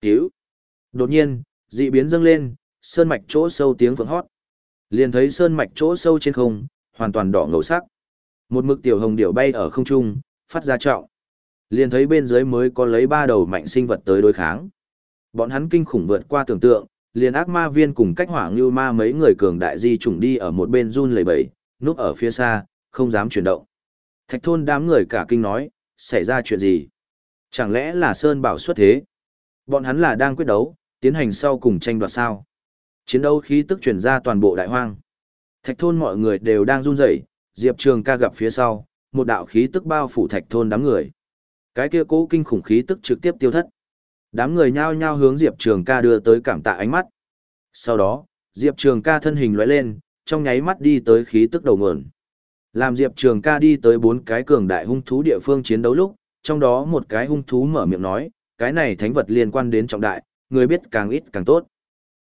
tiểu Đột nhiên, dị biến dâng lên, sơn mạch chỗ sâu tiếng vượng hót. Liền thấy sơn mạch chỗ sâu trên không, hoàn toàn đỏ ngầu sắc. Một mực tiểu hồng điểu bay ở không trung, phát ra trọng. Liền thấy bên dưới mới có lấy ba đầu mạnh sinh vật tới đối kháng. Bọn hắn kinh khủng vượt qua tưởng tượng, liền ác ma viên cùng cách hỏa ngưu ma mấy người cường đại di chủng đi ở một bên run lẩy bẩy, núp ở phía xa, không dám chuyển động. Thạch thôn đám người cả kinh nói, xảy ra chuyện gì? Chẳng lẽ là Sơn Bảo xuất thế? Bọn hắn là đang quyết đấu, tiến hành sau cùng tranh đoạt sao? Chiến đấu khí tức truyền ra toàn bộ đại hoang. Thạch thôn mọi người đều đang run rẩy, Diệp Trường ca gặp phía sau, một đạo khí tức bao phủ thạch thôn đám người. Cái kia cố kinh khủng khí tức trực tiếp tiêu thất. Đám người nhao nhao hướng Diệp Trường ca đưa tới cảm tạ ánh mắt. Sau đó, Diệp Trường ca thân hình lóe lên, trong nháy mắt đi tới khí tức đầu nguồn. Làm Diệp Trường ca đi tới bốn cái cường đại hung thú địa phương chiến đấu lúc, trong đó một cái hung thú mở miệng nói, cái này thánh vật liên quan đến trọng đại, người biết càng ít càng tốt.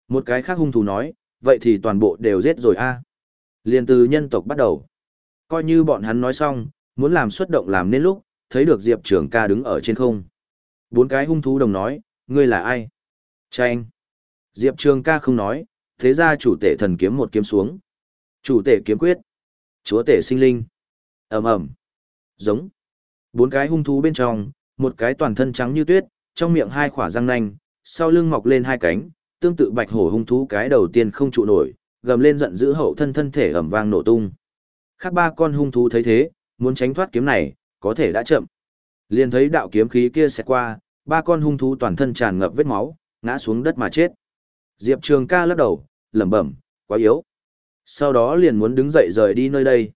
Một cái khác hung thú nói, vậy thì toàn bộ đều giết rồi a à. Liên từ nhân tộc bắt đầu. Coi như bọn hắn nói xong, muốn làm xuất động làm nên lúc, thấy được Diệp Trường ca đứng ở trên không. Bốn cái hung thú đồng nói, ngươi là ai? Tranh. Diệp Trường ca không nói, thế ra chủ tể thần kiếm một kiếm xuống. Chủ tể kiếm quyết. Chúa tể sinh linh. ầm ầm Giống. Bốn cái hung thú bên trong, một cái toàn thân trắng như tuyết, trong miệng hai khỏa răng nanh, sau lưng mọc lên hai cánh, tương tự bạch hổ hung thú cái đầu tiên không trụ nổi, gầm lên giận dữ hậu thân thân thể ầm vang nổ tung. Khác ba con hung thú thấy thế, muốn tránh thoát kiếm này, có thể đã chậm. Liền thấy đạo kiếm khí kia sẽ qua, ba con hung thú toàn thân tràn ngập vết máu, ngã xuống đất mà chết. Diệp Trường ca lắc đầu, lẩm bẩm, quá yếu. Sau đó liền muốn đứng dậy rời đi nơi đây.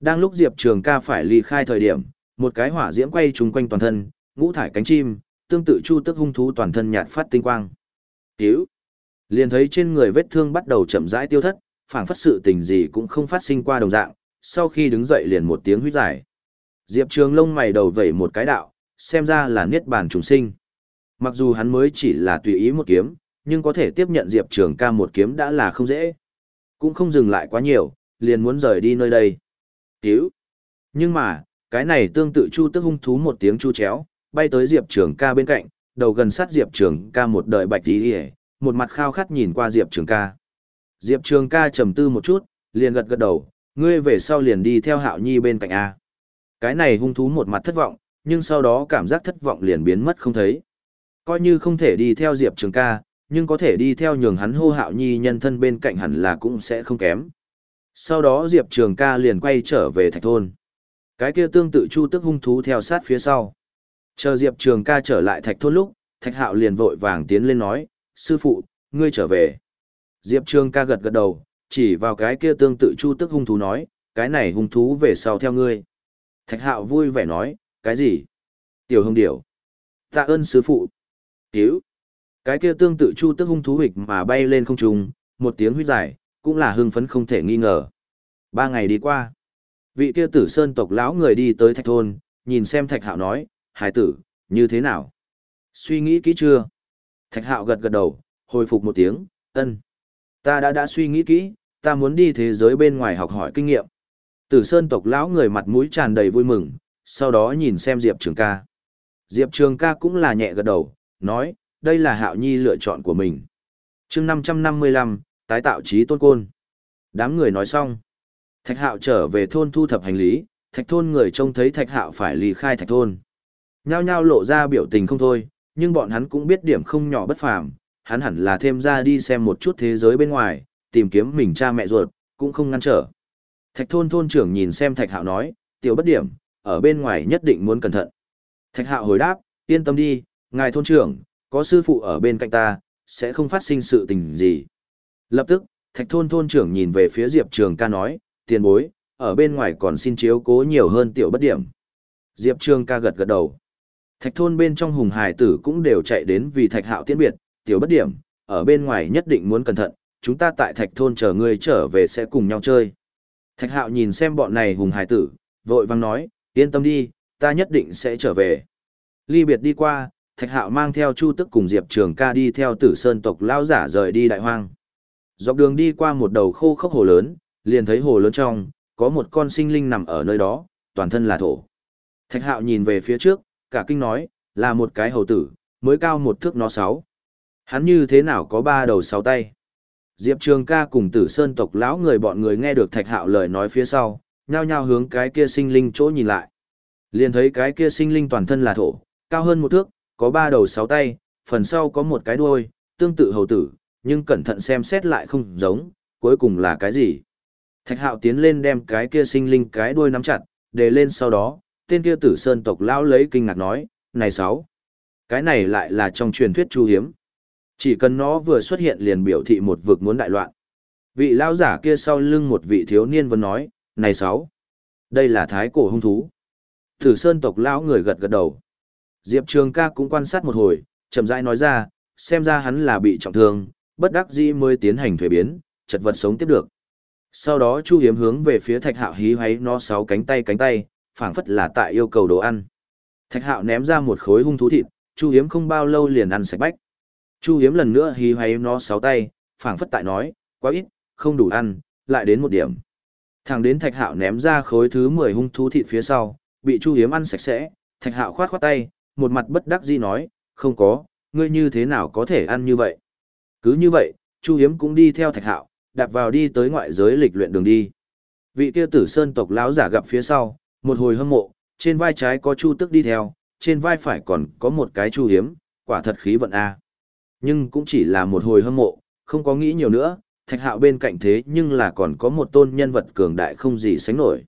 Đang lúc Diệp Trường ca phải ly khai thời điểm, một cái hỏa diễm quay trùng quanh toàn thân, ngũ thải cánh chim, tương tự chu tức hung thú toàn thân nhạt phát tinh quang. Cứu! Liền thấy trên người vết thương bắt đầu chậm rãi tiêu thất, phảng phất sự tình gì cũng không phát sinh qua đồng dạng, sau khi đứng dậy liền một tiếng huyết giải. Diệp Trường lông mày đầu vẩy một cái đạo, xem ra là niết bàn trùng sinh. Mặc dù hắn mới chỉ là tùy ý một kiếm, nhưng có thể tiếp nhận Diệp Trường ca một kiếm đã là không dễ. Cũng không dừng lại quá nhiều, liền muốn rời đi nơi đây. Cứu! Nhưng mà, cái này tương tự chu tức hung thú một tiếng chu chéo, bay tới Diệp Trường ca bên cạnh, đầu gần sát Diệp Trường ca một đời bạch tí hề, một mặt khao khát nhìn qua Diệp Trường ca. Diệp Trường ca trầm tư một chút, liền gật gật đầu, ngươi về sau liền đi theo Hạo Nhi bên cạnh A. Cái này hung thú một mặt thất vọng, nhưng sau đó cảm giác thất vọng liền biến mất không thấy. Coi như không thể đi theo Diệp Trường ca, nhưng có thể đi theo nhường hắn hô Hạo Nhi nhân thân bên cạnh hẳn là cũng sẽ không kém. Sau đó Diệp Trường ca liền quay trở về thạch thôn. Cái kia tương tự chu tức hung thú theo sát phía sau. Chờ Diệp Trường ca trở lại thạch thôn lúc, thạch hạo liền vội vàng tiến lên nói, sư phụ, ngươi trở về. Diệp Trường ca gật gật đầu, chỉ vào cái kia tương tự chu tức hung thú nói, cái này hung thú về sau theo ngươi. Thạch hạo vui vẻ nói, cái gì? Tiểu hưng điểu. Tạ ơn sư phụ. Cứu. Cái kia tương tự chu tức hung thú hịch mà bay lên không trung, một tiếng huyết dài, cũng là hưng phấn không thể nghi ngờ. Ba ngày đi qua. Vị kia tử sơn tộc lão người đi tới thạch thôn, nhìn xem thạch hạo nói, hải tử, như thế nào? Suy nghĩ kỹ chưa? Thạch hạo gật gật đầu, hồi phục một tiếng, ân. Ta đã đã suy nghĩ kỹ, ta muốn đi thế giới bên ngoài học hỏi kinh nghiệm. Tử sơn tộc lão người mặt mũi tràn đầy vui mừng, sau đó nhìn xem Diệp Trường ca. Diệp Trường ca cũng là nhẹ gật đầu, nói, đây là hạo nhi lựa chọn của mình. chương 555, tái tạo trí tôn côn. Đám người nói xong. Thạch hạo trở về thôn thu thập hành lý, thạch thôn người trông thấy thạch hạo phải ly khai thạch thôn. Nhao nhao lộ ra biểu tình không thôi, nhưng bọn hắn cũng biết điểm không nhỏ bất phàm, hắn hẳn là thêm ra đi xem một chút thế giới bên ngoài, tìm kiếm mình cha mẹ ruột, cũng không ngăn trở. Thạch thôn thôn trưởng nhìn xem thạch hạo nói, tiểu bất điểm, ở bên ngoài nhất định muốn cẩn thận. Thạch hạo hồi đáp, yên tâm đi, ngài thôn trưởng, có sư phụ ở bên cạnh ta, sẽ không phát sinh sự tình gì. Lập tức, thạch thôn thôn trưởng nhìn về phía Diệp Trường ca nói, tiền bối, ở bên ngoài còn xin chiếu cố nhiều hơn tiểu bất điểm. Diệp Trường ca gật gật đầu. Thạch thôn bên trong hùng hải tử cũng đều chạy đến vì thạch hạo tiễn biệt, tiểu bất điểm, ở bên ngoài nhất định muốn cẩn thận, chúng ta tại thạch thôn chờ ngươi trở về sẽ cùng nhau chơi. Thạch hạo nhìn xem bọn này hùng hải tử, vội vang nói, yên tâm đi, ta nhất định sẽ trở về. Ly biệt đi qua, thạch hạo mang theo chu tức cùng diệp trường ca đi theo tử sơn tộc lao giả rời đi đại hoang. Dọc đường đi qua một đầu khô khốc hồ lớn, liền thấy hồ lớn trong, có một con sinh linh nằm ở nơi đó, toàn thân là thổ. Thạch hạo nhìn về phía trước, cả kinh nói, là một cái hầu tử, mới cao một thước nó sáu. Hắn như thế nào có ba đầu sáu tay? Diệp Trường ca cùng tử sơn tộc lão người bọn người nghe được thạch hạo lời nói phía sau, nhao nhao hướng cái kia sinh linh chỗ nhìn lại. Liền thấy cái kia sinh linh toàn thân là thổ, cao hơn một thước, có ba đầu sáu tay, phần sau có một cái đuôi, tương tự hầu tử, nhưng cẩn thận xem xét lại không giống, cuối cùng là cái gì? Thạch hạo tiến lên đem cái kia sinh linh cái đuôi nắm chặt, để lên sau đó, tên kia tử sơn tộc lão lấy kinh ngạc nói, này sáu, cái này lại là trong truyền thuyết chu hiếm. Chỉ cần nó vừa xuất hiện liền biểu thị một vực muốn đại loạn. Vị lão giả kia sau lưng một vị thiếu niên vẫn nói, này sáu, đây là thái cổ hung thú. Tử sơn tộc lão người gật gật đầu. Diệp Trường ca cũng quan sát một hồi, chậm rãi nói ra, xem ra hắn là bị trọng thương, bất đắc dĩ mới tiến hành thuế biến, chật vật sống tiếp được. Sau đó Chu Hiếm hướng về phía Thạch Hạo hí hoáy nó sáu cánh tay cánh tay, phảng phất là tại yêu cầu đồ ăn. Thạch Hạo ném ra một khối hung thú thịt, Chu Hiếm không bao lâu liền ăn sạch bách. Chu Hiếm lần nữa hí hoáy nó sáu tay, phảng phất tại nói, quá ít, không đủ ăn, lại đến một điểm. Thẳng đến Thạch Hạo ném ra khối thứ 10 hung thú thịt phía sau, bị Chu Hiếm ăn sạch sẽ, Thạch Hạo khoát khoát tay, một mặt bất đắc dĩ nói, không có, ngươi như thế nào có thể ăn như vậy. Cứ như vậy, Chu Hiếm cũng đi theo Thạch Hạo, đạp vào đi tới ngoại giới lịch luyện đường đi. Vị kia tử sơn tộc lão giả gặp phía sau, một hồi hâm mộ, trên vai trái có Chu Tức đi theo, trên vai phải còn có một cái Chu Hiếm, quả thật khí vận a. Nhưng cũng chỉ là một hồi hâm mộ, không có nghĩ nhiều nữa, Thạch Hạo bên cạnh thế nhưng là còn có một tôn nhân vật cường đại không gì sánh nổi.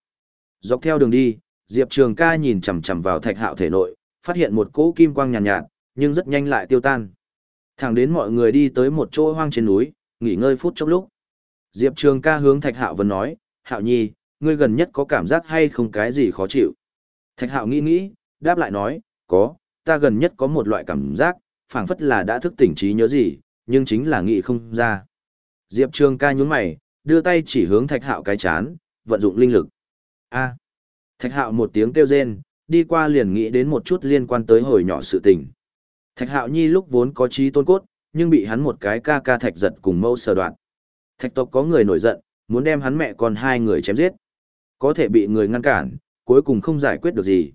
Dọc theo đường đi, Diệp Trường Ca nhìn chằm chằm vào Thạch Hạo thể nội, phát hiện một cỗ kim quang nhàn nhạt, nhạt, nhưng rất nhanh lại tiêu tan. Thẳng đến mọi người đi tới một chỗ hoang trên núi, nghỉ ngơi phút chốc lúc. Diệp Trường ca hướng Thạch Hạo vẫn nói, Hạo Nhi, ngươi gần nhất có cảm giác hay không cái gì khó chịu? Thạch Hạo nghĩ nghĩ, đáp lại nói, có, ta gần nhất có một loại cảm giác, phảng phất là đã thức tỉnh trí nhớ gì, nhưng chính là nghĩ không ra. Diệp Trường ca nhún mày, đưa tay chỉ hướng Thạch Hạo cái chán, vận dụng linh lực. A. Thạch Hạo một tiếng kêu rên, đi qua liền nghĩ đến một chút liên quan tới hồi nhỏ sự tình. Thạch Hạo Nhi lúc vốn có trí tôn cốt, nhưng bị hắn một cái ca ca thạch giật cùng mâu sờ đoạn. Thạch tộc có người nổi giận, muốn đem hắn mẹ con hai người chém giết. Có thể bị người ngăn cản, cuối cùng không giải quyết được gì.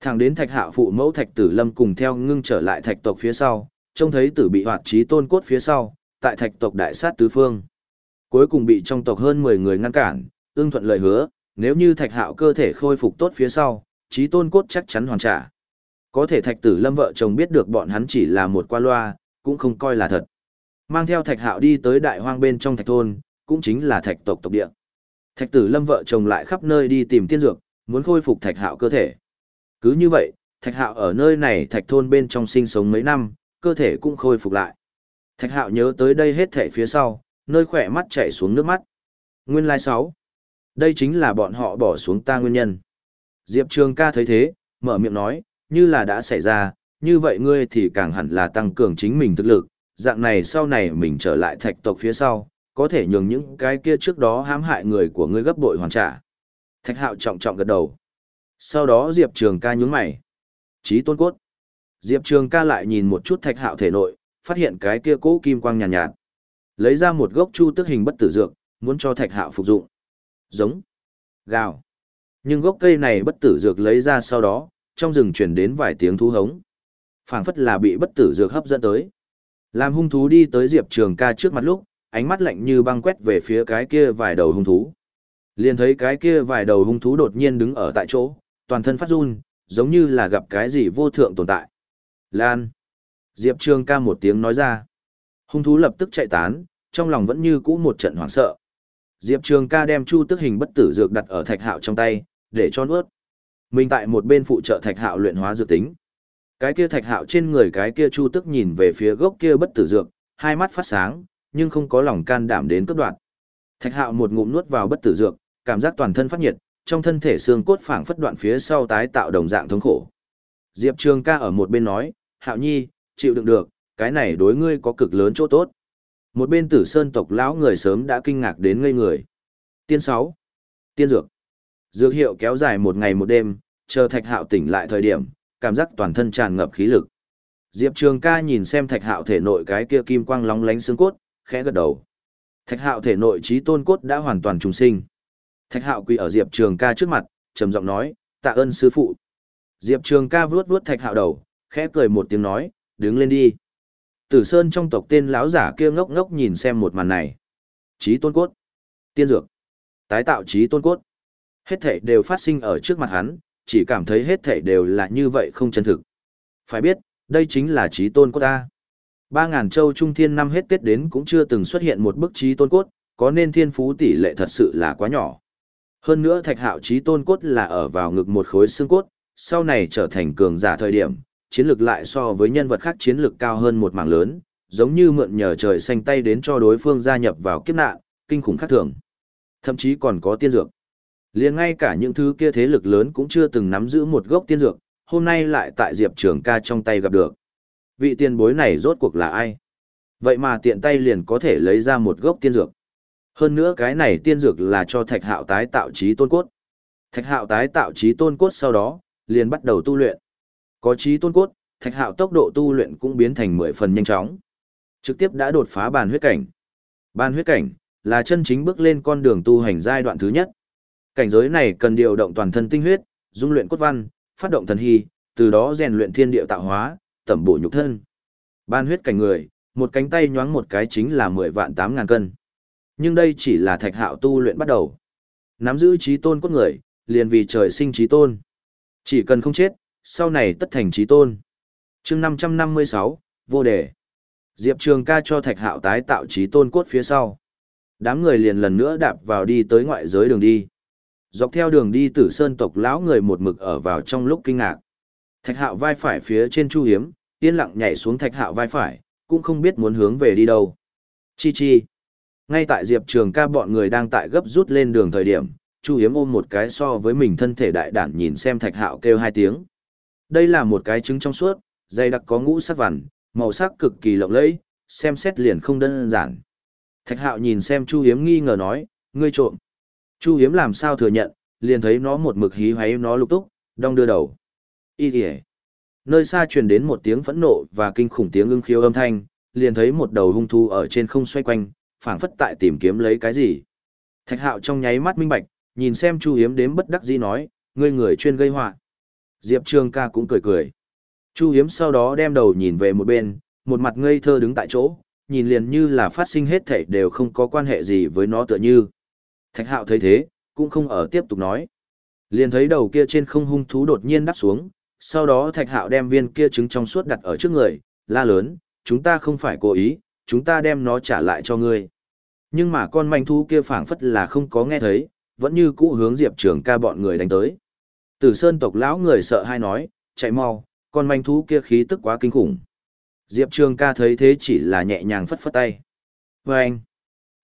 Thẳng đến thạch hạo phụ mẫu thạch tử lâm cùng theo ngưng trở lại thạch tộc phía sau, trông thấy tử bị hoạt trí tôn cốt phía sau, tại thạch tộc đại sát tứ phương. Cuối cùng bị trong tộc hơn 10 người ngăn cản, ương thuận lời hứa, nếu như thạch hạo cơ thể khôi phục tốt phía sau, trí tôn cốt chắc chắn hoàn trả. Có thể thạch tử lâm vợ chồng biết được bọn hắn chỉ là một qua loa, cũng không coi là thật. Mang theo thạch hạo đi tới đại hoang bên trong thạch thôn, cũng chính là thạch tộc tộc địa. Thạch tử lâm vợ chồng lại khắp nơi đi tìm tiên dược, muốn khôi phục thạch hạo cơ thể. Cứ như vậy, thạch hạo ở nơi này thạch thôn bên trong sinh sống mấy năm, cơ thể cũng khôi phục lại. Thạch hạo nhớ tới đây hết thể phía sau, nơi khỏe mắt chảy xuống nước mắt. Nguyên lai 6. Đây chính là bọn họ bỏ xuống ta nguyên nhân. Diệp Trường ca thấy thế, mở miệng nói, như là đã xảy ra, như vậy ngươi thì càng hẳn là tăng cường chính mình thực lực, dạng này sau này mình trở lại thạch tộc phía sau, có thể nhường những cái kia trước đó hãm hại người của ngươi gấp bội hoàn trả. Thạch hạo trọng trọng gật đầu. Sau đó Diệp Trường ca nhúng mày. Chí tôn cốt. Diệp Trường ca lại nhìn một chút thạch hạo thể nội, phát hiện cái kia cỗ kim quang nhàn nhạt, nhạt. Lấy ra một gốc chu tức hình bất tử dược, muốn cho thạch hạo phục dụng. Giống. Gào. Nhưng gốc cây này bất tử dược lấy ra sau đó, trong rừng chuyển đến vài tiếng thú hống. phảng phất là bị bất tử dược hấp dẫn tới. Làm hung thú đi tới Diệp Trường ca trước mặt lúc, ánh mắt lạnh như băng quét về phía cái kia vài đầu hung thú. Liền thấy cái kia vài đầu hung thú đột nhiên đứng ở tại chỗ, toàn thân phát run, giống như là gặp cái gì vô thượng tồn tại. Lan. Diệp Trường ca một tiếng nói ra. Hung thú lập tức chạy tán, trong lòng vẫn như cũ một trận hoảng sợ. Diệp Trường ca đem chu tức hình bất tử dược đặt ở thạch hạo trong tay, để cho nuốt. Mình tại một bên phụ trợ thạch hạo luyện hóa dược tính. Cái kia thạch hạo trên người cái kia chu tức nhìn về phía gốc kia bất tử dược, hai mắt phát sáng, nhưng không có lòng can đảm đến cướp đoạn. Thạch hạo một ngụm nuốt vào bất tử dược, cảm giác toàn thân phát nhiệt, trong thân thể xương cốt phảng phất đoạn phía sau tái tạo đồng dạng thống khổ. Diệp Trường ca ở một bên nói, hạo nhi, chịu đựng được, cái này đối ngươi có cực lớn chỗ tốt. Một bên tử sơn tộc lão người sớm đã kinh ngạc đến ngây người. Tiên 6. Tiên dược. Dược hiệu kéo dài một ngày một đêm, chờ thạch hạo tỉnh lại thời điểm, cảm giác toàn thân tràn ngập khí lực. Diệp Trường ca nhìn xem thạch hạo thể nội cái kia kim quang lóng lánh xương cốt, khẽ gật đầu. Thạch hạo thể nội trí tôn cốt đã hoàn toàn trùng sinh. Thạch hạo quỳ ở Diệp Trường ca trước mặt, trầm giọng nói, tạ ơn sư phụ. Diệp Trường ca vuốt vuốt thạch hạo đầu, khẽ cười một tiếng nói, đứng lên đi. Tử Sơn trong tộc tên lão giả kia ngốc ngốc nhìn xem một màn này. trí tôn cốt, tiên dược, tái tạo trí tôn cốt. Hết thảy đều phát sinh ở trước mặt hắn, chỉ cảm thấy hết thảy đều là như vậy không chân thực. Phải biết, đây chính là trí tôn cốt ta. Ba ngàn châu trung thiên năm hết Tết đến cũng chưa từng xuất hiện một bức trí tôn cốt, có nên thiên phú tỷ lệ thật sự là quá nhỏ. Hơn nữa thạch hạo trí tôn cốt là ở vào ngực một khối xương cốt, sau này trở thành cường giả thời điểm, chiến lược lại so với nhân vật khác chiến lược cao hơn một mảng lớn, giống như mượn nhờ trời xanh tay đến cho đối phương gia nhập vào kiếp nạn, kinh khủng khác thường. Thậm chí còn có tiên dược. liền ngay cả những thứ kia thế lực lớn cũng chưa từng nắm giữ một gốc tiên dược, hôm nay lại tại Diệp Trường ca trong tay gặp được. Vị tiền bối này rốt cuộc là ai? Vậy mà tiện tay liền có thể lấy ra một gốc tiên dược. Hơn nữa cái này tiên dược là cho thạch hạo tái tạo trí tôn cốt. Thạch hạo tái tạo trí tôn cốt sau đó, liền bắt đầu tu luyện. Có trí tôn cốt, thạch hạo tốc độ tu luyện cũng biến thành mười phần nhanh chóng. Trực tiếp đã đột phá bàn huyết cảnh. Bàn huyết cảnh, là chân chính bước lên con đường tu hành giai đoạn thứ nhất. Cảnh giới này cần điều động toàn thân tinh huyết, dung luyện cốt văn, phát động thần hy, từ đó rèn luyện thiên địa tạo hóa, tẩm bổ nhục thân. Ban huyết cảnh người, một cánh tay nhoáng một cái chính là mười vạn tám ngàn cân. Nhưng đây chỉ là thạch hạo tu luyện bắt đầu. Nắm giữ trí tôn cốt người, liền vì trời sinh trí tôn. Chỉ cần không chết, sau này tất thành trí tôn. chương năm trăm năm mươi sáu vô đề. Diệp Trường ca cho thạch hạo tái tạo trí tôn cốt phía sau. Đám người liền lần nữa đạp vào đi tới ngoại giới đường đi. Dọc theo đường đi tử sơn tộc lão người một mực ở vào trong lúc kinh ngạc. Thạch hạo vai phải phía trên chu hiếm, yên lặng nhảy xuống thạch hạo vai phải, cũng không biết muốn hướng về đi đâu. Chi chi. Ngay tại Diệp Trường ca bọn người đang tại gấp rút lên đường thời điểm, Chu Hiếm ôm một cái so với mình thân thể đại đản nhìn xem Thạch Hạo kêu hai tiếng. Đây là một cái trứng trong suốt, dày đặc có ngũ sắc vằn, màu sắc cực kỳ lộng lẫy, xem xét liền không đơn giản. Thạch Hạo nhìn xem Chu Hiếm nghi ngờ nói, ngươi trộm. Chu Hiếm làm sao thừa nhận, liền thấy nó một mực hí hoáy nó lục túc, đong đưa đầu. ý kìa. Nơi xa truyền đến một tiếng phẫn nộ và kinh khủng tiếng ưng khiếu âm thanh, liền thấy một đầu hung thú ở trên không xoay quanh, phảng phất tại tìm kiếm lấy cái gì. Thạch Hạo trong nháy mắt minh bạch, nhìn xem Chu Hiếm đếm bất đắc dĩ nói, ngươi người chuyên gây họa. Diệp Trường ca cũng cười cười. Chu Hiếm sau đó đem đầu nhìn về một bên, một mặt ngây thơ đứng tại chỗ, nhìn liền như là phát sinh hết thảy đều không có quan hệ gì với nó tựa như. Thạch Hạo thấy thế, cũng không ở tiếp tục nói. Liền thấy đầu kia trên không hung thú đột nhiên đắp xuống, sau đó Thạch Hạo đem viên kia trứng trong suốt đặt ở trước người, la lớn, chúng ta không phải cố ý, chúng ta đem nó trả lại cho ngươi. Nhưng mà con manh thú kia phảng phất là không có nghe thấy, vẫn như cũ hướng Diệp Trường ca bọn người đánh tới. Tử Sơn tộc lão người sợ hai nói, chạy mau, con manh thú kia khí tức quá kinh khủng. Diệp Trường ca thấy thế chỉ là nhẹ nhàng phất phất tay. Và anh,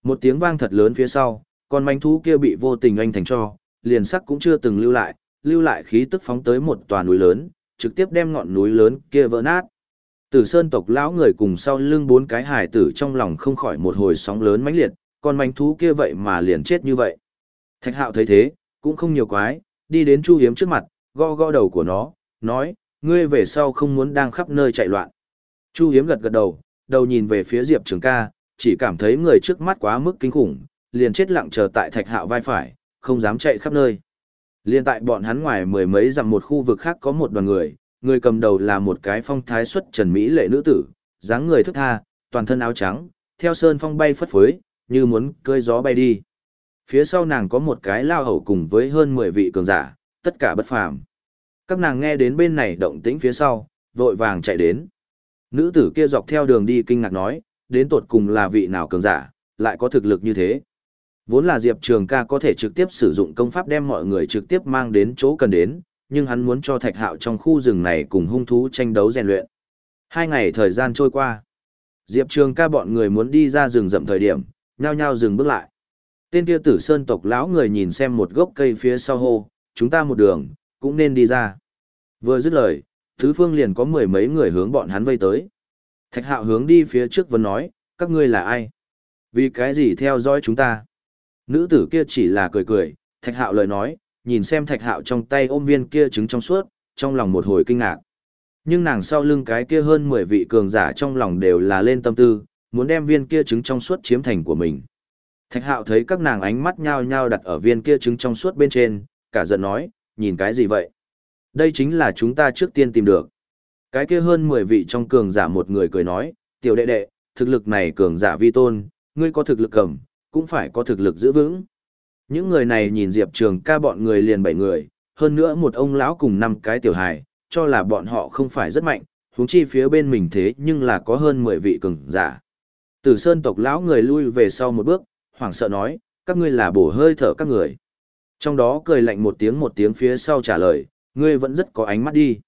một tiếng vang thật lớn phía sau, con manh thú kia bị vô tình anh thành cho, liền sắc cũng chưa từng lưu lại, lưu lại khí tức phóng tới một tòa núi lớn, trực tiếp đem ngọn núi lớn kia vỡ nát. Tử Sơn tộc lão người cùng sau lưng bốn cái hải tử trong lòng không khỏi một hồi sóng lớn mãnh liệt, con manh thú kia vậy mà liền chết như vậy. Thạch Hạo thấy thế, cũng không nhiều quái, đi đến Chu Hiếm trước mặt, gõ gõ đầu của nó, nói, ngươi về sau không muốn đang khắp nơi chạy loạn. Chu Hiếm gật gật đầu, đầu nhìn về phía Diệp Trường ca, chỉ cảm thấy người trước mắt quá mức kinh khủng, liền chết lặng chờ tại Thạch Hạo vai phải, không dám chạy khắp nơi. Liên tại bọn hắn ngoài mười mấy dặm một khu vực khác có một đoàn người, người cầm đầu là một cái phong thái xuất trần mỹ lệ nữ tử, dáng người thức tha, toàn thân áo trắng, theo sơn phong bay phất phới, như muốn cơi gió bay đi. Phía sau nàng có một cái lao hầu cùng với hơn 10 vị cường giả, tất cả bất phàm. Các nàng nghe đến bên này động tĩnh phía sau, vội vàng chạy đến. Nữ tử kia dọc theo đường đi kinh ngạc nói, đến tột cùng là vị nào cường giả, lại có thực lực như thế. Vốn là Diệp Trường ca có thể trực tiếp sử dụng công pháp đem mọi người trực tiếp mang đến chỗ cần đến, nhưng hắn muốn cho thạch hạo trong khu rừng này cùng hung thú tranh đấu rèn luyện. Hai ngày thời gian trôi qua. Diệp Trường ca bọn người muốn đi ra rừng rậm thời điểm, nhao nhao dừng bước lại. Tên kia tử sơn tộc lão người nhìn xem một gốc cây phía sau hô, chúng ta một đường, cũng nên đi ra. Vừa dứt lời, thứ phương liền có mười mấy người hướng bọn hắn vây tới. Thạch hạo hướng đi phía trước vẫn nói, các ngươi là ai? Vì cái gì theo dõi chúng ta? Nữ tử kia chỉ là cười cười, thạch hạo lời nói, nhìn xem thạch hạo trong tay ôm viên kia trứng trong suốt, trong lòng một hồi kinh ngạc. Nhưng nàng sau lưng cái kia hơn 10 vị cường giả trong lòng đều là lên tâm tư, muốn đem viên kia trứng trong suốt chiếm thành của mình. Thạch hạo thấy các nàng ánh mắt nhao nhao đặt ở viên kia trứng trong suốt bên trên, cả giận nói, nhìn cái gì vậy? Đây chính là chúng ta trước tiên tìm được. Cái kia hơn 10 vị trong cường giả một người cười nói, Tiểu đệ đệ, thực lực này cường giả vi tôn, ngươi có thực lực cầm, cũng phải có thực lực giữ vững. Những người này nhìn Diệp Trường ca bọn người liền bảy người, hơn nữa một ông lão cùng năm cái tiểu hài, cho là bọn họ không phải rất mạnh, huống chi phía bên mình thế nhưng là có hơn 10 vị cường giả. Tử Sơn tộc lão người lui về sau một bước, hoảng sợ nói, các ngươi là bổ hơi thở các người. Trong đó cười lạnh một tiếng một tiếng phía sau trả lời, ngươi vẫn rất có ánh mắt đi.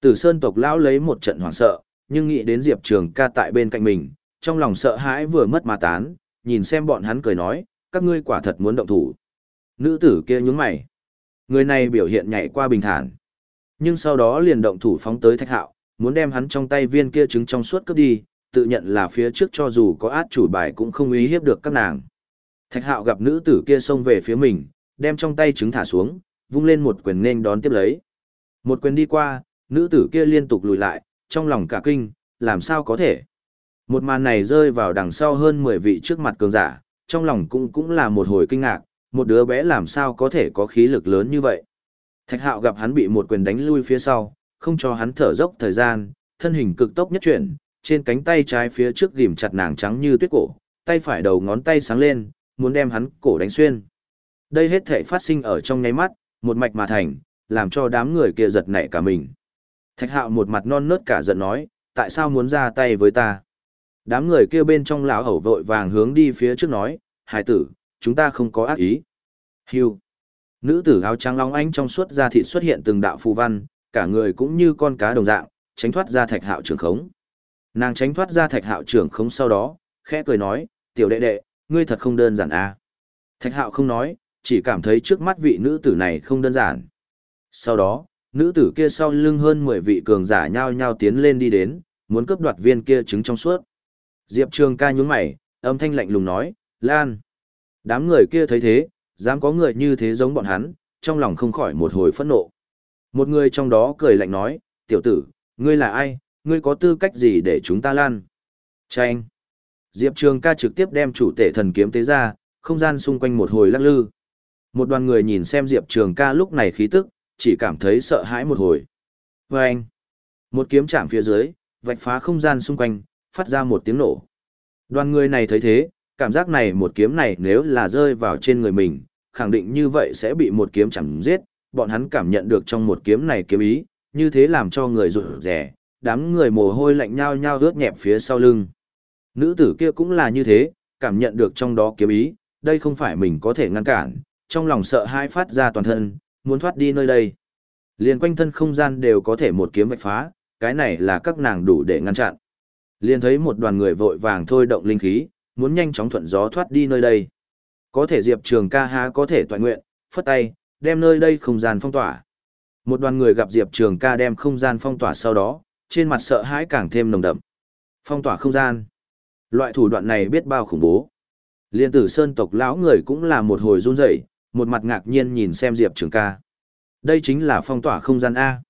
Tử Sơn tộc lão lấy một trận hoảng sợ, nhưng nghĩ đến Diệp Trường ca tại bên cạnh mình, trong lòng sợ hãi vừa mất mà tán, nhìn xem bọn hắn cười nói, các ngươi quả thật muốn động thủ. Nữ tử kia nhướng mày. Người này biểu hiện nhảy qua bình thản. Nhưng sau đó liền động thủ phóng tới thạch hạo, muốn đem hắn trong tay viên kia trứng trong suốt cướp đi, tự nhận là phía trước cho dù có át chủ bài cũng không uy hiếp được các nàng. Thạch hạo gặp nữ tử kia xông về phía mình, đem trong tay trứng thả xuống, vung lên một quyền nên đón tiếp lấy. Một quyền đi qua, nữ tử kia liên tục lùi lại, trong lòng cả kinh, làm sao có thể. Một màn này rơi vào đằng sau hơn 10 vị trước mặt cường giả, trong lòng cũng cũng là một hồi kinh ngạc, một đứa bé làm sao có thể có khí lực lớn như vậy. Thạch hạo gặp hắn bị một quyền đánh lui phía sau, không cho hắn thở dốc thời gian, thân hình cực tốc nhất chuyển, trên cánh tay trái phía trước ghim chặt nàng trắng như tuyết cổ, tay phải đầu ngón tay sáng lên, muốn đem hắn cổ đánh xuyên. Đây hết thể phát sinh ở trong nháy mắt, một mạch mà thành, làm cho đám người kia giật nảy cả mình. Thạch hạo một mặt non nớt cả giận nói, tại sao muốn ra tay với ta? Đám người kia bên trong lão hầu vội vàng hướng đi phía trước nói, hải tử, chúng ta không có ác ý. hiu, Nữ tử áo trắng long ánh trong suốt da thịt xuất hiện từng đạo phù văn, cả người cũng như con cá đồng dạng, tránh thoát ra thạch hạo trưởng khống. Nàng tránh thoát ra thạch hạo trưởng khống sau đó, khẽ cười nói, tiểu đệ đệ, ngươi thật không đơn giản à. Thạch hạo không nói, chỉ cảm thấy trước mắt vị nữ tử này không đơn giản. Sau đó, nữ tử kia sau lưng hơn 10 vị cường giả nhao nhao tiến lên đi đến, muốn cướp đoạt viên kia trứng trong suốt. Diệp Trường ca nhún mày, âm thanh lạnh lùng nói, Lan. Đám người kia thấy thế, dám có người như thế giống bọn hắn, trong lòng không khỏi một hồi phẫn nộ. Một người trong đó cười lạnh nói, tiểu tử, ngươi là ai, ngươi có tư cách gì để chúng ta lan? Chanh. Diệp Trường ca trực tiếp đem chủ tể thần kiếm tế ra, không gian xung quanh một hồi lắc lư. Một đoàn người nhìn xem Diệp Trường ca lúc này khí tức, chỉ cảm thấy sợ hãi một hồi. Và anh, một kiếm chạm phía dưới, vạch phá không gian xung quanh, phát ra một tiếng nổ. Đoàn người này thấy thế, cảm giác này một kiếm này nếu là rơi vào trên người mình, khẳng định như vậy sẽ bị một kiếm chẳng giết, bọn hắn cảm nhận được trong một kiếm này kiếm ý, như thế làm cho người rụt rẻ, đám người mồ hôi lạnh nhao nhao rớt nhẹp phía sau lưng. Nữ tử kia cũng là như thế, cảm nhận được trong đó kiếm ý, đây không phải mình có thể ngăn cản, trong lòng sợ hai phát ra toàn thân, muốn thoát đi nơi đây. Liên quanh thân không gian đều có thể một kiếm vạch phá, cái này là các nàng đủ để ngăn chặn. Liên thấy một đoàn người vội vàng thôi động linh khí, muốn nhanh chóng thuận gió thoát đi nơi đây. Có thể Diệp Trường ca há có thể toàn nguyện, phất tay, đem nơi đây không gian phong tỏa. Một đoàn người gặp Diệp Trường ca đem không gian phong tỏa sau đó, trên mặt sợ hãi càng thêm nồng đậm. Phong tỏa không gian. Loại thủ đoạn này biết bao khủng bố. Liên tử sơn tộc lão người cũng là một hồi run rẩy, một mặt ngạc nhiên nhìn xem Diệp Trường ca. Đây chính là phong tỏa không gian A.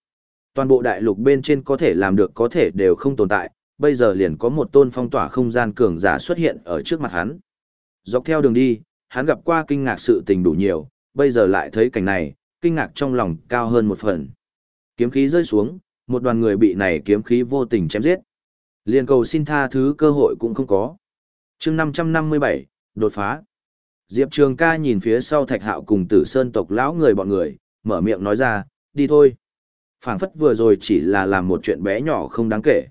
Toàn bộ đại lục bên trên có thể làm được có thể đều không tồn tại, bây giờ liền có một tôn phong tỏa không gian cường giả xuất hiện ở trước mặt hắn. Dọc theo đường đi, hắn gặp qua kinh ngạc sự tình đủ nhiều, bây giờ lại thấy cảnh này, kinh ngạc trong lòng cao hơn một phần. Kiếm khí rơi xuống, một đoàn người bị này kiếm khí vô tình chém giết. Liên cầu xin tha thứ cơ hội cũng không có. chương 557, đột phá. Diệp Trường ca nhìn phía sau thạch hạo cùng tử sơn tộc lão người bọn người, mở miệng nói ra, đi thôi. phảng phất vừa rồi chỉ là làm một chuyện bé nhỏ không đáng kể.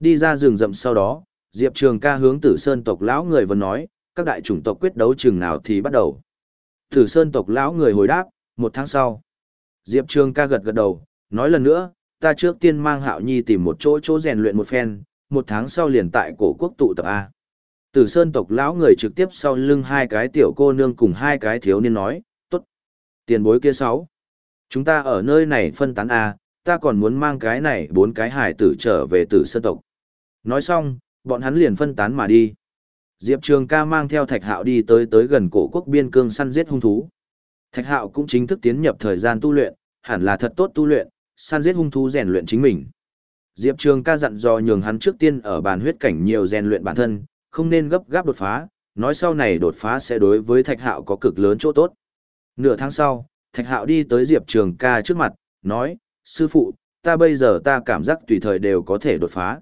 Đi ra rừng rậm sau đó, Diệp Trường ca hướng tử sơn tộc lão người vẫn nói, các đại chủng tộc quyết đấu chừng nào thì bắt đầu. Tử sơn tộc lão người hồi đáp, một tháng sau. Diệp Trường ca gật gật đầu, nói lần nữa, ta trước tiên mang hạo nhi tìm một chỗ chỗ rèn luyện một phen, một tháng sau liền tại cổ quốc tụ tập A. Tử sơn tộc lão người trực tiếp sau lưng hai cái tiểu cô nương cùng hai cái thiếu niên nói, tốt. Tiền bối kia sáu. Chúng ta ở nơi này phân tán A, ta còn muốn mang cái này bốn cái hải tử trở về tử sơn tộc. Nói xong, bọn hắn liền phân tán mà đi. Diệp Trường ca mang theo Thạch Hạo đi tới tới gần cổ quốc biên cương săn giết hung thú. Thạch Hạo cũng chính thức tiến nhập thời gian tu luyện, hẳn là thật tốt tu luyện, săn giết hung thú rèn luyện chính mình. Diệp Trường ca dặn dò nhường hắn trước tiên ở bàn huyết cảnh nhiều rèn luyện bản thân, không nên gấp gáp đột phá, nói sau này đột phá sẽ đối với Thạch Hạo có cực lớn chỗ tốt. Nửa tháng sau, Thạch Hạo đi tới Diệp Trường ca trước mặt, nói, sư phụ, ta bây giờ ta cảm giác tùy thời đều có thể đột phá.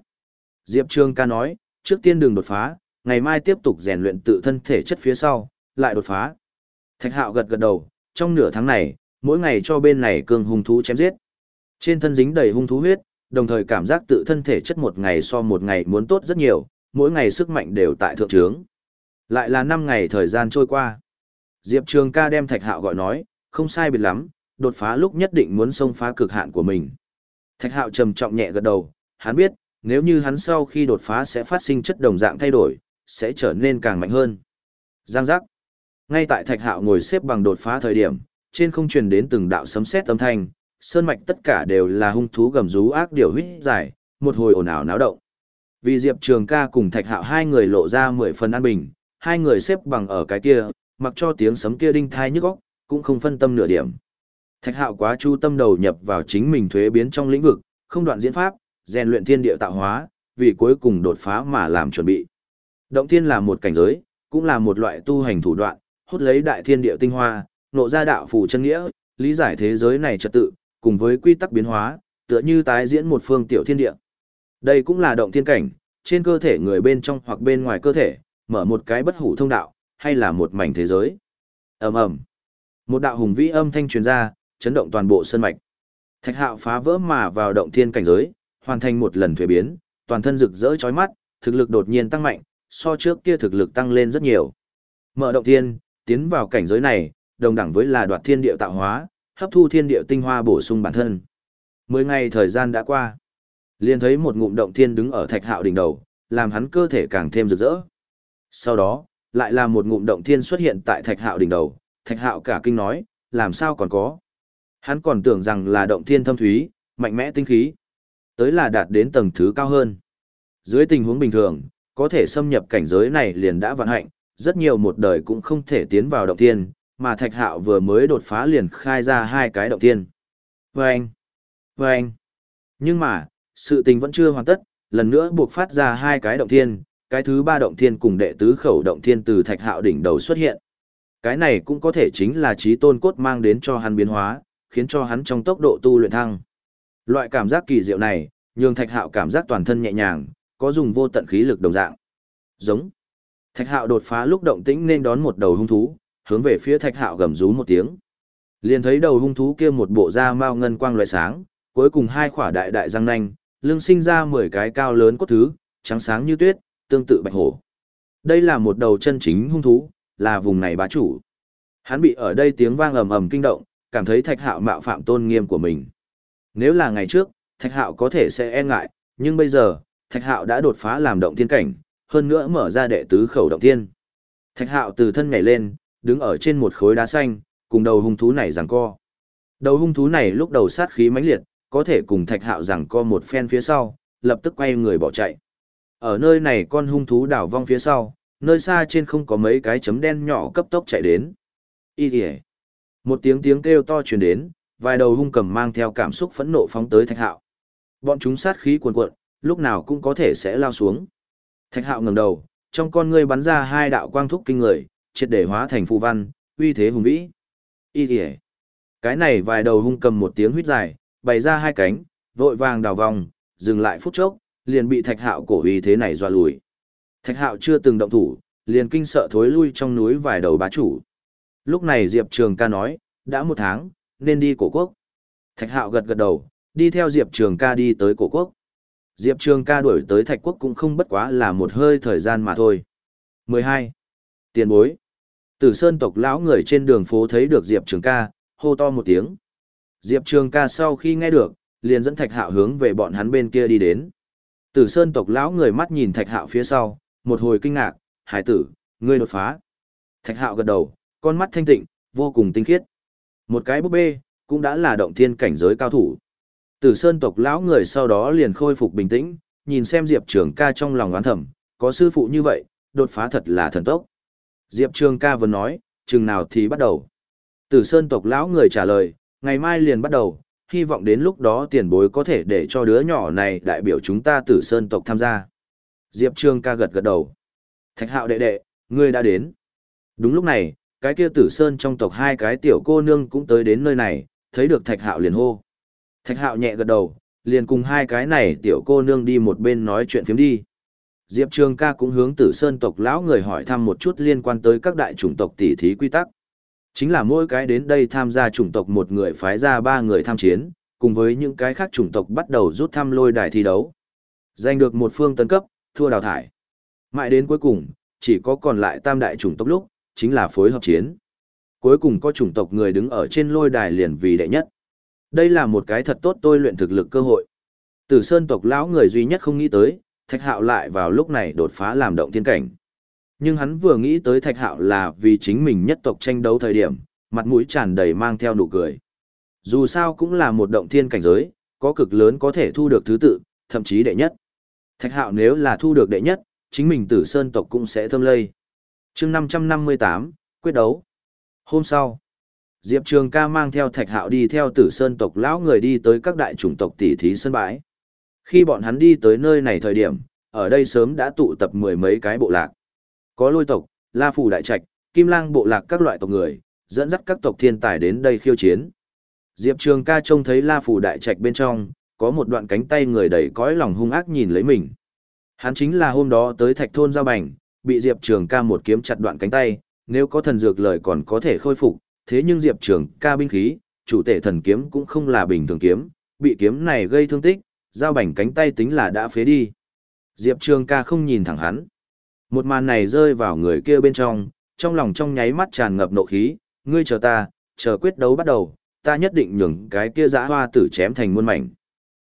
Diệp Trường ca nói, trước tiên đừng đột phá, ngày mai tiếp tục rèn luyện tự thân thể chất phía sau, lại đột phá. Thạch hạo gật gật đầu, trong nửa tháng này, mỗi ngày cho bên này cương hung thú chém giết. Trên thân dính đầy hung thú huyết, đồng thời cảm giác tự thân thể chất một ngày so một ngày muốn tốt rất nhiều, mỗi ngày sức mạnh đều tại thượng trướng. Lại là 5 ngày thời gian trôi qua. Diệp Trường ca đem Thạch Hạo gọi nói, không sai biệt lắm, đột phá lúc nhất định muốn xông phá cực hạn của mình. Thạch Hạo trầm trọng nhẹ gật đầu, hắn biết, nếu như hắn sau khi đột phá sẽ phát sinh chất đồng dạng thay đổi, sẽ trở nên càng mạnh hơn. Giang giác. Ngay tại Thạch Hạo ngồi xếp bằng đột phá thời điểm, trên không truyền đến từng đạo sấm sét âm thanh, sơn mạch tất cả đều là hung thú gầm rú ác điều huyết dài, một hồi ồn ào náo động. Vì Diệp Trường ca cùng Thạch Hạo hai người lộ ra mười phần an bình, hai người xếp bằng ở cái kia, mặc cho tiếng sấm kia đinh thai nhức óc, cũng không phân tâm nửa điểm. Thạch Hạo quá chu tâm đầu nhập vào chính mình thuế biến trong lĩnh vực, không đoạn diễn pháp, rèn luyện thiên địa tạo hóa, vì cuối cùng đột phá mà làm chuẩn bị. Động thiên là một cảnh giới, cũng là một loại tu hành thủ đoạn, hút lấy đại thiên địa tinh hoa, nộ ra đạo phù chân nghĩa, lý giải thế giới này trật tự, cùng với quy tắc biến hóa, tựa như tái diễn một phương tiểu thiên địa. Đây cũng là động thiên cảnh, trên cơ thể người bên trong hoặc bên ngoài cơ thể, mở một cái bất hủ thông đạo, hay là một mảnh thế giới. Ầm ầm. Một đạo hùng vĩ âm thanh truyền ra, chấn động toàn bộ sân mạch. Thạch Hạo phá vỡ mà vào động thiên cảnh giới, hoàn thành một lần thuế biến, toàn thân rực rỡ chói mắt, thực lực đột nhiên tăng mạnh, so trước kia thực lực tăng lên rất nhiều. Mở động thiên, tiến vào cảnh giới này, đồng đẳng với là đoạt thiên địa tạo hóa, hấp thu thiên địa tinh hoa bổ sung bản thân. Mười ngày thời gian đã qua. Liền thấy một ngụm động thiên đứng ở thạch hạo đỉnh đầu, làm hắn cơ thể càng thêm rực rỡ. Sau đó, lại là một ngụm động thiên xuất hiện tại thạch hạo đỉnh đầu, thạch hạo cả kinh nói, làm sao còn có. Hắn còn tưởng rằng là động thiên thâm thúy, mạnh mẽ tinh khí. Tới là đạt đến tầng thứ cao hơn. Dưới tình huống bình thường, có thể xâm nhập cảnh giới này liền đã vận hạnh, rất nhiều một đời cũng không thể tiến vào động thiên, mà thạch hạo vừa mới đột phá liền khai ra hai cái động thiên. Vâng! Vâng! Nhưng mà, sự tình vẫn chưa hoàn tất, lần nữa buộc phát ra hai cái động thiên, cái thứ ba động thiên cùng đệ tứ khẩu động thiên từ thạch hạo đỉnh đầu xuất hiện. Cái này cũng có thể chính là trí tôn cốt mang đến cho hắn biến hóa, khiến cho hắn trong tốc độ tu luyện thăng. Loại cảm giác kỳ diệu này, nhường thạch hạo cảm giác toàn thân nhẹ nhàng, có dùng vô tận khí lực đồng dạng. Giống. Thạch hạo đột phá lúc động tĩnh nên đón một đầu hung thú, hướng về phía thạch hạo gầm rú một tiếng. Liền thấy đầu hung thú kia một bộ da mao ngân quang lóe sáng, cuối cùng hai khỏa đại đại răng nanh, lưng sinh ra 10 cái cao lớn cốt thứ, trắng sáng như tuyết, tương tự bạch hổ. Đây là một đầu chân chính hung thú, là vùng này bá chủ. Hắn bị ở đây tiếng vang ầm ầm kinh động, cảm thấy thạch hạo mạo phạm tôn nghiêm của mình. Nếu là ngày trước, thạch hạo có thể sẽ e ngại, nhưng bây giờ, thạch hạo đã đột phá làm động thiên cảnh, hơn nữa mở ra đệ tứ khẩu động thiên. Thạch hạo từ thân nhảy lên, đứng ở trên một khối đá xanh, cùng đầu hung thú này giằng co. Đầu hung thú này lúc đầu sát khí mãnh liệt, có thể cùng thạch hạo giằng co một phen phía sau, lập tức quay người bỏ chạy. Ở nơi này con hung thú đảo vong phía sau, nơi xa trên không có mấy cái chấm đen nhỏ cấp tốc chạy đến. Y. Một tiếng tiếng kêu to truyền đến, vài đầu hung cầm mang theo cảm xúc phẫn nộ phóng tới thạch hạo. Bọn chúng sát khí cuồn cuộn, lúc nào cũng có thể sẽ lao xuống. Thạch hạo ngẩng đầu, trong con ngươi bắn ra hai đạo quang thúc kinh người, triệt để hóa thành phù văn, uy thế hùng vĩ. Y ỉa Cái này vài đầu hung cầm một tiếng huýt dài, bày ra hai cánh, vội vàng đào vòng, dừng lại phút chốc, liền bị thạch hạo cổ uy thế này dọa lùi. Thạch hạo chưa từng động thủ, liền kinh sợ thối lui trong núi vài đầu bá chủ. Lúc này Diệp Trường ca nói, đã một tháng, nên đi cổ quốc. Thạch hạo gật gật đầu, đi theo Diệp Trường ca đi tới cổ quốc. Diệp Trường ca đuổi tới Thạch quốc cũng không bất quá là một hơi thời gian mà thôi. 12. Tiền bối. Tử Sơn tộc lão người trên đường phố thấy được Diệp Trường ca, hô to một tiếng. Diệp Trường ca sau khi nghe được, liền dẫn Thạch Hạo hướng về bọn hắn bên kia đi đến. Tử Sơn tộc lão người mắt nhìn Thạch Hạo phía sau, một hồi kinh ngạc, "Hải tử, ngươi đột phá." Thạch Hạo gật đầu, con mắt thanh tịnh, vô cùng tinh khiết. Một cái búp bê, cũng đã là động thiên cảnh giới cao thủ. Tử Sơn tộc lão người sau đó liền khôi phục bình tĩnh, nhìn xem Diệp Trường ca trong lòng oán thầm, có sư phụ như vậy, đột phá thật là thần tốc. Diệp Trường ca vừa nói, chừng nào thì bắt đầu. Tử Sơn tộc lão người trả lời, ngày mai liền bắt đầu, hy vọng đến lúc đó tiền bối có thể để cho đứa nhỏ này đại biểu chúng ta Tử Sơn tộc tham gia. Diệp Trường ca gật gật đầu. Thạch hạo đệ đệ, ngươi đã đến. Đúng lúc này, cái kia Tử Sơn trong tộc hai cái tiểu cô nương cũng tới đến nơi này, thấy được Thạch hạo liền hô. Thạch hạo nhẹ gật đầu, liền cùng hai cái này tiểu cô nương đi một bên nói chuyện phiếm đi. Diệp Trường ca cũng hướng tử sơn tộc lão người hỏi thăm một chút liên quan tới các đại chủng tộc tỷ thí quy tắc. Chính là mỗi cái đến đây tham gia chủng tộc một người phái ra ba người tham chiến, cùng với những cái khác chủng tộc bắt đầu rút thăm lôi đài thi đấu. Giành được một phương tấn cấp, thua đào thải. Mãi đến cuối cùng, chỉ có còn lại tam đại chủng tộc lúc, chính là phối hợp chiến. Cuối cùng có chủng tộc người đứng ở trên lôi đài liền vì đệ nhất. Đây là một cái thật tốt tôi luyện thực lực cơ hội. Tử Sơn tộc lão người duy nhất không nghĩ tới, Thạch Hạo lại vào lúc này đột phá làm động thiên cảnh. Nhưng hắn vừa nghĩ tới Thạch Hạo là vì chính mình nhất tộc tranh đấu thời điểm, mặt mũi tràn đầy mang theo nụ cười. Dù sao cũng là một động thiên cảnh giới, có cực lớn có thể thu được thứ tự, thậm chí đệ nhất. Thạch Hạo nếu là thu được đệ nhất, chính mình Tử Sơn tộc cũng sẽ thâm lây. Chương 558, quyết đấu. Hôm sau, Diệp Trường ca mang theo Thạch Hạo đi theo Tử Sơn tộc lão người đi tới các đại chủng tộc tỷ thí sân bãi. Khi bọn hắn đi tới nơi này thời điểm, ở đây sớm đã tụ tập mười mấy cái bộ lạc. Có lôi tộc, La Phủ Đại Trạch, Kim Lang bộ lạc các loại tộc người, dẫn dắt các tộc thiên tài đến đây khiêu chiến. Diệp Trường ca trông thấy La Phủ Đại Trạch bên trong, có một đoạn cánh tay người đầy cõi lòng hung ác nhìn lấy mình. Hắn chính là hôm đó tới thạch thôn giao bành, bị Diệp Trường ca một kiếm chặt đoạn cánh tay, nếu có thần dược lời còn có thể khôi phục, thế nhưng Diệp Trường ca binh khí, chủ tể thần kiếm cũng không là bình thường kiếm, bị kiếm này gây thương tích, giao bảnh cánh tay tính là đã phế đi. Diệp Trường ca không nhìn thẳng hắn. Một màn này rơi vào người kia bên trong, trong lòng trong nháy mắt tràn ngập nộ khí, ngươi chờ ta, chờ quyết đấu bắt đầu, ta nhất định nhường cái kia giã hoa tử chém thành muôn mảnh.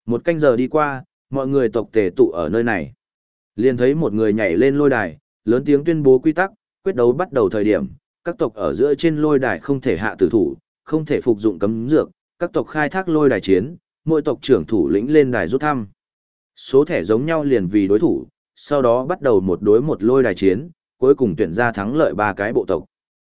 Một canh giờ đi qua, mọi người tộc tề tụ ở nơi này. Liền thấy một người nhảy lên lôi đài, lớn tiếng tuyên bố quy tắc, quyết đấu bắt đầu thời điểm, các tộc ở giữa trên lôi đài không thể hạ tử thủ, không thể phục dụng cấm dược, các tộc khai thác lôi đài chiến, mỗi tộc trưởng thủ lĩnh lên đài rút thăm. Số thẻ giống nhau liền vì đối thủ, sau đó bắt đầu một đối một lôi đài chiến, cuối cùng tuyển ra thắng lợi ba cái bộ tộc.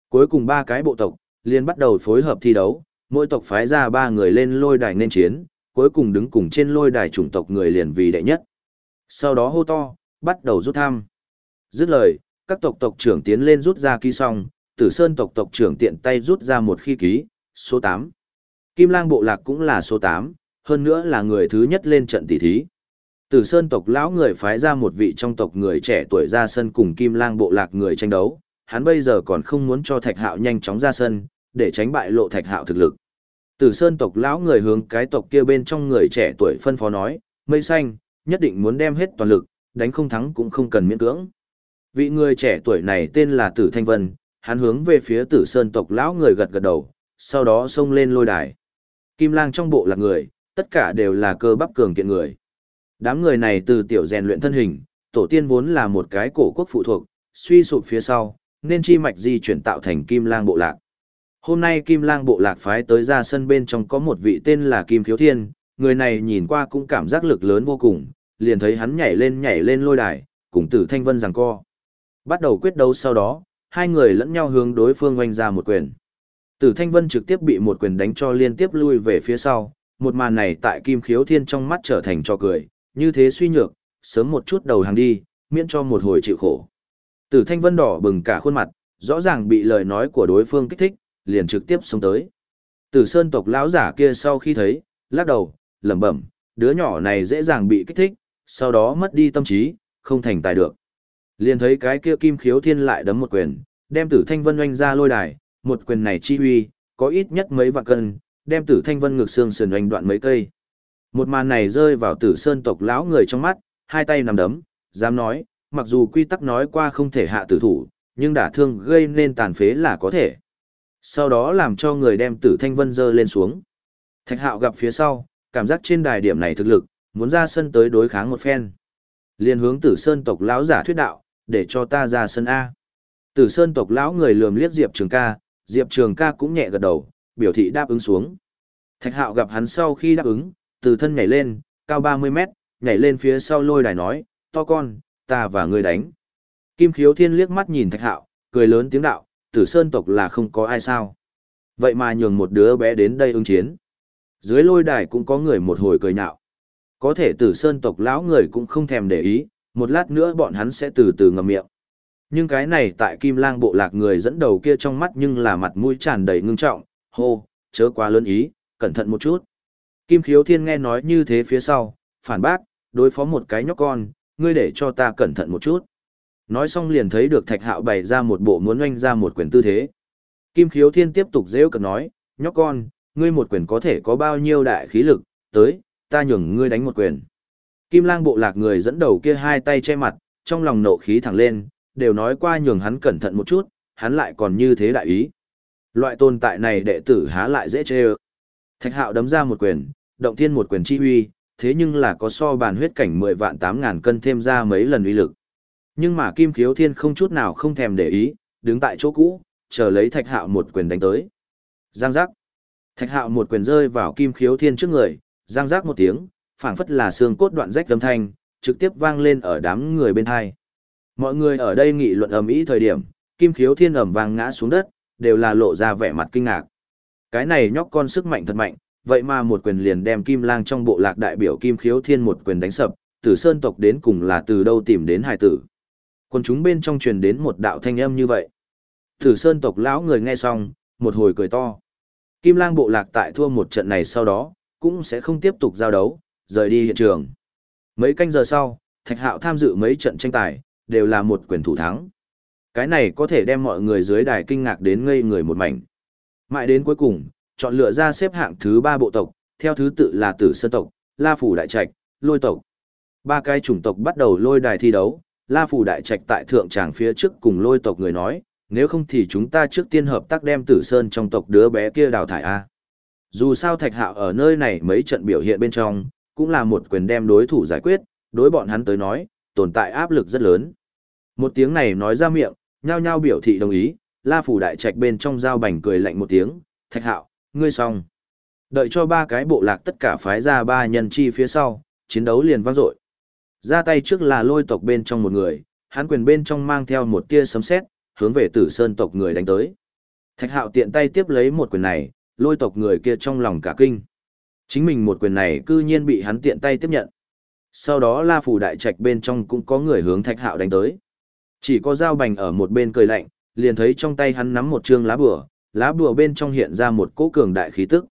Cuối cùng ba cái bộ tộc, liền bắt đầu phối hợp thi đấu, mỗi tộc phái ra ba người lên lôi đài nên chiến, cuối cùng đứng cùng trên lôi đài chủng tộc người liền vì đệ nhất. Sau đó hô to, bắt đầu rút thăm. Dứt lời, các tộc tộc trưởng tiến lên rút ra ký xong, tử sơn tộc tộc trưởng tiện tay rút ra một khi ký, số 8. Kim lang bộ lạc cũng là số 8, hơn nữa là người thứ nhất lên trận tỷ thí. Tử Sơn tộc lão người phái ra một vị trong tộc người trẻ tuổi ra sân cùng Kim Lang bộ lạc người tranh đấu, hắn bây giờ còn không muốn cho Thạch Hạo nhanh chóng ra sân, để tránh bại lộ Thạch Hạo thực lực. Tử Sơn tộc lão người hướng cái tộc kia bên trong người trẻ tuổi phân phó nói, "Mây xanh, nhất định muốn đem hết toàn lực, đánh không thắng cũng không cần miễn cưỡng." Vị người trẻ tuổi này tên là Tử Thanh Vân, hắn hướng về phía Tử Sơn tộc lão người gật gật đầu, sau đó xông lên lôi đài. Kim Lang trong bộ là người, tất cả đều là cơ bắp cường kiện người. Đám người này từ tiểu rèn luyện thân hình, tổ tiên vốn là một cái cổ quốc phụ thuộc, suy sụp phía sau, nên chi mạch di chuyển tạo thành Kim Lang bộ lạc. Hôm nay Kim Lang bộ lạc phái tới ra sân bên trong có một vị tên là Kim Khiếu Thiên, người này nhìn qua cũng cảm giác lực lớn vô cùng, liền thấy hắn nhảy lên nhảy lên lôi đài, cùng Tử Thanh Vân giằng co. Bắt đầu quyết đấu sau đó, hai người lẫn nhau hướng đối phương oanh ra một quyền. Tử Thanh Vân trực tiếp bị một quyền đánh cho liên tiếp lui về phía sau, một màn này tại Kim Khiếu Thiên trong mắt trở thành cho cười, như thế suy nhược, sớm một chút đầu hàng đi, miễn cho một hồi chịu khổ. Tử Thanh Vân đỏ bừng cả khuôn mặt, rõ ràng bị lời nói của đối phương kích thích, liền trực tiếp xông tới. Tử Sơn tộc lão giả kia sau khi thấy, lắc đầu, lẩm bẩm, đứa nhỏ này dễ dàng bị kích thích, sau đó mất đi tâm trí, không thành tài được. Liền thấy cái kia Kim Khiếu Thiên lại đấm một quyền, đem Tử Thanh Vân oanh ra lôi đài, một quyền này chi uy, có ít nhất mấy vạn cân, đem Tử Thanh Vân ngược xương sườn oanh đoạn mấy cây. Một màn này rơi vào tử sơn tộc lão người trong mắt, hai tay nằm đấm, dám nói, mặc dù quy tắc nói qua không thể hạ tử thủ, nhưng đả thương gây nên tàn phế là có thể. Sau đó làm cho người đem tử thanh vân dơ lên xuống. Thạch hạo gặp phía sau, cảm giác trên đài điểm này thực lực, muốn ra sân tới đối kháng một phen. Liên hướng tử sơn tộc lão giả thuyết đạo, để cho ta ra sân A. Tử sơn tộc lão người lườm liếc Diệp Trường ca, Diệp Trường ca cũng nhẹ gật đầu, biểu thị đáp ứng xuống. Thạch hạo gặp hắn sau khi đáp ứng, từ thân nhảy lên, cao 30 mét, nhảy lên phía sau lôi đài nói, to con, ta và ngươi đánh. Kim khiếu thiên liếc mắt nhìn thạch hạo, cười lớn tiếng đạo, tử sơn tộc là không có ai sao. Vậy mà nhường một đứa bé đến đây ứng chiến. Dưới lôi đài cũng có người một hồi cười nhạo. Có thể tử sơn tộc lão người cũng không thèm để ý, một lát nữa bọn hắn sẽ từ từ ngậm miệng. Nhưng cái này tại kim lang bộ lạc người dẫn đầu kia trong mắt nhưng là mặt mũi tràn đầy ngưng trọng, hô, chớ quá lớn ý, cẩn thận một chút. Kim khiếu thiên nghe nói như thế phía sau, phản bác, đối phó một cái nhóc con, ngươi để cho ta cẩn thận một chút. Nói xong liền thấy được thạch hạo bày ra một bộ muốn oanh ra một quyền tư thế. Kim khiếu thiên tiếp tục rêu cực nói, nhóc con, ngươi một quyền có thể có bao nhiêu đại khí lực, tới, ta nhường ngươi đánh một quyền. Kim lang bộ lạc người dẫn đầu kia hai tay che mặt, trong lòng nộ khí thẳng lên, đều nói qua nhường hắn cẩn thận một chút, hắn lại còn như thế đại ý. Loại tồn tại này đệ tử há lại dễ chê ơ. Thạch hạo đấm ra một quyền, động thiên một quyền chi uy, thế nhưng là có so bàn huyết cảnh 10 vạn 8 ngàn cân thêm ra mấy lần uy lực. Nhưng mà Kim Khiếu Thiên không chút nào không thèm để ý, đứng tại chỗ cũ, chờ lấy Thạch Hạo một quyền đánh tới. Giang giác. Thạch Hạo một quyền rơi vào Kim Khiếu Thiên trước người, giang giác một tiếng, phảng phất là xương cốt đoạn rách âm thanh, trực tiếp vang lên ở đám người bên hai. Mọi người ở đây nghị luận ầm ĩ thời điểm, Kim Khiếu Thiên ầm vang ngã xuống đất, đều là lộ ra vẻ mặt kinh ngạc. Cái này nhóc con sức mạnh thật mạnh, vậy mà một quyền liền đem Kim Lang trong bộ lạc đại biểu Kim Khiếu Thiên một quyền đánh sập, Tử Sơn tộc đến cùng là từ đâu tìm đến hải tử. Còn chúng bên trong truyền đến một đạo thanh âm như vậy. Tử Sơn tộc lão người nghe xong, một hồi cười to. Kim Lang bộ lạc tại thua một trận này sau đó, cũng sẽ không tiếp tục giao đấu, rời đi hiện trường. Mấy canh giờ sau, Thạch Hạo tham dự mấy trận tranh tài, đều là một quyền thủ thắng. Cái này có thể đem mọi người dưới đài kinh ngạc đến ngây người một mảnh. Mãi đến cuối cùng, chọn lựa ra xếp hạng thứ ba bộ tộc, theo thứ tự là Tử Sơn tộc, La Phủ Đại Trạch, Lôi tộc. Ba cái chủng tộc bắt đầu lôi đài thi đấu, La Phủ Đại Trạch tại thượng tràng phía trước cùng Lôi tộc người nói, nếu không thì chúng ta trước tiên hợp tác đem Tử Sơn trong tộc đứa bé kia đào thải a. Dù sao Thạch Hạo ở nơi này mấy trận biểu hiện bên trong, cũng là một quyền đem đối thủ giải quyết, đối bọn hắn tới nói, tồn tại áp lực rất lớn. Một tiếng này nói ra miệng, nhao nhao biểu thị đồng ý, La Phủ Đại Trạch bên trong giao bành cười lạnh một tiếng, Thạch Hạo, ngươi xong. Đợi cho ba cái bộ lạc tất cả phái ra ba nhân chi phía sau, chiến đấu liền vang dội. Ra tay trước là lôi tộc bên trong một người, hắn quyền bên trong mang theo một tia sấm sét, hướng về Tử Sơn tộc người đánh tới. Thạch Hạo tiện tay tiếp lấy một quyền này, lôi tộc người kia trong lòng cả kinh. Chính mình một quyền này cư nhiên bị hắn tiện tay tiếp nhận. Sau đó La Phủ Đại Trạch bên trong cũng có người hướng Thạch Hạo đánh tới. Chỉ có dao bành ở một bên cười lạnh, liền thấy trong tay hắn nắm một trương lá bùa, lá bùa bên trong hiện ra một cỗ cường đại khí tức.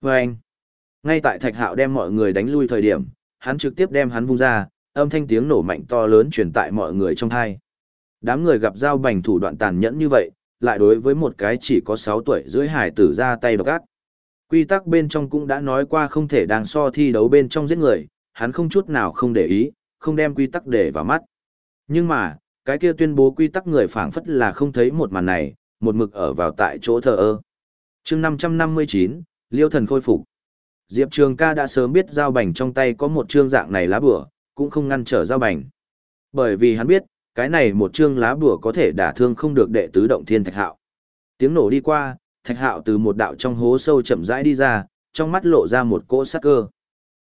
Và anh, ngay tại Thạch Hạo đem mọi người đánh lui thời điểm, hắn trực tiếp đem hắn vung ra, âm thanh tiếng nổ mạnh to lớn truyền tại mọi người trong hai. Đám người gặp dao bành thủ đoạn tàn nhẫn như vậy, lại đối với một cái chỉ có 6 tuổi dưới hải tử ra tay độc ác. Quy tắc bên trong cũng đã nói qua không thể đang so thi đấu bên trong giết người, hắn không chút nào không để ý, không đem quy tắc để vào mắt. Nhưng mà, cái kia tuyên bố quy tắc người phảng phất là không thấy một màn này, một mực ở vào tại chỗ thờ ơ. chương 559, Liêu thần khôi phục. Diệp Trường ca đã sớm biết giao bành trong tay có một trương dạng này lá bửa, cũng không ngăn trở giao bành. Bởi vì hắn biết, cái này một trương lá bửa có thể đả thương không được đệ tứ động thiên thạch hạo. Tiếng nổ đi qua, thạch hạo từ một đạo trong hố sâu chậm rãi đi ra, trong mắt lộ ra một cỗ sắc cơ.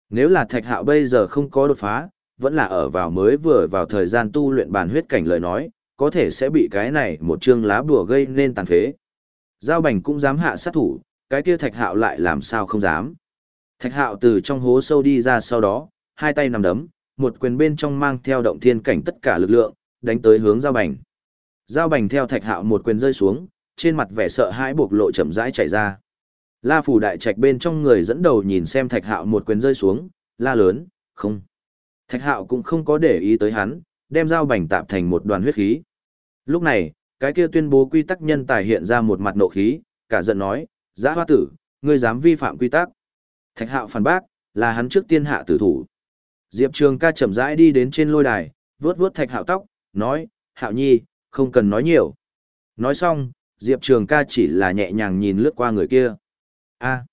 Nếu là thạch hạo bây giờ không có đột phá, vẫn là ở vào mới vừa vào thời gian tu luyện bàn huyết cảnh lời nói, có thể sẽ bị cái này một chương lá bùa gây nên tàn phế. Giao bành cũng dám hạ sát thủ, cái kia thạch hạo lại làm sao không dám. Thạch hạo từ trong hố sâu đi ra sau đó, hai tay nằm đấm, một quyền bên trong mang theo động thiên cảnh tất cả lực lượng, đánh tới hướng giao bành. Giao bành theo thạch hạo một quyền rơi xuống, trên mặt vẻ sợ hãi buộc lộ chậm rãi chảy ra. La phủ đại trạch bên trong người dẫn đầu nhìn xem thạch hạo một quyền rơi xuống, la lớn, không. Thạch hạo cũng không có để ý tới hắn, đem dao bành tạm thành một đoàn huyết khí. Lúc này, cái kia tuyên bố quy tắc nhân tài hiện ra một mặt nộ khí, cả giận nói, "Giá hoa tử, ngươi dám vi phạm quy tắc. Thạch hạo phản bác, là hắn trước tiên hạ tử thủ. Diệp Trường ca chậm rãi đi đến trên lôi đài, vuốt vuốt thạch hạo tóc, nói, hạo nhi, không cần nói nhiều. Nói xong, Diệp Trường ca chỉ là nhẹ nhàng nhìn lướt qua người kia. a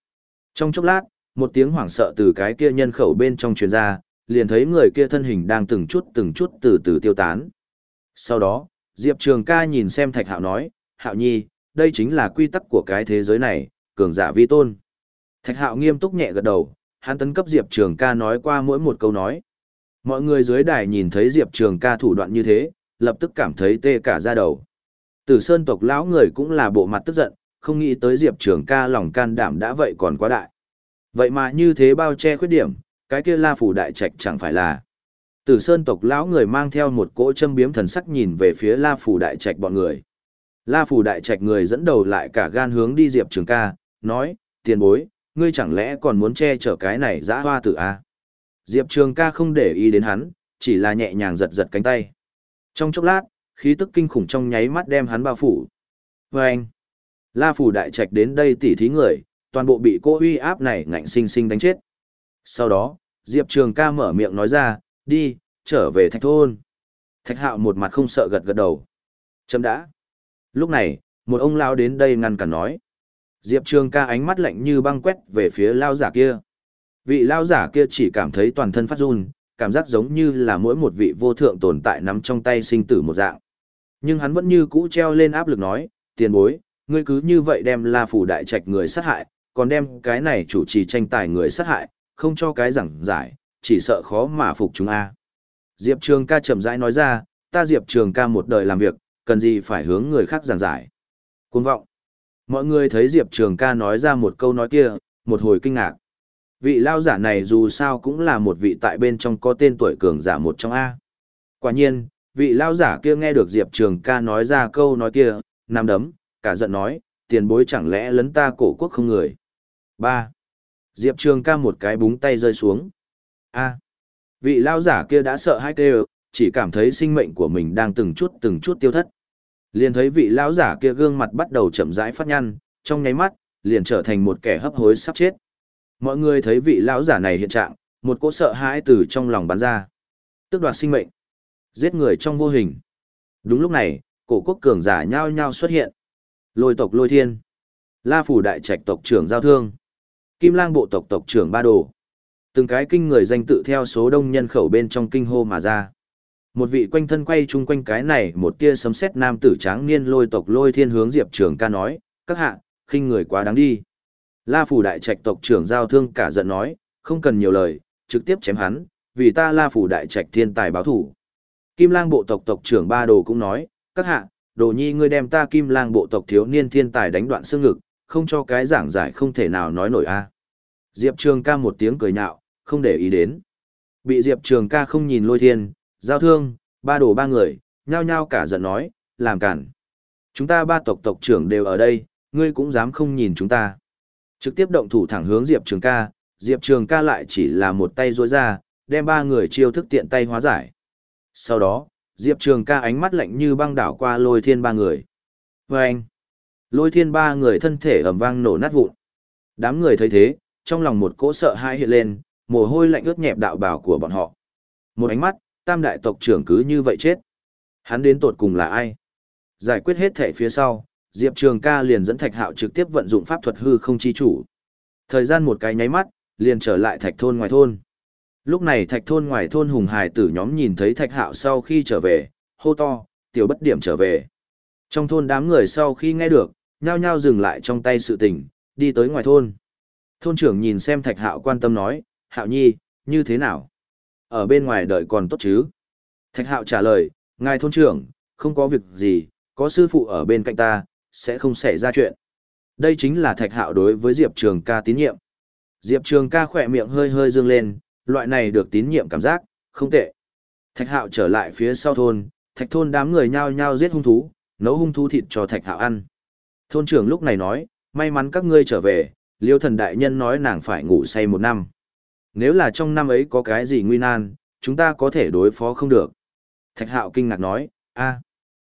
trong chốc lát, một tiếng hoảng sợ từ cái kia nhân khẩu bên trong truyền ra, liền thấy người kia thân hình đang từng chút từng chút từ từ tiêu tán. Sau đó, Diệp Trường ca nhìn xem Thạch Hạo nói, Hạo Nhi, đây chính là quy tắc của cái thế giới này, cường giả vi tôn. Thạch Hạo nghiêm túc nhẹ gật đầu, hắn tấn cấp Diệp Trường ca nói qua mỗi một câu nói. Mọi người dưới đài nhìn thấy Diệp Trường ca thủ đoạn như thế, lập tức cảm thấy tê cả da đầu. Tử Sơn tộc lão người cũng là bộ mặt tức giận, không nghĩ tới Diệp Trường ca lòng can đảm đã vậy còn quá đại. Vậy mà như thế bao che khuyết điểm, cái kia La Phủ Đại Trạch chẳng phải là. Tử Sơn tộc lão người mang theo một cỗ châm biếm thần sắc nhìn về phía La Phủ Đại Trạch bọn người. La Phủ Đại Trạch người dẫn đầu lại cả gan hướng đi Diệp Trường ca, nói, tiền bối, ngươi chẳng lẽ còn muốn che chở cái này dã hoa tử a? Diệp Trường ca không để ý đến hắn, chỉ là nhẹ nhàng giật giật cánh tay. Trong chốc lát, khí tức kinh khủng trong nháy mắt đem hắn bao phủ. Và anh, La Phủ Đại Trạch đến đây tỉ thí người, toàn bộ bị cô uy áp này ngạnh sinh sinh đánh chết. Sau đó, Diệp Trường ca mở miệng nói ra, đi, trở về thạch thôn. Thạch hạo một mặt không sợ gật gật đầu. Chấm đã. Lúc này, một ông lao đến đây ngăn cản nói. Diệp Trường ca ánh mắt lạnh như băng quét về phía lao giả kia. Vị lao giả kia chỉ cảm thấy toàn thân phát run, cảm giác giống như là mỗi một vị vô thượng tồn tại nắm trong tay sinh tử một dạng. Nhưng hắn vẫn như cũ treo lên áp lực nói, tiền bối, ngươi cứ như vậy đem La Phủ Đại Trạch người sát hại, còn đem cái này chủ trì tranh tài người sát hại, không cho cái giảng giải, chỉ sợ khó mà phục chúng a. Diệp Trường ca chậm rãi nói ra, ta Diệp Trường ca một đời làm việc, cần gì phải hướng người khác giảng giải. Cuồng vọng. Mọi người thấy Diệp Trường ca nói ra một câu nói kia, một hồi kinh ngạc. Vị lao giả này dù sao cũng là một vị tại bên trong có tên tuổi cường giả một trong A. Quả nhiên, vị lao giả kia nghe được Diệp Trường ca nói ra câu nói kia, nằm đấm, cả giận nói, tiền bối chẳng lẽ lấn ta cổ quốc không người. Ba, Diệp Trường ca một cái búng tay rơi xuống. A. Vị lao giả kia đã sợ hai kêu, chỉ cảm thấy sinh mệnh của mình đang từng chút từng chút tiêu thất. Liền thấy vị lão giả kia gương mặt bắt đầu chậm rãi phát nhăn, trong nháy mắt, liền trở thành một kẻ hấp hối sắp chết. Mọi người thấy vị lão giả này hiện trạng, một cỗ sợ hãi từ trong lòng bắn ra. Tức đoạt sinh mệnh, giết người trong vô hình. Đúng lúc này, cổ quốc cường giả nhao nhao xuất hiện. Lôi tộc Lôi Thiên, La phủ đại trạch tộc trưởng giao thương, Kim Lang bộ tộc tộc trưởng Ba Đồ. Từng cái kinh người danh tự theo số đông nhân khẩu bên trong kinh hô mà ra. Một vị quanh thân quay chung quanh cái này một tia sấm sét nam tử tráng niên lôi tộc lôi thiên hướng Diệp Trường ca nói, các hạ, khinh người quá đáng đi. La phủ đại trạch tộc trưởng giao thương cả giận nói, không cần nhiều lời, trực tiếp chém hắn, vì ta la phủ đại trạch thiên tài báo thủ. Kim lang bộ tộc tộc trưởng ba đồ cũng nói, các hạ, đồ nhi ngươi đem ta kim lang bộ tộc thiếu niên thiên tài đánh đoạn xương ngực, không cho cái giảng giải không thể nào nói nổi a. Diệp Trường ca một tiếng cười nhạo, không để ý đến. Bị Diệp Trường ca không nhìn lôi thiên, giao thương, ba đồ ba người, nhao nhao cả giận nói, làm cản. Chúng ta ba tộc tộc trưởng đều ở đây, ngươi cũng dám không nhìn chúng ta. Trực tiếp động thủ thẳng hướng Diệp Trường ca, Diệp Trường ca lại chỉ là một tay rối ra, đem ba người chiêu thức tiện tay hóa giải. Sau đó, Diệp Trường ca ánh mắt lạnh như băng đảo qua lôi thiên ba người. Và anh, lôi thiên ba người thân thể ẩm vang nổ nát vụn. Đám người thấy thế, trong lòng một cỗ sợ hãi hiện lên, mồ hôi lạnh ướt nhẹp đạo bào của bọn họ. Một ánh mắt, tam đại tộc trưởng cứ như vậy chết. Hắn đến tột cùng là ai? Giải quyết hết thể phía sau, Diệp Trường ca liền dẫn Thạch Hạo trực tiếp vận dụng pháp thuật hư không chi chủ. Thời gian một cái nháy mắt, liền trở lại Thạch thôn ngoài thôn. Lúc này Thạch thôn ngoài thôn hùng hải tử nhóm nhìn thấy Thạch Hạo sau khi trở về, hô to, tiểu bất điểm trở về. Trong thôn đám người sau khi nghe được, nhao nhao dừng lại trong tay sự tình, đi tới ngoài thôn. Thôn trưởng nhìn xem Thạch Hạo quan tâm nói, Hạo Nhi, như thế nào? Ở bên ngoài đợi còn tốt chứ? Thạch Hạo trả lời, ngài thôn trưởng, không có việc gì, có sư phụ ở bên cạnh ta, sẽ không xảy ra chuyện. Đây chính là Thạch Hạo đối với Diệp Trường ca tín nhiệm. Diệp Trường ca khỏe miệng hơi hơi dương lên, loại này được tín nhiệm cảm giác, không tệ. Thạch Hạo trở lại phía sau thôn, Thạch thôn đám người nhao nhao giết hung thú, nấu hung thú thịt cho Thạch Hạo ăn. Thôn trưởng lúc này nói, may mắn các ngươi trở về, Liêu thần đại nhân nói nàng phải ngủ say một năm. Nếu là trong năm ấy có cái gì nguy nan, chúng ta có thể đối phó không được. Thạch hạo kinh ngạc nói, a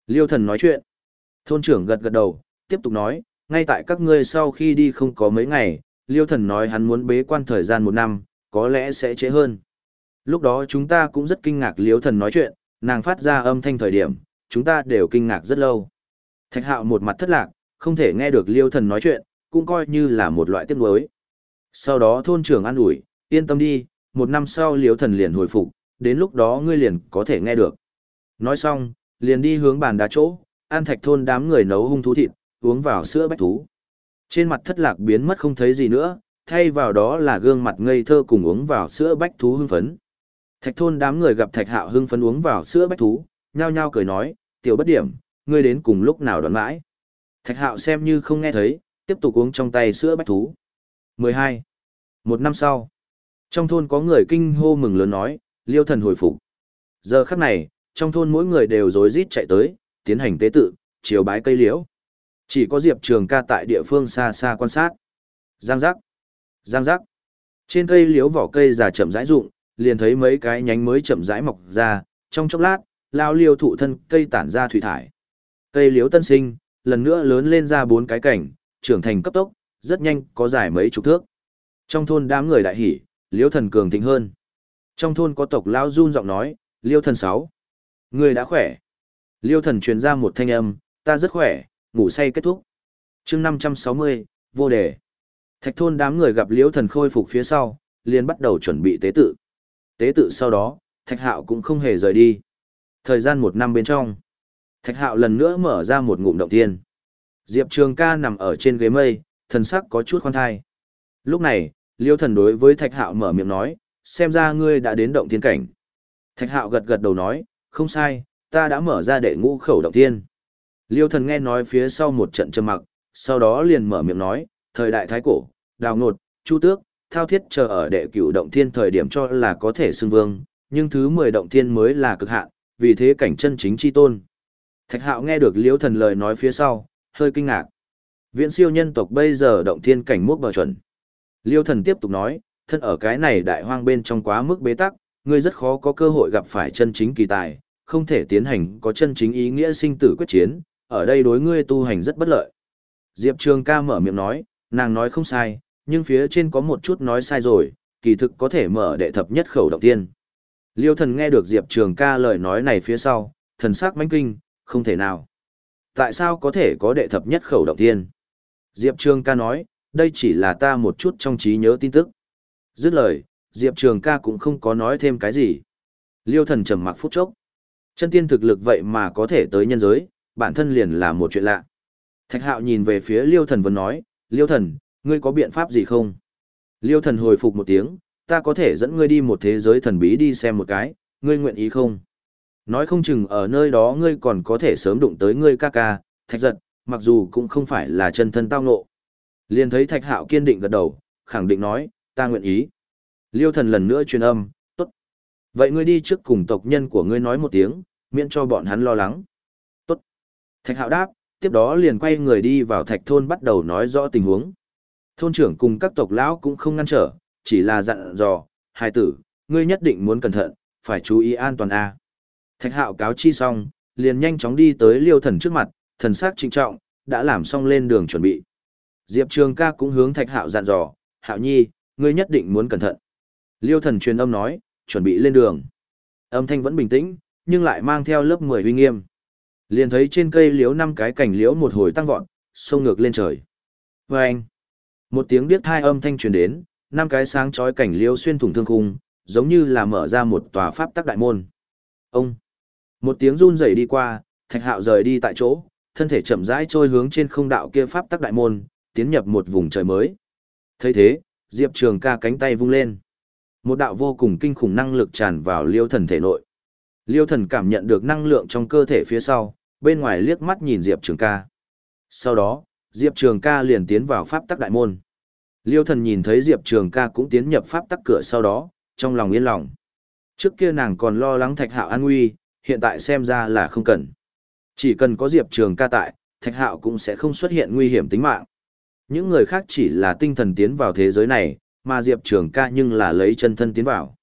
Liêu thần nói chuyện. Thôn trưởng gật gật đầu, tiếp tục nói, ngay tại các ngươi sau khi đi không có mấy ngày, Liêu thần nói hắn muốn bế quan thời gian một năm, có lẽ sẽ trễ hơn. Lúc đó chúng ta cũng rất kinh ngạc liếu thần nói chuyện, nàng phát ra âm thanh thời điểm, chúng ta đều kinh ngạc rất lâu. Thạch hạo một mặt thất lạc, không thể nghe được Liêu thần nói chuyện, cũng coi như là một loại tiếc nuối. Sau đó thôn trưởng an ủi, yên tâm đi, một năm sau Liêu thần liền hồi phục, đến lúc đó ngươi liền có thể nghe được. Nói xong, liền đi hướng bàn đá chỗ, an thạch thôn đám người nấu hung thú thịt, uống vào sữa bách thú. Trên mặt thất lạc biến mất không thấy gì nữa, thay vào đó là gương mặt ngây thơ cùng uống vào sữa bách thú hưng phấn. Thạch thôn đám người gặp thạch hạo hưng phấn uống vào sữa bách thú, nhao nhao cười nói, tiểu bất điểm, ngươi đến cùng lúc nào đoán mãi. Thạch hạo xem như không nghe thấy, tiếp tục uống trong tay sữa bách thú. 12. Một năm sau, trong thôn có người kinh hô mừng lớn nói, liêu thần hồi phục. Giờ khắc này, trong thôn mỗi người đều rối rít chạy tới, tiến hành tế tự, chiều bái cây liễu. Chỉ có Diệp Trường ca tại địa phương xa xa quan sát. Giang giác. Giang giác. Trên cây liễu vỏ cây già chậm rãi rụng, liền thấy mấy cái nhánh mới chậm rãi mọc ra, trong chốc lát, lao liêu thụ thân cây tản ra thủy thải. Cây liếu tân sinh, lần nữa lớn lên ra bốn cái cảnh, trưởng thành cấp tốc, rất nhanh có dài mấy chục thước. Trong thôn đám người đại hỉ, liêu thần cường thịnh hơn. Trong thôn có tộc lao run giọng nói, liêu thần sáu. Người đã khỏe. Liêu thần truyền ra một thanh âm, ta rất khỏe, ngủ say kết thúc. chương 560, vô đề. Thạch thôn đám người gặp liêu thần khôi phục phía sau, liền bắt đầu chuẩn bị tế tự. Tế tự sau đó, thạch hạo cũng không hề rời đi. Thời gian một năm bên trong, thạch hạo lần nữa mở ra một ngụm động tiên. Diệp Trường ca nằm ở trên ghế mây, thần sắc có chút khoan thai. Lúc này, liêu thần đối với thạch hạo mở miệng nói, xem ra ngươi đã đến động thiên cảnh. Thạch hạo gật gật đầu nói, không sai, ta đã mở ra đệ ngũ khẩu động thiên. Liêu thần nghe nói phía sau một trận trầm mặc, sau đó liền mở miệng nói, thời đại thái cổ, đào ngột, chu tước, thao thiết chờ ở đệ cửu động thiên thời điểm cho là có thể xưng vương, nhưng thứ 10 động thiên mới là cực hạn, vì thế cảnh chân chính chi tôn. Thạch hạo nghe được liêu thần lời nói phía sau, hơi kinh ngạc. Viễn siêu nhân tộc bây giờ động thiên cảnh mốc bờ chuẩn. Liêu thần tiếp tục nói, thân ở cái này đại hoang bên trong quá mức bế tắc, ngươi rất khó có cơ hội gặp phải chân chính kỳ tài, không thể tiến hành có chân chính ý nghĩa sinh tử quyết chiến, ở đây đối ngươi tu hành rất bất lợi. Diệp Trường ca mở miệng nói, nàng nói không sai, nhưng phía trên có một chút nói sai rồi, kỳ thực có thể mở đệ thập nhất khẩu động tiên. Liêu thần nghe được Diệp Trường ca lời nói này phía sau, thần sắc mãnh kinh, không thể nào. Tại sao có thể có đệ thập nhất khẩu động tiên? Diệp Trường ca nói, đây chỉ là ta một chút trong trí nhớ tin tức. Dứt lời, Diệp Trường ca cũng không có nói thêm cái gì. Liêu thần trầm mặc phút chốc. Chân tiên thực lực vậy mà có thể tới nhân giới, bản thân liền là một chuyện lạ. Thạch hạo nhìn về phía liêu thần vẫn nói, liêu thần, ngươi có biện pháp gì không? Liêu thần hồi phục một tiếng, ta có thể dẫn ngươi đi một thế giới thần bí đi xem một cái, ngươi nguyện ý không? Nói không chừng ở nơi đó ngươi còn có thể sớm đụng tới ngươi ca ca, thạch giật, mặc dù cũng không phải là chân thân tao ngộ. Liền thấy thạch hạo kiên định gật đầu, khẳng định nói, ta nguyện ý. Liêu thần lần nữa truyền âm, tốt. Vậy ngươi đi trước cùng tộc nhân của ngươi nói một tiếng, miễn cho bọn hắn lo lắng. Tốt. Thạch hạo đáp, tiếp đó liền quay người đi vào thạch thôn bắt đầu nói rõ tình huống. Thôn trưởng cùng các tộc lão cũng không ngăn trở, chỉ là dặn dò, hai tử, ngươi nhất định muốn cẩn thận, phải chú ý an toàn a. Thạch hạo cáo chi xong, liền nhanh chóng đi tới liêu thần trước mặt, thần sắc trịnh trọng, đã làm xong lên đường chuẩn bị. Diệp Trường ca cũng hướng thạch hạo dặn dò, hạo nhi, ngươi nhất định muốn cẩn thận. Liêu thần truyền âm nói, chuẩn bị lên đường. Âm thanh vẫn bình tĩnh, nhưng lại mang theo lớp 10 uy nghiêm. Liền thấy trên cây liếu năm cái cành liếu một hồi tăng vọt, sông ngược lên trời. Và anh, một tiếng điếc thai âm thanh truyền đến, năm cái sáng chói cảnh liếu xuyên thủng thương khung, giống như là mở ra một tòa pháp tắc đại môn. Ông, một tiếng run rẩy đi qua, thạch hạo rời đi tại chỗ, thân thể chậm rãi trôi hướng trên không đạo kia pháp tắc đại môn, tiến nhập một vùng trời mới. thấy thế, Diệp Trường ca cánh tay vung lên. Một đạo vô cùng kinh khủng năng lực tràn vào liêu thần thể nội. Liêu thần cảm nhận được năng lượng trong cơ thể phía sau, bên ngoài liếc mắt nhìn Diệp Trường ca. Sau đó, Diệp Trường ca liền tiến vào pháp tắc đại môn. Liêu thần nhìn thấy Diệp Trường ca cũng tiến nhập pháp tắc cửa sau đó, trong lòng yên lòng. Trước kia nàng còn lo lắng thạch hạo an nguy, hiện tại xem ra là không cần. Chỉ cần có Diệp Trường ca tại, thạch hạo cũng sẽ không xuất hiện nguy hiểm tính mạng. Những người khác chỉ là tinh thần tiến vào thế giới này, mà Diệp Trường ca nhưng là lấy chân thân tiến vào.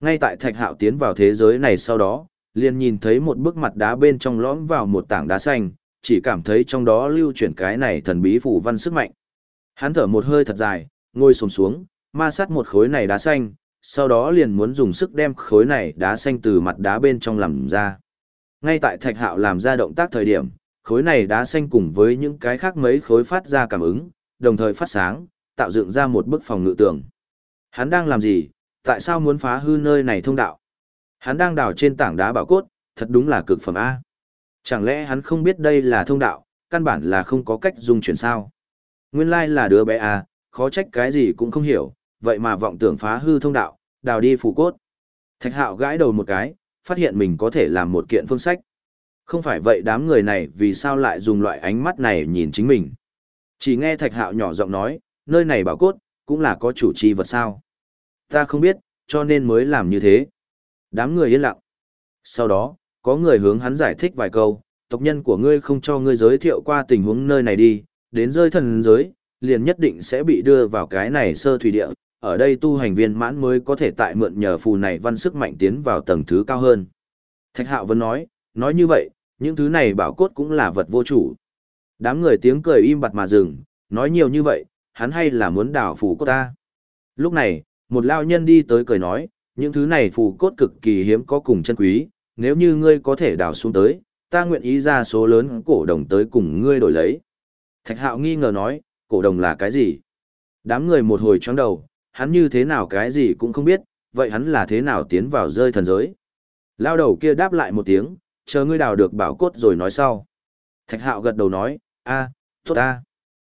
Ngay tại Thạch Hạo tiến vào thế giới này sau đó, liền nhìn thấy một bức mặt đá bên trong lõm vào một tảng đá xanh, chỉ cảm thấy trong đó lưu chuyển cái này thần bí phủ văn sức mạnh. Hắn thở một hơi thật dài, ngồi xổm xuống, ma sát một khối này đá xanh, sau đó liền muốn dùng sức đem khối này đá xanh từ mặt đá bên trong làm ra. Ngay tại Thạch Hạo làm ra động tác thời điểm, khối này đá xanh cùng với những cái khác mấy khối phát ra cảm ứng, đồng thời phát sáng, tạo dựng ra một bức phòng ngự tường. Hắn đang làm gì, tại sao muốn phá hư nơi này thông đạo? Hắn đang đào trên tảng đá bảo cốt, thật đúng là cực phẩm A. Chẳng lẽ hắn không biết đây là thông đạo, căn bản là không có cách dung chuyển sao? Nguyên lai là đứa bé A, khó trách cái gì cũng không hiểu, vậy mà vọng tưởng phá hư thông đạo, đào đi phủ cốt. Thạch hạo gãi đầu một cái, phát hiện mình có thể làm một kiện phương sách. Không phải vậy đám người này vì sao lại dùng loại ánh mắt này nhìn chính mình. Chỉ nghe thạch hạo nhỏ giọng nói, nơi này bảo cốt, cũng là có chủ trì vật sao. Ta không biết, cho nên mới làm như thế. Đám người yên lặng. Sau đó, có người hướng hắn giải thích vài câu, tộc nhân của ngươi không cho ngươi giới thiệu qua tình huống nơi này đi, đến rơi thần giới, liền nhất định sẽ bị đưa vào cái này sơ thủy địa, ở đây tu hành viên mãn mới có thể tại mượn nhờ phù này văn sức mạnh tiến vào tầng thứ cao hơn. Thạch Hạo vẫn nói, nói như vậy, những thứ này bảo cốt cũng là vật vô chủ. Đám người tiếng cười im bặt mà dừng, nói nhiều như vậy, hắn hay là muốn đảo phù cốt ta. Lúc này, một lao nhân đi tới cười nói, những thứ này phù cốt cực kỳ hiếm có cùng chân quý, nếu như ngươi có thể đào xuống tới, ta nguyện ý ra số lớn cổ đồng tới cùng ngươi đổi lấy. Thạch hạo nghi ngờ nói, cổ đồng là cái gì? Đám người một hồi choáng đầu, hắn như thế nào cái gì cũng không biết, vậy hắn là thế nào tiến vào rơi thần giới? Lao đầu kia đáp lại một tiếng, chờ ngươi đào được bảo cốt rồi nói sau. Thạch hạo gật đầu nói, a, tốt ta.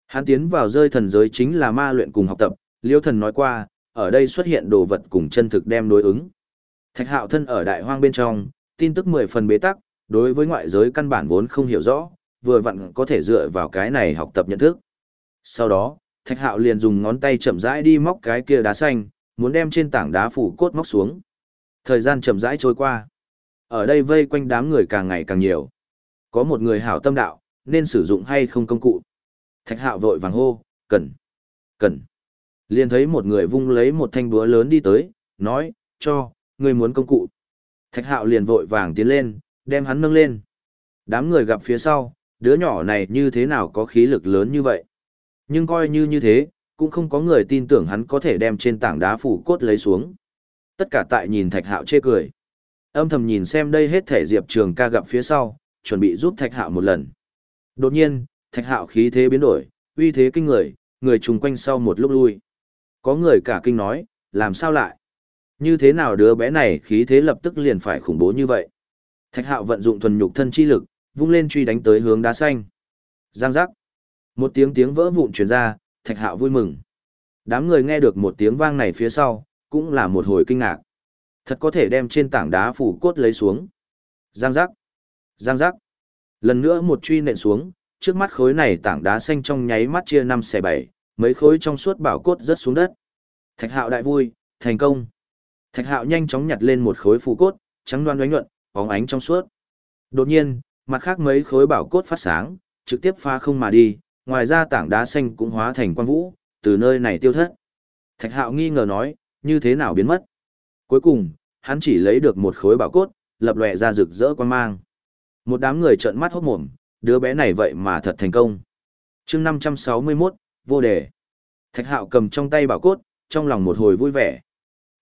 Hắn tiến vào rơi thần giới chính là ma luyện cùng học tập, liêu thần nói qua, ở đây xuất hiện đồ vật cùng chân thực đem đối ứng. Thạch hạo thân ở đại hoang bên trong, tin tức mười phần bế tắc, đối với ngoại giới căn bản vốn không hiểu rõ, vừa vặn có thể dựa vào cái này học tập nhận thức. Sau đó, Thạch Hạo liền dùng ngón tay chậm rãi đi móc cái kia đá xanh, muốn đem trên tảng đá phủ cốt móc xuống. Thời gian chậm rãi trôi qua. Ở đây vây quanh đám người càng ngày càng nhiều. Có một người hảo tâm đạo, nên sử dụng hay không công cụ. Thạch Hạo vội vàng hô, cần, cần. Liền thấy một người vung lấy một thanh búa lớn đi tới, nói, cho, người muốn công cụ. Thạch Hạo liền vội vàng tiến lên, đem hắn nâng lên. Đám người gặp phía sau, đứa nhỏ này như thế nào có khí lực lớn như vậy. Nhưng coi như như thế, cũng không có người tin tưởng hắn có thể đem trên tảng đá phủ cốt lấy xuống. Tất cả tại nhìn Thạch Hạo chê cười. Âm thầm nhìn xem đây hết thể Diệp Trường ca gặp phía sau, chuẩn bị giúp Thạch Hạo một lần. Đột nhiên, Thạch Hạo khí thế biến đổi, uy thế kinh người, người trùng quanh sau một lúc lui. Có người cả kinh nói, làm sao lại? Như thế nào đứa bé này khí thế lập tức liền phải khủng bố như vậy? Thạch Hạo vận dụng thuần nhục thân chi lực, vung lên truy đánh tới hướng đá xanh. Giang giác. Một tiếng tiếng vỡ vụn truyền ra, Thạch Hạo vui mừng. Đám người nghe được một tiếng vang này phía sau, cũng là một hồi kinh ngạc. Thật có thể đem trên tảng đá phủ cốt lấy xuống. Giang giác. Giang giác. Lần nữa một truy nện xuống, trước mắt khối này tảng đá xanh trong nháy mắt chia năm xẻ bảy, mấy khối trong suốt bảo cốt rớt xuống đất. Thạch Hạo đại vui, thành công. Thạch Hạo nhanh chóng nhặt lên một khối phù cốt, trắng đoan ánh nhuận, bóng ánh trong suốt. Đột nhiên, mặt khác mấy khối bảo cốt phát sáng, trực tiếp pha không mà đi, ngoài ra tảng đá xanh cũng hóa thành quang vũ, từ nơi này tiêu thất. Thạch Hạo nghi ngờ nói, như thế nào biến mất? Cuối cùng, hắn chỉ lấy được một khối bảo cốt, lập lòe ra rực rỡ quan mang. Một đám người trợn mắt hốt mồm, đứa bé này vậy mà thật thành công. chương 561, vô đề. Thạch Hạo cầm trong tay bảo cốt, trong lòng một hồi vui vẻ.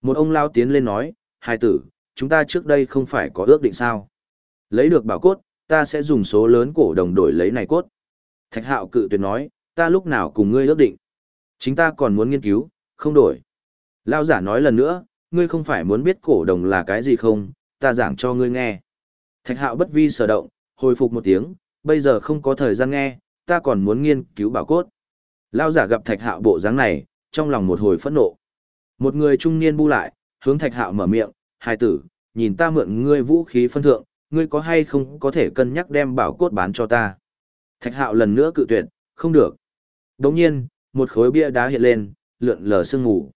Một ông lao tiến lên nói, hai tử, chúng ta trước đây không phải có ước định sao. Lấy được bảo cốt, ta sẽ dùng số lớn cổ đồng đổi lấy này cốt. Thạch hạo cự tuyệt nói, ta lúc nào cùng ngươi ước định. Chính ta còn muốn nghiên cứu, không đổi. Lao giả nói lần nữa, ngươi không phải muốn biết cổ đồng là cái gì không, ta giảng cho ngươi nghe. Thạch hạo bất vi sở động, hồi phục một tiếng, bây giờ không có thời gian nghe, ta còn muốn nghiên cứu bảo cốt. Lao giả gặp thạch hạo bộ dáng này, trong lòng một hồi phẫn nộ. Một người trung niên bu lại, hướng thạch hạo mở miệng, hai tử, nhìn ta mượn ngươi vũ khí phân thượng, ngươi có hay không có thể cân nhắc đem bảo cốt bán cho ta. Thạch hạo lần nữa cự tuyệt, không được. Đồng nhiên, một khối bia đá hiện lên, lượn lờ sương ngủ.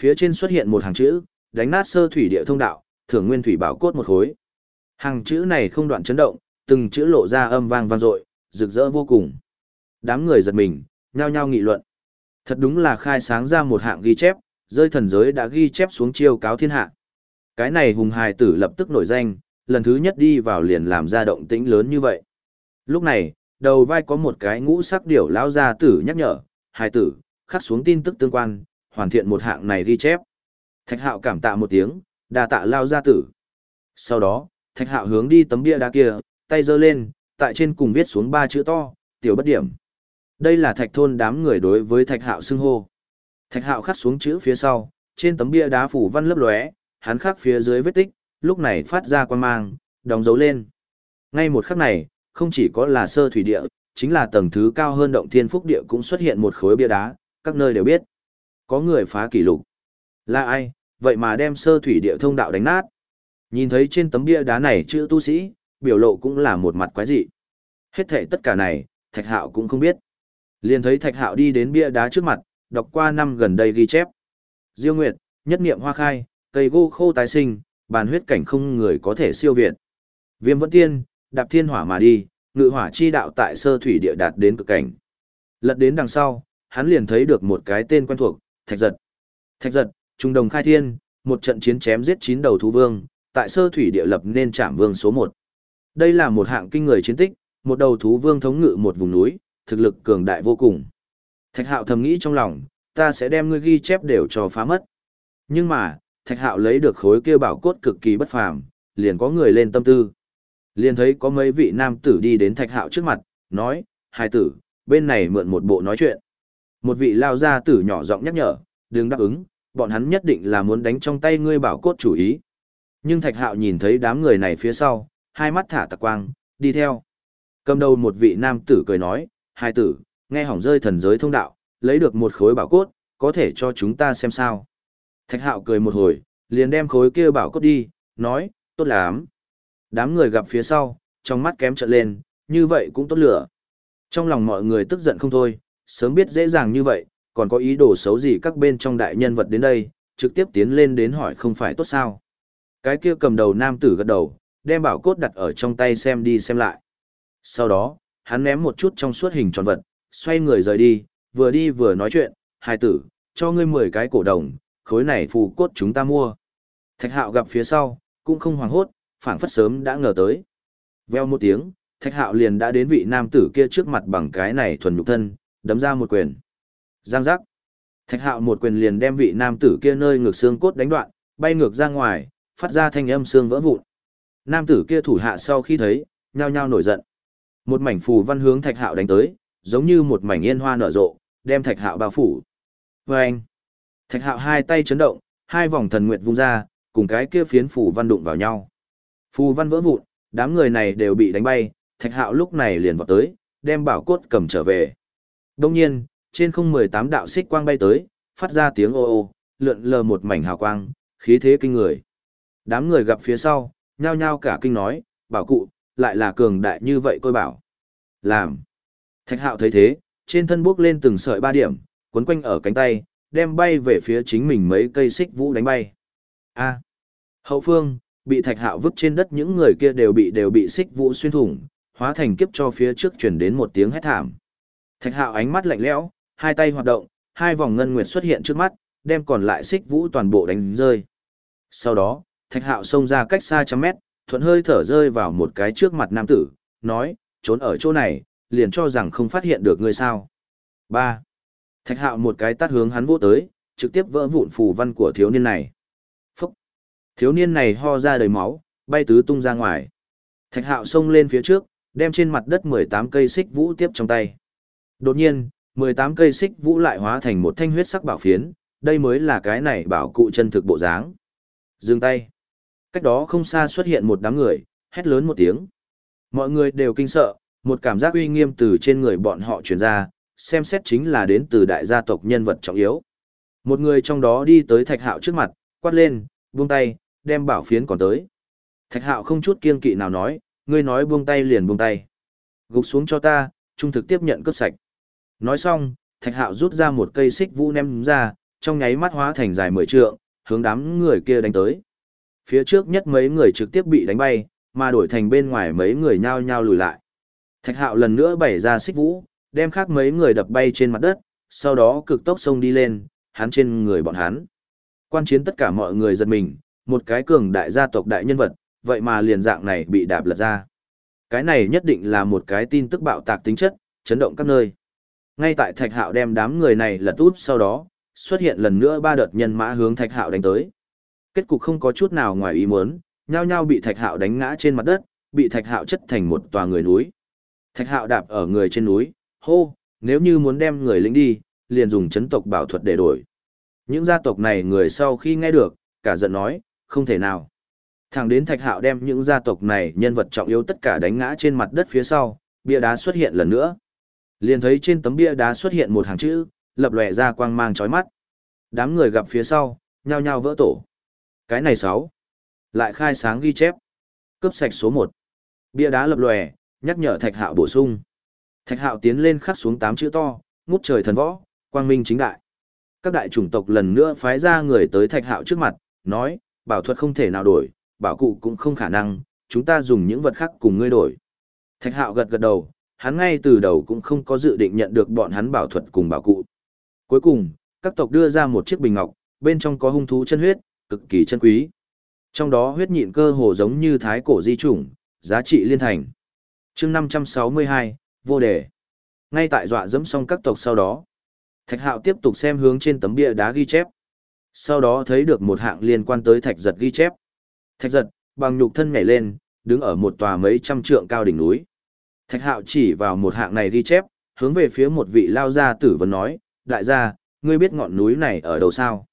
Phía trên xuất hiện một hàng chữ, đánh nát sơ thủy địa thông đạo, thưởng nguyên thủy bảo cốt một khối. Hàng chữ này không đoạn chấn động, từng chữ lộ ra âm vang vang dội, rực rỡ vô cùng. Đám người giật mình, nhao nhao nghị luận. Thật đúng là khai sáng ra một hạng ghi chép, rơi thần giới đã ghi chép xuống chiêu cáo thiên hạ. Cái này hùng hài tử lập tức nổi danh, lần thứ nhất đi vào liền làm ra động tĩnh lớn như vậy. Lúc này, đầu vai có một cái ngũ sắc điểu lão gia tử nhắc nhở, hài tử, khắc xuống tin tức tương quan, hoàn thiện một hạng này ghi chép. Thạch hạo cảm tạ một tiếng, đà tạ lao gia tử. Sau đó, thạch hạo hướng đi tấm bia đá kia, tay giơ lên, tại trên cùng viết xuống ba chữ to, tiểu bất điểm. Đây là thạch thôn đám người đối với thạch hạo xưng hô. Thạch hạo khắc xuống chữ phía sau, trên tấm bia đá phủ văn lấp lóe, hắn khắc phía dưới vết tích, lúc này phát ra quan mang, đóng dấu lên. Ngay một khắc này, không chỉ có là sơ thủy địa, chính là tầng thứ cao hơn động thiên phúc địa cũng xuất hiện một khối bia đá, các nơi đều biết. Có người phá kỷ lục. Là ai, vậy mà đem sơ thủy địa thông đạo đánh nát. Nhìn thấy trên tấm bia đá này chữ tu sĩ, biểu lộ cũng là một mặt quái dị. Hết thể tất cả này, Thạch Hạo cũng không biết. Liền thấy Thạch Hạo đi đến bia đá trước mặt, đọc qua năm gần đây ghi chép. Diêu Nguyệt, nhất niệm hoa khai, cây gỗ khô tái sinh, bàn huyết cảnh không người có thể siêu việt. Viêm vẫn tiên, đạp thiên hỏa mà đi, ngự hỏa chi đạo tại sơ thủy địa đạt đến cực cảnh. Lật đến đằng sau, hắn liền thấy được một cái tên quen thuộc, thạch giật. Thạch giật, trung đồng khai thiên, một trận chiến chém giết chín đầu thú vương, tại sơ thủy địa lập nên trảm vương số một. Đây là một hạng kinh người chiến tích, một đầu thú vương thống ngự một vùng núi, thực lực cường đại vô cùng. Thạch hạo thầm nghĩ trong lòng, ta sẽ đem ngươi ghi chép đều cho phá mất. Nhưng mà, thạch hạo lấy được khối kia bảo cốt cực kỳ bất phàm, liền có người lên tâm tư. Liền thấy có mấy vị nam tử đi đến thạch hạo trước mặt, nói, hai tử, bên này mượn một bộ nói chuyện. Một vị lao gia tử nhỏ giọng nhắc nhở, đừng đáp ứng, bọn hắn nhất định là muốn đánh trong tay ngươi bảo cốt chủ ý. Nhưng thạch hạo nhìn thấy đám người này phía sau, hai mắt thả tạc quang, đi theo. Cầm đầu một vị nam tử cười nói, hai tử, nghe hỏng rơi thần giới thông đạo, lấy được một khối bảo cốt, có thể cho chúng ta xem sao. Thạch hạo cười một hồi, liền đem khối kia bảo cốt đi, nói, tốt lắm. Đám người gặp phía sau, trong mắt kém trợn lên, như vậy cũng tốt lửa. Trong lòng mọi người tức giận không thôi, sớm biết dễ dàng như vậy, còn có ý đồ xấu gì các bên trong đại nhân vật đến đây, trực tiếp tiến lên đến hỏi không phải tốt sao. Cái kia cầm đầu nam tử gật đầu, đem bảo cốt đặt ở trong tay xem đi xem lại. Sau đó, hắn ném một chút trong suốt hình tròn vật, xoay người rời đi, vừa đi vừa nói chuyện, hai tử, cho ngươi 10 cái cổ đồng, khối này phù cốt chúng ta mua. Thạch hạo gặp phía sau, cũng không hoảng hốt, phảng phất sớm đã ngờ tới. Veo một tiếng, thạch hạo liền đã đến vị nam tử kia trước mặt bằng cái này thuần nhục thân, đấm ra một quyền. Giang giác. Thạch hạo một quyền liền đem vị nam tử kia nơi ngược xương cốt đánh đoạn, bay ngược ra ngoài, phát ra thanh âm xương vỡ vụn. Nam tử kia thủ hạ sau khi thấy, nhao nhao nổi giận. Một mảnh phù văn hướng thạch hạo đánh tới, giống như một mảnh yên hoa nở rộ, đem thạch hạo bao phủ. Và anh, thạch hạo hai tay chấn động, hai vòng thần nguyệt vung ra, cùng cái kia phiến phù văn đụng vào nhau. Phù văn vỡ vụn, đám người này đều bị đánh bay, thạch hạo lúc này liền vọt tới, đem bảo cốt cầm trở về. Đông nhiên, trên không mười tám đạo xích quang bay tới, phát ra tiếng ô ô, lượn lờ một mảnh hào quang, khí thế kinh người. Đám người gặp phía sau, nhao nhao cả kinh nói, bảo cụ, lại là cường đại như vậy tôi bảo. Làm. Thạch hạo thấy thế, trên thân bước lên từng sợi ba điểm, cuốn quanh ở cánh tay, đem bay về phía chính mình mấy cây xích vũ đánh bay. A. Hậu phương, bị thạch hạo vứt trên đất những người kia đều bị đều bị xích vũ xuyên thủng, hóa thành kiếp cho phía trước chuyển đến một tiếng hét thảm. Thạch hạo ánh mắt lạnh lẽo, hai tay hoạt động, hai vòng ngân nguyệt xuất hiện trước mắt, đem còn lại xích vũ toàn bộ đánh rơi. Sau đó, thạch hạo xông ra cách xa trăm mét, thuận hơi thở rơi vào một cái trước mặt nam tử, nói, trốn ở chỗ này, liền cho rằng không phát hiện được ngươi sao. 3. Thạch hạo một cái tát hướng hắn vô tới, trực tiếp vỡ vụn phù văn của thiếu niên này. Phúc! Thiếu niên này ho ra đầy máu, bay tứ tung ra ngoài. Thạch hạo xông lên phía trước, đem trên mặt đất 18 cây xích vũ tiếp trong tay. Đột nhiên, 18 cây xích vũ lại hóa thành một thanh huyết sắc bảo phiến, đây mới là cái này bảo cụ chân thực bộ dáng. Dừng tay. Cách đó không xa xuất hiện một đám người, hét lớn một tiếng. Mọi người đều kinh sợ, một cảm giác uy nghiêm từ trên người bọn họ truyền ra, xem xét chính là đến từ đại gia tộc nhân vật trọng yếu. Một người trong đó đi tới thạch hạo trước mặt, quát lên, buông tay, đem bảo phiến còn tới. Thạch hạo không chút kiên kỵ nào nói, ngươi nói buông tay liền buông tay. Gục xuống cho ta, trung thực tiếp nhận cấp sạch. Nói xong, thạch hạo rút ra một cây xích vũ ném ra, trong nháy mắt hóa thành dài mười trượng, hướng đám người kia đánh tới. Phía trước nhất mấy người trực tiếp bị đánh bay, mà đổi thành bên ngoài mấy người nhao nhao lùi lại. Thạch hạo lần nữa bày ra xích vũ, đem khác mấy người đập bay trên mặt đất, sau đó cực tốc xông đi lên, hắn trên người bọn hắn. Quan chiến tất cả mọi người giật mình, một cái cường đại gia tộc đại nhân vật, vậy mà liền dạng này bị đạp lật ra. Cái này nhất định là một cái tin tức bạo tạc tính chất, chấn động các nơi. Ngay tại Thạch Hạo đem đám người này lật út sau đó, xuất hiện lần nữa ba đợt nhân mã hướng Thạch Hạo đánh tới. Kết cục không có chút nào ngoài ý muốn, nhao nhao bị Thạch Hạo đánh ngã trên mặt đất, bị Thạch Hạo chất thành một tòa người núi. Thạch Hạo đạp ở người trên núi, hô, nếu như muốn đem người lính đi, liền dùng chấn tộc bảo thuật để đổi. Những gia tộc này người sau khi nghe được, cả giận nói, không thể nào. Thẳng đến Thạch Hạo đem những gia tộc này nhân vật trọng yếu tất cả đánh ngã trên mặt đất phía sau, bia đá xuất hiện lần nữa. Liền thấy trên tấm bia đá xuất hiện một hàng chữ, lập lòe ra quang mang chói mắt. Đám người gặp phía sau, nhao nhao vỡ tổ. Cái này sáu. Lại khai sáng ghi chép. Cướp sạch số một, Bia đá lập lòe, nhắc nhở Thạch Hạo bổ sung. Thạch Hạo tiến lên khắc xuống tám chữ to, ngút trời thần võ, quang minh chính đại. Các đại chủng tộc lần nữa phái ra người tới Thạch Hạo trước mặt, nói, bảo thuật không thể nào đổi, bảo cụ cũng không khả năng, chúng ta dùng những vật khác cùng ngươi đổi. Thạch Hạo gật gật đầu, hắn ngay từ đầu cũng không có dự định nhận được bọn hắn bảo thuật cùng bảo cụ. Cuối cùng, các tộc đưa ra một chiếc bình ngọc, bên trong có hung thú chân huyết, cực kỳ chân quý. Trong đó huyết nhịn cơ hồ giống như thái cổ di chủng, giá trị liên thành. chương 562, vô đề. Ngay tại dọa dẫm xong các tộc sau đó, Thạch Hạo tiếp tục xem hướng trên tấm bia đá ghi chép. Sau đó thấy được một hạng liên quan tới thạch giật ghi chép. Thạch giật, bằng nhục thân nhảy lên, đứng ở một tòa mấy trăm trượng cao đỉnh núi. Thạch Hạo chỉ vào một hạng này ghi chép, hướng về phía một vị lao gia tử vấn nói, đại gia, ngươi biết ngọn núi này ở đâu sao?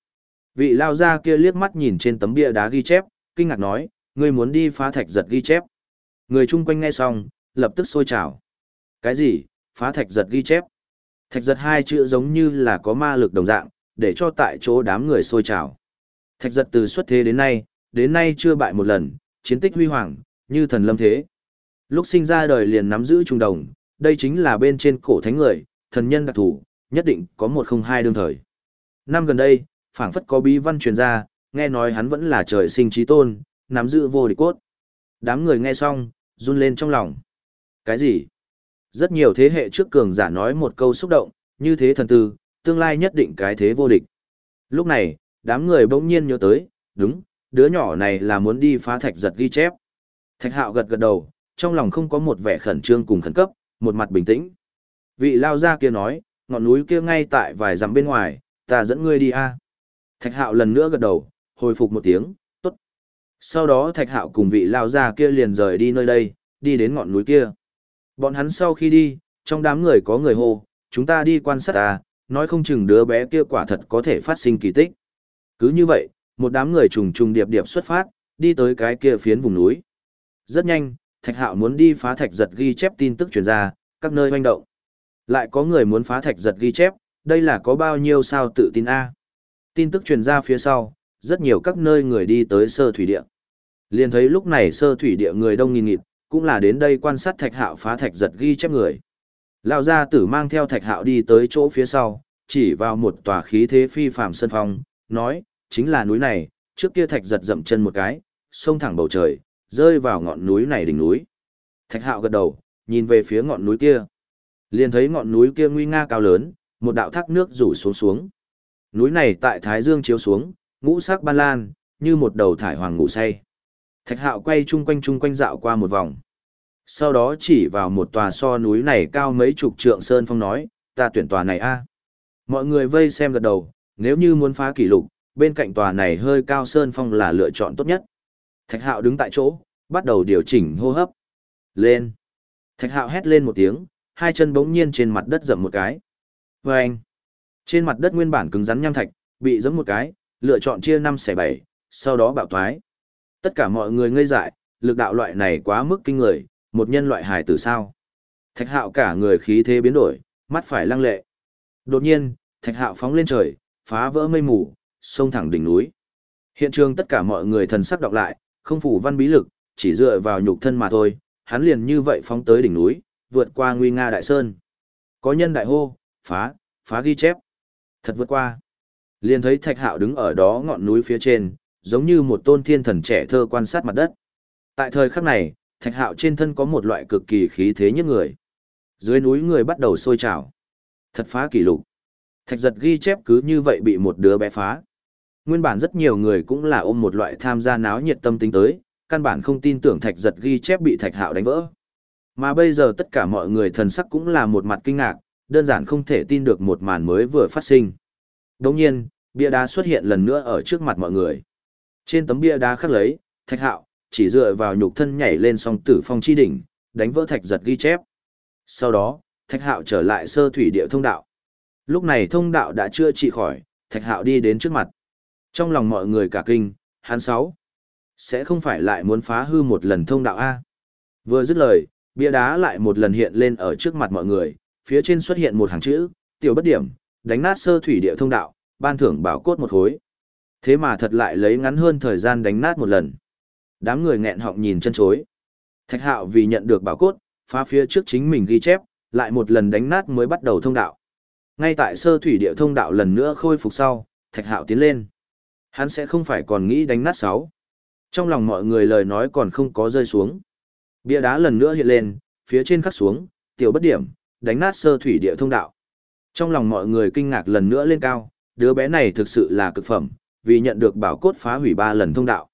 Vị lao gia kia liếc mắt nhìn trên tấm bia đá ghi chép, kinh ngạc nói, ngươi muốn đi phá thạch giật ghi chép. Người chung quanh nghe xong, lập tức sôi trào. Cái gì, phá thạch giật ghi chép? Thạch giật hai chữ giống như là có ma lực đồng dạng, để cho tại chỗ đám người sôi trào. Thạch giật từ xuất thế đến nay, đến nay chưa bại một lần, chiến tích huy hoàng, như thần lâm thế. Lúc sinh ra đời liền nắm giữ trung đồng, đây chính là bên trên cổ thánh người, thần nhân đặc thủ, nhất định có một không hai đương thời. Năm gần đây, phảng phất có bí văn truyền ra, nghe nói hắn vẫn là trời sinh trí tôn, nắm giữ vô địch cốt. Đám người nghe xong, run lên trong lòng. Cái gì? Rất nhiều thế hệ trước cường giả nói một câu xúc động, như thế thần tư, tương lai nhất định cái thế vô địch. Lúc này, đám người bỗng nhiên nhớ tới, đúng, đứa nhỏ này là muốn đi phá thạch giật ghi chép. Thạch hạo gật gật đầu, trong lòng không có một vẻ khẩn trương cùng khẩn cấp, một mặt bình tĩnh. Vị lao ra kia nói, ngọn núi kia ngay tại vài dặm bên ngoài, ta dẫn ngươi đi a. Thạch hạo lần nữa gật đầu, hồi phục một tiếng, tốt. Sau đó thạch hạo cùng vị lao ra kia liền rời đi nơi đây, đi đến ngọn núi kia. Bọn hắn sau khi đi, trong đám người có người hô, chúng ta đi quan sát ta, nói không chừng đứa bé kia quả thật có thể phát sinh kỳ tích. Cứ như vậy, một đám người trùng trùng điệp điệp xuất phát, đi tới cái kia phiến vùng núi. Rất nhanh, Thạch Hạo muốn đi phá thạch giật ghi chép tin tức truyền ra, các nơi hoành động. Lại có người muốn phá thạch giật ghi chép, đây là có bao nhiêu sao tự tin a? Tin tức truyền ra phía sau, rất nhiều các nơi người đi tới sơ thủy địa. Liền thấy lúc này sơ thủy địa người đông nghìn nghịt, cũng là đến đây quan sát Thạch Hạo phá thạch giật ghi chép người. Lão gia tử mang theo Thạch Hạo đi tới chỗ phía sau, chỉ vào một tòa khí thế phi phàm sân phong, nói, chính là núi này, trước kia Thạch giật dậm chân một cái, xông thẳng bầu trời, rơi vào ngọn núi này đỉnh núi. Thạch hạo gật đầu, nhìn về phía ngọn núi kia. Liền thấy ngọn núi kia nguy nga cao lớn, một đạo thác nước rủ xuống xuống. Núi này tại Thái Dương chiếu xuống, ngũ sắc ban lan, như một đầu thải hoàng ngủ say. Thạch hạo quay chung quanh chung quanh dạo qua một vòng. Sau đó chỉ vào một tòa so núi này cao mấy chục trượng sơn phong nói, ta tuyển tòa này a. Mọi người vây xem gật đầu, nếu như muốn phá kỷ lục, bên cạnh tòa này hơi cao sơn phong là lựa chọn tốt nhất. Thạch hạo đứng tại chỗ, bắt đầu điều chỉnh hô hấp. Lên. Thạch hạo hét lên một tiếng, hai chân bỗng nhiên trên mặt đất dậm một cái. Và anh. Trên mặt đất nguyên bản cứng rắn nham thạch, bị giẫm một cái, lựa chọn chia năm xẻ bảy, sau đó bạo thoái. Tất cả mọi người ngây dại, lực đạo loại này quá mức kinh người, một nhân loại hài tử sao. Thạch hạo cả người khí thế biến đổi, mắt phải lăng lệ. Đột nhiên, thạch hạo phóng lên trời, phá vỡ mây mù, xông thẳng đỉnh núi. Hiện trường tất cả mọi người thần sắc đọc lại, không phủ văn bí lực, chỉ dựa vào nhục thân mà thôi, hắn liền như vậy phóng tới đỉnh núi, vượt qua nguy nga đại sơn. Có nhân đại hô, phá, phá ghi chép. Thật vượt qua. Liền thấy Thạch Hạo đứng ở đó ngọn núi phía trên, giống như một tôn thiên thần trẻ thơ quan sát mặt đất. Tại thời khắc này, Thạch Hạo trên thân có một loại cực kỳ khí thế nhất người. Dưới núi người bắt đầu sôi trào. Thật phá kỷ lục. Thạch giật ghi chép cứ như vậy bị một đứa bé phá. Nguyên bản rất nhiều người cũng là ôm một loại tham gia náo nhiệt tâm tính tới, căn bản không tin tưởng thạch giật ghi chép bị thạch hạo đánh vỡ. Mà bây giờ tất cả mọi người thần sắc cũng là một mặt kinh ngạc, đơn giản không thể tin được một màn mới vừa phát sinh. Đồng nhiên, bia đá xuất hiện lần nữa ở trước mặt mọi người. Trên tấm bia đá khắc lấy, thạch hạo, chỉ dựa vào nhục thân nhảy lên song tử phong chi đỉnh, đánh vỡ thạch giật ghi chép. Sau đó, thạch hạo trở lại sơ thủy địa thông đạo. Lúc này thông đạo đã chưa trị khỏi, thạch hạo đi đến trước mặt. Trong lòng mọi người cả kinh, hắn sáu. Sẽ không phải lại muốn phá hư một lần thông đạo A. Vừa dứt lời, bia đá lại một lần hiện lên ở trước mặt mọi người, phía trên xuất hiện một hàng chữ, tiểu bất điểm, đánh nát sơ thủy địa thông đạo, ban thưởng bảo cốt một khối. Thế mà thật lại lấy ngắn hơn thời gian đánh nát một lần. Đám người nghẹn họng nhìn chân chối. Thạch hạo vì nhận được bảo cốt, phá phía trước chính mình ghi chép, lại một lần đánh nát mới bắt đầu thông đạo. Ngay tại sơ thủy địa thông đạo lần nữa khôi phục sau, thạch hạo tiến lên. Hắn sẽ không phải còn nghĩ đánh nát sáu. Trong lòng mọi người lời nói còn không có rơi xuống. Bia đá lần nữa hiện lên, phía trên khắc xuống, tiểu bất điểm, đánh nát sơ thủy địa thông đạo. Trong lòng mọi người kinh ngạc lần nữa lên cao, đứa bé này thực sự là cực phẩm, vì nhận được bảo cốt phá hủy ba lần thông đạo.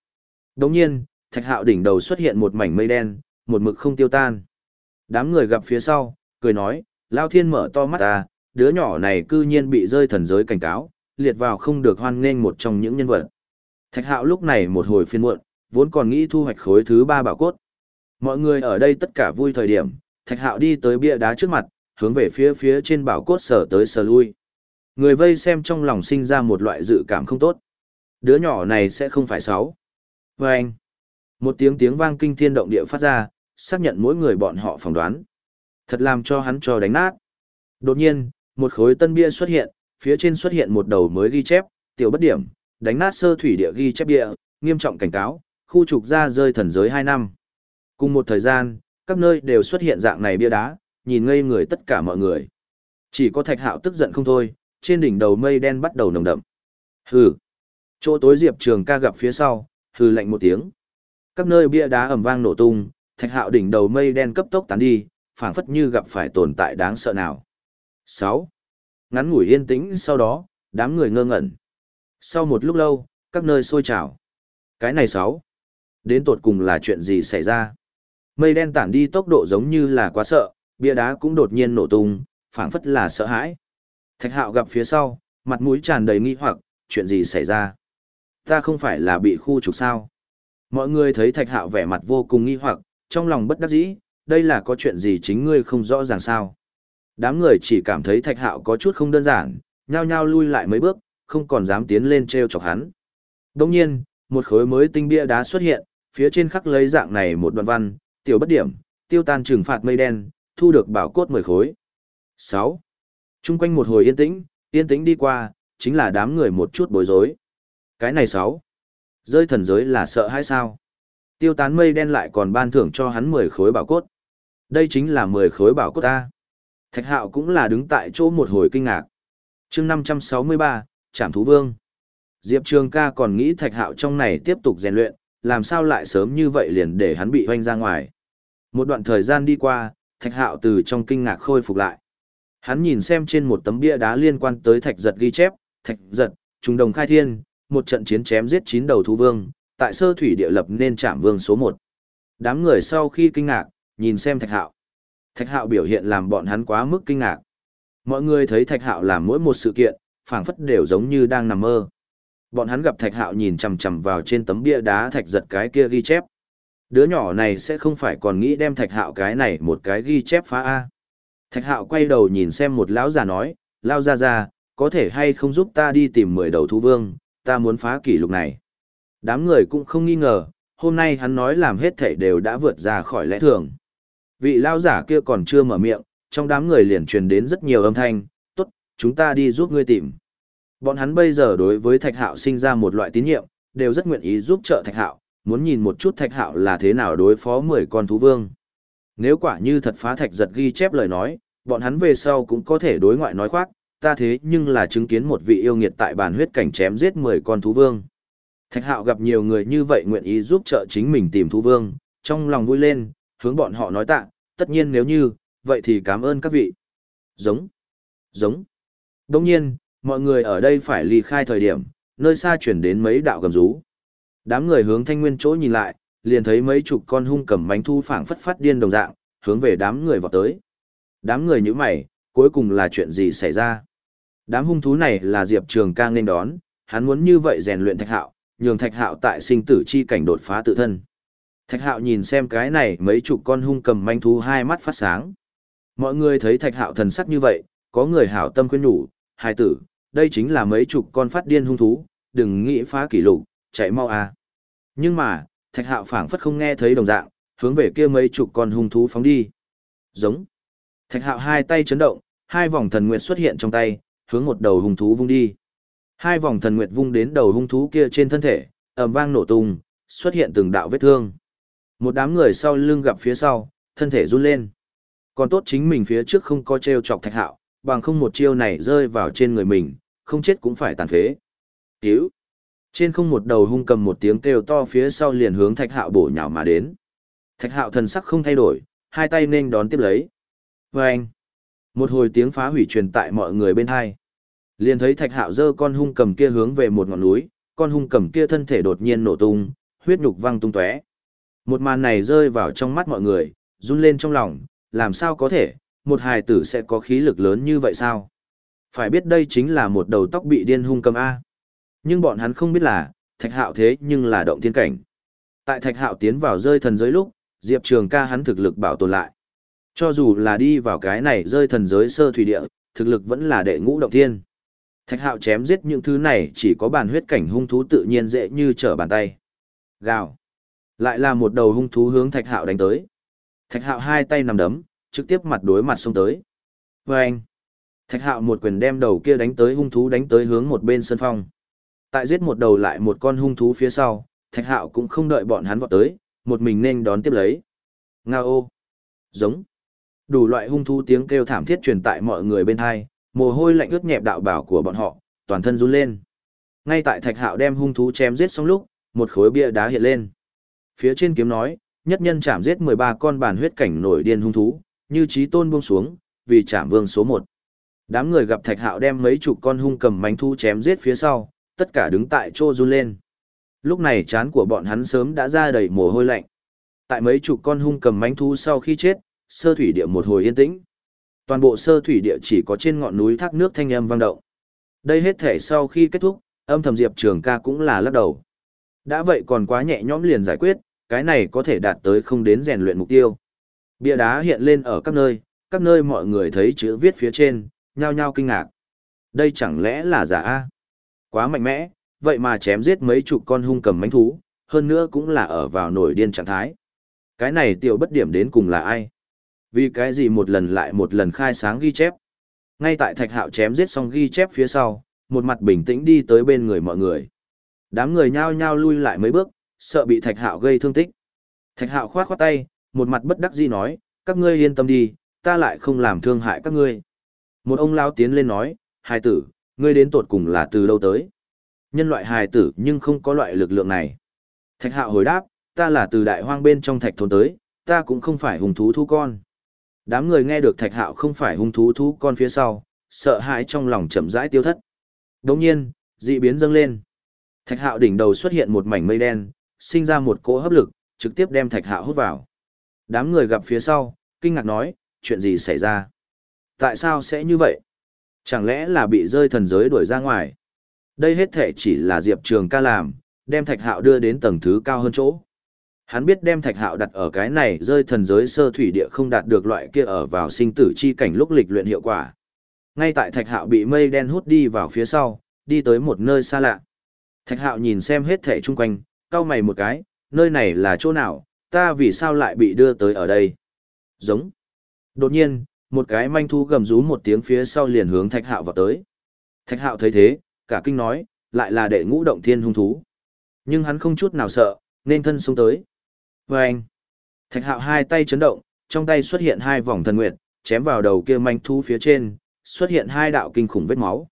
Đồng nhiên, thạch hạo đỉnh đầu xuất hiện một mảnh mây đen, một mực không tiêu tan. Đám người gặp phía sau, cười nói, Lao Thiên mở to mắt ta, đứa nhỏ này cư nhiên bị rơi thần giới cảnh cáo, liệt vào không được hoan nghênh một trong những nhân vật. Thạch hạo lúc này một hồi phiên muộn, vốn còn nghĩ thu hoạch khối thứ ba bảo cốt. Mọi người ở đây tất cả vui thời điểm, thạch hạo đi tới bia đá trước mặt, hướng về phía phía trên bảo cốt sở tới sở lui. Người vây xem trong lòng sinh ra một loại dự cảm không tốt. Đứa nhỏ này sẽ không phải sáu. vê anh, một tiếng tiếng vang kinh thiên động địa phát ra, xác nhận mỗi người bọn họ phỏng đoán. Thật làm cho hắn cho đánh nát. Đột nhiên, một khối tân bia xuất hiện, phía trên xuất hiện một đầu mới ghi chép, tiểu bất điểm, đánh nát sơ thủy địa ghi chép địa, nghiêm trọng cảnh cáo, khu trục ra rơi thần giới hai năm. Cùng một thời gian, các nơi đều xuất hiện dạng này bia đá, nhìn ngây người tất cả mọi người. Chỉ có thạch hạo tức giận không thôi, trên đỉnh đầu mây đen bắt đầu nồng đậm. Hừ. Chỗ tối Diệp Trường ca gặp phía sau, hừ lạnh một tiếng. Các nơi bia đá ầm vang nổ tung, thạch hạo đỉnh đầu mây đen cấp tốc tán đi, phảng phất như gặp phải tồn tại đáng sợ nào. 6. Ngắn ngủi yên tĩnh sau đó, đám người ngơ ngẩn. Sau một lúc lâu, các nơi sôi trào. Cái này 6. Đến tột cùng là chuyện gì xảy ra? Mây đen tản đi tốc độ giống như là quá sợ, bia đá cũng đột nhiên nổ tung, phảng phất là sợ hãi. Thạch hạo gặp phía sau, mặt mũi tràn đầy nghi hoặc, chuyện gì xảy ra? Ta không phải là bị khu trục sao? Mọi người thấy thạch hạo vẻ mặt vô cùng nghi hoặc, trong lòng bất đắc dĩ, đây là có chuyện gì chính ngươi không rõ ràng sao? Đám người chỉ cảm thấy thạch hạo có chút không đơn giản, nhao nhao lui lại mấy bước, không còn dám tiến lên treo chọc hắn. Đồng nhiên, một khối mới tinh bia đá xuất hiện, phía trên khắc lấy dạng này một đoạn văn, tiểu bất điểm, tiêu tan trừng phạt mây đen, thu được bảo cốt 10 khối. 6. Trung quanh một hồi yên tĩnh, yên tĩnh đi qua, chính là đám người một chút bối rối. Cái này 6. Rơi thần giới là sợ hay sao? Tiêu tán mây đen lại còn ban thưởng cho hắn 10 khối bảo cốt. Đây chính là 10 khối bảo cốt ta. Thạch hạo cũng là đứng tại chỗ một hồi kinh ngạc. chương 563, Trảm Thú Vương. Diệp Trường ca còn nghĩ thạch hạo trong này tiếp tục rèn luyện, làm sao lại sớm như vậy liền để hắn bị hoanh ra ngoài. Một đoạn thời gian đi qua, thạch hạo từ trong kinh ngạc khôi phục lại. Hắn nhìn xem trên một tấm bia đá liên quan tới thạch giật ghi chép, thạch giật, trùng đồng khai thiên, một trận chiến chém giết chín đầu thú vương, tại sơ thủy địa lập nên trạm vương số một. Đám người sau khi kinh ngạc, nhìn xem thạch hạo. Thạch hạo biểu hiện làm bọn hắn quá mức kinh ngạc. Mọi người thấy thạch hạo làm mỗi một sự kiện, phảng phất đều giống như đang nằm mơ. Bọn hắn gặp thạch hạo nhìn chằm chằm vào trên tấm bia đá thạch giật cái kia ghi chép. Đứa nhỏ này sẽ không phải còn nghĩ đem thạch hạo cái này một cái ghi chép phá A. Thạch hạo quay đầu nhìn xem một lão già nói, lao ra ra, có thể hay không giúp ta đi tìm mười đầu thú vương, ta muốn phá kỷ lục này. Đám người cũng không nghi ngờ, hôm nay hắn nói làm hết thảy đều đã vượt ra khỏi lẽ thường. Vị lao giả kia còn chưa mở miệng, trong đám người liền truyền đến rất nhiều âm thanh, tốt, chúng ta đi giúp ngươi tìm. Bọn hắn bây giờ đối với thạch hạo sinh ra một loại tín nhiệm, đều rất nguyện ý giúp trợ thạch hạo, muốn nhìn một chút thạch hạo là thế nào đối phó 10 con thú vương. Nếu quả như thật phá thạch giật ghi chép lời nói, bọn hắn về sau cũng có thể đối ngoại nói khoác, ta thế nhưng là chứng kiến một vị yêu nghiệt tại bàn huyết cảnh chém giết 10 con thú vương. Thạch hạo gặp nhiều người như vậy nguyện ý giúp trợ chính mình tìm thú vương, trong lòng vui lên, hướng bọn họ nói tạ, tất nhiên nếu như, vậy thì cảm ơn các vị. Giống, giống. Đồng nhiên, mọi người ở đây phải ly khai thời điểm, nơi xa chuyển đến mấy đạo gầm rú. Đám người hướng thanh nguyên chỗ nhìn lại, liền thấy mấy chục con hung cầm bánh thu phảng phất phát điên đồng dạng, hướng về đám người vào tới. Đám người như mày, cuối cùng là chuyện gì xảy ra? Đám hung thú này là Diệp Trường ca nên đón, hắn muốn như vậy rèn luyện thạch hạo, nhường thạch hạo tại sinh tử chi cảnh đột phá tự thân. Thạch hạo nhìn xem cái này mấy chục con hung cầm manh thú hai mắt phát sáng. Mọi người thấy thạch hạo thần sắc như vậy, có người hảo tâm khuyên nhủ, hai tử, đây chính là mấy chục con phát điên hung thú, đừng nghĩ phá kỷ lục, chạy mau à. Nhưng mà, thạch hạo phảng phất không nghe thấy đồng dạng, hướng về kia mấy chục con hung thú phóng đi. Giống. Thạch hạo hai tay chấn động, hai vòng thần nguyệt xuất hiện trong tay, hướng một đầu hung thú vung đi. Hai vòng thần nguyệt vung đến đầu hung thú kia trên thân thể, ầm vang nổ tung, xuất hiện từng đạo vết thương. Một đám người sau lưng gặp phía sau, thân thể run lên. Còn tốt chính mình phía trước không có treo chọc thạch hạo, bằng không một chiêu này rơi vào trên người mình, không chết cũng phải tàn phế. Cứu! Trên không một đầu hung cầm một tiếng kêu to phía sau liền hướng thạch hạo bổ nhào mà đến. Thạch hạo thần sắc không thay đổi, hai tay nên đón tiếp lấy. Và anh! Một hồi tiếng phá hủy truyền tại mọi người bên hai. Liền thấy Thạch Hạo giơ con hung cầm kia hướng về một ngọn núi, con hung cầm kia thân thể đột nhiên nổ tung, huyết nhục văng tung tóe. Một màn này rơi vào trong mắt mọi người, run lên trong lòng, làm sao có thể, một hài tử sẽ có khí lực lớn như vậy sao? Phải biết đây chính là một đầu tóc bị điên hung cầm A. Nhưng bọn hắn không biết là, thạch hạo thế nhưng là động thiên cảnh. Tại thạch hạo tiến vào rơi thần giới lúc, Diệp Trường ca hắn thực lực bảo tồn lại. Cho dù là đi vào cái này rơi thần giới sơ thủy địa, thực lực vẫn là đệ ngũ động thiên. Thạch hạo chém giết những thứ này chỉ có bản huyết cảnh hung thú tự nhiên dễ như trở bàn tay. Gào. Lại là một đầu hung thú hướng thạch hạo đánh tới. Thạch hạo hai tay nằm đấm, trực tiếp mặt đối mặt xông tới. Và anh. Thạch hạo một quyền đem đầu kia đánh tới hung thú đánh tới hướng một bên sân phong. Tại giết một đầu lại một con hung thú phía sau, thạch hạo cũng không đợi bọn hắn vọt tới, một mình nên đón tiếp lấy. Nga ô. Giống. Đủ loại hung thú tiếng kêu thảm thiết truyền tại mọi người bên hai, mồ hôi lạnh ướt nhẹp đạo bảo của bọn họ, toàn thân run lên. Ngay tại thạch hạo đem hung thú chém giết xong lúc, một khối bia đá hiện lên. Phía trên kiếm nói, nhất nhân chạm giết 13 con bản huyết cảnh nổi điên hung thú, như trí tôn buông xuống, vì chạm vương số 1. Đám người gặp thạch hạo đem mấy chục con hung cầm mánh thu chém giết phía sau, tất cả đứng tại chỗ run lên. Lúc này chán của bọn hắn sớm đã ra đầy mồ hôi lạnh. Tại mấy chục con hung cầm mánh thú sau khi chết, sơ thủy địa một hồi yên tĩnh. Toàn bộ sơ thủy địa chỉ có trên ngọn núi thác nước thanh âm vang động. Đây hết thể sau khi kết thúc, âm thầm Diệp Trường ca cũng là lắc đầu. Đã vậy còn quá nhẹ nhõm liền giải quyết, cái này có thể đạt tới không đến rèn luyện mục tiêu. Bia đá hiện lên ở các nơi, các nơi mọi người thấy chữ viết phía trên, nhao nhao kinh ngạc. Đây chẳng lẽ là giả A? Quá mạnh mẽ, vậy mà chém giết mấy chục con hung cầm mánh thú, hơn nữa cũng là ở vào nổi điên trạng thái. Cái này tiểu bất điểm đến cùng là ai? Vì cái gì một lần lại một lần khai sáng ghi chép? Ngay tại thạch hạo chém giết xong ghi chép phía sau, một mặt bình tĩnh đi tới bên người mọi người. Đám người nhao nhao lui lại mấy bước, sợ bị thạch hạo gây thương tích. Thạch hạo khoát khoát tay, một mặt bất đắc dĩ nói, các ngươi yên tâm đi, ta lại không làm thương hại các ngươi. Một ông lao tiến lên nói, hai tử, ngươi đến tột cùng là từ đâu tới? Nhân loại hài tử nhưng không có loại lực lượng này. Thạch hạo hồi đáp, ta là từ đại hoang bên trong thạch thôn tới, ta cũng không phải hùng thú thu con. Đám người nghe được thạch hạo không phải hung thú thú con phía sau, sợ hãi trong lòng chậm rãi tiêu thất. Đồng nhiên, dị biến dâng lên. Thạch hạo đỉnh đầu xuất hiện một mảnh mây đen, sinh ra một cỗ hấp lực, trực tiếp đem thạch hạo hút vào. Đám người gặp phía sau, kinh ngạc nói, chuyện gì xảy ra? Tại sao sẽ như vậy? Chẳng lẽ là bị rơi thần giới đuổi ra ngoài? Đây hết thể chỉ là Diệp Trường ca làm, đem thạch hạo đưa đến tầng thứ cao hơn chỗ. Hắn biết đem thạch hạo đặt ở cái này rơi thần giới sơ thủy địa không đạt được loại kia ở vào sinh tử chi cảnh lúc lịch luyện hiệu quả. Ngay tại thạch hạo bị mây đen hút đi vào phía sau, đi tới một nơi xa lạ. Thạch hạo nhìn xem hết thể chung quanh, cau mày một cái, nơi này là chỗ nào, ta vì sao lại bị đưa tới ở đây? Giống. Đột nhiên, một cái manh thu gầm rú một tiếng phía sau liền hướng thạch hạo vào tới. Thạch hạo thấy thế, cả kinh nói, lại là đệ ngũ động thiên hung thú. Nhưng hắn không chút nào sợ, nên thân xuống tới. vê anh, thạch hạo hai tay chấn động, trong tay xuất hiện hai vòng thần nguyện, chém vào đầu kia manh thú phía trên, xuất hiện hai đạo kinh khủng vết máu.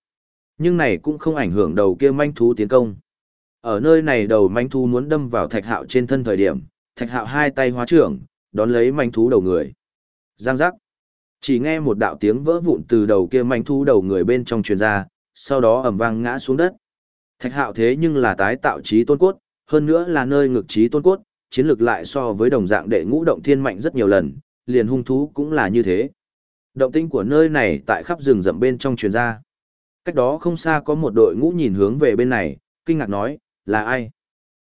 Nhưng này cũng không ảnh hưởng đầu kia manh thú tiến công. Ở nơi này đầu manh thú muốn đâm vào thạch hạo trên thân thời điểm, thạch hạo hai tay hóa trưởng, đón lấy manh thú đầu người. Giang giác. Chỉ nghe một đạo tiếng vỡ vụn từ đầu kia manh thu đầu người bên trong truyền ra, sau đó ầm vang ngã xuống đất. Thạch hạo thế nhưng là tái tạo trí tôn cốt, hơn nữa là nơi ngực trí tôn cốt, chiến lược lại so với đồng dạng đệ ngũ động thiên mạnh rất nhiều lần, liền hung thú cũng là như thế. Động tinh của nơi này tại khắp rừng rậm bên trong truyền ra. Cách đó không xa có một đội ngũ nhìn hướng về bên này, kinh ngạc nói, là ai?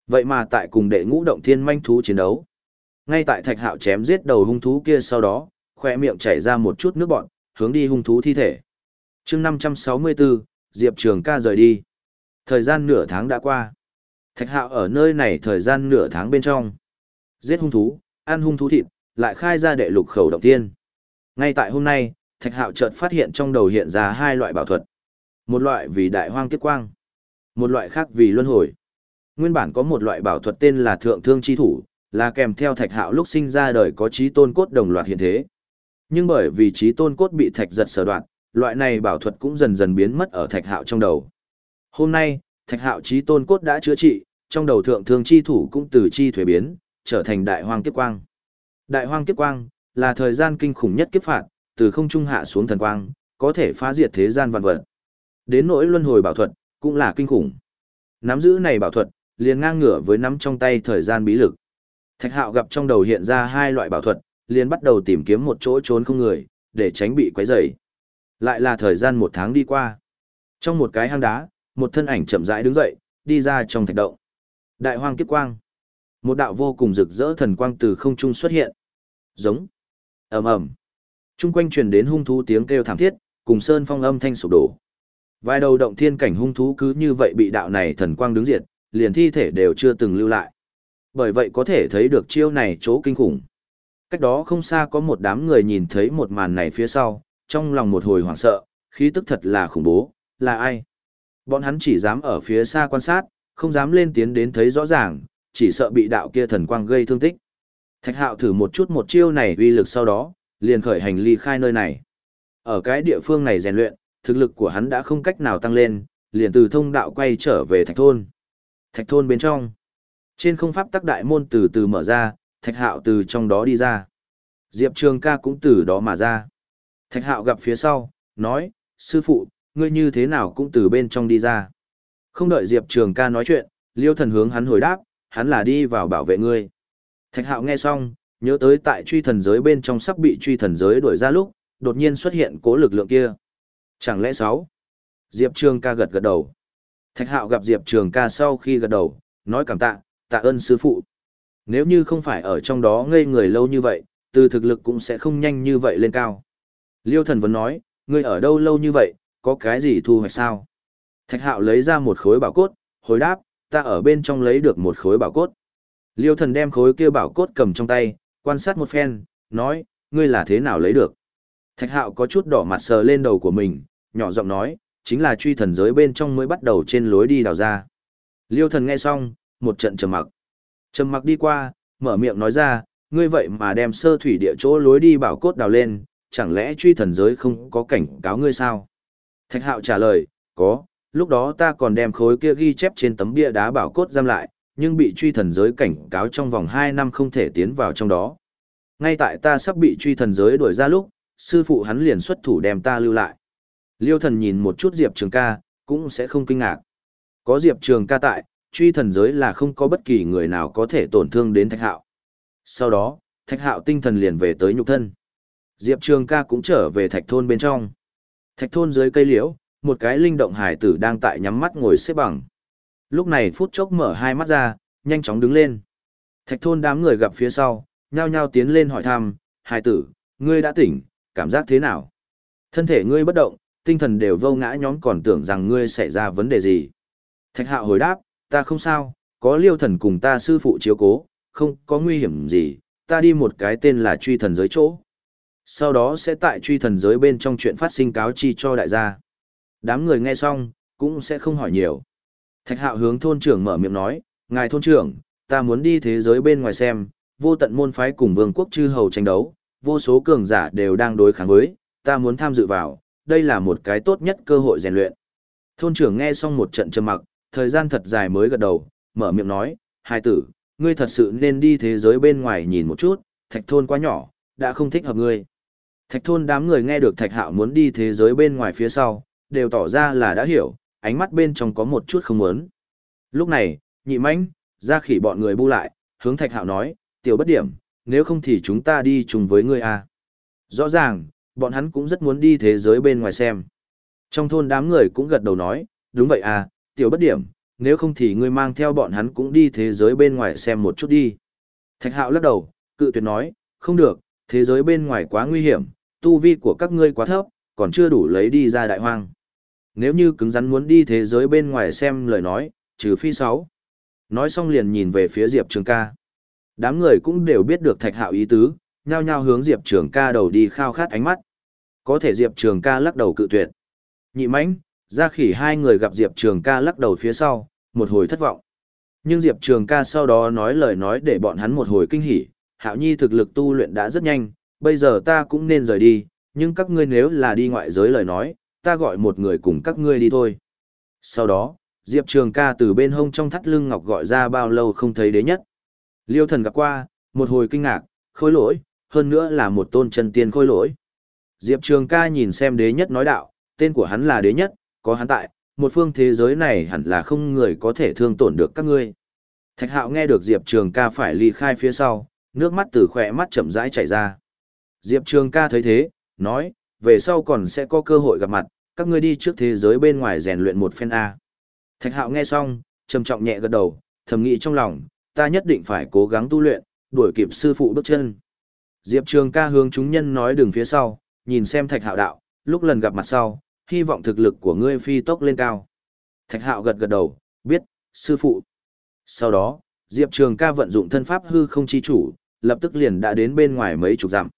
Vậy mà tại cùng đệ ngũ động thiên manh thú chiến đấu. Ngay tại thạch hạo chém giết đầu hung thú kia sau đó, khoe miệng chảy ra một chút nước bọn, hướng đi hung thú thi thể. chương 564, Diệp Trường ca rời đi. Thời gian nửa tháng đã qua. Thạch hạo ở nơi này thời gian nửa tháng bên trong. Giết hung thú, ăn hung thú thịt, lại khai ra đệ lục khẩu động tiên. Ngay tại hôm nay, thạch hạo chợt phát hiện trong đầu hiện ra hai loại bảo thuật. Một loại vì đại hoang kiếp quang. Một loại khác vì luân hồi. Nguyên bản có một loại bảo thuật tên là thượng thương chi thủ, là kèm theo thạch hạo lúc sinh ra đời có trí tôn cốt đồng loạt hiện thế. Nhưng bởi vì trí tôn cốt bị thạch giật sở đoạn, loại này bảo thuật cũng dần dần biến mất ở thạch hạo trong đầu. Hôm nay, thạch hạo trí tôn cốt đã chữa trị, trong đầu thượng thương chi thủ cũng từ chi thuế biến, trở thành đại hoang kiếp quang. Đại hoang kiếp quang là thời gian kinh khủng nhất kiếp phạt, từ không trung hạ xuống thần quang, có thể phá diệt thế gian vạn vật. Đến nỗi luân hồi bảo thuật, cũng là kinh khủng. Nắm giữ này bảo thuật, liền ngang ngửa với nắm trong tay thời gian bí lực. Thạch hạo gặp trong đầu hiện ra hai loại bảo thuật, liền bắt đầu tìm kiếm một chỗ trốn không người, để tránh bị quấy rầy. Lại là thời gian một tháng đi qua. Trong một cái hang đá, một thân ảnh chậm rãi đứng dậy, đi ra trong thạch động. Đại hoang kiếp quang. Một đạo vô cùng rực rỡ thần quang từ không trung xuất hiện. Giống. ầm ầm. Trung quanh truyền đến hung thú tiếng kêu thảm thiết, cùng sơn phong âm thanh sụp đổ. Vài đầu động thiên cảnh hung thú cứ như vậy bị đạo này thần quang đứng diệt, liền thi thể đều chưa từng lưu lại. Bởi vậy có thể thấy được chiêu này chỗ kinh khủng. Cách đó không xa có một đám người nhìn thấy một màn này phía sau, trong lòng một hồi hoảng sợ, khí tức thật là khủng bố, là ai? Bọn hắn chỉ dám ở phía xa quan sát, không dám lên tiến đến thấy rõ ràng, chỉ sợ bị đạo kia thần quang gây thương tích. Thạch hạo thử một chút một chiêu này uy lực sau đó, liền khởi hành ly khai nơi này. Ở cái địa phương này rèn luyện, thực lực của hắn đã không cách nào tăng lên, liền từ thông đạo quay trở về thạch thôn. Thạch thôn bên trong. Trên không pháp tắc đại môn từ từ mở ra, thạch hạo từ trong đó đi ra. Diệp Trường ca cũng từ đó mà ra. Thạch hạo gặp phía sau, nói, sư phụ, ngươi như thế nào cũng từ bên trong đi ra. Không đợi Diệp Trường ca nói chuyện, liêu thần hướng hắn hồi đáp, hắn là đi vào bảo vệ ngươi. Thạch hạo nghe xong, nhớ tới tại truy thần giới bên trong sắp bị truy thần giới đuổi ra lúc, đột nhiên xuất hiện cố lực lượng kia. Chẳng lẽ sáu? Diệp Trường ca gật gật đầu. Thạch hạo gặp Diệp Trường ca sau khi gật đầu, nói cảm tạ, tạ ơn sư phụ. Nếu như không phải ở trong đó ngây người lâu như vậy, từ thực lực cũng sẽ không nhanh như vậy lên cao. Liêu thần vẫn nói, ngươi ở đâu lâu như vậy, có cái gì thu hoạch sao? Thạch hạo lấy ra một khối bảo cốt, hồi đáp, ta ở bên trong lấy được một khối bảo cốt. Liêu thần đem khối kia bảo cốt cầm trong tay, quan sát một phen, nói, ngươi là thế nào lấy được? Thạch hạo có chút đỏ mặt sờ lên đầu của mình, nhỏ giọng nói, chính là truy thần giới bên trong mới bắt đầu trên lối đi đào ra. Liêu thần nghe xong, một trận trầm mặc. Trầm mặc đi qua, mở miệng nói ra, ngươi vậy mà đem sơ thủy địa chỗ lối đi bảo cốt đào lên, chẳng lẽ truy thần giới không có cảnh cáo ngươi sao? Thạch hạo trả lời, có, lúc đó ta còn đem khối kia ghi chép trên tấm bia đá bảo cốt giam lại, nhưng bị truy thần giới cảnh cáo trong vòng 2 năm không thể tiến vào trong đó. Ngay tại ta sắp bị truy thần giới đuổi ra lúc, sư phụ hắn liền xuất thủ đem ta lưu lại. Liêu thần nhìn một chút Diệp Trường ca, cũng sẽ không kinh ngạc. Có Diệp Trường ca tại, truy thần giới là không có bất kỳ người nào có thể tổn thương đến Thạch Hạo. Sau đó, Thạch Hạo tinh thần liền về tới nhục thân. Diệp Trường ca cũng trở về thạch thôn bên trong. Thạch thôn dưới cây liễu, một cái linh động hải tử đang tại nhắm mắt ngồi xếp bằng. Lúc này phút chốc mở hai mắt ra, nhanh chóng đứng lên. Thạch thôn đám người gặp phía sau, nhao nhao tiến lên hỏi thăm, hải tử, ngươi đã tỉnh, cảm giác thế nào? Thân thể ngươi bất động, tinh thần đều vô ngã nhóm còn tưởng rằng ngươi xảy ra vấn đề gì. Thạch hạo hồi đáp, ta không sao, có liêu thần cùng ta sư phụ chiếu cố, không có nguy hiểm gì, ta đi một cái tên là truy thần giới chỗ. Sau đó sẽ tại truy thần giới bên trong chuyện phát sinh cáo chi cho đại gia. Đám người nghe xong, cũng sẽ không hỏi nhiều. Thạch hạo hướng thôn trưởng mở miệng nói, ngài thôn trưởng, ta muốn đi thế giới bên ngoài xem, vô tận môn phái cùng vương quốc chư hầu tranh đấu, vô số cường giả đều đang đối kháng với, ta muốn tham dự vào, đây là một cái tốt nhất cơ hội rèn luyện. Thôn trưởng nghe xong một trận trầm mặc, thời gian thật dài mới gật đầu, mở miệng nói, hai tử, ngươi thật sự nên đi thế giới bên ngoài nhìn một chút, thạch thôn quá nhỏ, đã không thích hợp ngươi. Thạch thôn đám người nghe được thạch hạo muốn đi thế giới bên ngoài phía sau, đều tỏ ra là đã hiểu, ánh mắt bên trong có một chút không muốn. Lúc này, nhị mãnh ra khỉ bọn người bu lại, hướng thạch hạo nói, tiểu bất điểm, nếu không thì chúng ta đi chung với ngươi à. Rõ ràng, bọn hắn cũng rất muốn đi thế giới bên ngoài xem. Trong thôn đám người cũng gật đầu nói, đúng vậy à, tiểu bất điểm, nếu không thì ngươi mang theo bọn hắn cũng đi thế giới bên ngoài xem một chút đi. Thạch hạo lắc đầu, cự tuyệt nói, không được, thế giới bên ngoài quá nguy hiểm, tu vi của các ngươi quá thấp, còn chưa đủ lấy đi ra đại hoang. Nếu như cứng rắn muốn đi thế giới bên ngoài xem lời nói, trừ phi sáu. Nói xong liền nhìn về phía Diệp Trường ca. Đám người cũng đều biết được thạch hạo ý tứ, nhao nhao hướng Diệp Trường ca đầu đi khao khát ánh mắt. Có thể Diệp Trường ca lắc đầu cự tuyệt. Nhị mãnh, ra khỉ hai người gặp Diệp Trường ca lắc đầu phía sau, một hồi thất vọng. Nhưng Diệp Trường ca sau đó nói lời nói để bọn hắn một hồi kinh hỉ, hạo nhi thực lực tu luyện đã rất nhanh, bây giờ ta cũng nên rời đi, nhưng các ngươi nếu là đi ngoại giới lời nói, ta gọi một người cùng các ngươi đi thôi. Sau đó, Diệp Trường ca từ bên hông trong thắt lưng ngọc gọi ra bao lâu không thấy đế nhất. Liêu thần gặp qua, một hồi kinh ngạc, khôi lỗi, hơn nữa là một tôn chân tiên khôi lỗi. Diệp Trường ca nhìn xem đế nhất nói đạo, tên của hắn là đế nhất, có hắn tại, một phương thế giới này hẳn là không người có thể thương tổn được các ngươi. Thạch hạo nghe được Diệp Trường ca phải ly khai phía sau, nước mắt từ khỏe mắt chậm rãi chảy ra. Diệp Trường ca thấy thế, nói, về sau còn sẽ có cơ hội gặp mặt, các ngươi đi trước thế giới bên ngoài rèn luyện một phen A. Thạch hạo nghe xong, trầm trọng nhẹ gật đầu, thầm nghĩ trong lòng, ta nhất định phải cố gắng tu luyện, đuổi kịp sư phụ bước chân. Diệp Trường ca hướng chúng nhân nói đường phía sau, nhìn xem thạch hạo đạo, lúc lần gặp mặt sau, hy vọng thực lực của ngươi phi tốc lên cao. Thạch hạo gật gật đầu, biết, sư phụ. Sau đó, Diệp Trường ca vận dụng thân pháp hư không chi chủ, lập tức liền đã đến bên ngoài mấy chục dặm.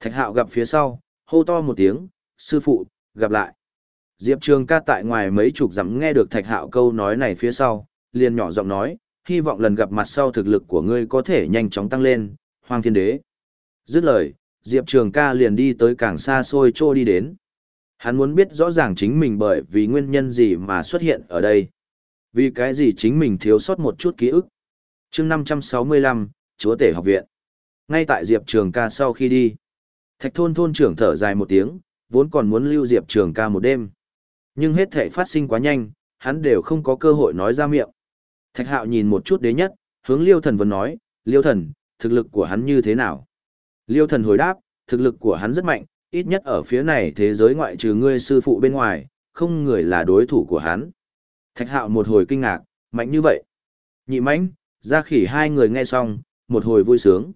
Thạch hạo gặp phía sau, hô to một tiếng, sư phụ, gặp lại. Diệp Trường ca tại ngoài mấy chục dặm nghe được thạch hạo câu nói này phía sau, liền nhỏ giọng nói, hy vọng lần gặp mặt sau thực lực của ngươi có thể nhanh chóng tăng lên, hoang thiên đế. Dứt lời, Diệp Trường ca liền đi tới càng xa xôi trô đi đến. Hắn muốn biết rõ ràng chính mình bởi vì nguyên nhân gì mà xuất hiện ở đây. Vì cái gì chính mình thiếu sót một chút ký ức. chương 565, Chúa Tể Học Viện. Ngay tại Diệp Trường ca sau khi đi, Thạch thôn thôn trưởng thở dài một tiếng, vốn còn muốn lưu Diệp Trường ca một đêm. Nhưng hết thể phát sinh quá nhanh, hắn đều không có cơ hội nói ra miệng. Thạch hạo nhìn một chút đế nhất, hướng liêu thần vẫn nói, liêu thần, thực lực của hắn như thế nào? Liêu thần hồi đáp, thực lực của hắn rất mạnh, ít nhất ở phía này thế giới ngoại trừ ngươi sư phụ bên ngoài, không người là đối thủ của hắn. Thạch hạo một hồi kinh ngạc, mạnh như vậy. Nhị mãnh, ra khỉ hai người nghe xong, một hồi vui sướng.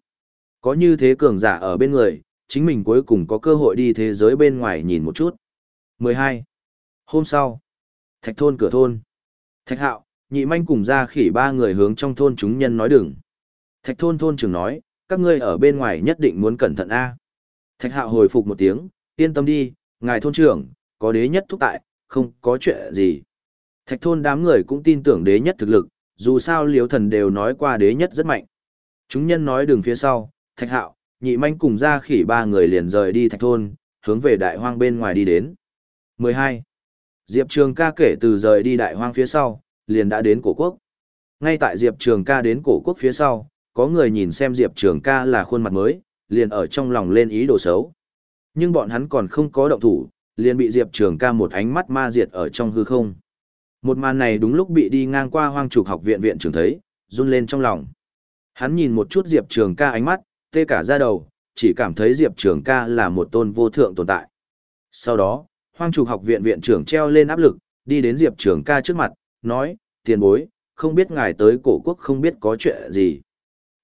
Có như thế cường giả ở bên người, chính mình cuối cùng có cơ hội đi thế giới bên ngoài nhìn một chút. 12. Hôm sau, thạch thôn cửa thôn. Thạch hạo, nhị manh cùng ra khỉ ba người hướng trong thôn chúng nhân nói đừng. Thạch thôn thôn trưởng nói, các ngươi ở bên ngoài nhất định muốn cẩn thận a. Thạch hạo hồi phục một tiếng, yên tâm đi, ngài thôn trưởng, có đế nhất thúc tại, không có chuyện gì. Thạch thôn đám người cũng tin tưởng đế nhất thực lực, dù sao liếu thần đều nói qua đế nhất rất mạnh. Chúng nhân nói đường phía sau, thạch hạo, nhị manh cùng ra khỉ ba người liền rời đi thạch thôn, hướng về đại hoang bên ngoài đi đến. 12. Diệp Trường ca kể từ rời đi đại hoang phía sau, liền đã đến cổ quốc. Ngay tại Diệp Trường ca đến cổ quốc phía sau, có người nhìn xem Diệp Trường ca là khuôn mặt mới, liền ở trong lòng lên ý đồ xấu. Nhưng bọn hắn còn không có động thủ, liền bị Diệp Trường ca một ánh mắt ma diệt ở trong hư không. Một màn này đúng lúc bị đi ngang qua hoang trục học viện viện trưởng thấy, run lên trong lòng. Hắn nhìn một chút Diệp Trường ca ánh mắt, tê cả ra đầu, chỉ cảm thấy Diệp Trường ca là một tôn vô thượng tồn tại. Sau đó, hoang trục học viện viện trưởng treo lên áp lực, đi đến Diệp Trường ca trước mặt, nói, tiền bối, không biết ngài tới cổ quốc không biết có chuyện gì.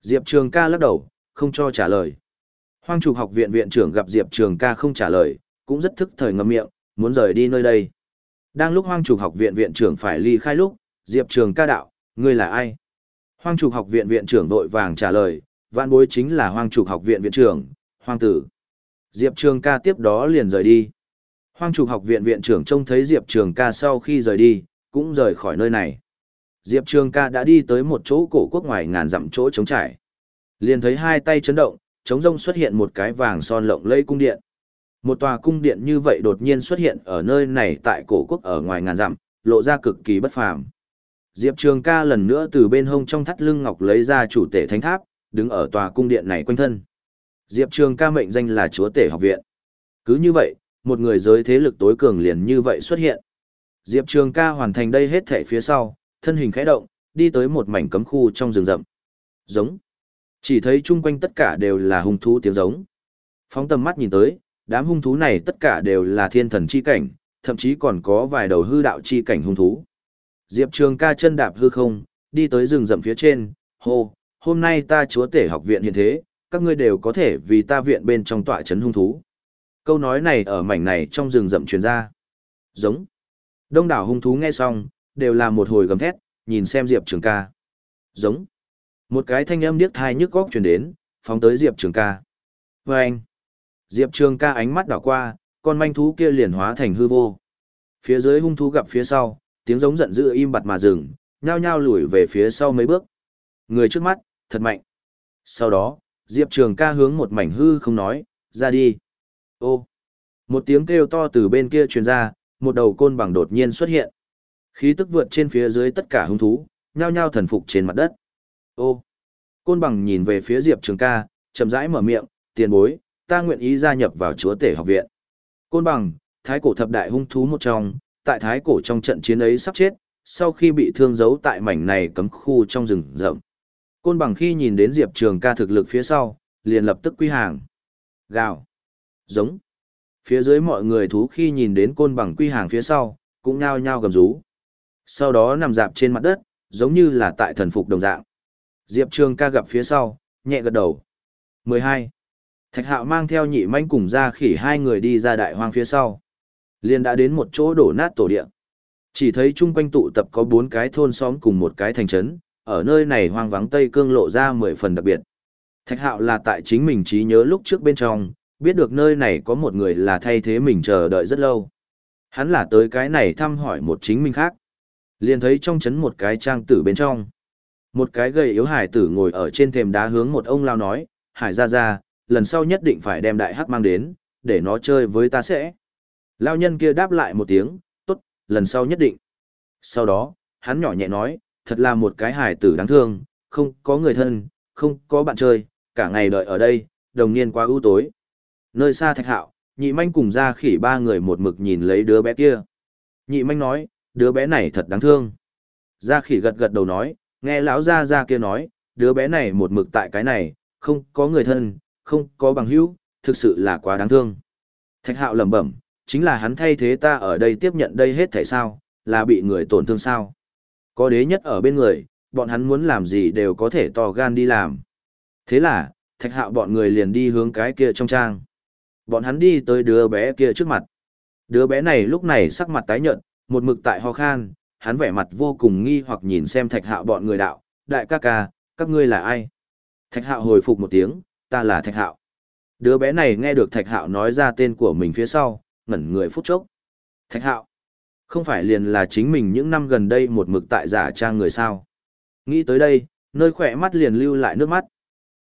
Diệp Trường ca lắc đầu, không cho trả lời. Hoang trục học viện viện trưởng gặp Diệp Trường ca không trả lời, cũng rất thức thời ngậm miệng, muốn rời đi nơi đây. Đang lúc hoang trục học viện viện trưởng phải ly khai lúc, Diệp Trường ca đạo, ngươi là ai? Hoang trục học viện viện trưởng vội vàng trả lời, vạn bối chính là hoang trục học viện viện trưởng, hoang tử. Diệp Trường ca tiếp đó liền rời đi. Hoang trục học viện viện trưởng trông thấy Diệp Trường ca sau khi rời đi, cũng rời khỏi nơi này. Diệp Trường ca đã đi tới một chỗ cổ quốc ngoài ngàn dặm chỗ trống trải. Liền thấy hai tay chấn động, trống rông xuất hiện một cái vàng son lộng lẫy cung điện. Một tòa cung điện như vậy đột nhiên xuất hiện ở nơi này tại cổ quốc ở ngoài ngàn dặm, lộ ra cực kỳ bất phàm. Diệp Trường ca lần nữa từ bên hông trong thắt lưng ngọc lấy ra chủ tể thánh tháp, đứng ở tòa cung điện này quanh thân. Diệp Trường ca mệnh danh là chúa tể học viện. Cứ như vậy, một người giới thế lực tối cường liền như vậy xuất hiện. Diệp Trường ca hoàn thành đây hết thể phía sau, thân hình khẽ động, đi tới một mảnh cấm khu trong rừng rậm. Giống. Chỉ thấy chung quanh tất cả đều là hung thú tiếng giống. Phóng tầm mắt nhìn tới, đám hung thú này tất cả đều là thiên thần chi cảnh, thậm chí còn có vài đầu hư đạo chi cảnh hung thú. Diệp Trường ca chân đạp hư không, đi tới rừng rậm phía trên, hô, hôm nay ta chúa tể học viện hiện thế, các ngươi đều có thể vì ta viện bên trong tọa trấn hung thú. Câu nói này ở mảnh này trong rừng rậm truyền ra. Giống. Đông đảo hung thú nghe xong, đều là một hồi gầm thét, nhìn xem Diệp Trường ca. Giống. Một cái thanh âm điếc thai nhức góc truyền đến, phóng tới Diệp Trường ca. Và anh. Diệp Trường ca ánh mắt đảo qua, con manh thú kia liền hóa thành hư vô. Phía dưới hung thú gặp phía sau, tiếng giống giận dữ im bặt mà dừng, nhao nhao lùi về phía sau mấy bước. Người trước mắt, thật mạnh. Sau đó, Diệp Trường ca hướng một mảnh hư không nói, ra đi. Ô! Một tiếng kêu to từ bên kia truyền ra, một đầu côn bằng đột nhiên xuất hiện. Khí tức vượt trên phía dưới tất cả hung thú, nhao nhao thần phục trên mặt đất. Ô! Côn bằng nhìn về phía Diệp Trường ca, chậm rãi mở miệng, tiền bối, ta nguyện ý gia nhập vào chúa tể học viện. Côn bằng, thái cổ thập đại hung thú một trong, tại thái cổ trong trận chiến ấy sắp chết, sau khi bị thương giấu tại mảnh này cấm khu trong rừng rậm. Côn bằng khi nhìn đến Diệp Trường ca thực lực phía sau, liền lập tức quy hàng. Gào. Giống. Phía dưới mọi người thú khi nhìn đến côn bằng quy hàng phía sau, cũng nhao nhao gầm rú. Sau đó nằm dạp trên mặt đất, giống như là tại thần phục đồng dạng. Diệp Trường ca gặp phía sau, nhẹ gật đầu. 12. Thạch hạo mang theo nhị manh cùng ra khỉ hai người đi ra đại hoang phía sau. Liên đã đến một chỗ đổ nát tổ địa. Chỉ thấy chung quanh tụ tập có bốn cái thôn xóm cùng một cái thành trấn, ở nơi này hoang vắng Tây Cương lộ ra mười phần đặc biệt. Thạch hạo là tại chính mình trí nhớ lúc trước bên trong, biết được nơi này có một người là thay thế mình chờ đợi rất lâu. Hắn là tới cái này thăm hỏi một chính mình khác. Liền thấy trong trấn một cái trang tử bên trong. Một cái gầy yếu hải tử ngồi ở trên thềm đá hướng một ông lao nói, hải ra ra, lần sau nhất định phải đem đại hắc mang đến, để nó chơi với ta sẽ. Lao nhân kia đáp lại một tiếng, tốt, lần sau nhất định. Sau đó, hắn nhỏ nhẹ nói, thật là một cái hải tử đáng thương, không có người thân, không có bạn chơi, cả ngày đợi ở đây, đồng niên quá ưu tối. Nơi xa thạch hạo, nhị manh cùng ra khỉ ba người một mực nhìn lấy đứa bé kia. Nhị manh nói, đứa bé này thật đáng thương. Gia khỉ gật gật đầu nói, nghe lão gia gia kia nói, đứa bé này một mực tại cái này, không có người thân, không có bằng hữu, thực sự là quá đáng thương. Thạch hạo lẩm bẩm, chính là hắn thay thế ta ở đây tiếp nhận đây hết thể sao, là bị người tổn thương sao. Có đế nhất ở bên người, bọn hắn muốn làm gì đều có thể to gan đi làm. Thế là, thạch hạo bọn người liền đi hướng cái kia trong trang. Bọn hắn đi tới đứa bé kia trước mặt. Đứa bé này lúc này sắc mặt tái nhợt, một mực tại ho khan, hắn vẻ mặt vô cùng nghi hoặc nhìn xem thạch hạo bọn người đạo, đại ca ca, các ngươi là ai? Thạch hạo hồi phục một tiếng, ta là thạch hạo. Đứa bé này nghe được thạch hạo nói ra tên của mình phía sau, ngẩn người phút chốc. Thạch hạo, không phải liền là chính mình những năm gần đây một mực tại giả trang người sao. Nghĩ tới đây, nơi khỏe mắt liền lưu lại nước mắt.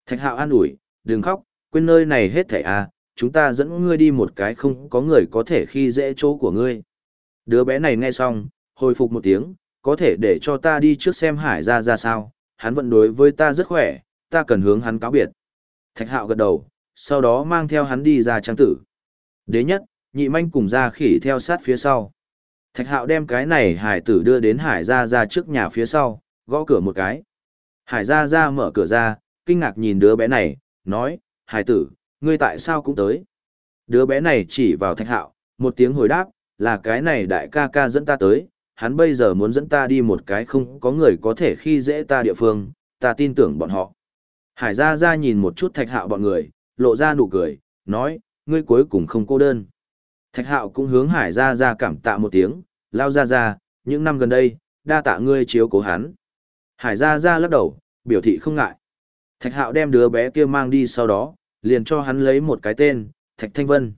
Thạch hạo an ủi, đừng khóc, quên nơi này hết thảy à, chúng ta dẫn ngươi đi một cái không có người có thể khi dễ chỗ của ngươi. Đứa bé này nghe xong, hồi phục một tiếng, có thể để cho ta đi trước xem hải ra ra sao, hắn vẫn đối với ta rất khỏe, ta cần hướng hắn cáo biệt. Thạch hạo gật đầu, sau đó mang theo hắn đi ra trang tử. Đế nhất, nhị manh cùng ra khỉ theo sát phía sau. Thạch hạo đem cái này hải tử đưa đến hải ra ra trước nhà phía sau, gõ cửa một cái. Hải ra ra mở cửa ra, kinh ngạc nhìn đứa bé này, nói, hải tử, ngươi tại sao cũng tới. Đứa bé này chỉ vào thạch hạo, một tiếng hồi đáp, là cái này đại ca ca dẫn ta tới, hắn bây giờ muốn dẫn ta đi một cái không có người có thể khi dễ ta địa phương, ta tin tưởng bọn họ. Hải Gia Gia nhìn một chút thạch hạo bọn người, lộ ra nụ cười, nói, ngươi cuối cùng không cô đơn. Thạch hạo cũng hướng Hải Gia Gia cảm tạ một tiếng, lao ra ra, những năm gần đây, đa tạ ngươi chiếu cố hắn. Hải Gia Gia lắc đầu, biểu thị không ngại. Thạch hạo đem đứa bé kia mang đi sau đó, liền cho hắn lấy một cái tên, Thạch Thanh Vân.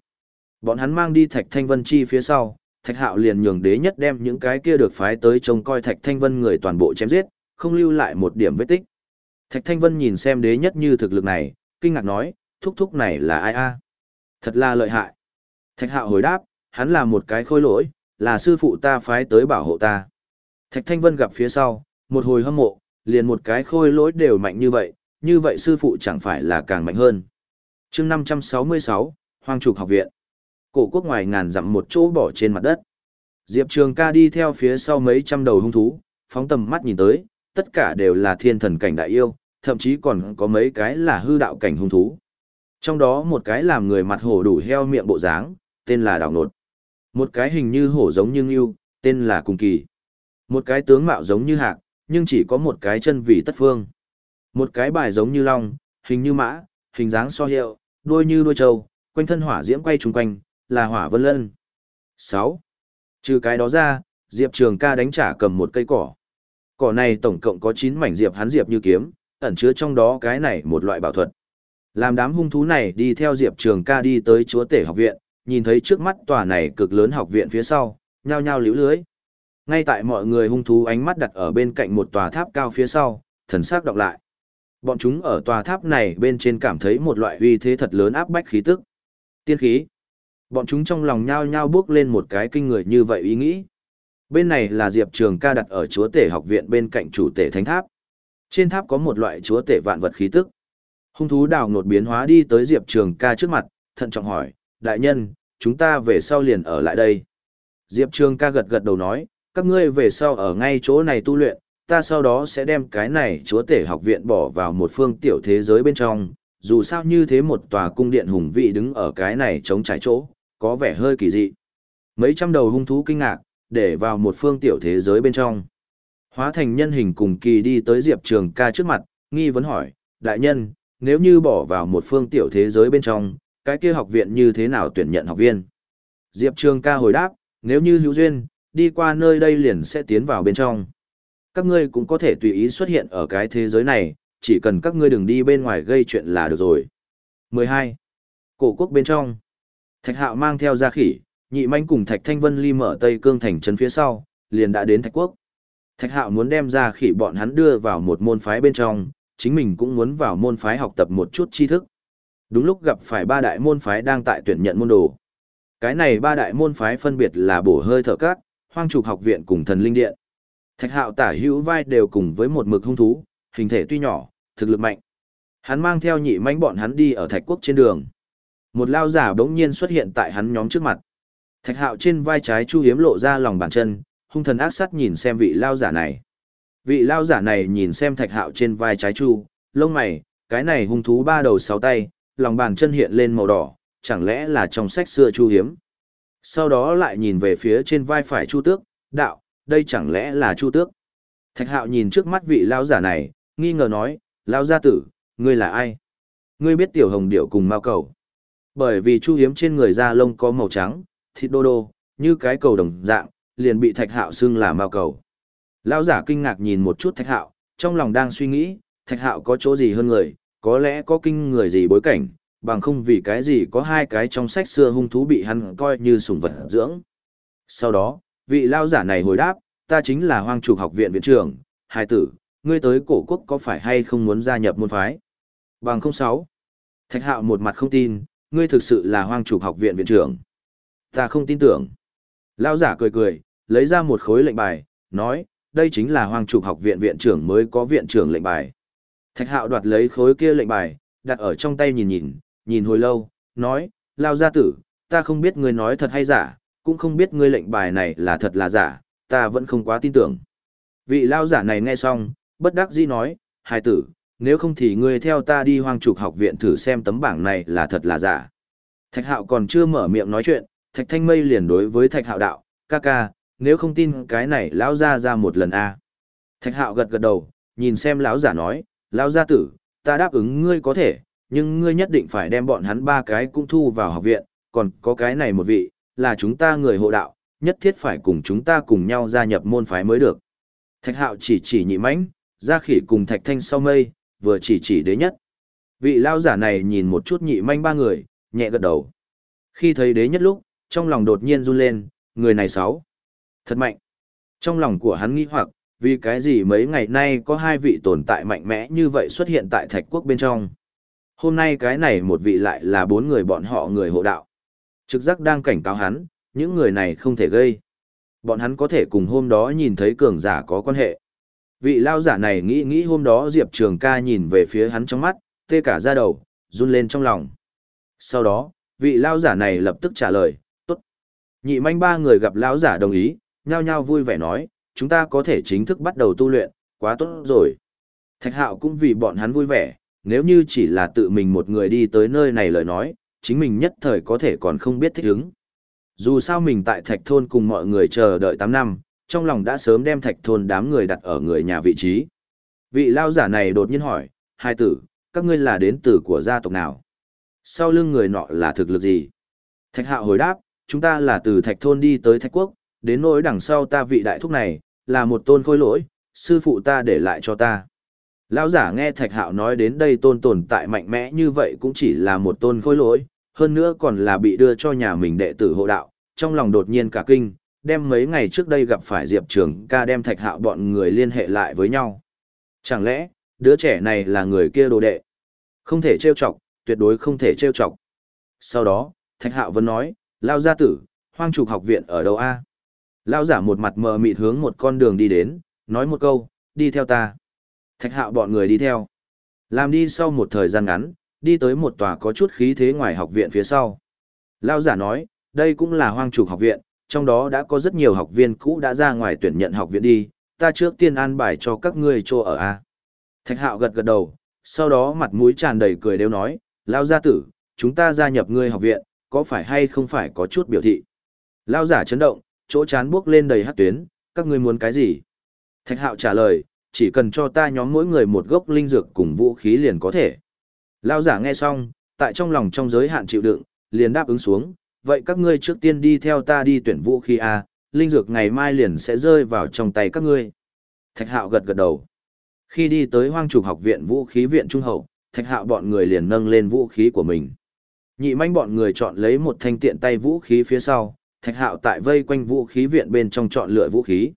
Bọn hắn mang đi Thạch Thanh Vân chi phía sau, Thạch Hạo liền nhường đế nhất đem những cái kia được phái tới trông coi Thạch Thanh Vân người toàn bộ chém giết, không lưu lại một điểm vết tích. Thạch Thanh Vân nhìn xem đế nhất như thực lực này, kinh ngạc nói, thúc thúc này là ai a? Thật là lợi hại. Thạch Hạo hồi đáp, hắn là một cái khôi lỗi, là sư phụ ta phái tới bảo hộ ta. Thạch Thanh Vân gặp phía sau, một hồi hâm mộ, liền một cái khôi lỗi đều mạnh như vậy, như vậy sư phụ chẳng phải là càng mạnh hơn. chương 566, Hoang Trục Học Viện. Cổ quốc ngoài ngàn dặm một chỗ bỏ trên mặt đất. Diệp Trường ca đi theo phía sau mấy trăm đầu hung thú, phóng tầm mắt nhìn tới, tất cả đều là thiên thần cảnh đại yêu, thậm chí còn có mấy cái là hư đạo cảnh hung thú. Trong đó một cái làm người mặt hổ đủ heo miệng bộ dáng, tên là đào nột. Một cái hình như hổ giống như yêu, tên là cùng kỳ. Một cái tướng mạo giống như hạc, nhưng chỉ có một cái chân vì tất phương. Một cái bài giống như long, hình như mã, hình dáng so hiệu, đuôi như đuôi trâu, quanh thân hỏa diễm quay trùng quanh, là hỏa vân lân. 6. Trừ cái đó ra, Diệp Trường ca đánh trả cầm một cây cỏ. Cỏ này tổng cộng có 9 mảnh diệp hắn diệp như kiếm, ẩn chứa trong đó cái này một loại bảo thuật. Làm đám hung thú này đi theo Diệp Trường ca đi tới chúa tể học viện, nhìn thấy trước mắt tòa này cực lớn học viện phía sau, nhao nhao liễu lưới. Ngay tại mọi người hung thú ánh mắt đặt ở bên cạnh một tòa tháp cao phía sau, thần sắc đọc lại. Bọn chúng ở tòa tháp này bên trên cảm thấy một loại uy thế thật lớn áp bách khí tức. Tiên khí. Bọn chúng trong lòng nhao nhao bước lên một cái kinh người như vậy ý nghĩ. Bên này là Diệp Trường ca đặt ở chúa tể học viện bên cạnh chủ tể thánh tháp. Trên tháp có một loại chúa tể vạn vật khí tức. Hung thú đào ngột biến hóa đi tới Diệp Trường ca trước mặt, thận trọng hỏi, đại nhân, chúng ta về sau liền ở lại đây. Diệp Trường ca gật gật đầu nói, các ngươi về sau ở ngay chỗ này tu luyện, ta sau đó sẽ đem cái này chúa tể học viện bỏ vào một phương tiểu thế giới bên trong, dù sao như thế một tòa cung điện hùng vị đứng ở cái này chống trái chỗ, có vẻ hơi kỳ dị. Mấy trăm đầu hung thú kinh ngạc, để vào một phương tiểu thế giới bên trong. Hóa thành nhân hình cùng kỳ đi tới Diệp Trường ca trước mặt, nghi vấn hỏi, đại nhân, nếu như bỏ vào một phương tiểu thế giới bên trong, cái kia học viện như thế nào tuyển nhận học viên? Diệp Trường ca hồi đáp, nếu như hữu duyên, đi qua nơi đây liền sẽ tiến vào bên trong. Các ngươi cũng có thể tùy ý xuất hiện ở cái thế giới này, chỉ cần các ngươi đừng đi bên ngoài gây chuyện là được rồi. 12. Cổ quốc bên trong. Thạch Hạo mang theo gia khỉ, nhị manh cùng Thạch Thanh Vân ly mở Tây Cương thành trấn phía sau, liền đã đến Thạch Quốc. Thạch Hạo muốn đem gia khỉ bọn hắn đưa vào một môn phái bên trong, chính mình cũng muốn vào môn phái học tập một chút tri thức. Đúng lúc gặp phải ba đại môn phái đang tại tuyển nhận môn đồ. Cái này ba đại môn phái phân biệt là bổ hơi thở cát, hoang trục học viện cùng thần linh điện. Thạch hạo tả hữu vai đều cùng với một mực hung thú, hình thể tuy nhỏ, thực lực mạnh. Hắn mang theo nhị manh bọn hắn đi ở thạch quốc trên đường. Một lao giả bỗng nhiên xuất hiện tại hắn nhóm trước mặt. Thạch hạo trên vai trái chu hiếm lộ ra lòng bàn chân, hung thần ác sắt nhìn xem vị lao giả này. Vị lao giả này nhìn xem thạch hạo trên vai trái chu, lông mày, cái này hung thú ba đầu sáu tay, lòng bàn chân hiện lên màu đỏ, chẳng lẽ là trong sách xưa chu hiếm. Sau đó lại nhìn về phía trên vai phải chu tước, đạo, đây chẳng lẽ là chu tước. Thạch hạo nhìn trước mắt vị lao giả này, nghi ngờ nói, lao gia tử, ngươi là ai? Ngươi biết tiểu hồng điệu cùng mao cầu. Bởi vì chu hiếm trên người da lông có màu trắng, thịt đô đô, như cái cầu đồng dạng, liền bị thạch hạo xưng là mao cầu. lão giả kinh ngạc nhìn một chút thạch hạo, trong lòng đang suy nghĩ, thạch hạo có chỗ gì hơn người, có lẽ có kinh người gì bối cảnh, bằng không vì cái gì có hai cái trong sách xưa hung thú bị hắn coi như sủng vật dưỡng. Sau đó, vị lão giả này hồi đáp, ta chính là hoang trục học viện viện trưởng, hai tử, ngươi tới cổ quốc có phải hay không muốn gia nhập môn phái? Bằng không sáu. Thạch hạo một mặt không tin, ngươi thực sự là hoang trục học viện viện trưởng. Ta không tin tưởng. Lão giả cười cười, lấy ra một khối lệnh bài, nói, đây chính là hoang trục học viện viện trưởng mới có viện trưởng lệnh bài. Thạch hạo đoạt lấy khối kia lệnh bài, đặt ở trong tay nhìn nhìn, nhìn hồi lâu, nói, lao gia tử, ta không biết ngươi nói thật hay giả, cũng không biết ngươi lệnh bài này là thật là giả, ta vẫn không quá tin tưởng. Vị lao giả này nghe xong, bất đắc dĩ nói, hài tử, nếu không thì ngươi theo ta đi hoang trục học viện thử xem tấm bảng này là thật là giả. Thạch hạo còn chưa mở miệng nói chuyện, thạch thanh mây liền đối với thạch hạo đạo, ca ca, nếu không tin cái này lão ra ra một lần a Thạch hạo gật gật đầu, nhìn xem lão giả nói, lão gia tử, ta đáp ứng ngươi có thể, nhưng ngươi nhất định phải đem bọn hắn ba cái cũng thu vào học viện, còn có cái này một vị, là chúng ta người hộ đạo, nhất thiết phải cùng chúng ta cùng nhau gia nhập môn phái mới được. Thạch hạo chỉ chỉ nhị mãnh, ra khỉ cùng thạch thanh sau mây, vừa chỉ chỉ đế nhất. Vị lao giả này nhìn một chút nhị manh ba người, nhẹ gật đầu. Khi thấy đế nhất lúc, trong lòng đột nhiên run lên, người này sáu. Thật mạnh. Trong lòng của hắn nghĩ hoặc, vì cái gì mấy ngày nay có hai vị tồn tại mạnh mẽ như vậy xuất hiện tại thạch quốc bên trong. Hôm nay cái này một vị lại là bốn người bọn họ người hộ đạo. Trực giác đang cảnh cáo hắn, những người này không thể gây. Bọn hắn có thể cùng hôm đó nhìn thấy cường giả có quan hệ. Vị lao giả này nghĩ nghĩ hôm đó Diệp Trường ca nhìn về phía hắn trong mắt, tê cả da đầu, run lên trong lòng. Sau đó, vị lao giả này lập tức trả lời, tốt. Nhị manh ba người gặp lão giả đồng ý, nhao nhao vui vẻ nói, chúng ta có thể chính thức bắt đầu tu luyện, quá tốt rồi. Thạch hạo cũng vì bọn hắn vui vẻ, nếu như chỉ là tự mình một người đi tới nơi này lời nói, chính mình nhất thời có thể còn không biết thích ứng. Dù sao mình tại thạch thôn cùng mọi người chờ đợi 8 năm, trong lòng đã sớm đem thạch thôn đám người đặt ở người nhà vị trí. Vị lao giả này đột nhiên hỏi, hai tử, các ngươi là đến từ của gia tộc nào? Sau lưng người nọ là thực lực gì? Thạch hạo hồi đáp, chúng ta là từ thạch thôn đi tới thạch quốc, đến nỗi đằng sau ta vị đại thúc này, là một tôn khôi lỗi, sư phụ ta để lại cho ta. Lão giả nghe Thạch Hạo nói đến đây tôn tồn tại mạnh mẽ như vậy cũng chỉ là một tôn khôi lỗi, hơn nữa còn là bị đưa cho nhà mình đệ tử hộ đạo, trong lòng đột nhiên cả kinh, đem mấy ngày trước đây gặp phải Diệp Trường ca đem Thạch Hạo bọn người liên hệ lại với nhau. Chẳng lẽ, đứa trẻ này là người kia đồ đệ? Không thể trêu chọc, tuyệt đối không thể trêu chọc. Sau đó, Thạch Hạo vẫn nói, Lao gia tử, hoang trục học viện ở đâu a? Lao giả một mặt mờ mịt hướng một con đường đi đến, nói một câu, đi theo ta. Thạch hạo bọn người đi theo. Làm đi sau một thời gian ngắn, đi tới một tòa có chút khí thế ngoài học viện phía sau. Lao giả nói, đây cũng là hoang trục học viện, trong đó đã có rất nhiều học viên cũ đã ra ngoài tuyển nhận học viện đi, ta trước tiên an bài cho các ngươi chỗ ở a. Thạch Hạo gật gật đầu, sau đó mặt mũi tràn đầy cười đều nói, lao gia tử, chúng ta gia nhập ngươi học viện, có phải hay không phải có chút biểu thị. Lao giả chấn động, chỗ chán bước lên đầy hát tuyến, các ngươi muốn cái gì? Thạch Hạo trả lời, chỉ cần cho ta nhóm mỗi người một gốc linh dược cùng vũ khí liền có thể. Lao giả nghe xong, tại trong lòng trong giới hạn chịu đựng, liền đáp ứng xuống, vậy các ngươi trước tiên đi theo ta đi tuyển vũ khí A, linh dược ngày mai liền sẽ rơi vào trong tay các ngươi. Thạch hạo gật gật đầu. Khi đi tới hoang trục học viện vũ khí viện trung hậu, thạch hạo bọn người liền nâng lên vũ khí của mình. Nhị manh bọn người chọn lấy một thanh tiện tay vũ khí phía sau, thạch hạo tại vây quanh vũ khí viện bên trong chọn lựa vũ khí.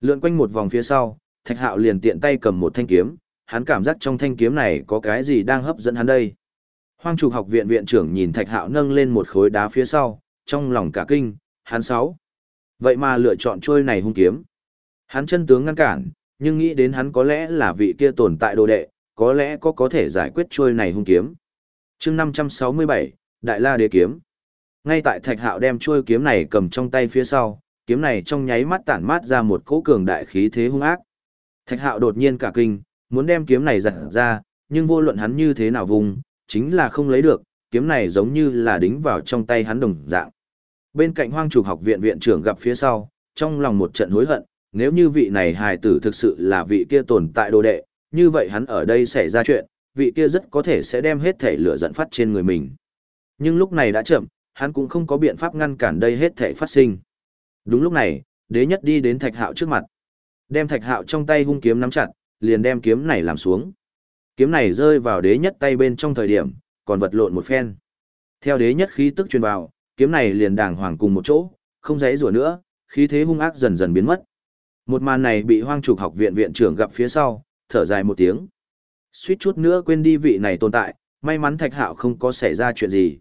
Lượn quanh một vòng phía sau, thạch hạo liền tiện tay cầm một thanh kiếm, hắn cảm giác trong thanh kiếm này có cái gì đang hấp dẫn hắn đây. Hoang trục học viện viện trưởng nhìn thạch hạo nâng lên một khối đá phía sau, trong lòng cả kinh, hắn sáu. Vậy mà lựa chọn trôi này hung kiếm. Hắn chân tướng ngăn cản, nhưng nghĩ đến hắn có lẽ là vị kia tồn tại đồ đệ, có lẽ có có thể giải quyết trôi này hung kiếm. chương 567, Đại La Đế Kiếm. Ngay tại thạch hạo đem trôi kiếm này cầm trong tay phía sau, kiếm này trong nháy mắt tản mát ra một cỗ cường đại khí thế hung ác. Thạch hạo đột nhiên cả kinh, muốn đem kiếm này giật ra, nhưng vô luận hắn như thế nào vùng, chính là không lấy được, kiếm này giống như là đính vào trong tay hắn đồng dạng. Bên cạnh hoang trục học viện viện trưởng gặp phía sau, trong lòng một trận hối hận, nếu như vị này hài tử thực sự là vị kia tồn tại đồ đệ, như vậy hắn ở đây xảy ra chuyện, vị kia rất có thể sẽ đem hết thể lửa giận phát trên người mình. Nhưng lúc này đã chậm, hắn cũng không có biện pháp ngăn cản đây hết thể phát sinh. Đúng lúc này, đế nhất đi đến thạch hạo trước mặt. Đem thạch hạo trong tay hung kiếm nắm chặt, liền đem kiếm này làm xuống. Kiếm này rơi vào đế nhất tay bên trong thời điểm, còn vật lộn một phen. Theo đế nhất khí tức truyền vào, kiếm này liền đàng hoàng cùng một chỗ, không dãy rủa nữa, khí thế hung ác dần dần biến mất. Một màn này bị hoang trục học viện viện trưởng gặp phía sau, thở dài một tiếng. Suýt chút nữa quên đi vị này tồn tại, may mắn thạch hạo không có xảy ra chuyện gì.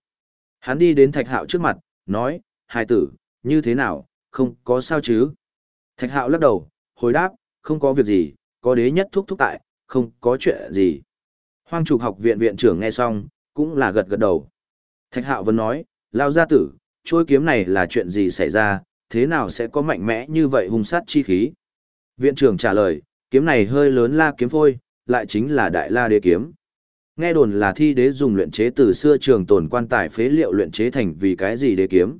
Hắn đi đến thạch hạo trước mặt, nói, hài tử, như thế nào, không có sao chứ. Thạch hạo lắc đầu, hồi đáp, không có việc gì, có đế nhất thúc thúc tại, không có chuyện gì. Hoang trục học viện viện trưởng nghe xong, cũng là gật gật đầu. Thạch hạo vẫn nói, lao gia tử, trôi kiếm này là chuyện gì xảy ra, thế nào sẽ có mạnh mẽ như vậy hung sát chi khí? Viện trưởng trả lời, kiếm này hơi lớn la kiếm phôi, lại chính là đại la đế kiếm. Nghe đồn là thi đế dùng luyện chế từ xưa trường tồn quan tài phế liệu luyện chế thành vì cái gì đế kiếm.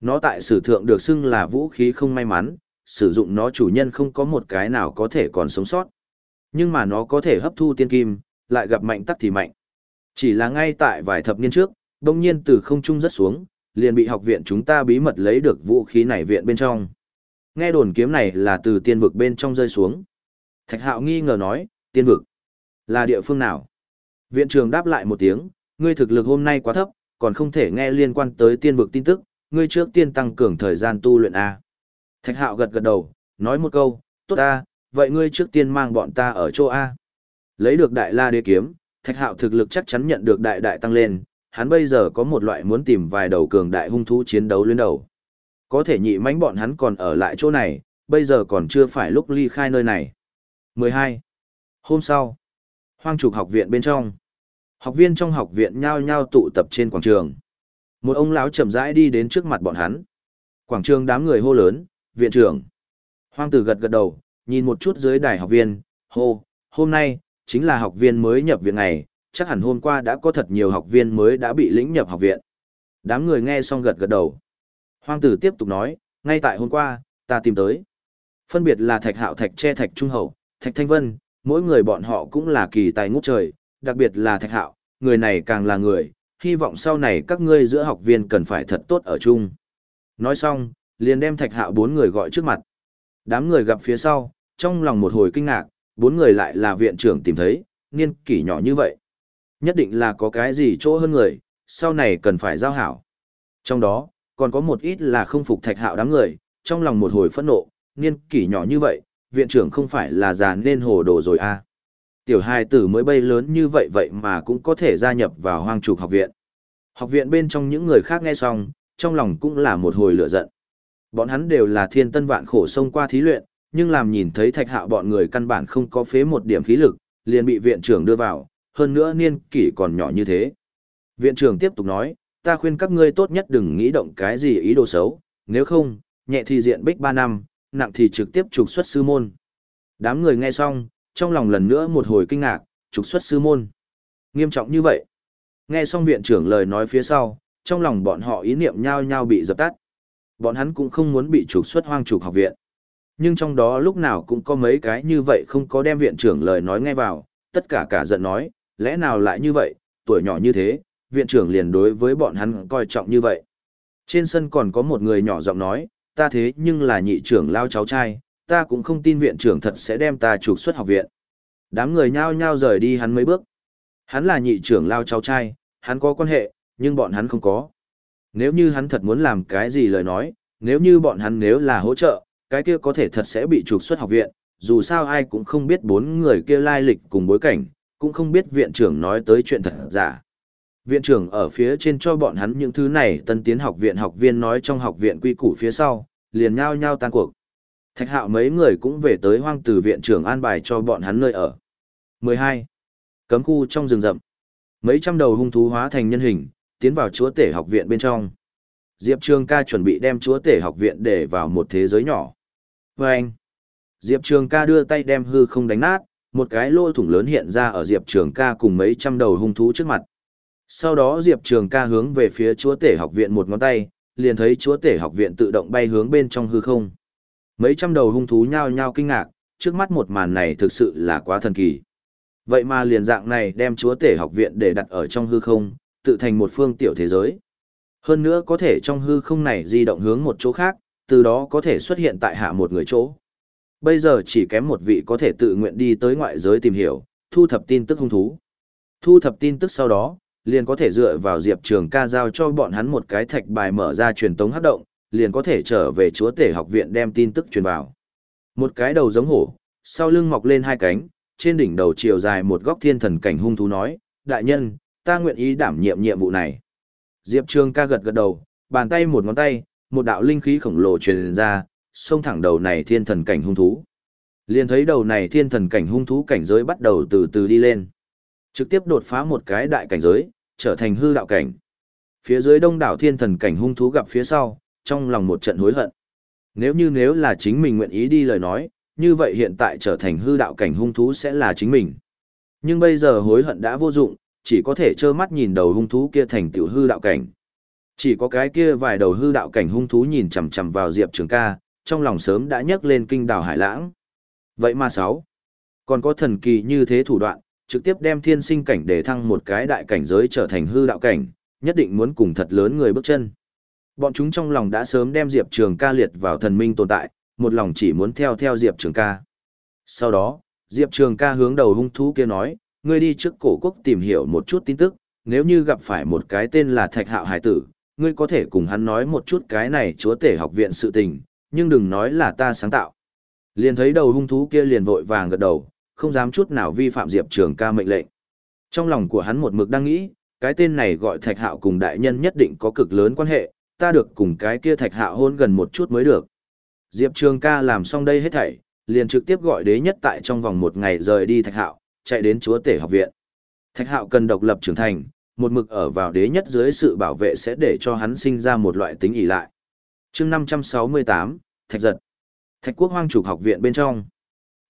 Nó tại sử thượng được xưng là vũ khí không may mắn, sử dụng nó chủ nhân không có một cái nào có thể còn sống sót. Nhưng mà nó có thể hấp thu tiên kim, lại gặp mạnh tắc thì mạnh. Chỉ là ngay tại vài thập niên trước, đông nhiên từ không trung rất xuống, liền bị học viện chúng ta bí mật lấy được vũ khí này viện bên trong. Nghe đồn kiếm này là từ tiên vực bên trong rơi xuống. Thạch hạo nghi ngờ nói, tiên vực, là địa phương nào? Viện trường đáp lại một tiếng, ngươi thực lực hôm nay quá thấp, còn không thể nghe liên quan tới tiên vực tin tức, ngươi trước tiên tăng cường thời gian tu luyện A. Thạch hạo gật gật đầu, nói một câu, tốt A, vậy ngươi trước tiên mang bọn ta ở chỗ A. Lấy được đại la đế kiếm, thạch hạo thực lực chắc chắn nhận được đại đại tăng lên, hắn bây giờ có một loại muốn tìm vài đầu cường đại hung thú chiến đấu lên đầu. Có thể nhị mánh bọn hắn còn ở lại chỗ này, bây giờ còn chưa phải lúc ly khai nơi này. 12. Hôm sau, hoang trục học viện bên trong. Học viên trong học viện nhao nhao tụ tập trên quảng trường. Một ông lão chậm rãi đi đến trước mặt bọn hắn. Quảng trường đám người hô lớn, viện trưởng. Hoang tử gật gật đầu, nhìn một chút dưới đài học viên, hô, hôm nay, chính là học viên mới nhập viện ngày, chắc hẳn hôm qua đã có thật nhiều học viên mới đã bị lĩnh nhập học viện. Đám người nghe xong gật gật đầu. Hoang tử tiếp tục nói, ngay tại hôm qua, ta tìm tới. Phân biệt là thạch hạo thạch che thạch trung hậu, thạch thanh vân, mỗi người bọn họ cũng là kỳ tài ngút trời, đặc biệt là thạch hạo, người này càng là người, hy vọng sau này các ngươi giữa học viên cần phải thật tốt ở chung. Nói xong, liền đem thạch hạo bốn người gọi trước mặt. Đám người gặp phía sau, trong lòng một hồi kinh ngạc, bốn người lại là viện trưởng tìm thấy, niên kỷ nhỏ như vậy. Nhất định là có cái gì chỗ hơn người, sau này cần phải giao hảo. Trong đó, còn có một ít là không phục thạch hạo đám người, trong lòng một hồi phẫn nộ, niên kỷ nhỏ như vậy, viện trưởng không phải là già nên hồ đồ rồi à. Tiểu hài tử mới bay lớn như vậy vậy mà cũng có thể gia nhập vào hoang trục học viện. Học viện bên trong những người khác nghe xong, trong lòng cũng là một hồi lửa giận. Bọn hắn đều là thiên tân vạn khổ xông qua thí luyện, nhưng làm nhìn thấy thạch hạo bọn người căn bản không có phế một điểm khí lực, liền bị viện trưởng đưa vào, hơn nữa niên kỷ còn nhỏ như thế. Viện trưởng tiếp tục nói, ta khuyên các ngươi tốt nhất đừng nghĩ động cái gì ý đồ xấu, Nếu không, nhẹ thì diện bích 3 năm, nặng thì trực tiếp trục xuất sư môn. Đám người nghe xong, trong lòng lần nữa một hồi kinh ngạc, trục xuất sư môn. Nghiêm trọng như vậy. Nghe xong viện trưởng lời nói phía sau, trong lòng bọn họ ý niệm nhao nhao bị dập tắt. Bọn hắn cũng không muốn bị trục xuất hoang trục học viện. Nhưng trong đó lúc nào cũng có mấy cái như vậy không có đem viện trưởng lời nói nghe vào, tất cả cả giận nói, lẽ nào lại như vậy, tuổi nhỏ như thế, viện trưởng liền đối với bọn hắn coi trọng như vậy. Trên sân còn có một người nhỏ giọng nói, ta thế nhưng là nhị trưởng lao cháu trai, ta cũng không tin viện trưởng thật sẽ đem ta trục xuất học viện. Đám người nhao nhao rời đi hắn mấy bước. Hắn là nhị trưởng lao cháu trai, hắn có quan hệ, nhưng bọn hắn không có. Nếu như hắn thật muốn làm cái gì lời nói, nếu như bọn hắn nếu là hỗ trợ, cái kia có thể thật sẽ bị trục xuất học viện, dù sao ai cũng không biết bốn người kia lai lịch cùng bối cảnh, cũng không biết viện trưởng nói tới chuyện thật giả. Viện trưởng ở phía trên cho bọn hắn những thứ này tân tiến học viện học viên nói trong học viện quy củ phía sau, liền nhao nhao tan cuộc. Thạch hạo mấy người cũng về tới hoang tử viện trưởng an bài cho bọn hắn nơi ở. 12. Cấm khu trong rừng rậm. Mấy trăm đầu hung thú hóa thành nhân hình, tiến vào chúa tể học viện bên trong. Diệp Trường ca chuẩn bị đem chúa tể học viện để vào một thế giới nhỏ. Anh, Diệp Trường ca đưa tay đem hư không đánh nát, một cái lỗ thủng lớn hiện ra ở Diệp Trường ca cùng mấy trăm đầu hung thú trước mặt. Sau đó Diệp Trường ca hướng về phía chúa tể học viện một ngón tay, liền thấy chúa tể học viện tự động bay hướng bên trong hư không. Mấy trăm đầu hung thú nhao nhao kinh ngạc, trước mắt một màn này thực sự là quá thần kỳ. Vậy mà liền dạng này đem chúa tể học viện để đặt ở trong hư không, tự thành một phương tiểu thế giới. Hơn nữa có thể trong hư không này di động hướng một chỗ khác, từ đó có thể xuất hiện tại hạ một người chỗ. Bây giờ chỉ kém một vị có thể tự nguyện đi tới ngoại giới tìm hiểu, thu thập tin tức hung thú. Thu thập tin tức sau đó, liền có thể dựa vào Diệp Trường ca giao cho bọn hắn một cái thạch bài mở ra truyền tống hấp động, liền có thể trở về chúa tể học viện đem tin tức truyền vào. Một cái đầu giống hổ, sau lưng mọc lên hai cánh, trên đỉnh đầu chiều dài một góc thiên thần cảnh hung thú nói, đại nhân, ta nguyện ý đảm nhiệm nhiệm vụ này. Diệp Trường ca gật gật đầu, bàn tay một ngón tay, một đạo linh khí khổng lồ truyền ra, xông thẳng đầu này thiên thần cảnh hung thú. Liền thấy đầu này thiên thần cảnh hung thú cảnh giới bắt đầu từ từ đi lên. Trực tiếp đột phá một cái đại cảnh giới, trở thành hư đạo cảnh. Phía dưới đông đảo thiên thần cảnh hung thú gặp phía sau, trong lòng một trận hối hận. Nếu như nếu là chính mình nguyện ý đi lời nói, như vậy hiện tại trở thành hư đạo cảnh hung thú sẽ là chính mình. Nhưng bây giờ hối hận đã vô dụng, chỉ có thể trơ mắt nhìn đầu hung thú kia thành tiểu hư đạo cảnh. Chỉ có cái kia vài đầu hư đạo cảnh hung thú nhìn chằm chằm vào Diệp Trường ca, trong lòng sớm đã nhấc lên kinh đảo hải lãng. Vậy mà sáu, còn có thần kỳ như thế thủ đoạn, trực tiếp đem thiên sinh cảnh để thăng một cái đại cảnh giới trở thành hư đạo cảnh, nhất định muốn cùng thật lớn người bước chân. Bọn chúng trong lòng đã sớm đem Diệp Trường ca liệt vào thần minh tồn tại, một lòng chỉ muốn theo theo Diệp Trường ca. Sau đó, Diệp Trường ca hướng đầu hung thú kia nói, ngươi đi trước cổ quốc tìm hiểu một chút tin tức, nếu như gặp phải một cái tên là Thạch Hạo Hải Tử, ngươi có thể cùng hắn nói một chút cái này chúa tể học viện sự tình, nhưng đừng nói là ta sáng tạo. Liền thấy đầu hung thú kia liền vội vàng gật đầu, không dám chút nào vi phạm Diệp Trường ca mệnh lệnh. Trong lòng của hắn một mực đang nghĩ, cái tên này gọi Thạch Hạo cùng đại nhân nhất định có cực lớn quan hệ, ta được cùng cái kia Thạch Hạo hôn gần một chút mới được. Diệp Trường ca làm xong đây hết thảy, liền trực tiếp gọi đế nhất tại trong vòng một ngày rời đi Thạch Hạo, chạy đến chúa tể học viện. Thạch Hạo cần độc lập trưởng thành, một mực ở vào đế nhất dưới sự bảo vệ sẽ để cho hắn sinh ra một loại tính ỷ lại. chương 568, Thạch Giật. Thạch Quốc Hoang Trục học viện bên trong.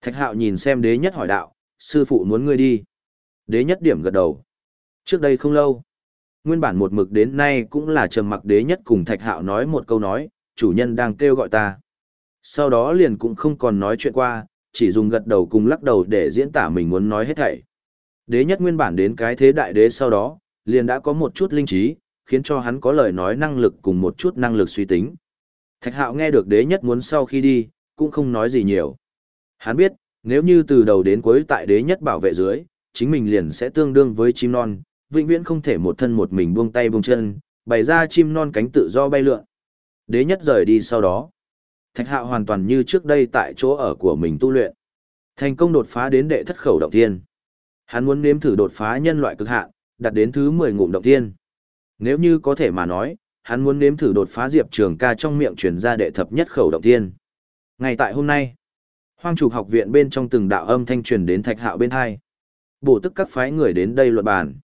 Thạch Hạo nhìn xem đế nhất hỏi đạo, sư phụ muốn ngươi đi. Đế nhất điểm gật đầu. Trước đây không lâu, nguyên bản một mực đến nay cũng là trầm mặc đế nhất cùng Thạch Hạo nói một câu nói, chủ nhân đang kêu gọi ta. Sau đó liền cũng không còn nói chuyện qua, chỉ dùng gật đầu cùng lắc đầu để diễn tả mình muốn nói hết thảy. Đế nhất nguyên bản đến cái thế đại đế sau đó, liền đã có một chút linh trí, khiến cho hắn có lời nói năng lực cùng một chút năng lực suy tính. Thạch hạo nghe được đế nhất muốn sau khi đi, cũng không nói gì nhiều. Hắn biết, nếu như từ đầu đến cuối tại đế nhất bảo vệ dưới, chính mình liền sẽ tương đương với chim non, vĩnh viễn không thể một thân một mình buông tay buông chân, bày ra chim non cánh tự do bay lượn. Đế nhất rời đi sau đó. Thạch hạo hoàn toàn như trước đây tại chỗ ở của mình tu luyện. Thành công đột phá đến đệ thất khẩu động tiên Hắn muốn nếm thử đột phá nhân loại cực hạn, đạt đến thứ 10 ngụm động thiên. Nếu như có thể mà nói, hắn muốn nếm thử đột phá Diệp Trường ca trong miệng truyền ra đệ thập nhất khẩu động thiên. Ngày tại hôm nay, hoang trục học viện bên trong từng đạo âm thanh truyền đến thạch hạo bên hai. Bổ tức các phái người đến đây luận bàn.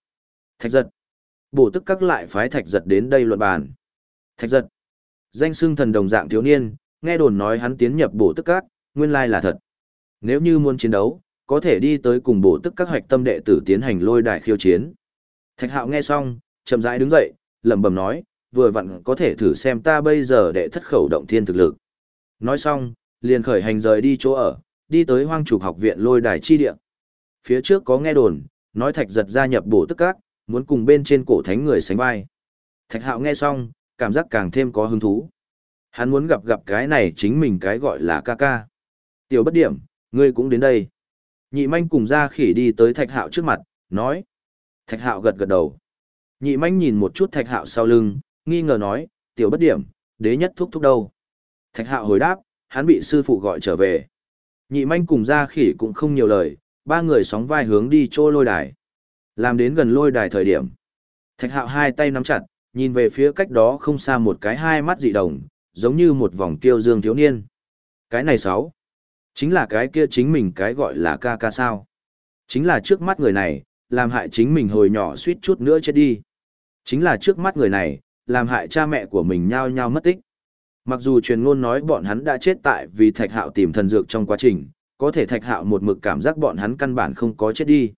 Thạch giật. Bổ tức các lại phái thạch giật đến đây luận bàn. Thạch giật. Danh xưng thần đồng dạng thiếu niên, nghe đồn nói hắn tiến nhập bổ tức các, nguyên lai là thật. Nếu như muốn chiến đấu, có thể đi tới cùng bổ tức các hoạch tâm đệ tử tiến hành lôi đài khiêu chiến. Thạch hạo nghe xong, chậm rãi đứng dậy, lẩm bẩm nói, vừa vặn có thể thử xem ta bây giờ đệ thất khẩu động thiên thực lực. Nói xong, liền khởi hành rời đi chỗ ở, đi tới hoang trục học viện lôi đài chi địa. Phía trước có nghe đồn, nói thạch giật gia nhập bổ tức các, muốn cùng bên trên cổ thánh người sánh vai. Thạch hạo nghe xong, cảm giác càng thêm có hứng thú. Hắn muốn gặp gặp cái này chính mình cái gọi là ca ca. Tiểu bất điểm, ngươi cũng đến đây. Nhị manh cùng ra khỉ đi tới thạch hạo trước mặt, nói. Thạch hạo gật gật đầu. Nhị manh nhìn một chút thạch hạo sau lưng, nghi ngờ nói, tiểu bất điểm, đế nhất thúc thúc đâu. Thạch hạo hồi đáp, hắn bị sư phụ gọi trở về. Nhị manh cùng ra khỉ cũng không nhiều lời, ba người sóng vai hướng đi chỗ lôi đài. Làm đến gần lôi đài thời điểm. Thạch hạo hai tay nắm chặt, nhìn về phía cách đó không xa một cái hai mắt dị đồng, giống như một vòng kiêu dương thiếu niên. Cái này sáu. Chính là cái kia chính mình cái gọi là ca ca sao. Chính là trước mắt người này, làm hại chính mình hồi nhỏ suýt chút nữa chết đi. Chính là trước mắt người này, làm hại cha mẹ của mình nhao nhao mất tích. Mặc dù truyền ngôn nói bọn hắn đã chết tại vì thạch hạo tìm thần dược trong quá trình, có thể thạch hạo một mực cảm giác bọn hắn căn bản không có chết đi.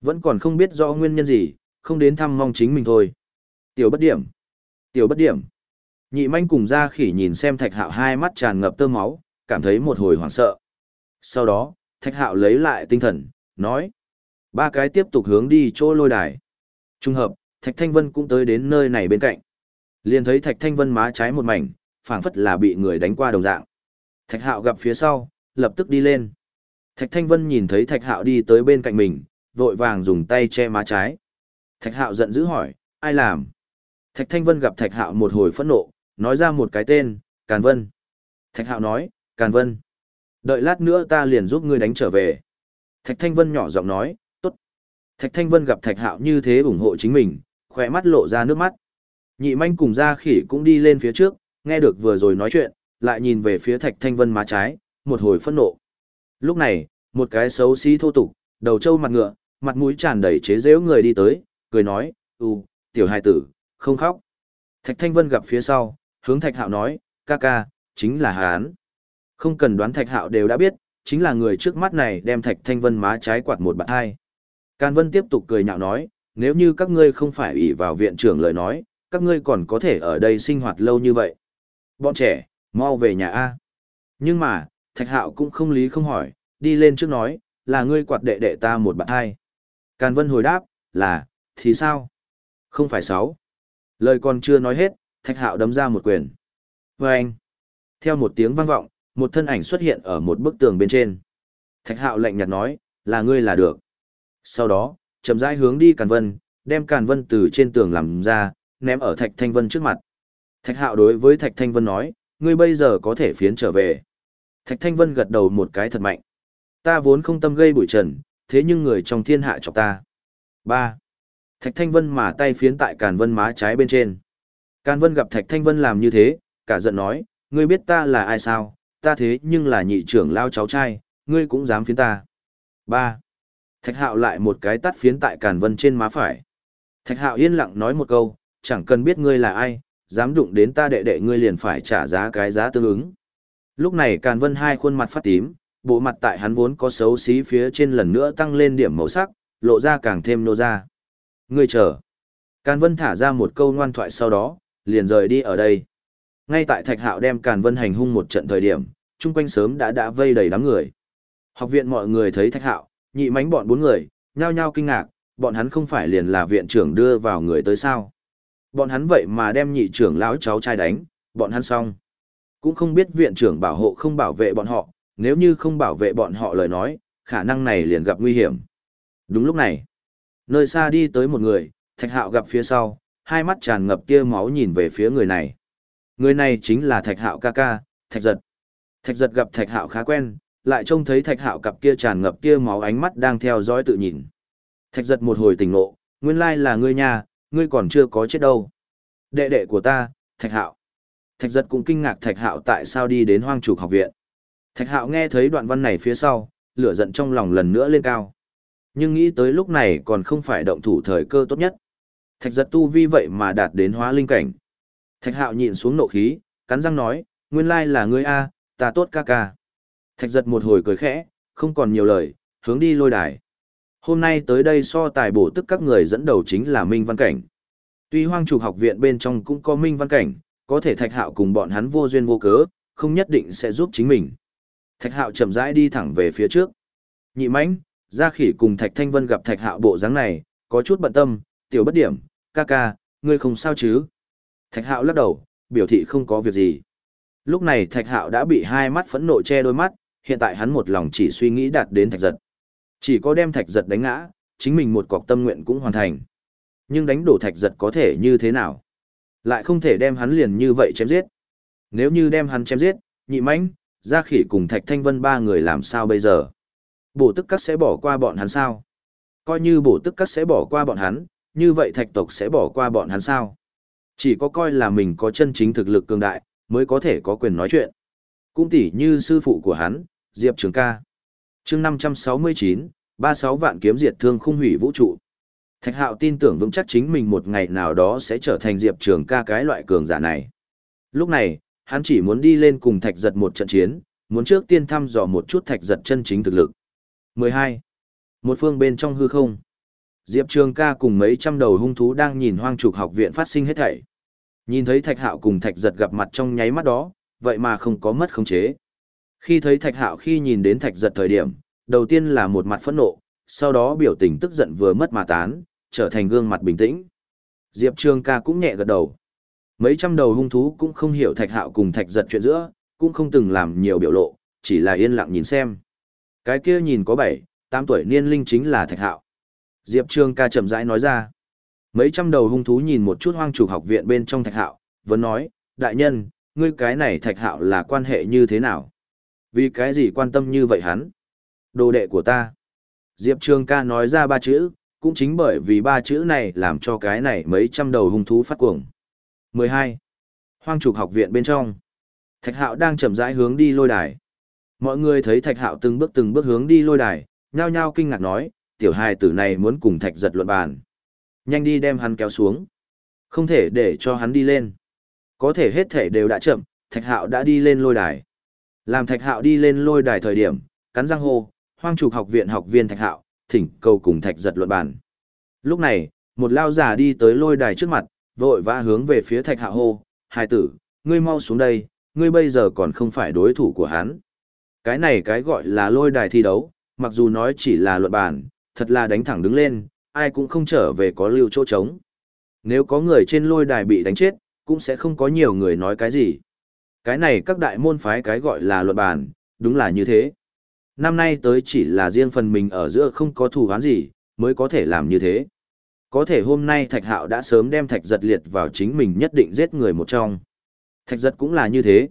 Vẫn còn không biết rõ nguyên nhân gì, không đến thăm mong chính mình thôi. Tiểu bất điểm. Tiểu bất điểm. Nhị manh cùng ra khỉ nhìn xem thạch hạo hai mắt tràn ngập tơ máu, cảm thấy một hồi hoảng sợ. Sau đó, thạch hạo lấy lại tinh thần, nói. Ba cái tiếp tục hướng đi chỗ lôi đài. Trung hợp, thạch thanh vân cũng tới đến nơi này bên cạnh. Liền thấy thạch thanh vân má trái một mảnh, phảng phất là bị người đánh qua đồng dạng. Thạch hạo gặp phía sau, lập tức đi lên. Thạch thanh vân nhìn thấy thạch hạo đi tới bên cạnh mình, vội vàng dùng tay che má trái. Thạch hạo giận dữ hỏi, ai làm? Thạch thanh vân gặp thạch hạo một hồi phẫn nộ, nói ra một cái tên, Càn Vân. Thạch hạo nói, Càn Vân. Đợi lát nữa ta liền giúp ngươi đánh trở về. Thạch thanh vân nhỏ giọng nói. Thạch thanh vân gặp thạch hạo như thế ủng hộ chính mình, khỏe mắt lộ ra nước mắt. Nhị manh cùng ra khỉ cũng đi lên phía trước, nghe được vừa rồi nói chuyện, lại nhìn về phía thạch thanh vân má trái, một hồi phẫn nộ. Lúc này, một cái xấu xí thô tục, đầu trâu mặt ngựa, mặt mũi tràn đầy chế giễu người đi tới, cười nói, "Ừ, tiểu hài tử, không khóc." Thạch Thanh Vân gặp phía sau, hướng Thạch Hạo nói, "Ca ca, chính là hắn." Không cần đoán Thạch Hạo đều đã biết, chính là người trước mắt này đem Thạch Thanh Vân má trái quạt một bạn hai. Can Vân tiếp tục cười nhạo nói, "Nếu như các ngươi không phải ủy vào viện trưởng lời nói, các ngươi còn có thể ở đây sinh hoạt lâu như vậy. Bọn trẻ, mau về nhà A." Nhưng mà, Thạch Hạo cũng không lý không hỏi, đi lên trước nói, là ngươi quạt đệ đệ ta một bạn hai. Càn Vân hồi đáp, là, thì sao? Không phải sáu. Lời còn chưa nói hết, Thạch Hạo đấm ra một quyền. Và anh. Theo một tiếng vang vọng, một thân ảnh xuất hiện ở một bức tường bên trên. Thạch Hạo lạnh nhạt nói, là ngươi là được. Sau đó, chậm rãi hướng đi Càn Vân, đem Càn Vân từ trên tường làm ra, ném ở Thạch Thanh Vân trước mặt. Thạch Hạo đối với Thạch Thanh Vân nói, ngươi bây giờ có thể phiến trở về. Thạch Thanh Vân gật đầu một cái thật mạnh. Ta vốn không tâm gây bụi trần, thế nhưng người trong thiên hạ chọc ta. 3. Thạch Thanh Vân mà tay phiến tại Càn Vân má trái bên trên. Càn Vân gặp Thạch Thanh Vân làm như thế, cả giận nói, ngươi biết ta là ai sao, ta thế nhưng là nhị trưởng lao cháu trai, ngươi cũng dám phiến ta. 3. Thạch Hạo lại một cái tắt phiến tại Càn Vân trên má phải. Thạch Hạo yên lặng nói một câu, chẳng cần biết ngươi là ai, dám đụng đến ta đệ đệ ngươi liền phải trả giá cái giá tương ứng. Lúc này Càn Vân hai khuôn mặt phát tím, bộ mặt tại hắn vốn có xấu xí phía trên lần nữa tăng lên điểm màu sắc, lộ ra càng thêm nô ra. Ngươi chờ. Càn Vân thả ra một câu ngoan thoại sau đó, liền rời đi ở đây. Ngay tại Thạch Hạo đem Càn Vân hành hung một trận thời điểm, chung quanh sớm đã đã vây đầy đám người. Học viện mọi người thấy Thạch Hạo, nhị mánh bọn bốn người, nhao nhao kinh ngạc, bọn hắn không phải liền là viện trưởng đưa vào người tới sao? Bọn hắn vậy mà đem nhị trưởng lão cháu trai đánh, bọn hắn xong. Cũng không biết viện trưởng bảo hộ không bảo vệ bọn họ, nếu như không bảo vệ bọn họ lời nói, khả năng này liền gặp nguy hiểm. Đúng lúc này, nơi xa đi tới một người, Thạch Hạo gặp phía sau, hai mắt tràn ngập tia máu nhìn về phía người này. Người này chính là Thạch Hạo ca ca, Thạch Giật. Thạch Giật gặp Thạch Hạo khá quen, lại trông thấy Thạch Hạo cặp kia tràn ngập kia máu ánh mắt đang theo dõi tự nhìn. Thạch Giật một hồi tỉnh ngộ, nguyên lai là ngươi nha, ngươi còn chưa có chết đâu. Đệ đệ của ta, Thạch Hạo. Thạch Giật cũng kinh ngạc Thạch Hạo tại sao đi đến Hoang Trục học viện. Thạch Hạo nghe thấy đoạn văn này phía sau, lửa giận trong lòng lần nữa lên cao. Nhưng nghĩ tới lúc này còn không phải động thủ thời cơ tốt nhất. Thạch giật tu vi vậy mà đạt đến hóa linh cảnh. Thạch hạo nhịn xuống nộ khí, cắn răng nói, nguyên lai là ngươi a, ta tốt ca ca. Thạch giật một hồi cười khẽ, không còn nhiều lời, hướng đi lôi đài. Hôm nay tới đây so tài bổ tức các người dẫn đầu chính là Minh Văn Cảnh. Tuy hoang trục học viện bên trong cũng có Minh Văn Cảnh, có thể Thạch Hạo cùng bọn hắn vô duyên vô cớ, không nhất định sẽ giúp chính mình. Thạch Hạo chậm rãi đi thẳng về phía trước. Nhị mãnh, Gia Khỉ cùng Thạch Thanh Vân gặp Thạch Hạo bộ dáng này, có chút bận tâm, tiểu bất điểm, ca ca, ngươi không sao chứ? Thạch Hạo lắc đầu, biểu thị không có việc gì. Lúc này Thạch Hạo đã bị hai mắt phẫn nộ che đôi mắt, hiện tại hắn một lòng chỉ suy nghĩ đạt đến Thạch Giật. Chỉ có đem Thạch Giật đánh ngã, chính mình một cọc tâm nguyện cũng hoàn thành. Nhưng đánh đổ Thạch Giật có thể như thế nào? Lại không thể đem hắn liền như vậy chém giết. Nếu như đem hắn chém giết, nhị mãnh, Gia Khỉ cùng Thạch Thanh Vân ba người làm sao bây giờ? Bổ tức các sẽ bỏ qua bọn hắn sao? Coi như bổ tức các sẽ bỏ qua bọn hắn, như vậy thạch tộc sẽ bỏ qua bọn hắn sao? Chỉ có coi là mình có chân chính thực lực cường đại, mới có thể có quyền nói chuyện. Cũng tỉ như sư phụ của hắn, Diệp Trường ca. chương 569, 36 vạn kiếm diệt thương khung hủy vũ trụ. Thạch hạo tin tưởng vững chắc chính mình một ngày nào đó sẽ trở thành Diệp Trường ca cái loại cường giả này. Lúc này, hắn chỉ muốn đi lên cùng thạch giật một trận chiến, muốn trước tiên thăm dò một chút thạch giật chân chính thực lực. 12. Một phương bên trong hư không. Diệp Trường ca cùng mấy trăm đầu hung thú đang nhìn hoang trục học viện phát sinh hết thảy. Nhìn thấy Thạch Hạo cùng Thạch Giật gặp mặt trong nháy mắt đó, vậy mà không có mất khống chế. Khi thấy Thạch Hạo khi nhìn đến Thạch Giật thời điểm, đầu tiên là một mặt phẫn nộ, sau đó biểu tình tức giận vừa mất mà tán, trở thành gương mặt bình tĩnh. Diệp Trường ca cũng nhẹ gật đầu. Mấy trăm đầu hung thú cũng không hiểu Thạch Hạo cùng Thạch Giật chuyện giữa, cũng không từng làm nhiều biểu lộ, chỉ là yên lặng nhìn xem. Cái kia nhìn có bảy, tám tuổi niên linh chính là Thạch Hạo. Diệp Trường ca chậm rãi nói ra. Mấy trăm đầu hung thú nhìn một chút hoang trục học viện bên trong Thạch Hạo, vẫn nói, đại nhân, ngươi cái này Thạch Hạo là quan hệ như thế nào? Vì cái gì quan tâm như vậy hắn? Đồ đệ của ta. Diệp Trường ca nói ra ba chữ, cũng chính bởi vì ba chữ này làm cho cái này mấy trăm đầu hung thú phát cuồng. 12. Hoang trục học viện bên trong. Thạch Hạo đang chậm rãi hướng đi lôi đài. Mọi người thấy Thạch Hạo từng bước từng bước hướng đi lôi đài, nhao nhao kinh ngạc nói, tiểu hài tử này muốn cùng Thạch giật luận bàn. Nhanh đi đem hắn kéo xuống. Không thể để cho hắn đi lên. Có thể hết thể đều đã chậm, Thạch Hạo đã đi lên lôi đài. Làm Thạch Hạo đi lên lôi đài thời điểm, cắn răng hô, hoang trục học viện học viên Thạch Hạo, thỉnh cầu cùng Thạch giật luận bàn. Lúc này, một lao giả đi tới lôi đài trước mặt, vội vã hướng về phía Thạch Hạo hô, hai tử, ngươi mau xuống đây, ngươi bây giờ còn không phải đối thủ của hắn. Cái này cái gọi là lôi đài thi đấu, mặc dù nói chỉ là luận bàn, thật là đánh thẳng đứng lên, ai cũng không trở về có lưu chỗ trống. Nếu có người trên lôi đài bị đánh chết, cũng sẽ không có nhiều người nói cái gì. Cái này các đại môn phái cái gọi là luận bàn, đúng là như thế. Năm nay tới chỉ là riêng phần mình ở giữa không có thù oán gì, mới có thể làm như thế. Có thể hôm nay Thạch Hạo đã sớm đem Thạch Giật liệt vào chính mình nhất định giết người một trong. Thạch Giật cũng là như thế.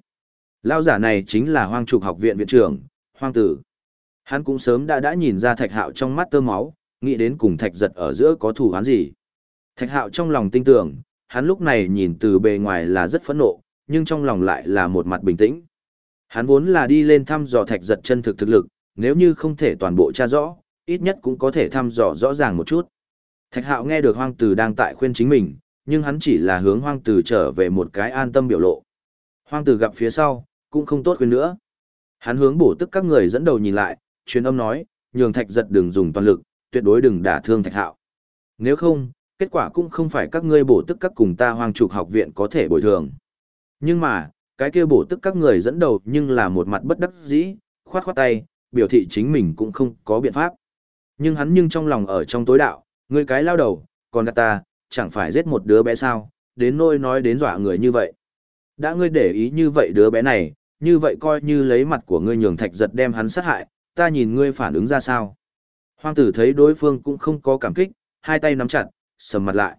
Lao giả này chính là hoang trục học viện viện trưởng, hoang tử. Hắn cũng sớm đã đã nhìn ra thạch hạo trong mắt tơ máu, nghĩ đến cùng thạch giật ở giữa có thù hán gì. Thạch hạo trong lòng tin tưởng, hắn lúc này nhìn từ bề ngoài là rất phẫn nộ, nhưng trong lòng lại là một mặt bình tĩnh. Hắn vốn là đi lên thăm dò thạch giật chân thực thực lực, nếu như không thể toàn bộ tra rõ, ít nhất cũng có thể thăm dò rõ ràng một chút. Thạch hạo nghe được hoang tử đang tại khuyên chính mình, nhưng hắn chỉ là hướng hoang tử trở về một cái an tâm biểu lộ. Hoang tử gặp phía sau, cũng không tốt khuyên nữa. Hắn hướng bổ tức các người dẫn đầu nhìn lại, truyền âm nói, nhường thạch giật đừng dùng toàn lực, tuyệt đối đừng đả thương thạch hạo. Nếu không, kết quả cũng không phải các ngươi bổ tức các cùng ta hoang trục học viện có thể bồi thường. Nhưng mà, cái kia bổ tức các người dẫn đầu nhưng là một mặt bất đắc dĩ, khoát khoát tay, biểu thị chính mình cũng không có biện pháp. Nhưng hắn nhưng trong lòng ở trong tối đạo, ngươi cái lao đầu, còn gạt ta, chẳng phải giết một đứa bé sao, đến nôi nói đến dọa người như vậy. Đã ngươi để ý như vậy đứa bé này, như vậy coi như lấy mặt của ngươi nhường thạch giật đem hắn sát hại, ta nhìn ngươi phản ứng ra sao. Hoang tử thấy đối phương cũng không có cảm kích, hai tay nắm chặt, sầm mặt lại.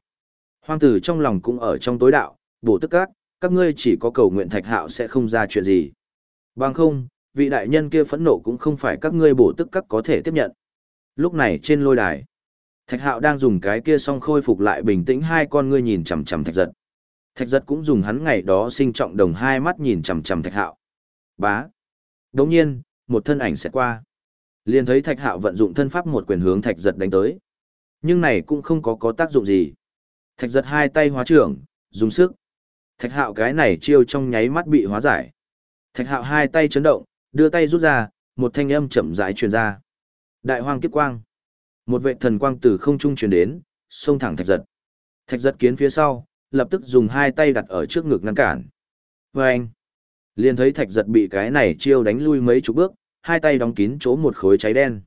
Hoang tử trong lòng cũng ở trong tối đạo, bổ tức các, các ngươi chỉ có cầu nguyện thạch hạo sẽ không ra chuyện gì. Bằng không, vị đại nhân kia phẫn nộ cũng không phải các ngươi bổ tức các có thể tiếp nhận. Lúc này trên lôi đài, thạch hạo đang dùng cái kia song khôi phục lại bình tĩnh hai con ngươi nhìn chằm chằm thạch giật. Thạch giật cũng dùng hắn ngày đó sinh trọng đồng hai mắt nhìn chằm chằm thạch hạo. Bá. Đồng nhiên, một thân ảnh sẽ qua. Liền thấy Thạch Hạo vận dụng thân pháp một quyền hướng Thạch Giật đánh tới. Nhưng này cũng không có có tác dụng gì. Thạch Giật hai tay hóa trưởng, dùng sức. Thạch hạo cái này chiêu trong nháy mắt bị hóa giải. Thạch hạo hai tay chấn động, đưa tay rút ra, một thanh âm chậm rãi truyền ra. Đại hoang kiếp quang. Một vệ thần quang từ không trung truyền đến, xông thẳng thạch giật. Thạch giật kiến phía sau, lập tức dùng hai tay đặt ở trước ngực ngăn cản. Và anh, liền thấy thạch giật bị cái này chiêu đánh lui mấy chục bước, hai tay đóng kín chỗ một khối cháy đen.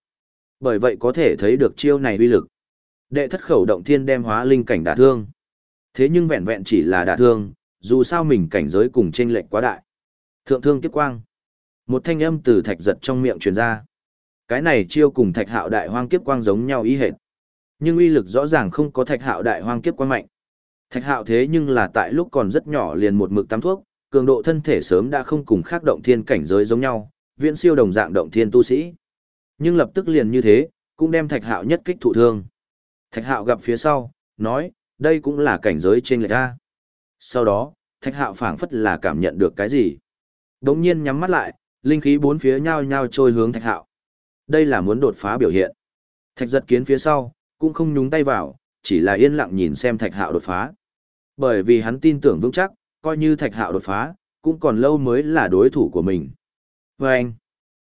Bởi vậy có thể thấy được chiêu này uy lực. Đệ thất khẩu động thiên đem hóa linh cảnh đả thương. Thế nhưng vẹn vẹn chỉ là đả thương, dù sao mình cảnh giới cùng chênh lệch quá đại. Thượng thương kiếp quang. Một thanh âm từ thạch giật trong miệng truyền ra. Cái này chiêu cùng thạch hạo đại hoang kiếp quang giống nhau ý hệt. Nhưng uy lực rõ ràng không có thạch hạo đại hoang kiếp quang mạnh. Thạch hạo thế nhưng là tại lúc còn rất nhỏ liền một mực tắm thuốc, cường độ thân thể sớm đã không cùng khác động thiên cảnh giới giống nhau, viễn siêu đồng dạng động thiên tu sĩ. Nhưng lập tức liền như thế, cũng đem thạch hạo nhất kích thụ thương. Thạch hạo gặp phía sau, nói, đây cũng là cảnh giới trên lệch ra. Sau đó, thạch hạo phảng phất là cảm nhận được cái gì. Đống nhiên nhắm mắt lại, linh khí bốn phía nhao nhao trôi hướng thạch hạo. Đây là muốn đột phá biểu hiện. Thạch giật kiến phía sau, cũng không nhúng tay vào, chỉ là yên lặng nhìn xem thạch hạo đột phá. Bởi vì hắn tin tưởng vững chắc, coi như thạch hạo đột phá, cũng còn lâu mới là đối thủ của mình. Và anh,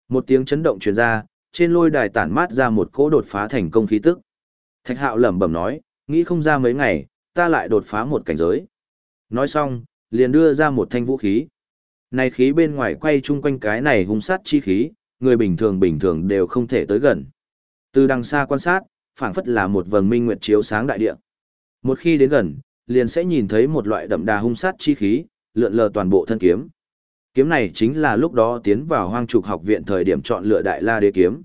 một tiếng chấn động truyền ra, trên lôi đài tản mát ra một cỗ đột phá thành công khí tức. Thạch hạo lẩm bẩm nói, nghĩ không ra mấy ngày, ta lại đột phá một cảnh giới. Nói xong, liền đưa ra một thanh vũ khí. Này khí bên ngoài quay chung quanh cái này hung sát chi khí, người bình thường bình thường đều không thể tới gần. Từ đằng xa quan sát, phảng phất là một vầng minh nguyệt chiếu sáng đại địa. Một khi đến gần, liền sẽ nhìn thấy một loại đậm đà hung sát chi khí, lượn lờ toàn bộ thân kiếm. Kiếm này chính là lúc đó tiến vào hoang trục học viện thời điểm chọn lựa đại la đế kiếm.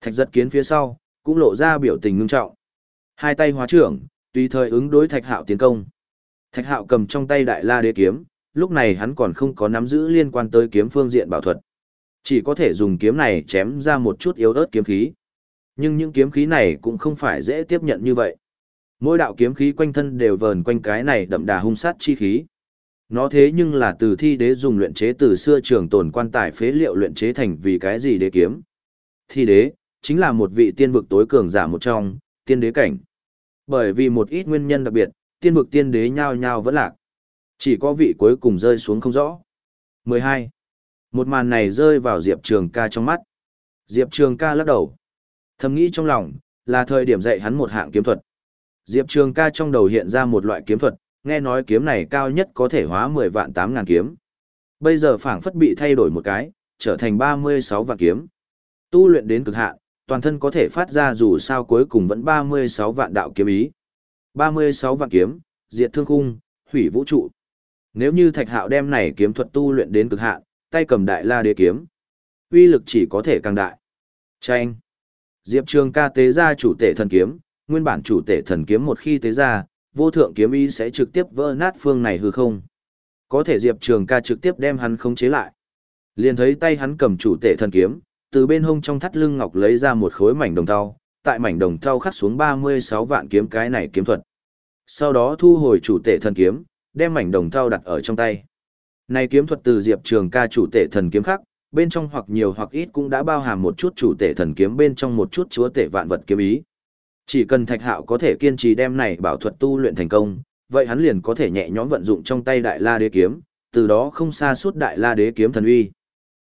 Thạch giật kiến phía sau, cũng lộ ra biểu tình ngưng trọng. Hai tay hóa trưởng, tùy thời ứng đối thạch hạo tiến công. Thạch hạo cầm trong tay đại la đế kiếm, lúc này hắn còn không có nắm giữ liên quan tới kiếm phương diện bảo thuật. Chỉ có thể dùng kiếm này chém ra một chút yếu ớt kiếm khí. Nhưng những kiếm khí này cũng không phải dễ tiếp nhận như vậy. Mỗi đạo kiếm khí quanh thân đều vờn quanh cái này đậm đà hung sát chi khí. Nó thế nhưng là từ thi đế dùng luyện chế từ xưa trường tồn quan tài phế liệu luyện chế thành vì cái gì đế kiếm. Thi đế, chính là một vị tiên vực tối cường giả một trong, tiên đế cảnh. Bởi vì một ít nguyên nhân đặc biệt, tiên vực tiên đế nhao nhao vẫn lạc. Chỉ có vị cuối cùng rơi xuống không rõ. 12. Một màn này rơi vào Diệp Trường ca trong mắt. Diệp Trường ca lắc đầu. Thầm nghĩ trong lòng, là thời điểm dạy hắn một hạng kiếm thuật. Diệp Trường ca trong đầu hiện ra một loại kiếm thuật, nghe nói kiếm này cao nhất có thể hóa 10 vạn 8 ngàn kiếm. Bây giờ phảng phất bị thay đổi một cái, trở thành 36 vạn kiếm. Tu luyện đến cực hạn, toàn thân có thể phát ra dù sao cuối cùng vẫn 36 vạn đạo kiếm ý. 36 vạn kiếm, diệt thương khung, hủy vũ trụ. Nếu như Thạch Hạo đem này kiếm thuật tu luyện đến cực hạn, tay cầm đại la đế kiếm, uy lực chỉ có thể càng đại. Chanh. Diệp Trường ca tế ra chủ tể thần kiếm, nguyên bản chủ tể thần kiếm một khi tế ra, vô thượng kiếm ý sẽ trực tiếp vỡ nát phương này hư không. Có thể Diệp Trường ca trực tiếp đem hắn khống chế lại. Liền thấy tay hắn cầm chủ tể thần kiếm, từ bên hông trong thắt lưng ngọc lấy ra một khối mảnh đồng thau, tại mảnh đồng thau khắc xuống 36 vạn kiếm cái này kiếm thuật. Sau đó thu hồi chủ tể thần kiếm, đem mảnh đồng thau đặt ở trong tay. Này kiếm thuật từ Diệp Trường ca chủ tể thần kiếm khắc, bên trong hoặc nhiều hoặc ít cũng đã bao hàm một chút chủ tể thần kiếm bên trong một chút chúa tể vạn vật kiếm ý. Chỉ cần Thạch Hạo có thể kiên trì đem này bảo thuật tu luyện thành công, vậy hắn liền có thể nhẹ nhõm vận dụng trong tay Đại La Đế kiếm, từ đó không xa suốt Đại La Đế kiếm thần uy.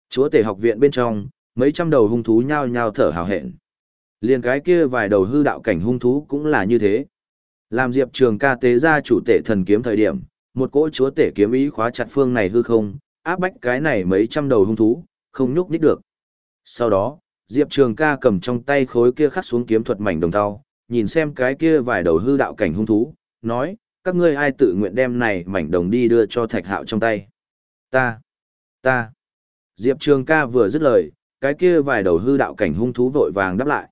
Chúa tể học viện bên trong, mấy trăm đầu hung thú nhao nhao thở hào hẹn. Liền cái kia vài đầu hư đạo cảnh hung thú cũng là như thế. Làm Diệp Trường ca tế ra chủ tể thần kiếm thời điểm, một cỗ chúa tể kiếm ý khóa chặt phương này hư không, áp bách cái này mấy trăm đầu hung thú, không nhúc nhích được. Sau đó, Diệp Trường ca cầm trong tay khối kia khắc xuống kiếm thuật mảnh đồng thau, nhìn xem cái kia vài đầu hư đạo cảnh hung thú, nói, các ngươi ai tự nguyện đem này mảnh đồng đi đưa cho thạch hạo trong tay. Ta, ta. Diệp Trường ca vừa dứt lời, cái kia vài đầu hư đạo cảnh hung thú vội vàng đáp lại.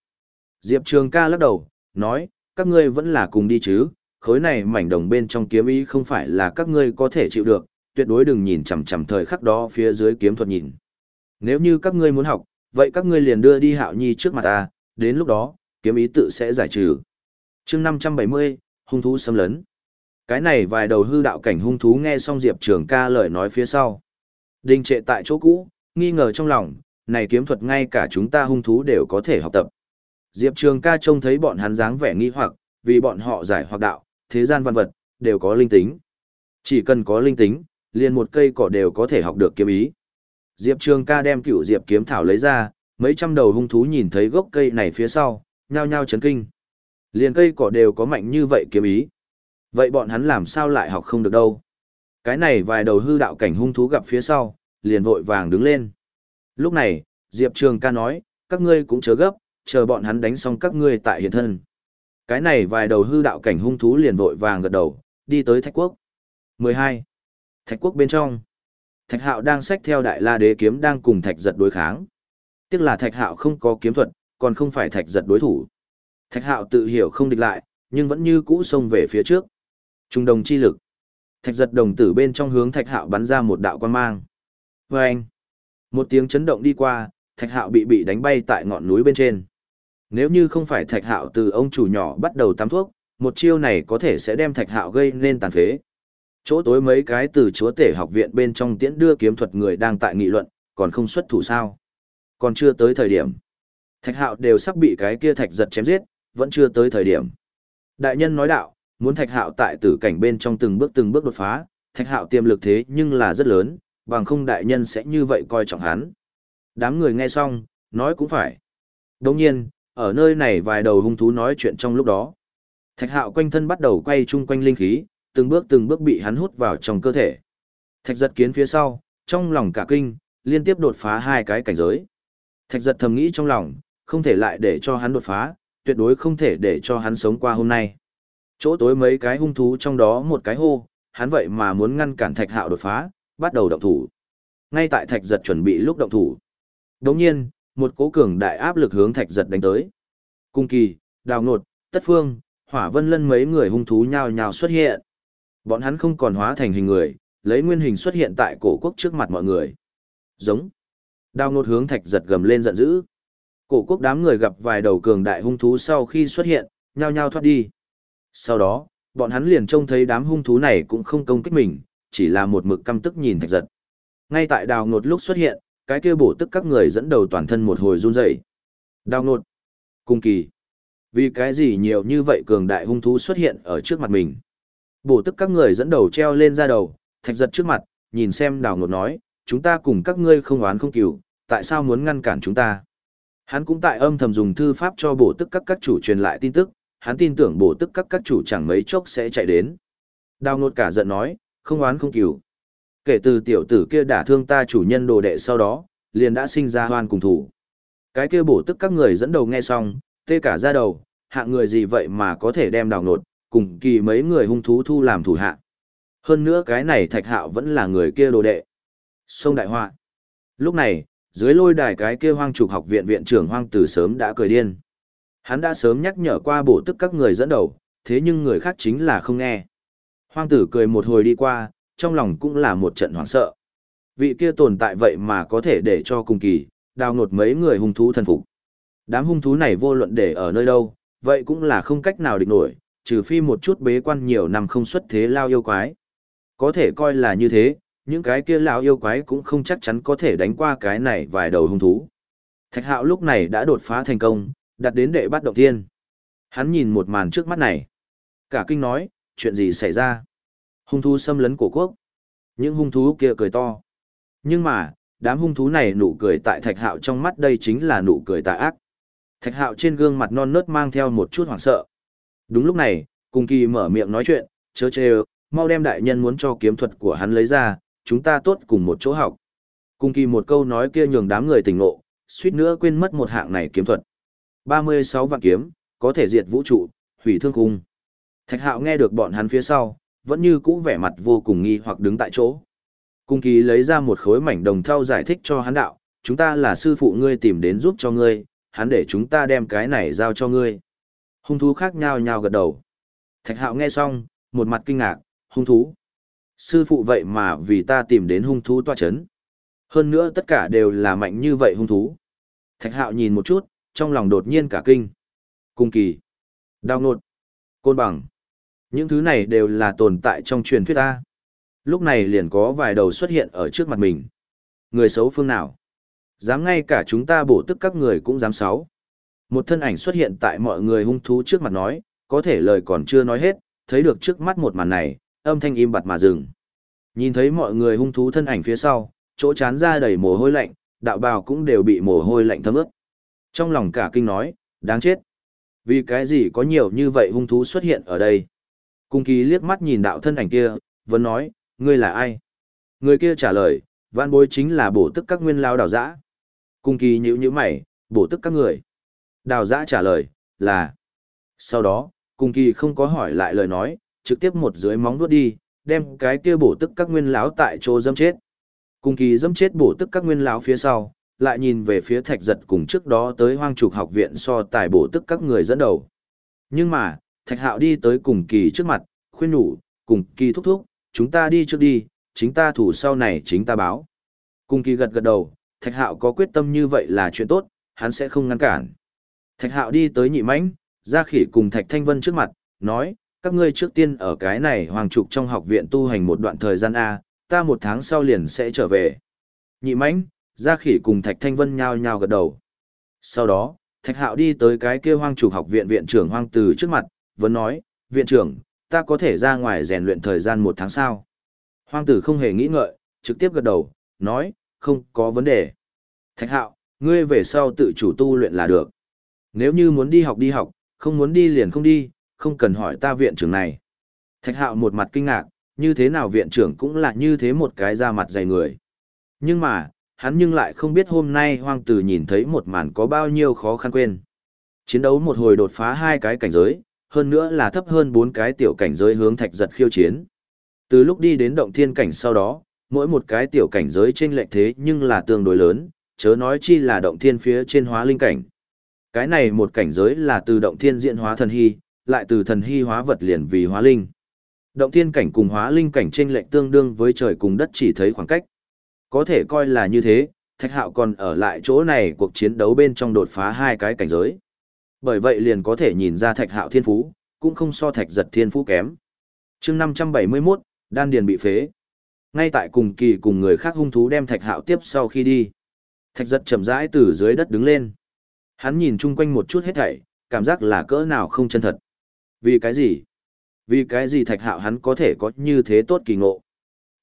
Diệp Trường ca lắc đầu, nói, các ngươi vẫn là cùng đi chứ, khối này mảnh đồng bên trong kiếm ý không phải là các ngươi có thể chịu được, tuyệt đối đừng nhìn chằm chằm thời khắc đó phía dưới kiếm thuật nhìn. Nếu như các ngươi muốn học, vậy các ngươi liền đưa đi Hạo Nhi trước mặt ta, đến lúc đó, kiếm ý tự sẽ giải trừ. chương 570, hung thú xâm lấn. Cái này vài đầu hư đạo cảnh hung thú nghe xong Diệp Trường ca lời nói phía sau. Đình trệ tại chỗ cũ, nghi ngờ trong lòng, này kiếm thuật ngay cả chúng ta hung thú đều có thể học tập. Diệp Trường ca trông thấy bọn hắn dáng vẻ nghi hoặc, vì bọn họ giải hoặc đạo, thế gian văn vật, đều có linh tính. Chỉ cần có linh tính, liền một cây cỏ đều có thể học được kiếm ý. Diệp Trường ca đem cửu Diệp kiếm thảo lấy ra, mấy trăm đầu hung thú nhìn thấy gốc cây này phía sau, nhao nhao chấn kinh. Liền cây cỏ đều có mạnh như vậy kiếm ý. Vậy bọn hắn làm sao lại học không được đâu? Cái này vài đầu hư đạo cảnh hung thú gặp phía sau, liền vội vàng đứng lên. Lúc này, Diệp Trường ca nói, các ngươi cũng chớ gấp, chờ bọn hắn đánh xong các ngươi tại hiện thân. Cái này vài đầu hư đạo cảnh hung thú liền vội vàng gật đầu, đi tới Thạch Quốc. 12. Thạch Quốc bên trong. Thạch Hạo đang xách theo Đại La Đế kiếm đang cùng Thạch Giật đối kháng. Tiếc là Thạch Hạo không có kiếm thuật, còn không phải Thạch Giật đối thủ. Thạch Hạo tự hiểu không địch lại, nhưng vẫn như cũ xông về phía trước. Trung đồng chi lực. Thạch Giật đồng tử bên trong hướng Thạch Hạo bắn ra một đạo quan mang. Vâng! anh. Một tiếng chấn động đi qua, Thạch Hạo bị bị đánh bay tại ngọn núi bên trên. Nếu như không phải Thạch Hạo từ ông chủ nhỏ bắt đầu tắm thuốc, một chiêu này có thể sẽ đem Thạch Hạo gây nên tàn phế. Chỗ tối mấy cái từ chúa tể học viện bên trong tiễn đưa kiếm thuật người đang tại nghị luận, còn không xuất thủ sao. Còn chưa tới thời điểm. Thạch Hạo đều sắp bị cái kia Thạch giật chém giết, vẫn chưa tới thời điểm. Đại nhân nói đạo, muốn Thạch Hạo tại tử cảnh bên trong từng bước từng bước đột phá, Thạch Hạo tiềm lực thế nhưng là rất lớn, bằng không đại nhân sẽ như vậy coi trọng hắn. Đám người nghe xong, nói cũng phải. Đồng nhiên, ở nơi này vài đầu hung thú nói chuyện trong lúc đó. Thạch hạo quanh thân bắt đầu quay chung quanh linh khí, từng bước từng bước bị hắn hút vào trong cơ thể. Thạch giật kiến phía sau, trong lòng cả kinh, liên tiếp đột phá hai cái cảnh giới. Thạch giật thầm nghĩ trong lòng, không thể lại để cho hắn đột phá, tuyệt đối không thể để cho hắn sống qua hôm nay. Chỗ tối mấy cái hung thú trong đó một cái hô, hắn vậy mà muốn ngăn cản thạch hạo đột phá, bắt đầu động thủ. Ngay tại thạch giật chuẩn bị lúc động thủ. Đồng nhiên, một cố cường đại áp lực hướng thạch giật đánh tới. Cung kỳ, đào nột, tất phương, hỏa vân lân mấy người hung thú nhào nhào xuất hiện. Bọn hắn không còn hóa thành hình người, lấy nguyên hình xuất hiện tại cổ quốc trước mặt mọi người. Giống. Đào nột hướng thạch giật gầm lên giận dữ. Cổ quốc đám người gặp vài đầu cường đại hung thú sau khi xuất hiện, nhao nhao thoát đi. Sau đó, bọn hắn liền trông thấy đám hung thú này cũng không công kích mình, chỉ là một mực căm tức nhìn thạch giật. Ngay tại đào ngột lúc xuất hiện, cái kia bổ tức các người dẫn đầu toàn thân một hồi run rẩy. Đào ngột. Cung kỳ. Vì cái gì nhiều như vậy cường đại hung thú xuất hiện ở trước mặt mình. Bổ tức các người dẫn đầu treo lên ra đầu, thạch giật trước mặt, nhìn xem đào ngột nói, chúng ta cùng các ngươi không oán không cừu, tại sao muốn ngăn cản chúng ta? Hắn cũng tại âm thầm dùng thư pháp cho bổ tức các các chủ truyền lại tin tức, hắn tin tưởng bổ tức các các chủ chẳng mấy chốc sẽ chạy đến. Đào ngột cả giận nói, không oán không cửu. Kể từ tiểu tử kia đả thương ta chủ nhân đồ đệ sau đó, liền đã sinh ra hoan cùng thủ. Cái kia bổ tức các người dẫn đầu nghe xong, tê cả ra đầu, hạng người gì vậy mà có thể đem đào nột, cùng kỳ mấy người hung thú thu làm thủ hạ. Hơn nữa cái này thạch hạo vẫn là người kia đồ đệ. Sông Đại Họa. Lúc này, dưới lôi đài cái kia hoang trục học viện viện trưởng hoang từ sớm đã cười điên. Hắn đã sớm nhắc nhở qua bổ tức các người dẫn đầu, thế nhưng người khác chính là không nghe. Hoang tử cười một hồi đi qua, trong lòng cũng là một trận hoảng sợ. Vị kia tồn tại vậy mà có thể để cho cùng kỳ, đào nột mấy người hung thú thần phục. Đám hung thú này vô luận để ở nơi đâu, vậy cũng là không cách nào địch nổi, trừ phi một chút bế quan nhiều năm không xuất thế lao yêu quái. Có thể coi là như thế, những cái kia lao yêu quái cũng không chắc chắn có thể đánh qua cái này vài đầu hung thú. Thạch hạo lúc này đã đột phá thành công, đặt đến đệ bắt động thiên. Hắn nhìn một màn trước mắt này. Cả kinh nói, chuyện gì xảy ra? Hung thú xâm lấn cổ quốc. Những hung thú kia cười to. Nhưng mà, đám hung thú này nụ cười tại thạch hạo trong mắt đây chính là nụ cười tà ác. Thạch hạo trên gương mặt non nớt mang theo một chút hoảng sợ. Đúng lúc này, cùng kỳ mở miệng nói chuyện, chớ chê mau đem đại nhân muốn cho kiếm thuật của hắn lấy ra, chúng ta tốt cùng một chỗ học. Cùng kỳ một câu nói kia nhường đám người tỉnh ngộ, suýt nữa quên mất một hạng này kiếm thuật. 36 vạn kiếm, có thể diệt vũ trụ, hủy thương khung. Thạch hạo nghe được bọn hắn phía sau, vẫn như cũ vẻ mặt vô cùng nghi hoặc đứng tại chỗ. Cung kỳ lấy ra một khối mảnh đồng thau giải thích cho hắn đạo, chúng ta là sư phụ ngươi tìm đến giúp cho ngươi, hắn để chúng ta đem cái này giao cho ngươi. Hung thú khác nhau nhau gật đầu. Thạch hạo nghe xong, một mặt kinh ngạc, hung thú. Sư phụ vậy mà vì ta tìm đến hung thú toa chấn. Hơn nữa tất cả đều là mạnh như vậy hung thú. Thạch hạo nhìn một chút, trong lòng đột nhiên cả kinh. Cung kỳ. Đào nột. Côn bằng. Những thứ này đều là tồn tại trong truyền thuyết ta. Lúc này liền có vài đầu xuất hiện ở trước mặt mình. Người xấu phương nào? Dám ngay cả chúng ta bổ tức các người cũng dám xấu. Một thân ảnh xuất hiện tại mọi người hung thú trước mặt nói, có thể lời còn chưa nói hết, thấy được trước mắt một màn này, âm thanh im bặt mà dừng. Nhìn thấy mọi người hung thú thân ảnh phía sau, chỗ chán ra đầy mồ hôi lạnh, đạo bào cũng đều bị mồ hôi lạnh thấm ướt. Trong lòng cả kinh nói, đáng chết. Vì cái gì có nhiều như vậy hung thú xuất hiện ở đây? Cung kỳ liếc mắt nhìn đạo thân ảnh kia, vẫn nói, ngươi là ai? Người kia trả lời, vạn bối chính là bổ tức các nguyên lao đào giã. Cung kỳ nhữ nhữ mày, bổ tức các người. Đào giã trả lời, là. Sau đó, cung kỳ không có hỏi lại lời nói, trực tiếp một dưới móng vuốt đi, đem cái kia bổ tức các nguyên lão tại chỗ dâm chết. Cung kỳ dâm chết bổ tức các nguyên lão phía sau, lại nhìn về phía thạch giật cùng trước đó tới hoang trục học viện so tài bổ tức các người dẫn đầu. Nhưng mà, thạch hạo đi tới cùng kỳ trước mặt, khuyên nhủ, cùng kỳ thúc thúc, chúng ta đi trước đi, chính ta thủ sau này chính ta báo. Cùng kỳ gật gật đầu, thạch hạo có quyết tâm như vậy là chuyện tốt, hắn sẽ không ngăn cản. Thạch hạo đi tới nhị mãnh, ra khỉ cùng thạch thanh vân trước mặt, nói, các ngươi trước tiên ở cái này hoàng trục trong học viện tu hành một đoạn thời gian A, ta một tháng sau liền sẽ trở về. Nhị mãnh, ra khỉ cùng thạch thanh vân nhao nhao gật đầu. Sau đó, thạch hạo đi tới cái kia hoang trục học viện viện trưởng hoang từ trước mặt, vẫn nói, viện trưởng, ta có thể ra ngoài rèn luyện thời gian một tháng sau. Hoang tử không hề nghĩ ngợi, trực tiếp gật đầu, nói, không có vấn đề. Thạch hạo, ngươi về sau tự chủ tu luyện là được. Nếu như muốn đi học đi học, không muốn đi liền không đi, không cần hỏi ta viện trưởng này. Thạch hạo một mặt kinh ngạc, như thế nào viện trưởng cũng là như thế một cái da mặt dày người. Nhưng mà, hắn nhưng lại không biết hôm nay hoang tử nhìn thấy một màn có bao nhiêu khó khăn quên. Chiến đấu một hồi đột phá hai cái cảnh giới, hơn nữa là thấp hơn bốn cái tiểu cảnh giới hướng thạch giật khiêu chiến. Từ lúc đi đến động thiên cảnh sau đó, mỗi một cái tiểu cảnh giới trên lệch thế nhưng là tương đối lớn, chớ nói chi là động thiên phía trên hóa linh cảnh. Cái này một cảnh giới là từ động thiên diễn hóa thần hy, lại từ thần hy hóa vật liền vì hóa linh. Động thiên cảnh cùng hóa linh cảnh trên lệch tương đương với trời cùng đất chỉ thấy khoảng cách. Có thể coi là như thế, Thạch Hạo còn ở lại chỗ này cuộc chiến đấu bên trong đột phá hai cái cảnh giới. Bởi vậy liền có thể nhìn ra Thạch Hạo thiên phú, cũng không so Thạch Giật thiên phú kém. Chương 571, đan điền bị phế. Ngay tại cùng kỳ cùng người khác hung thú đem Thạch Hạo tiếp sau khi đi. Thạch Giật chậm rãi từ dưới đất đứng lên. Hắn nhìn chung quanh một chút hết thảy, cảm giác là cỡ nào không chân thật. Vì cái gì? Vì cái gì Thạch Hạo hắn có thể có như thế tốt kỳ ngộ?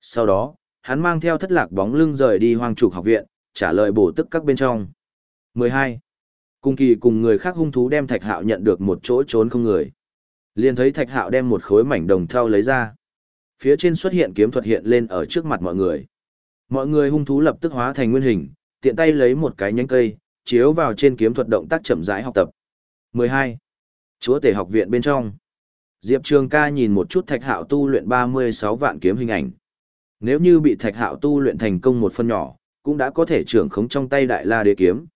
Sau đó, hắn mang theo thất lạc bóng lưng rời đi hoang trục học viện, trả lời bổ tức các bên trong. 12. Cung kỳ cùng người khác hung thú đem thạch hạo nhận được một chỗ trốn không người. Liền thấy thạch hạo đem một khối mảnh đồng thau lấy ra. Phía trên xuất hiện kiếm thuật hiện lên ở trước mặt mọi người. Mọi người hung thú lập tức hóa thành nguyên hình, tiện tay lấy một cái nhánh cây, chiếu vào trên kiếm thuật động tác chậm rãi học tập. 12. Chúa tể học viện bên trong. Diệp Trường ca nhìn một chút thạch hạo tu luyện 36 vạn kiếm hình ảnh. Nếu như bị thạch hạo tu luyện thành công một phần nhỏ, cũng đã có thể trưởng khống trong tay đại la đế kiếm.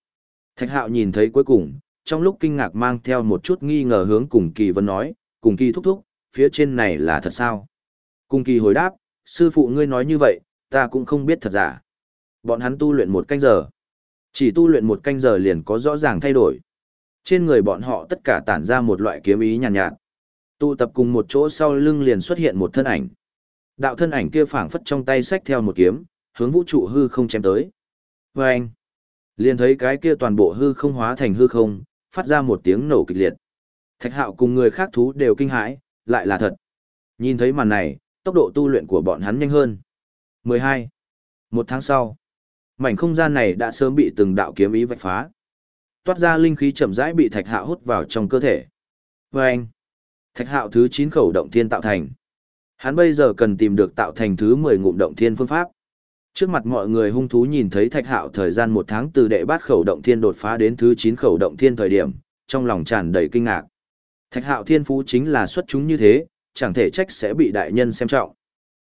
Thạch hạo nhìn thấy cuối cùng, trong lúc kinh ngạc mang theo một chút nghi ngờ hướng cùng kỳ vân nói, cùng kỳ thúc thúc, phía trên này là thật sao? Cùng kỳ hồi đáp, sư phụ ngươi nói như vậy, ta cũng không biết thật giả. Bọn hắn tu luyện một canh giờ. Chỉ tu luyện một canh giờ liền có rõ ràng thay đổi. Trên người bọn họ tất cả tản ra một loại kiếm ý nhàn nhạt, nhạt. Tụ tập cùng một chỗ sau lưng liền xuất hiện một thân ảnh. Đạo thân ảnh kia phảng phất trong tay xách theo một kiếm, hướng vũ trụ hư không chém tới. Và anh, liền thấy cái kia toàn bộ hư không hóa thành hư không, phát ra một tiếng nổ kịch liệt. Thạch hạo cùng người khác thú đều kinh hãi, lại là thật. Nhìn thấy màn này, tốc độ tu luyện của bọn hắn nhanh hơn. 12. Một tháng sau, mảnh không gian này đã sớm bị từng đạo kiếm ý vạch phá. Toát ra linh khí chậm rãi bị thạch hạo hút vào trong cơ thể. Và anh, thạch hạo thứ 9 khẩu động thiên tạo thành. Hắn bây giờ cần tìm được tạo thành thứ 10 ngụm động thiên phương pháp. Trước mặt mọi người hung thú nhìn thấy thạch hạo thời gian một tháng từ đệ bát khẩu động thiên đột phá đến thứ 9 khẩu động thiên thời điểm, trong lòng tràn đầy kinh ngạc. Thạch hạo thiên phú chính là xuất chúng như thế, chẳng thể trách sẽ bị đại nhân xem trọng.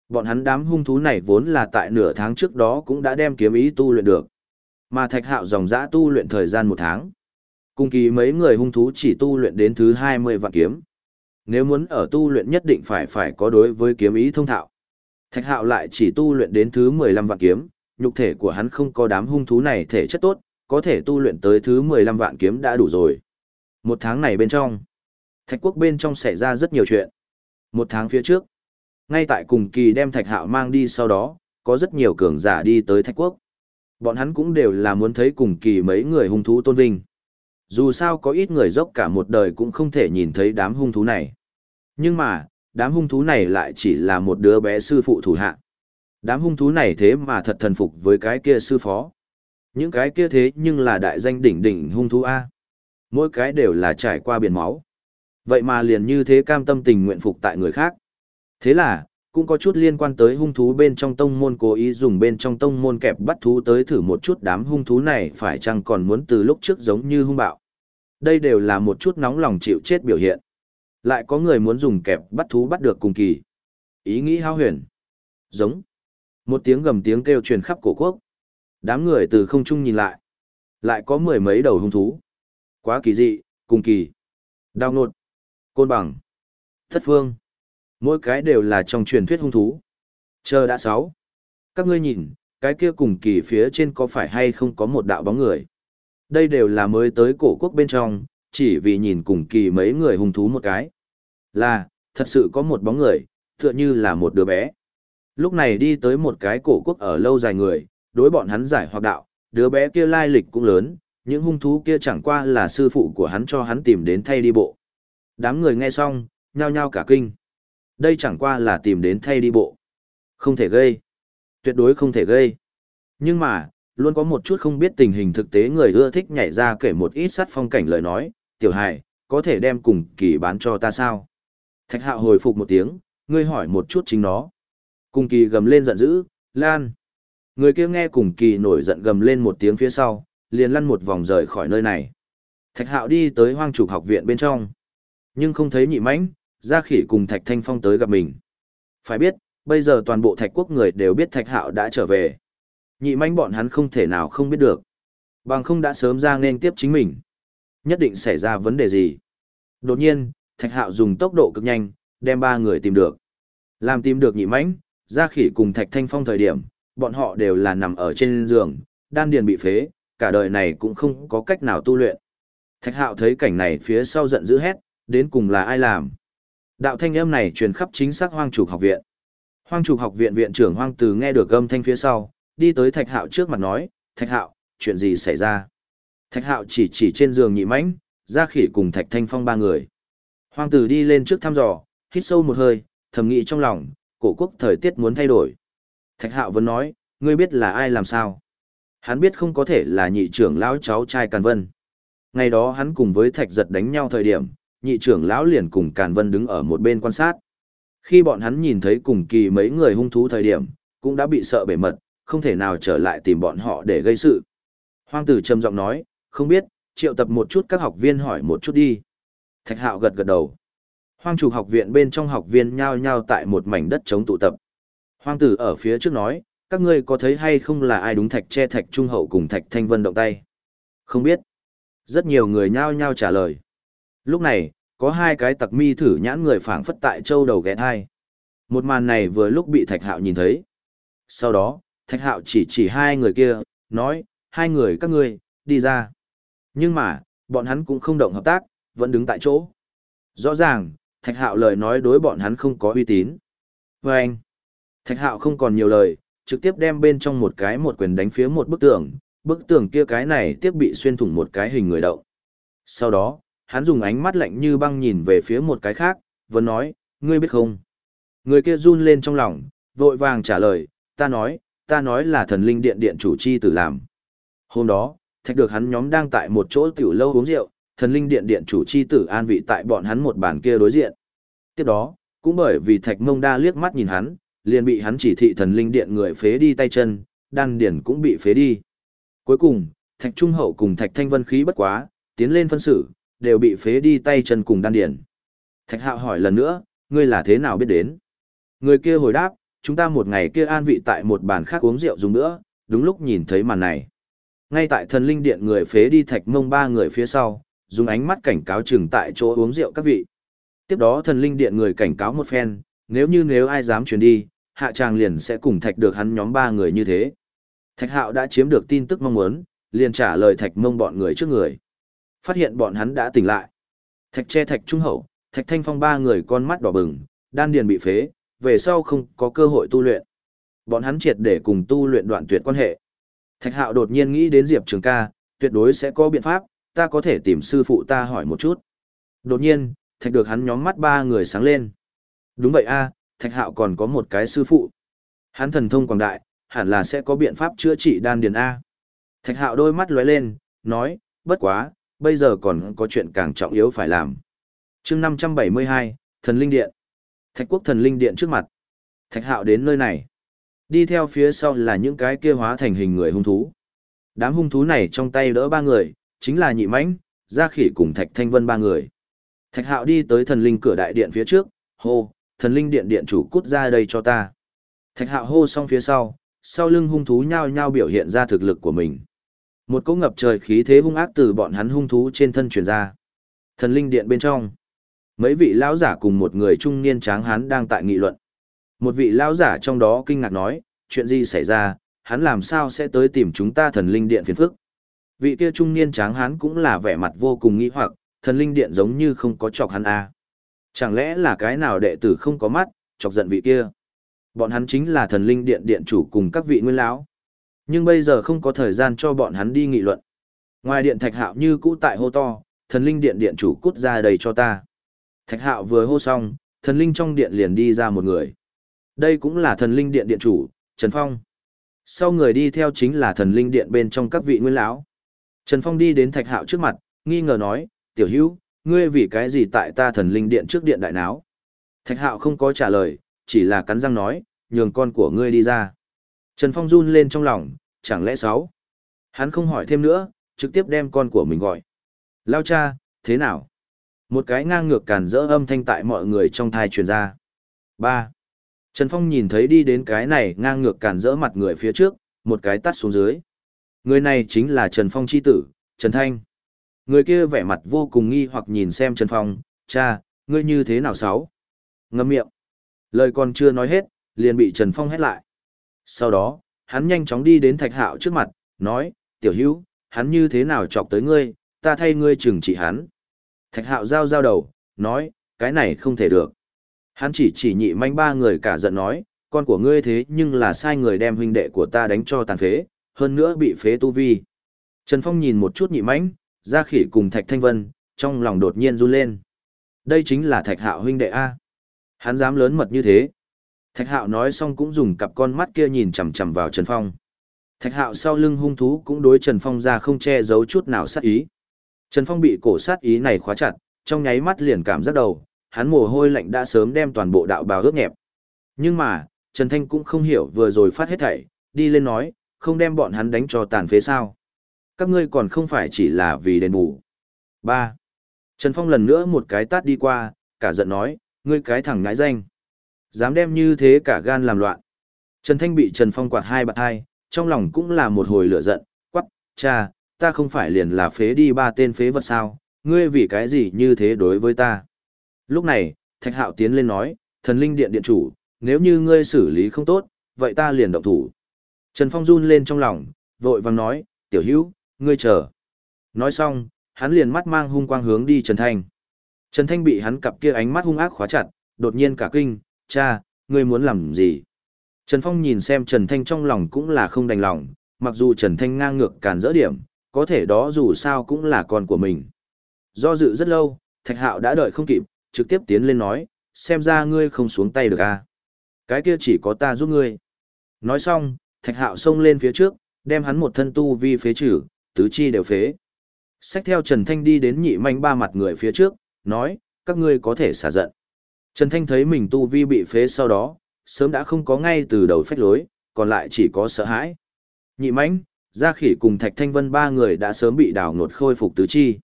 Bọn hắn đám hung thú này vốn là tại nửa tháng trước đó cũng đã đem kiếm ý tu luyện được. Mà thạch hạo dòng dã tu luyện thời gian một tháng. Cùng kỳ mấy người hung thú chỉ tu luyện đến thứ 20 vạn kiếm. Nếu muốn ở tu luyện nhất định phải phải có đối với kiếm ý thông thạo. Thạch hạo lại chỉ tu luyện đến thứ 15 vạn kiếm, nhục thể của hắn không có đám hung thú này thể chất tốt, có thể tu luyện tới thứ 15 vạn kiếm đã đủ rồi. Một tháng này bên trong, thạch quốc bên trong xảy ra rất nhiều chuyện. Một tháng phía trước, ngay tại cùng kỳ đem thạch hạo mang đi sau đó, có rất nhiều cường giả đi tới thạch quốc. Bọn hắn cũng đều là muốn thấy cùng kỳ mấy người hung thú tôn vinh. Dù sao có ít người dốc cả một đời cũng không thể nhìn thấy đám hung thú này. Nhưng mà, đám hung thú này lại chỉ là một đứa bé sư phụ thủ hạ. Đám hung thú này thế mà thật thần phục với cái kia sư phó. Những cái kia thế nhưng là đại danh đỉnh đỉnh hung thú A. Mỗi cái đều là trải qua biển máu. Vậy mà liền như thế cam tâm tình nguyện phục tại người khác. Thế là, cũng có chút liên quan tới hung thú bên trong tông môn cố ý dùng bên trong tông môn kẹp bắt thú tới thử một chút đám hung thú này phải chăng còn muốn từ lúc trước giống như hung bạo. Đây đều là một chút nóng lòng chịu chết biểu hiện. Lại có người muốn dùng kẹp bắt thú bắt được cùng kỳ. Ý nghĩ hao huyền. Giống. Một tiếng gầm tiếng kêu truyền khắp cổ quốc. Đám người từ không trung nhìn lại. Lại có mười mấy đầu hung thú. Quá kỳ dị, cùng kỳ. Đào nột. Côn bằng. Thất phương. Mỗi cái đều là trong truyền thuyết hung thú. Chờ đã sáu. Các ngươi nhìn, cái kia cùng kỳ phía trên có phải hay không có một đạo bóng người. Đây đều là mới tới cổ quốc bên trong, chỉ vì nhìn cùng kỳ mấy người hung thú một cái. Là, thật sự có một bóng người, tựa như là một đứa bé. Lúc này đi tới một cái cổ quốc ở lâu dài người, đối bọn hắn giải hoặc đạo, đứa bé kia lai lịch cũng lớn, những hung thú kia chẳng qua là sư phụ của hắn cho hắn tìm đến thay đi bộ. Đám người nghe xong, nhao nhao cả kinh. Đây chẳng qua là tìm đến thay đi bộ. Không thể gây. Tuyệt đối không thể gây. Nhưng mà, luôn có một chút không biết tình hình thực tế người ưa thích nhảy ra kể một ít sát phong cảnh lời nói, tiểu hài, có thể đem cùng kỳ bán cho ta sao? Thạch hạo hồi phục một tiếng, ngươi hỏi một chút chính nó. Cùng kỳ gầm lên giận dữ, lan. Người kia nghe cùng kỳ nổi giận gầm lên một tiếng phía sau, liền lăn một vòng rời khỏi nơi này. Thạch hạo đi tới hoang trục học viện bên trong. Nhưng không thấy nhị mãnh, Ra khỉ cùng Thạch Thanh Phong tới gặp mình. Phải biết, bây giờ toàn bộ Thạch quốc người đều biết Thạch hạo đã trở về. Nhị mãnh bọn hắn không thể nào không biết được. Bằng không đã sớm ra nên tiếp chính mình. Nhất định xảy ra vấn đề gì. Đột nhiên, Thạch hạo dùng tốc độ cực nhanh, đem ba người tìm được. Làm tìm được nhị mãnh, gia khỉ cùng Thạch Thanh Phong thời điểm, bọn họ đều là nằm ở trên giường, đan điền bị phế, cả đời này cũng không có cách nào tu luyện. Thạch hạo thấy cảnh này phía sau giận dữ hét, đến cùng là ai làm. Đạo thanh âm này truyền khắp chính xác hoang trục học viện. Hoang trục học viện viện trưởng hoang từ nghe được âm thanh phía sau, đi tới thạch hạo trước mặt nói, thạch hạo, chuyện gì xảy ra? Thạch hạo chỉ chỉ trên giường nhị mãnh, ra khỉ cùng thạch thanh phong ba người. Hoàng tử đi lên trước thăm dò, hít sâu một hơi, thầm nghĩ trong lòng, cổ quốc thời tiết muốn thay đổi. Thạch hạo vẫn nói, ngươi biết là ai làm sao? Hắn biết không có thể là nhị trưởng lão cháu trai Càn Vân. Ngày đó hắn cùng với thạch giật đánh nhau thời điểm, nhị trưởng lão liền cùng Càn Vân đứng ở một bên quan sát. Khi bọn hắn nhìn thấy cùng kỳ mấy người hung thú thời điểm, cũng đã bị sợ bể mật, không thể nào trở lại tìm bọn họ để gây sự. Hoàng tử trầm giọng nói, không biết, triệu tập một chút các học viên hỏi một chút đi. Thạch hạo gật gật đầu. Hoang chủ học viện bên trong học viên nhao nhao tại một mảnh đất chống tụ tập. Hoang tử ở phía trước nói, các ngươi có thấy hay không là ai đúng thạch che thạch trung hậu cùng thạch thanh vân động tay? Không biết. Rất nhiều người nhao nhao trả lời. Lúc này, có hai cái tặc mi thử nhãn người phảng phất tại châu đầu ghé thai. Một màn này vừa lúc bị thạch hạo nhìn thấy. Sau đó, thạch hạo chỉ chỉ hai người kia, nói, hai người các ngươi, đi ra. Nhưng mà, bọn hắn cũng không động hợp tác, vẫn đứng tại chỗ. Rõ ràng, thạch hạo lời nói đối bọn hắn không có uy tín. Và anh, thạch hạo không còn nhiều lời, trực tiếp đem bên trong một cái một quyền đánh phía một bức tường, bức tường kia cái này tiếp bị xuyên thủng một cái hình người động. Sau đó, hắn dùng ánh mắt lạnh như băng nhìn về phía một cái khác, vẫn nói, ngươi biết không? Người kia run lên trong lòng, vội vàng trả lời, ta nói, ta nói là thần linh điện điện chủ chi tử làm. Hôm đó, thạch được hắn nhóm đang tại một chỗ tiểu lâu uống rượu, thần linh điện điện chủ chi tử an vị tại bọn hắn một bàn kia đối diện. Tiếp đó, cũng bởi vì thạch mông đa liếc mắt nhìn hắn, liền bị hắn chỉ thị thần linh điện người phế đi tay chân, đan điển cũng bị phế đi. Cuối cùng, thạch trung hậu cùng thạch thanh vân khí bất quá, tiến lên phân xử, đều bị phế đi tay chân cùng đan điển. Thạch hạo hỏi lần nữa, ngươi là thế nào biết đến? Người kia hồi đáp, chúng ta một ngày kia an vị tại một bàn khác uống rượu dùng nữa, đúng lúc nhìn thấy màn này. Ngay tại thần linh điện người phế đi thạch mông ba người phía sau, dùng ánh mắt cảnh cáo chừng tại chỗ uống rượu các vị. Tiếp đó thần linh điện người cảnh cáo một phen, nếu như nếu ai dám chuyển đi, hạ tràng liền sẽ cùng thạch được hắn nhóm ba người như thế. Thạch hạo đã chiếm được tin tức mong muốn, liền trả lời thạch mông bọn người trước người. Phát hiện bọn hắn đã tỉnh lại. Thạch che thạch trung hậu, thạch thanh phong ba người con mắt đỏ bừng, đan điền bị phế, về sau không có cơ hội tu luyện. Bọn hắn triệt để cùng tu luyện đoạn tuyệt quan hệ. Thạch hạo đột nhiên nghĩ đến Diệp Trường ca, tuyệt đối sẽ có biện pháp, ta có thể tìm sư phụ ta hỏi một chút. Đột nhiên, thạch được hắn nhóm mắt ba người sáng lên. Đúng vậy a, thạch hạo còn có một cái sư phụ. Hắn thần thông quảng đại, hẳn là sẽ có biện pháp chữa trị đan điền A. Thạch hạo đôi mắt lóe lên, nói, bất quá, bây giờ còn có chuyện càng trọng yếu phải làm. chương 572, Thần Linh Điện. Thạch quốc Thần Linh Điện trước mặt. Thạch hạo đến nơi này. Đi theo phía sau là những cái kia hóa thành hình người hung thú. Đám hung thú này trong tay đỡ ba người, chính là nhị mãnh, gia khỉ cùng Thạch Thanh Vân ba người. Thạch hạo đi tới thần linh cửa đại điện phía trước, hô, thần linh điện điện chủ cút ra đây cho ta. Thạch hạo hô xong phía sau, sau lưng hung thú nhao nhao biểu hiện ra thực lực của mình. Một cỗ ngập trời khí thế hung ác từ bọn hắn hung thú trên thân truyền ra. Thần linh điện bên trong, mấy vị lão giả cùng một người trung niên tráng hán đang tại nghị luận. Một vị lão giả trong đó kinh ngạc nói, chuyện gì xảy ra, hắn làm sao sẽ tới tìm chúng ta thần linh điện phiền phức. Vị kia trung niên tráng hắn cũng là vẻ mặt vô cùng nghi hoặc, thần linh điện giống như không có chọc hắn à. Chẳng lẽ là cái nào đệ tử không có mắt, chọc giận vị kia. Bọn hắn chính là thần linh điện điện chủ cùng các vị nguyên lão. Nhưng bây giờ không có thời gian cho bọn hắn đi nghị luận. Ngoài điện thạch hạo như cũ tại hô to, thần linh điện điện chủ cút ra đầy cho ta. Thạch hạo vừa hô xong, thần linh trong điện liền đi ra một người. Đây cũng là thần linh điện điện chủ, Trần Phong. Sau người đi theo chính là thần linh điện bên trong các vị nguyên lão. Trần Phong đi đến thạch hạo trước mặt, nghi ngờ nói, tiểu hữu, ngươi vì cái gì tại ta thần linh điện trước điện đại náo? Thạch hạo không có trả lời, chỉ là cắn răng nói, nhường con của ngươi đi ra. Trần Phong run lên trong lòng, chẳng lẽ sáu? Hắn không hỏi thêm nữa, trực tiếp đem con của mình gọi. Lao cha, thế nào? Một cái ngang ngược càn rỡ âm thanh tại mọi người trong thai truyền ra. Ba. Trần Phong nhìn thấy đi đến cái này ngang ngược cản rỡ mặt người phía trước, một cái tắt xuống dưới. Người này chính là Trần Phong chi tử, Trần Thanh. Người kia vẻ mặt vô cùng nghi hoặc nhìn xem Trần Phong, cha, ngươi như thế nào sáu? Ngâm miệng. Lời còn chưa nói hết, liền bị Trần Phong hét lại. Sau đó, hắn nhanh chóng đi đến Thạch Hạo trước mặt, nói, tiểu hữu, hắn như thế nào chọc tới ngươi, ta thay ngươi trừng trị hắn. Thạch Hạo giao giao đầu, nói, cái này không thể được. Hắn chỉ chỉ nhị manh ba người cả giận nói, con của ngươi thế nhưng là sai người đem huynh đệ của ta đánh cho tàn phế, hơn nữa bị phế tu vi. Trần Phong nhìn một chút nhị mãnh, Gia Khỉ cùng Thạch Thanh Vân, trong lòng đột nhiên run lên. Đây chính là Thạch Hạo huynh đệ A. Hắn dám lớn mật như thế. Thạch Hạo nói xong cũng dùng cặp con mắt kia nhìn chằm chằm vào Trần Phong. Thạch Hạo sau lưng hung thú cũng đối Trần Phong ra không che giấu chút nào sát ý. Trần Phong bị cổ sát ý này khóa chặt, trong nháy mắt liền cảm giác đầu, hắn mồ hôi lạnh đã sớm đem toàn bộ đạo bào ướt nhẹp. Nhưng mà, Trần Thanh cũng không hiểu vừa rồi phát hết thảy, đi lên nói, không đem bọn hắn đánh cho tàn phế sao. Các ngươi còn không phải chỉ là vì đền bù. 3. Trần Phong lần nữa một cái tát đi qua, cả giận nói, ngươi cái thẳng ngãi danh. Dám đem như thế cả gan làm loạn. Trần Thanh bị Trần Phong quạt hai bạc hai, trong lòng cũng là một hồi lửa giận, quắc, cha, ta không phải liền là phế đi ba tên phế vật sao, ngươi vì cái gì như thế đối với ta. Lúc này, Thạch Hạo tiến lên nói, thần linh điện điện chủ, nếu như ngươi xử lý không tốt, vậy ta liền động thủ. Trần Phong run lên trong lòng, vội vàng nói, tiểu hữu, ngươi chờ. Nói xong, hắn liền mắt mang hung quang hướng đi Trần Thanh. Trần Thanh bị hắn cặp kia ánh mắt hung ác khóa chặt, đột nhiên cả kinh, cha, ngươi muốn làm gì? Trần Phong nhìn xem Trần Thanh trong lòng cũng là không đành lòng, mặc dù Trần Thanh ngang ngược càn dỡ điểm, có thể đó dù sao cũng là con của mình. Do dự rất lâu, Thạch Hạo đã đợi không kịp, trực tiếp tiến lên nói, xem ra ngươi không xuống tay được à. Cái kia chỉ có ta giúp ngươi. Nói xong, Thạch Hạo xông lên phía trước, đem hắn một thân tu vi phế trừ, tứ chi đều phế. Xách theo Trần Thanh đi đến nhị manh ba mặt người phía trước, nói, các ngươi có thể xả giận. Trần Thanh thấy mình tu vi bị phế sau đó, sớm đã không có ngay từ đầu phách lối, còn lại chỉ có sợ hãi. Nhị mãnh, Gia Khỉ cùng Thạch Thanh Vân ba người đã sớm bị đào ngột khôi phục tứ chi.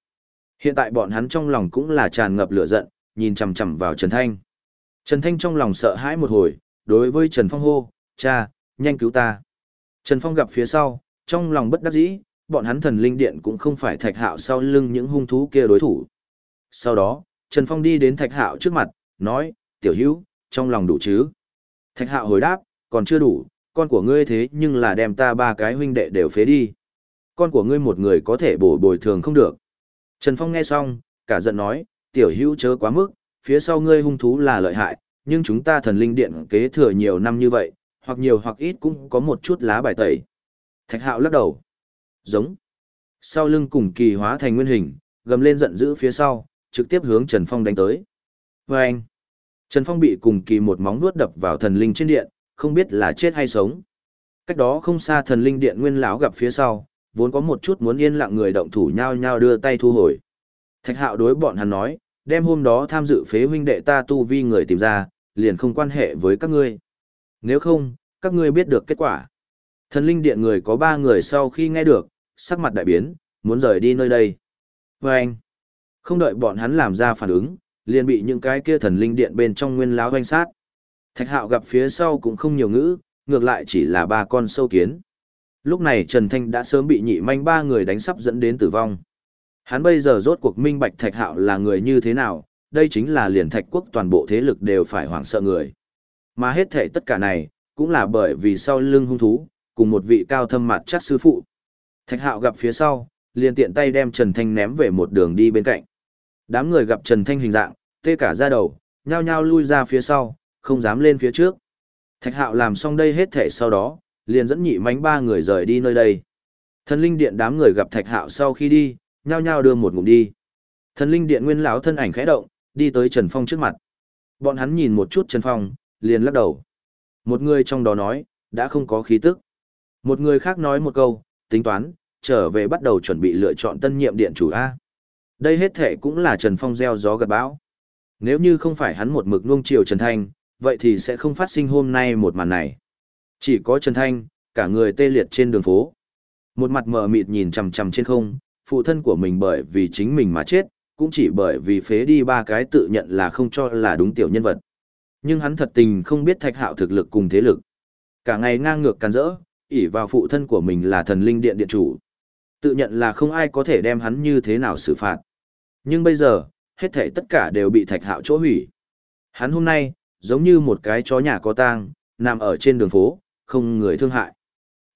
Hiện tại bọn hắn trong lòng cũng là tràn ngập lửa giận, nhìn chằm chằm vào Trần Thanh. Trần Thanh trong lòng sợ hãi một hồi, đối với Trần Phong hô, cha, nhanh cứu ta. Trần Phong gặp phía sau, trong lòng bất đắc dĩ, bọn hắn thần linh điện cũng không phải thạch hạo sau lưng những hung thú kia đối thủ. Sau đó, Trần Phong đi đến thạch hạo trước mặt, nói, tiểu hữu, trong lòng đủ chứ. Thạch hạo hồi đáp, còn chưa đủ, con của ngươi thế nhưng là đem ta ba cái huynh đệ đều phế đi. Con của ngươi một người có thể bổ bồi thường không được. Trần Phong nghe xong, cả giận nói, tiểu hữu chớ quá mức, phía sau ngươi hung thú là lợi hại, nhưng chúng ta thần linh điện kế thừa nhiều năm như vậy, hoặc nhiều hoặc ít cũng có một chút lá bài tẩy. Thạch hạo lắc đầu. Giống. Sau lưng cùng kỳ hóa thành nguyên hình, gầm lên giận dữ phía sau, trực tiếp hướng Trần Phong đánh tới. Và anh. Trần Phong bị cùng kỳ một móng vuốt đập vào thần linh trên điện, không biết là chết hay sống. Cách đó không xa thần linh điện nguyên lão gặp phía sau, vốn có một chút muốn yên lặng người động thủ nhau nhau đưa tay thu hồi. Thạch hạo đối bọn hắn nói, đem hôm đó tham dự phế huynh đệ ta tu vi người tìm ra, liền không quan hệ với các ngươi. Nếu không, các ngươi biết được kết quả. Thần linh điện người có ba người sau khi nghe được, sắc mặt đại biến, muốn rời đi nơi đây. Và anh, không đợi bọn hắn làm ra phản ứng, liền bị những cái kia thần linh điện bên trong nguyên láo doanh sát. Thạch hạo gặp phía sau cũng không nhiều ngữ, ngược lại chỉ là ba con sâu kiến. Lúc này Trần Thanh đã sớm bị nhị manh ba người đánh sắp dẫn đến tử vong. Hắn bây giờ rốt cuộc minh bạch thạch hạo là người như thế nào, đây chính là liền thạch quốc toàn bộ thế lực đều phải hoảng sợ người. Mà hết thể tất cả này, cũng là bởi vì sau lưng hung thú, cùng một vị cao thâm mặt chắc sư phụ. Thạch hạo gặp phía sau, liền tiện tay đem Trần Thanh ném về một đường đi bên cạnh. Đám người gặp Trần Thanh hình dạng, tê cả ra đầu, nhao nhao lui ra phía sau, không dám lên phía trước. Thạch hạo làm xong đây hết thể sau đó, liền dẫn nhị mánh ba người rời đi nơi đây. Thần linh điện đám người gặp thạch hạo sau khi đi, nhao nhao đưa một ngụm đi. Thần linh điện nguyên lão thân ảnh khẽ động, đi tới Trần Phong trước mặt. Bọn hắn nhìn một chút Trần Phong, liền lắc đầu. Một người trong đó nói, đã không có khí tức. Một người khác nói một câu, tính toán, trở về bắt đầu chuẩn bị lựa chọn tân nhiệm điện chủ A. Đây hết thể cũng là Trần Phong gieo gió gặt bão. Nếu như không phải hắn một mực nuông chiều Trần Thanh, vậy thì sẽ không phát sinh hôm nay một màn này. Chỉ có Trần Thanh, cả người tê liệt trên đường phố. Một mặt mờ mịt nhìn chằm chằm trên không, phụ thân của mình bởi vì chính mình mà chết, cũng chỉ bởi vì phế đi ba cái tự nhận là không cho là đúng tiểu nhân vật. Nhưng hắn thật tình không biết thạch hạo thực lực cùng thế lực. Cả ngày ngang ngược càn rỡ, ỷ vào phụ thân của mình là thần linh điện điện chủ. Tự nhận là không ai có thể đem hắn như thế nào xử phạt. Nhưng bây giờ, hết thảy tất cả đều bị thạch hạo chỗ hủy. Hắn hôm nay, giống như một cái chó nhà có tang, nằm ở trên đường phố, không người thương hại.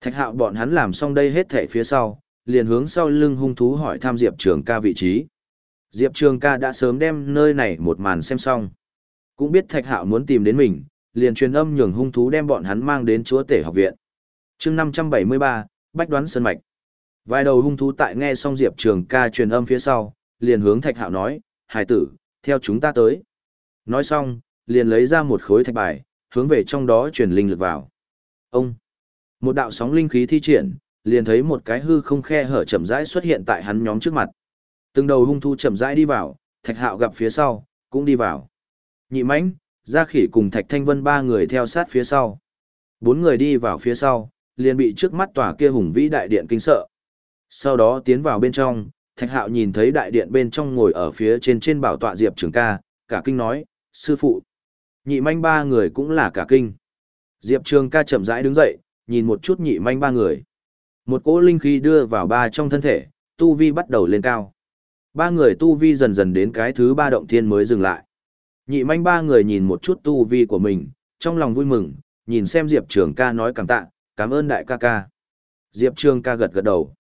Thạch hạo bọn hắn làm xong đây hết thảy phía sau, liền hướng sau lưng hung thú hỏi thăm Diệp Trường ca vị trí. Diệp Trường ca đã sớm đem nơi này một màn xem xong. Cũng biết Thạch Hạo muốn tìm đến mình, liền truyền âm nhường hung thú đem bọn hắn mang đến chúa tể học viện. chương 573, Bách đoán sơn mạch. Vài đầu hung thú tại nghe xong Diệp Trường ca truyền âm phía sau, liền hướng Thạch Hạo nói, hải tử, theo chúng ta tới. Nói xong, liền lấy ra một khối thạch bài, hướng về trong đó truyền linh lực vào. Ông! Một đạo sóng linh khí thi triển, liền thấy một cái hư không khe hở chậm rãi xuất hiện tại hắn nhóm trước mặt. Từng đầu hung thu chậm rãi đi vào, Thạch Hạo gặp phía sau, cũng đi vào. Nhị Mãnh, Gia Khỉ cùng Thạch Thanh Vân ba người theo sát phía sau. Bốn người đi vào phía sau, liền bị trước mắt tòa kia hùng vĩ đại điện kinh sợ. Sau đó tiến vào bên trong, Thạch Hạo nhìn thấy đại điện bên trong ngồi ở phía trên trên bảo tọa Diệp Trường ca, cả kinh nói, sư phụ. Nhị manh ba người cũng là cả kinh. Diệp Trường ca chậm rãi đứng dậy, nhìn một chút nhị manh ba người. Một cỗ linh khí đưa vào ba trong thân thể, tu vi bắt đầu lên cao. Ba người tu vi dần dần đến cái thứ ba động thiên mới dừng lại. Nhị manh ba người nhìn một chút tu vi của mình, trong lòng vui mừng, nhìn xem Diệp Trường ca nói cảm tạ, cảm ơn đại ca ca. Diệp Trường ca gật gật đầu.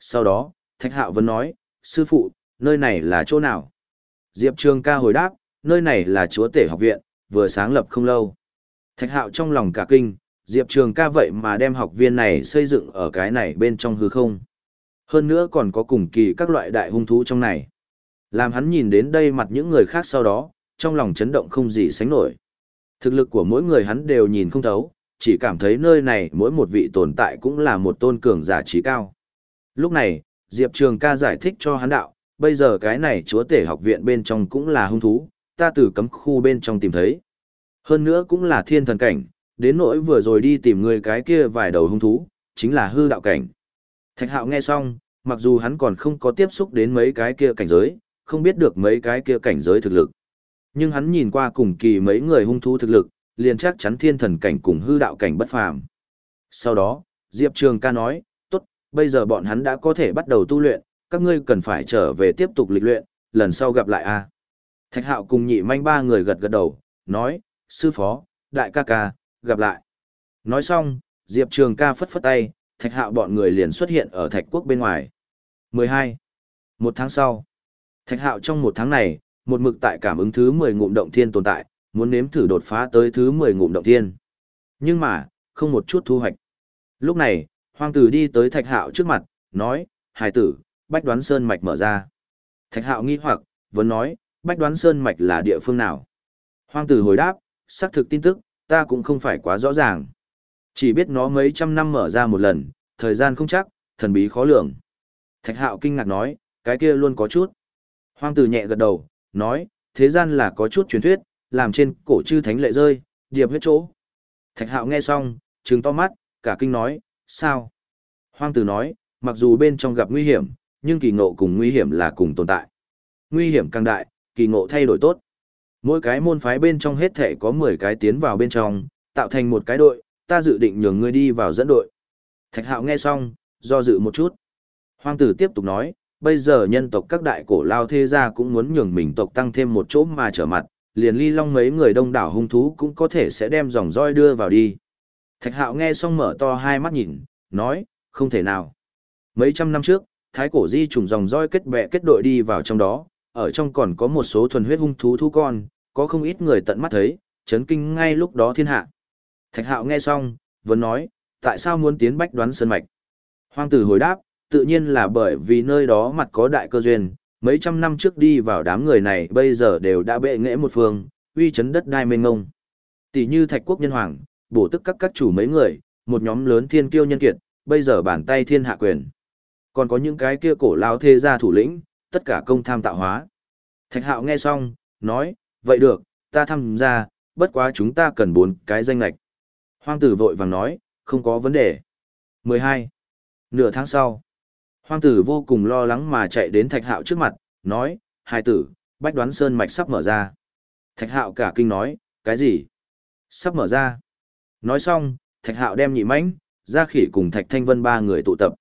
Sau đó, Thạch Hạo vẫn nói, sư phụ, nơi này là chỗ nào? Diệp Trường ca hồi đáp, nơi này là chúa tể học viện, vừa sáng lập không lâu. Thạch Hạo trong lòng cả kinh, Diệp Trường ca vậy mà đem học viên này xây dựng ở cái này bên trong hư không. Hơn nữa còn có cùng kỳ các loại đại hung thú trong này. Làm hắn nhìn đến đây mặt những người khác sau đó, trong lòng chấn động không gì sánh nổi. Thực lực của mỗi người hắn đều nhìn không thấu, chỉ cảm thấy nơi này mỗi một vị tồn tại cũng là một tôn cường giả trí cao. Lúc này, Diệp Trường ca giải thích cho hắn đạo, bây giờ cái này chúa tể học viện bên trong cũng là hung thú, ta từ cấm khu bên trong tìm thấy. Hơn nữa cũng là thiên thần cảnh, đến nỗi vừa rồi đi tìm người cái kia vài đầu hung thú, chính là hư đạo cảnh. Thạch hạo nghe xong, mặc dù hắn còn không có tiếp xúc đến mấy cái kia cảnh giới, không biết được mấy cái kia cảnh giới thực lực. Nhưng hắn nhìn qua cùng kỳ mấy người hung thú thực lực, liền chắc chắn thiên thần cảnh cùng hư đạo cảnh bất phàm. Sau đó, Diệp Trường ca nói, tốt, bây giờ bọn hắn đã có thể bắt đầu tu luyện, các ngươi cần phải trở về tiếp tục lịch luyện, lần sau gặp lại a. Thạch hạo cùng nhị manh ba người gật gật đầu, nói, sư phó, đại ca ca, gặp lại. Nói xong, Diệp Trường ca phất phất tay, thạch hạo bọn người liền xuất hiện ở thạch quốc bên ngoài. 12. Một tháng sau, thạch hạo trong một tháng này, một mực tại cảm ứng thứ 10 ngụm động thiên tồn tại, muốn nếm thử đột phá tới thứ 10 ngụm động thiên. Nhưng mà, không một chút thu hoạch. Lúc này, Hoàng tử đi tới thạch hạo trước mặt, nói, hài tử, bách đoán sơn mạch mở ra. Thạch hạo nghi hoặc, vẫn nói, bách đoán sơn mạch là địa phương nào? Hoàng tử hồi đáp, xác thực tin tức, ta cũng không phải quá rõ ràng. Chỉ biết nó mấy trăm năm mở ra một lần, thời gian không chắc, thần bí khó lường. Thạch hạo kinh ngạc nói, cái kia luôn có chút. Hoang tử nhẹ gật đầu, nói, thế gian là có chút truyền thuyết, làm trên cổ chư thánh lệ rơi, điệp huyết chỗ. Thạch hạo nghe xong, trừng to mắt, cả kinh nói, sao? Hoang tử nói, mặc dù bên trong gặp nguy hiểm, nhưng kỳ ngộ cùng nguy hiểm là cùng tồn tại. Nguy hiểm càng đại, kỳ ngộ thay đổi tốt. Mỗi cái môn phái bên trong hết thể có 10 cái tiến vào bên trong, tạo thành một cái đội, ta dự định nhường ngươi đi vào dẫn đội. Thạch hạo nghe xong, do dự một chút. Hoàng tử tiếp tục nói, bây giờ nhân tộc các đại cổ lao thế gia cũng muốn nhường mình tộc tăng thêm một chỗ mà trở mặt, liền ly long mấy người đông đảo hung thú cũng có thể sẽ đem dòng roi đưa vào đi. Thạch hạo nghe xong mở to hai mắt nhìn, nói, không thể nào. Mấy trăm năm trước, thái cổ di trùng dòng roi kết bè kết đội đi vào trong đó, ở trong còn có một số thuần huyết hung thú thú con, có không ít người tận mắt thấy, chấn kinh ngay lúc đó thiên hạ. Thạch hạo nghe xong, vẫn nói, tại sao muốn tiến bách đoán sơn mạch? hoàng tử hồi đáp, tự nhiên là bởi vì nơi đó mặt có đại cơ duyên, mấy trăm năm trước đi vào đám người này bây giờ đều đã bệ nghệ một phương, uy chấn đất đai mênh ngông. Tỷ như thạch quốc nhân hoàng, bổ tức các các chủ mấy người, một nhóm lớn thiên kiêu nhân kiệt, bây giờ bàn tay thiên hạ quyền. Còn có những cái kia cổ lao thê gia thủ lĩnh, tất cả công tham tạo hóa. Thạch hạo nghe xong, nói, vậy được, ta tham gia, bất quá chúng ta cần bốn cái danh lạch. Hoang tử vội vàng nói, không có vấn đề. 12. Nửa tháng sau, hoang tử vô cùng lo lắng mà chạy đến thạch hạo trước mặt, nói, hai tử, bách đoán sơn mạch sắp mở ra. Thạch hạo cả kinh nói, cái gì? Sắp mở ra. Nói xong, thạch hạo đem nhị mãnh, ra khỉ cùng thạch thanh vân ba người tụ tập.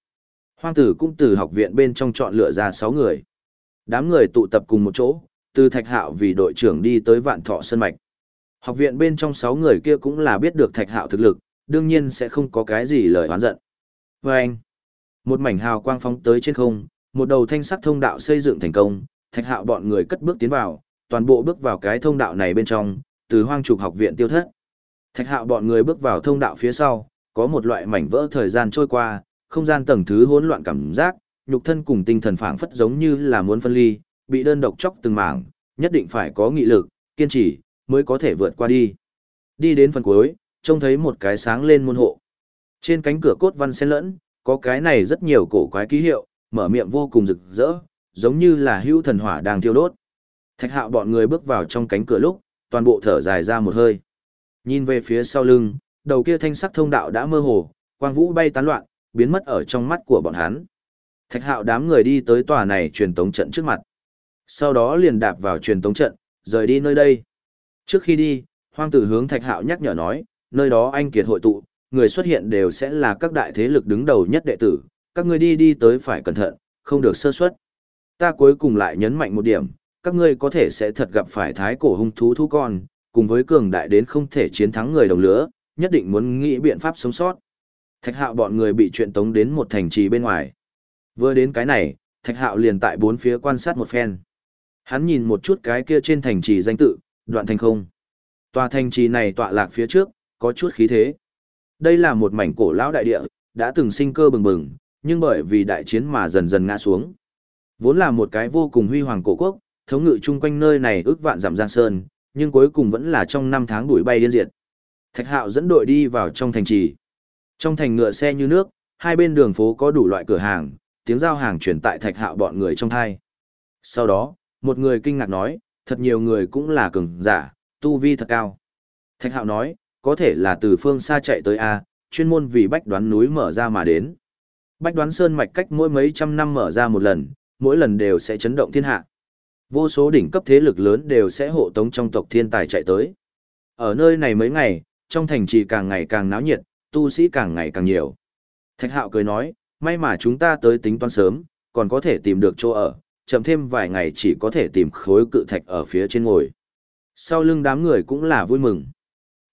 Hoang tử cũng từ học viện bên trong chọn lựa ra 6 người. Đám người tụ tập cùng một chỗ, từ Thạch Hạo vì đội trưởng đi tới Vạn Thọ Sơn Mạch. Học viện bên trong 6 người kia cũng là biết được Thạch Hạo thực lực, đương nhiên sẽ không có cái gì lời oán giận. Và anh, một mảnh hào quang phóng tới trên không, một đầu thanh sắc thông đạo xây dựng thành công, Thạch Hạo bọn người cất bước tiến vào, toàn bộ bước vào cái thông đạo này bên trong, từ hoang trục học viện tiêu thất. Thạch Hạo bọn người bước vào thông đạo phía sau, có một loại mảnh vỡ thời gian trôi qua, không gian tầng thứ hỗn loạn cảm giác, nhục thân cùng tinh thần phảng phất giống như là muốn phân ly, bị đơn độc chóc từng mảng, nhất định phải có nghị lực, kiên trì, mới có thể vượt qua đi. Đi đến phần cuối, trông thấy một cái sáng lên môn hộ. Trên cánh cửa cốt văn xen lẫn, có cái này rất nhiều cổ quái ký hiệu, mở miệng vô cùng rực rỡ, giống như là hữu thần hỏa đang thiêu đốt. Thạch hạo bọn người bước vào trong cánh cửa lúc, toàn bộ thở dài ra một hơi. Nhìn về phía sau lưng, đầu kia thanh sắc thông đạo đã mơ hồ, quang vũ bay tán loạn, biến mất ở trong mắt của bọn hắn. Thạch hạo đám người đi tới tòa này truyền tống trận trước mặt. Sau đó liền đạp vào truyền tống trận, rời đi nơi đây. Trước khi đi, hoang tử hướng thạch hạo nhắc nhở nói, nơi đó anh kiệt hội tụ, người xuất hiện đều sẽ là các đại thế lực đứng đầu nhất đệ tử, các ngươi đi đi tới phải cẩn thận, không được sơ suất. Ta cuối cùng lại nhấn mạnh một điểm, các ngươi có thể sẽ thật gặp phải thái cổ hung thú thú con, cùng với cường đại đến không thể chiến thắng người đồng lứa, nhất định muốn nghĩ biện pháp sống sót. Thạch hạo bọn người bị chuyện tống đến một thành trì bên ngoài. Vừa đến cái này, thạch hạo liền tại bốn phía quan sát một phen. Hắn nhìn một chút cái kia trên thành trì danh tự, đoạn thành không. Tòa thành trì này tọa lạc phía trước, có chút khí thế. Đây là một mảnh cổ lão đại địa, đã từng sinh cơ bừng bừng, nhưng bởi vì đại chiến mà dần dần ngã xuống. Vốn là một cái vô cùng huy hoàng cổ quốc, thống ngự chung quanh nơi này ước vạn giảm giang sơn, nhưng cuối cùng vẫn là trong năm tháng đuổi bay điên diệt. Thạch Hạo dẫn đội đi vào trong thành trì. Trong thành ngựa xe như nước, hai bên đường phố có đủ loại cửa hàng, tiếng giao hàng chuyển tại Thạch Hạo bọn người trong thai. Sau đó, một người kinh ngạc nói, thật nhiều người cũng là cường giả, tu vi thật cao. Thạch Hạo nói, có thể là từ phương xa chạy tới A, chuyên môn vì bách đoán núi mở ra mà đến. Bách đoán sơn mạch cách mỗi mấy trăm năm mở ra một lần, mỗi lần đều sẽ chấn động thiên hạ. Vô số đỉnh cấp thế lực lớn đều sẽ hộ tống trong tộc thiên tài chạy tới. Ở nơi này mấy ngày, trong thành trì càng ngày càng náo nhiệt, tu sĩ càng ngày càng nhiều. Thạch hạo cười nói, may mà chúng ta tới tính toán sớm, còn có thể tìm được chỗ ở, chậm thêm vài ngày chỉ có thể tìm khối cự thạch ở phía trên ngồi. Sau lưng đám người cũng là vui mừng.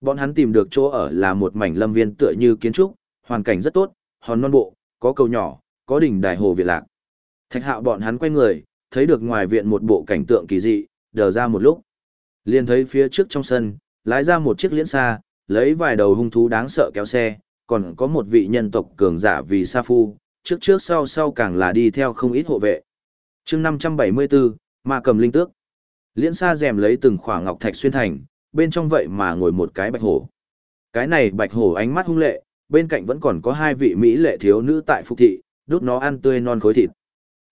Bọn hắn tìm được chỗ ở là một mảnh lâm viên tựa như kiến trúc, hoàn cảnh rất tốt, hòn non bộ, có cầu nhỏ, có đỉnh đài hồ Việt Lạc. Thạch hạo bọn hắn quay người, thấy được ngoài viện một bộ cảnh tượng kỳ dị, đờ ra một lúc. liền thấy phía trước trong sân, lái ra một chiếc liễn xa, lấy vài đầu hung thú đáng sợ kéo xe, còn có một vị nhân tộc cường giả vì Sa Phu, trước trước sau sau càng là đi theo không ít hộ vệ chương 574, ma cầm linh tước. Liễn xa rèm lấy từng khỏa ngọc thạch xuyên thành, bên trong vậy mà ngồi một cái bạch hổ. Cái này bạch hổ ánh mắt hung lệ, bên cạnh vẫn còn có hai vị Mỹ lệ thiếu nữ tại phục thị, đút nó ăn tươi non khối thịt.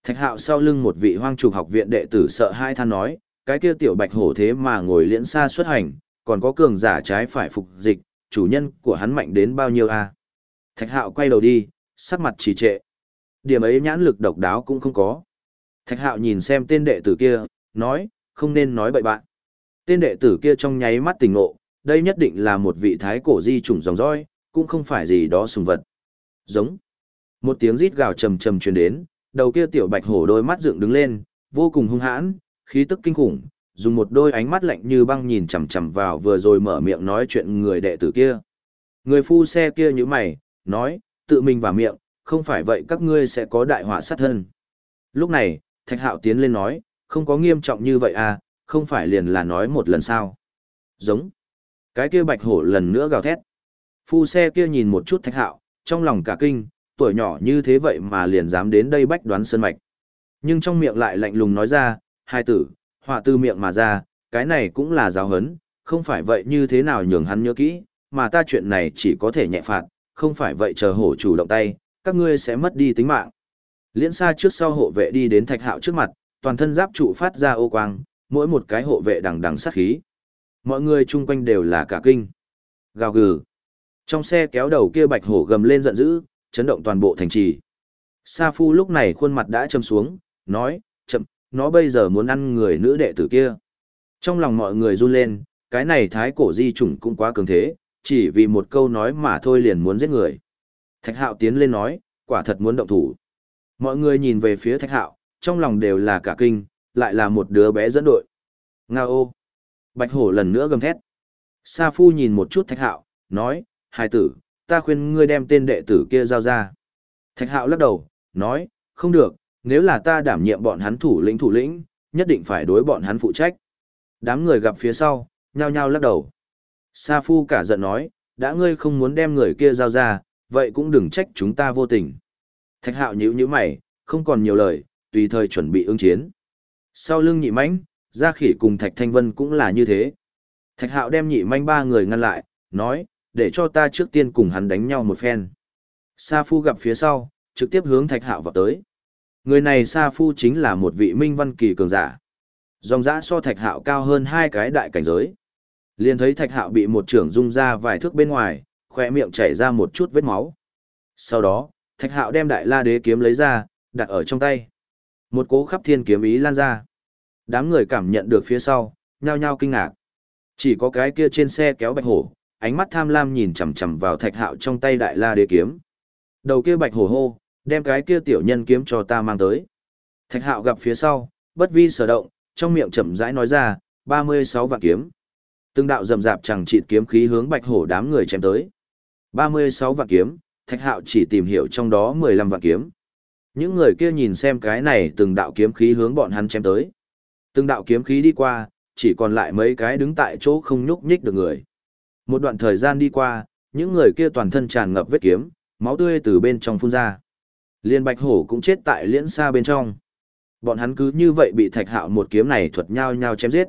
Thạch hạo sau lưng một vị hoang trục học viện đệ tử sợ hai than nói, cái kia tiểu bạch hổ thế mà ngồi liễn xa xuất hành, còn có cường giả trái phải phục dịch, chủ nhân của hắn mạnh đến bao nhiêu a? Thạch hạo quay đầu đi, sắc mặt trì trệ. Điểm ấy nhãn lực độc đáo cũng không có. Thạch hạo nhìn xem tên đệ tử kia, nói, không nên nói bậy bạn. Tên đệ tử kia trong nháy mắt tỉnh ngộ, đây nhất định là một vị thái cổ di chủng dòng roi, cũng không phải gì đó sùng vật. Giống. Một tiếng rít gào trầm trầm truyền đến, đầu kia tiểu bạch hổ đôi mắt dựng đứng lên, vô cùng hung hãn, khí tức kinh khủng, dùng một đôi ánh mắt lạnh như băng nhìn chằm chằm vào vừa rồi mở miệng nói chuyện người đệ tử kia. Người phu xe kia như mày, nói, tự mình vào miệng, không phải vậy các ngươi sẽ có đại họa sát thân. Lúc này, Thạch Hạo tiến lên nói, không có nghiêm trọng như vậy à, không phải liền là nói một lần sao. Giống. Cái kia bạch hổ lần nữa gào thét. Phu xe kia nhìn một chút Thạch Hạo, trong lòng cả kinh, tuổi nhỏ như thế vậy mà liền dám đến đây bách đoán sơn mạch. Nhưng trong miệng lại lạnh lùng nói ra, hai tử, họa tư miệng mà ra, cái này cũng là giáo hấn, không phải vậy như thế nào nhường hắn nhớ kỹ, mà ta chuyện này chỉ có thể nhẹ phạt, không phải vậy chờ hổ chủ động tay, các ngươi sẽ mất đi tính mạng. Liễn xa trước sau hộ vệ đi đến thạch hạo trước mặt, toàn thân giáp trụ phát ra ô quang, mỗi một cái hộ vệ đằng đằng sát khí. Mọi người chung quanh đều là cả kinh. Gào gừ. Trong xe kéo đầu kia bạch hổ gầm lên giận dữ, chấn động toàn bộ thành trì. Sa Phu lúc này khuôn mặt đã châm xuống, nói, chậm, nó bây giờ muốn ăn người nữ đệ tử kia. Trong lòng mọi người run lên, cái này thái cổ di chủng cũng quá cường thế, chỉ vì một câu nói mà thôi liền muốn giết người. Thạch hạo tiến lên nói, quả thật muốn động thủ. Mọi người nhìn về phía thạch hạo, trong lòng đều là cả kinh, lại là một đứa bé dẫn đội. Nga ô! Bạch hổ lần nữa gầm thét. Sa phu nhìn một chút thạch hạo, nói, hài tử, ta khuyên ngươi đem tên đệ tử kia giao ra. Thạch hạo lắc đầu, nói, không được, nếu là ta đảm nhiệm bọn hắn thủ lĩnh thủ lĩnh, nhất định phải đối bọn hắn phụ trách. Đám người gặp phía sau, nhao nhao lắc đầu. Sa Phu cả giận nói, đã ngươi không muốn đem người kia giao ra, vậy cũng đừng trách chúng ta vô tình. Thạch hạo nhíu nhíu mày, không còn nhiều lời, tùy thời chuẩn bị ứng chiến. Sau lưng nhị mãnh, gia khỉ cùng Thạch Thanh Vân cũng là như thế. Thạch hạo đem nhị manh ba người ngăn lại, nói, để cho ta trước tiên cùng hắn đánh nhau một phen. Sa Phu gặp phía sau, trực tiếp hướng Thạch hạo vào tới. Người này Sa Phu chính là một vị minh văn kỳ cường giả. Dòng dã so Thạch hạo cao hơn hai cái đại cảnh giới. Liền thấy thạch hạo bị một trưởng rung ra vài thước bên ngoài, khỏe miệng chảy ra một chút vết máu. Sau đó, thạch hạo đem đại la đế kiếm lấy ra, đặt ở trong tay. Một cố khắp thiên kiếm ý lan ra. Đám người cảm nhận được phía sau, nhao nhao kinh ngạc. Chỉ có cái kia trên xe kéo bạch hổ, ánh mắt tham lam nhìn chằm chằm vào thạch hạo trong tay đại la đế kiếm. Đầu kia bạch hổ hô, đem cái kia tiểu nhân kiếm cho ta mang tới. Thạch hạo gặp phía sau, bất vi sở động, trong miệng chậm rãi nói ra, 36 vạn kiếm. Từng đạo rầm rạp chẳng chịt kiếm khí hướng bạch hổ đám người chém tới. 36 vạn kiếm, thạch hạo chỉ tìm hiểu trong đó 15 vạn kiếm. Những người kia nhìn xem cái này từng đạo kiếm khí hướng bọn hắn chém tới. Từng đạo kiếm khí đi qua, chỉ còn lại mấy cái đứng tại chỗ không nhúc nhích được người. Một đoạn thời gian đi qua, những người kia toàn thân tràn ngập vết kiếm, máu tươi từ bên trong phun ra. Liên bạch hổ cũng chết tại liễn xa bên trong. Bọn hắn cứ như vậy bị thạch hạo một kiếm này thuật nhau nhau chém giết.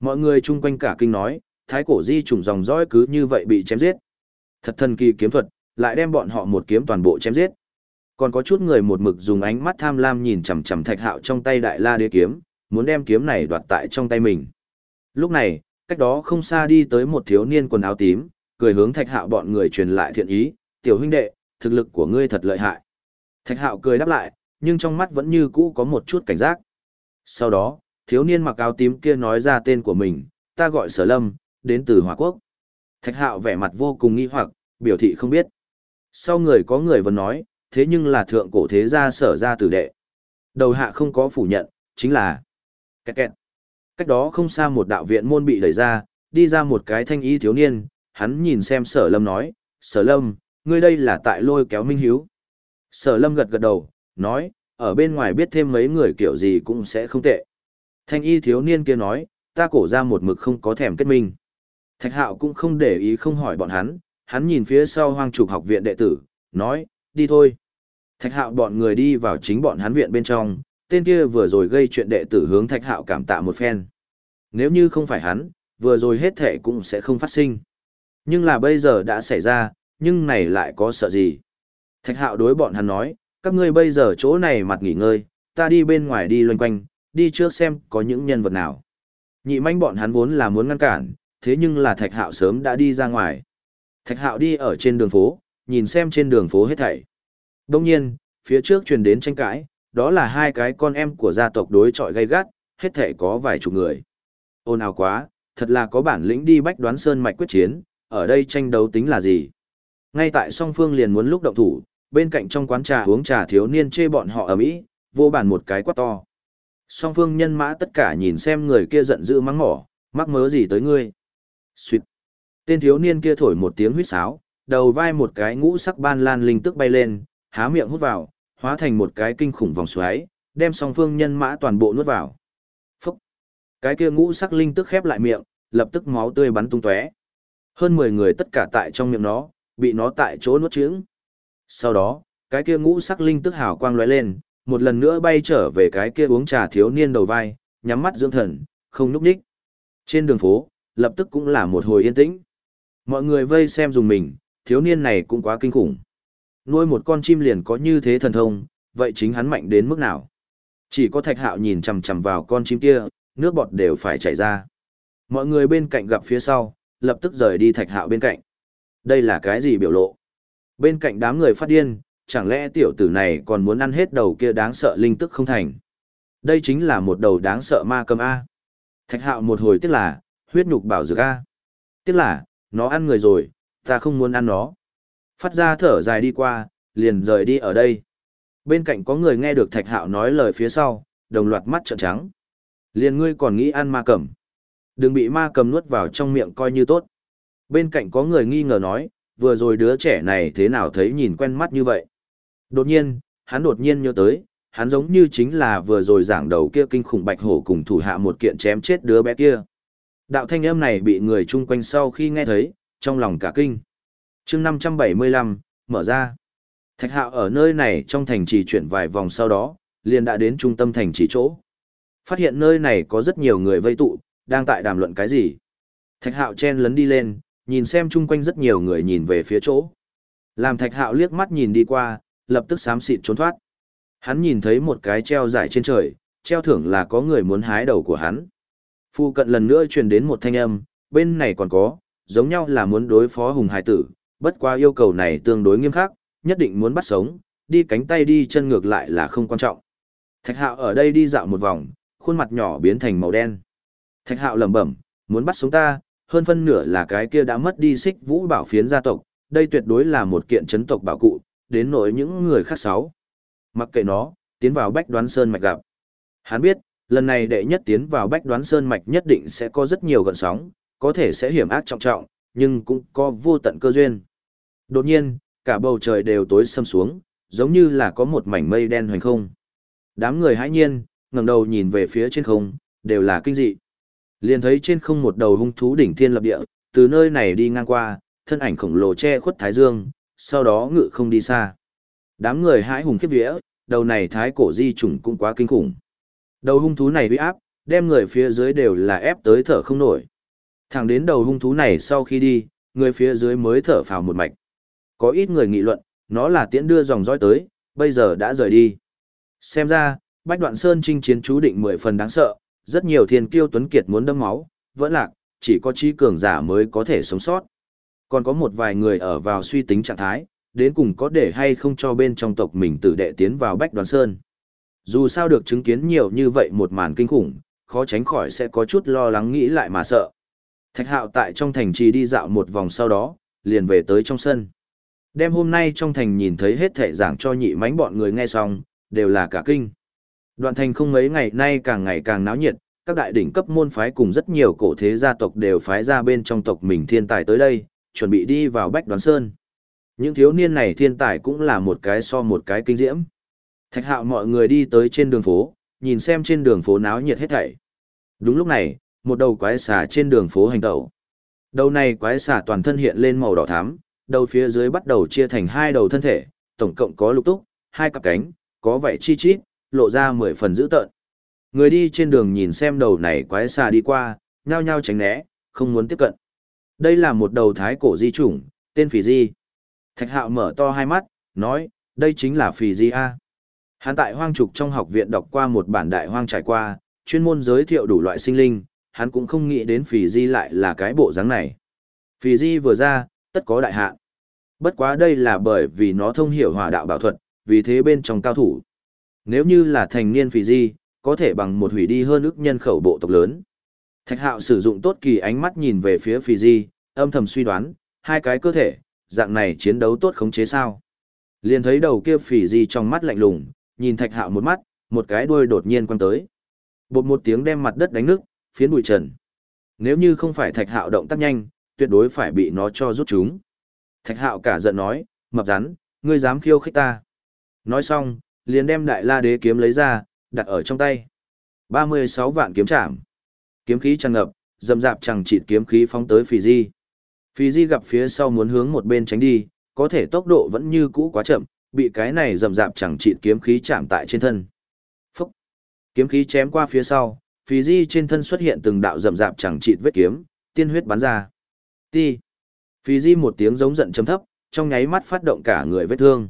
Mọi người chung quanh cả kinh nói, thái cổ di trùng dòng dõi cứ như vậy bị chém giết. Thật thần kỳ kiếm thuật, lại đem bọn họ một kiếm toàn bộ chém giết. Còn có chút người một mực dùng ánh mắt tham lam nhìn chằm chằm thạch hạo trong tay đại la đế kiếm, muốn đem kiếm này đoạt tại trong tay mình. Lúc này, cách đó không xa đi tới một thiếu niên quần áo tím, cười hướng thạch hạo bọn người truyền lại thiện ý, tiểu huynh đệ, thực lực của ngươi thật lợi hại. Thạch hạo cười đáp lại, nhưng trong mắt vẫn như cũ có một chút cảnh giác. Sau đó, thiếu niên mặc áo tím kia nói ra tên của mình, ta gọi sở lâm, đến từ Hòa Quốc. Thạch hạo vẻ mặt vô cùng nghi hoặc, biểu thị không biết. Sau người có người vẫn nói, thế nhưng là thượng cổ thế gia sở ra tử đệ. Đầu hạ không có phủ nhận, chính là kẹt kẹt. Cách đó không xa một đạo viện môn bị đẩy ra, đi ra một cái thanh y thiếu niên, hắn nhìn xem sở lâm nói, sở lâm, ngươi đây là tại lôi kéo minh hiếu. Sở lâm gật gật đầu, nói, ở bên ngoài biết thêm mấy người kiểu gì cũng sẽ không tệ. Thanh y thiếu niên kia nói, ta cổ ra một mực không có thèm kết minh. Thạch hạo cũng không để ý không hỏi bọn hắn, hắn nhìn phía sau hoang trục học viện đệ tử, nói, đi thôi. Thạch hạo bọn người đi vào chính bọn hắn viện bên trong, tên kia vừa rồi gây chuyện đệ tử hướng thạch hạo cảm tạ một phen. Nếu như không phải hắn, vừa rồi hết thể cũng sẽ không phát sinh. Nhưng là bây giờ đã xảy ra, nhưng này lại có sợ gì? Thạch hạo đối bọn hắn nói, các ngươi bây giờ chỗ này mặt nghỉ ngơi, ta đi bên ngoài đi loanh quanh, đi trước xem có những nhân vật nào. Nhị manh bọn hắn vốn là muốn ngăn cản, thế nhưng là thạch hạo sớm đã đi ra ngoài. Thạch hạo đi ở trên đường phố, nhìn xem trên đường phố hết thảy. Đông nhiên, phía trước truyền đến tranh cãi, đó là hai cái con em của gia tộc đối chọi gay gắt, hết thảy có vài chục người. Ôn ào quá, thật là có bản lĩnh đi bách đoán sơn mạch quyết chiến, ở đây tranh đấu tính là gì? Ngay tại song phương liền muốn lúc động thủ, bên cạnh trong quán trà uống trà thiếu niên chê bọn họ ở mỹ, vô bàn một cái quát to. Song phương nhân mã tất cả nhìn xem người kia giận dữ mắng mỏ, mắc mớ gì tới ngươi. Xuyệt. Tên thiếu niên kia thổi một tiếng huýt sáo, đầu vai một cái ngũ sắc ban lan linh tức bay lên, há miệng hút vào, hóa thành một cái kinh khủng vòng xoáy, đem song phương nhân mã toàn bộ nuốt vào. Phúc. Cái kia ngũ sắc linh tức khép lại miệng, lập tức máu tươi bắn tung tóe. Hơn 10 người tất cả tại trong miệng nó, bị nó tại chỗ nuốt chửng. Sau đó, cái kia ngũ sắc linh tức hào quang lóe lên, một lần nữa bay trở về cái kia uống trà thiếu niên đầu vai, nhắm mắt dưỡng thần, không núp đích. Trên đường phố, lập tức cũng là một hồi yên tĩnh. Mọi người vây xem dùng mình, thiếu niên này cũng quá kinh khủng. Nuôi một con chim liền có như thế thần thông, vậy chính hắn mạnh đến mức nào? Chỉ có thạch hạo nhìn chằm chằm vào con chim kia, nước bọt đều phải chảy ra. Mọi người bên cạnh gặp phía sau, lập tức rời đi thạch hạo bên cạnh. Đây là cái gì biểu lộ? Bên cạnh đám người phát điên, chẳng lẽ tiểu tử này còn muốn ăn hết đầu kia đáng sợ linh tức không thành? Đây chính là một đầu đáng sợ ma cầm A. Thạch hạo một hồi tiếc là, huyết nhục bảo dược A. Tiếc là, nó ăn người rồi, ta không muốn ăn nó. Phát ra thở dài đi qua, liền rời đi ở đây. Bên cạnh có người nghe được thạch hạo nói lời phía sau, đồng loạt mắt trợn trắng. Liền ngươi còn nghĩ ăn ma cầm. Đừng bị ma cầm nuốt vào trong miệng coi như tốt. Bên cạnh có người nghi ngờ nói, vừa rồi đứa trẻ này thế nào thấy nhìn quen mắt như vậy. Đột nhiên, hắn đột nhiên nhớ tới, hắn giống như chính là vừa rồi giảng đầu kia kinh khủng bạch hổ cùng thủ hạ một kiện chém chết đứa bé kia. Đạo thanh âm này bị người chung quanh sau khi nghe thấy, trong lòng cả kinh. chương 575, mở ra. Thạch hạo ở nơi này trong thành trì chuyển vài vòng sau đó, liền đã đến trung tâm thành trì chỗ. Phát hiện nơi này có rất nhiều người vây tụ, đang tại đàm luận cái gì. Thạch hạo chen lấn đi lên, nhìn xem chung quanh rất nhiều người nhìn về phía chỗ. Làm thạch hạo liếc mắt nhìn đi qua, lập tức xám xịt trốn thoát. Hắn nhìn thấy một cái treo dài trên trời, treo thưởng là có người muốn hái đầu của hắn. Phu cận lần nữa truyền đến một thanh âm, bên này còn có, giống nhau là muốn đối phó hùng hải tử, bất qua yêu cầu này tương đối nghiêm khắc, nhất định muốn bắt sống, đi cánh tay đi chân ngược lại là không quan trọng. Thạch hạo ở đây đi dạo một vòng, khuôn mặt nhỏ biến thành màu đen. Thạch hạo lẩm bẩm, muốn bắt sống ta, hơn phân nửa là cái kia đã mất đi xích vũ bảo phiến gia tộc, đây tuyệt đối là một kiện chấn tộc bảo cụ, đến nỗi những người khác sáu. Mặc kệ nó, tiến vào bách đoán sơn mạch gặp. Hắn biết, lần này đệ nhất tiến vào bách đoán sơn mạch nhất định sẽ có rất nhiều gợn sóng, có thể sẽ hiểm ác trọng trọng, nhưng cũng có vô tận cơ duyên. Đột nhiên, cả bầu trời đều tối sầm xuống, giống như là có một mảnh mây đen hoành không. Đám người hãi nhiên, ngẩng đầu nhìn về phía trên không, đều là kinh dị. Liền thấy trên không một đầu hung thú đỉnh thiên lập địa, từ nơi này đi ngang qua, thân ảnh khổng lồ che khuất thái dương, sau đó ngự không đi xa. Đám người hãi hùng khiếp vía, đầu này thái cổ di trùng cũng quá kinh khủng. Đầu hung thú này uy áp, đem người phía dưới đều là ép tới thở không nổi. Thẳng đến đầu hung thú này sau khi đi, người phía dưới mới thở phào một mạch. Có ít người nghị luận, nó là tiễn đưa dòng dõi tới, bây giờ đã rời đi. Xem ra, Bách Đoạn Sơn chinh chiến chú định mười phần đáng sợ, rất nhiều thiên kiêu tuấn kiệt muốn đâm máu, vẫn lạc, chỉ có trí cường giả mới có thể sống sót. Còn có một vài người ở vào suy tính trạng thái, đến cùng có để hay không cho bên trong tộc mình tử đệ tiến vào Bách Đoàn Sơn. Dù sao được chứng kiến nhiều như vậy một màn kinh khủng, khó tránh khỏi sẽ có chút lo lắng nghĩ lại mà sợ. Thạch hạo tại trong thành trì đi dạo một vòng sau đó, liền về tới trong sân. Đêm hôm nay trong thành nhìn thấy hết thể giảng cho nhị mánh bọn người nghe xong, đều là cả kinh. Đoạn thành không mấy ngày nay càng ngày càng náo nhiệt, các đại đỉnh cấp môn phái cùng rất nhiều cổ thế gia tộc đều phái ra bên trong tộc mình thiên tài tới đây, chuẩn bị đi vào Bách Đoán Sơn. Những thiếu niên này thiên tài cũng là một cái so một cái kinh diễm. Thạch hạo mọi người đi tới trên đường phố, nhìn xem trên đường phố náo nhiệt hết thảy. Đúng lúc này, một đầu quái xà trên đường phố hành tẩu. Đầu này quái xà toàn thân hiện lên màu đỏ thắm, đầu phía dưới bắt đầu chia thành hai đầu thân thể, tổng cộng có lục túc, hai cặp cánh, có vảy chi chít, lộ ra mười phần dữ tợn. Người đi trên đường nhìn xem đầu này quái xà đi qua, nhao nhao tránh né, không muốn tiếp cận. Đây là một đầu thái cổ di chủng, tên phì di. Thạch hạo mở to hai mắt, nói, đây chính là phì di A. Hắn tại hoang trục trong học viện đọc qua một bản đại hoang trải qua, chuyên môn giới thiệu đủ loại sinh linh, hắn cũng không nghĩ đến phì di lại là cái bộ dáng này. Phì di vừa ra, tất có đại hạn. Bất quá đây là bởi vì nó thông hiểu hỏa đạo bảo thuật, vì thế bên trong cao thủ. Nếu như là thành niên phì di, có thể bằng một hủy đi hơn ức nhân khẩu bộ tộc lớn. Thạch hạo sử dụng tốt kỳ ánh mắt nhìn về phía phì di, âm thầm suy đoán, hai cái cơ thể, dạng này chiến đấu tốt khống chế sao. Liền thấy đầu kia phì di trong mắt lạnh lùng, nhìn thạch hạo một mắt, một cái đuôi đột nhiên quăng tới. Bột một tiếng đem mặt đất đánh nước, phiến bụi trần. Nếu như không phải thạch hạo động tác nhanh, tuyệt đối phải bị nó cho rút chúng. Thạch hạo cả giận nói, mập rắn, ngươi dám khiêu khích ta. Nói xong, liền đem đại la đế kiếm lấy ra, đặt ở trong tay. 36 vạn kiếm chạm, Kiếm khí tràn ngập, dầm dạp chẳng chịt kiếm khí phóng tới Phì Di. Phì Di gặp phía sau muốn hướng một bên tránh đi, có thể tốc độ vẫn như cũ quá chậm, bị cái này dầm rạp chẳng chịt kiếm khí chạm tại trên thân. Phúc! Kiếm khí chém qua phía sau, phí Di trên thân xuất hiện từng đạo dầm rạp chẳng chịt vết kiếm, tiên huyết bắn ra. Ti! Phí Di một tiếng giống giận chấm thấp, trong nháy mắt phát động cả người vết thương.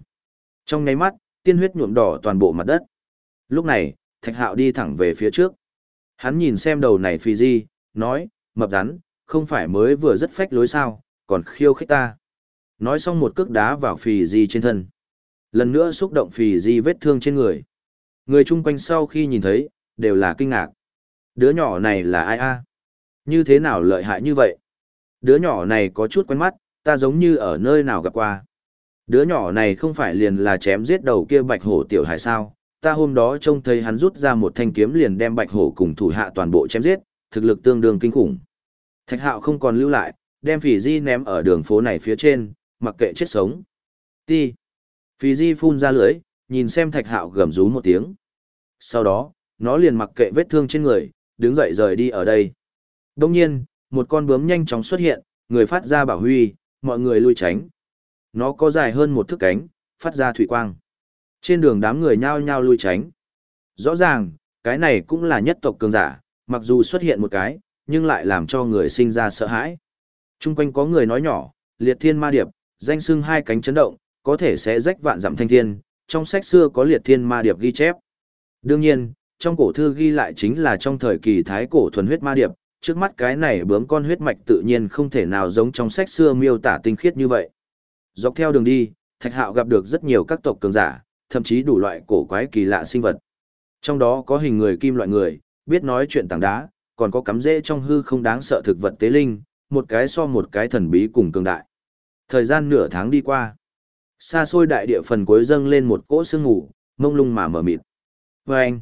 Trong nháy mắt, tiên huyết nhuộm đỏ toàn bộ mặt đất. Lúc này, Thạch Hạo đi thẳng về phía trước. Hắn nhìn xem đầu này phi Di, nói, mập rắn, không phải mới vừa rất phách lối sao, còn khiêu khích ta. Nói xong một cước đá vào Phì Di trên thân. Lần nữa xúc động Phì Di vết thương trên người. Người chung quanh sau khi nhìn thấy, đều là kinh ngạc. Đứa nhỏ này là ai a? Như thế nào lợi hại như vậy? Đứa nhỏ này có chút quen mắt, ta giống như ở nơi nào gặp qua. Đứa nhỏ này không phải liền là chém giết đầu kia bạch hổ tiểu hải sao, ta hôm đó trông thấy hắn rút ra một thanh kiếm liền đem bạch hổ cùng thủ hạ toàn bộ chém giết, thực lực tương đương kinh khủng. Thạch hạo không còn lưu lại, đem phỉ di ném ở đường phố này phía trên, mặc kệ chết sống. Ti. Phỉ di phun ra lưới, nhìn xem thạch hạo gầm rú một tiếng. Sau đó, nó liền mặc kệ vết thương trên người, đứng dậy rời đi ở đây. Đông nhiên, một con bướm nhanh chóng xuất hiện, người phát ra bảo huy, mọi người lui tránh. Nó có dài hơn một thước cánh, phát ra thủy quang. Trên đường đám người nhao nhao lui tránh. Rõ ràng, cái này cũng là nhất tộc cường giả, mặc dù xuất hiện một cái, nhưng lại làm cho người sinh ra sợ hãi. Trung quanh có người nói nhỏ, liệt thiên ma điệp, danh xưng hai cánh chấn động, có thể sẽ rách vạn dặm thanh thiên, trong sách xưa có liệt thiên ma điệp ghi chép. Đương nhiên, trong cổ thư ghi lại chính là trong thời kỳ thái cổ thuần huyết ma điệp, trước mắt cái này bướm con huyết mạch tự nhiên không thể nào giống trong sách xưa miêu tả tinh khiết như vậy. Dọc theo đường đi, Thạch Hạo gặp được rất nhiều các tộc cường giả, thậm chí đủ loại cổ quái kỳ lạ sinh vật. Trong đó có hình người kim loại người, biết nói chuyện tảng đá, còn có cắm rễ trong hư không đáng sợ thực vật tế linh, một cái so một cái thần bí cùng cường đại. Thời gian nửa tháng đi qua, xa xôi đại địa phần cuối dâng lên một cỗ sương ngủ, mông lung mà mở mịt. vê anh,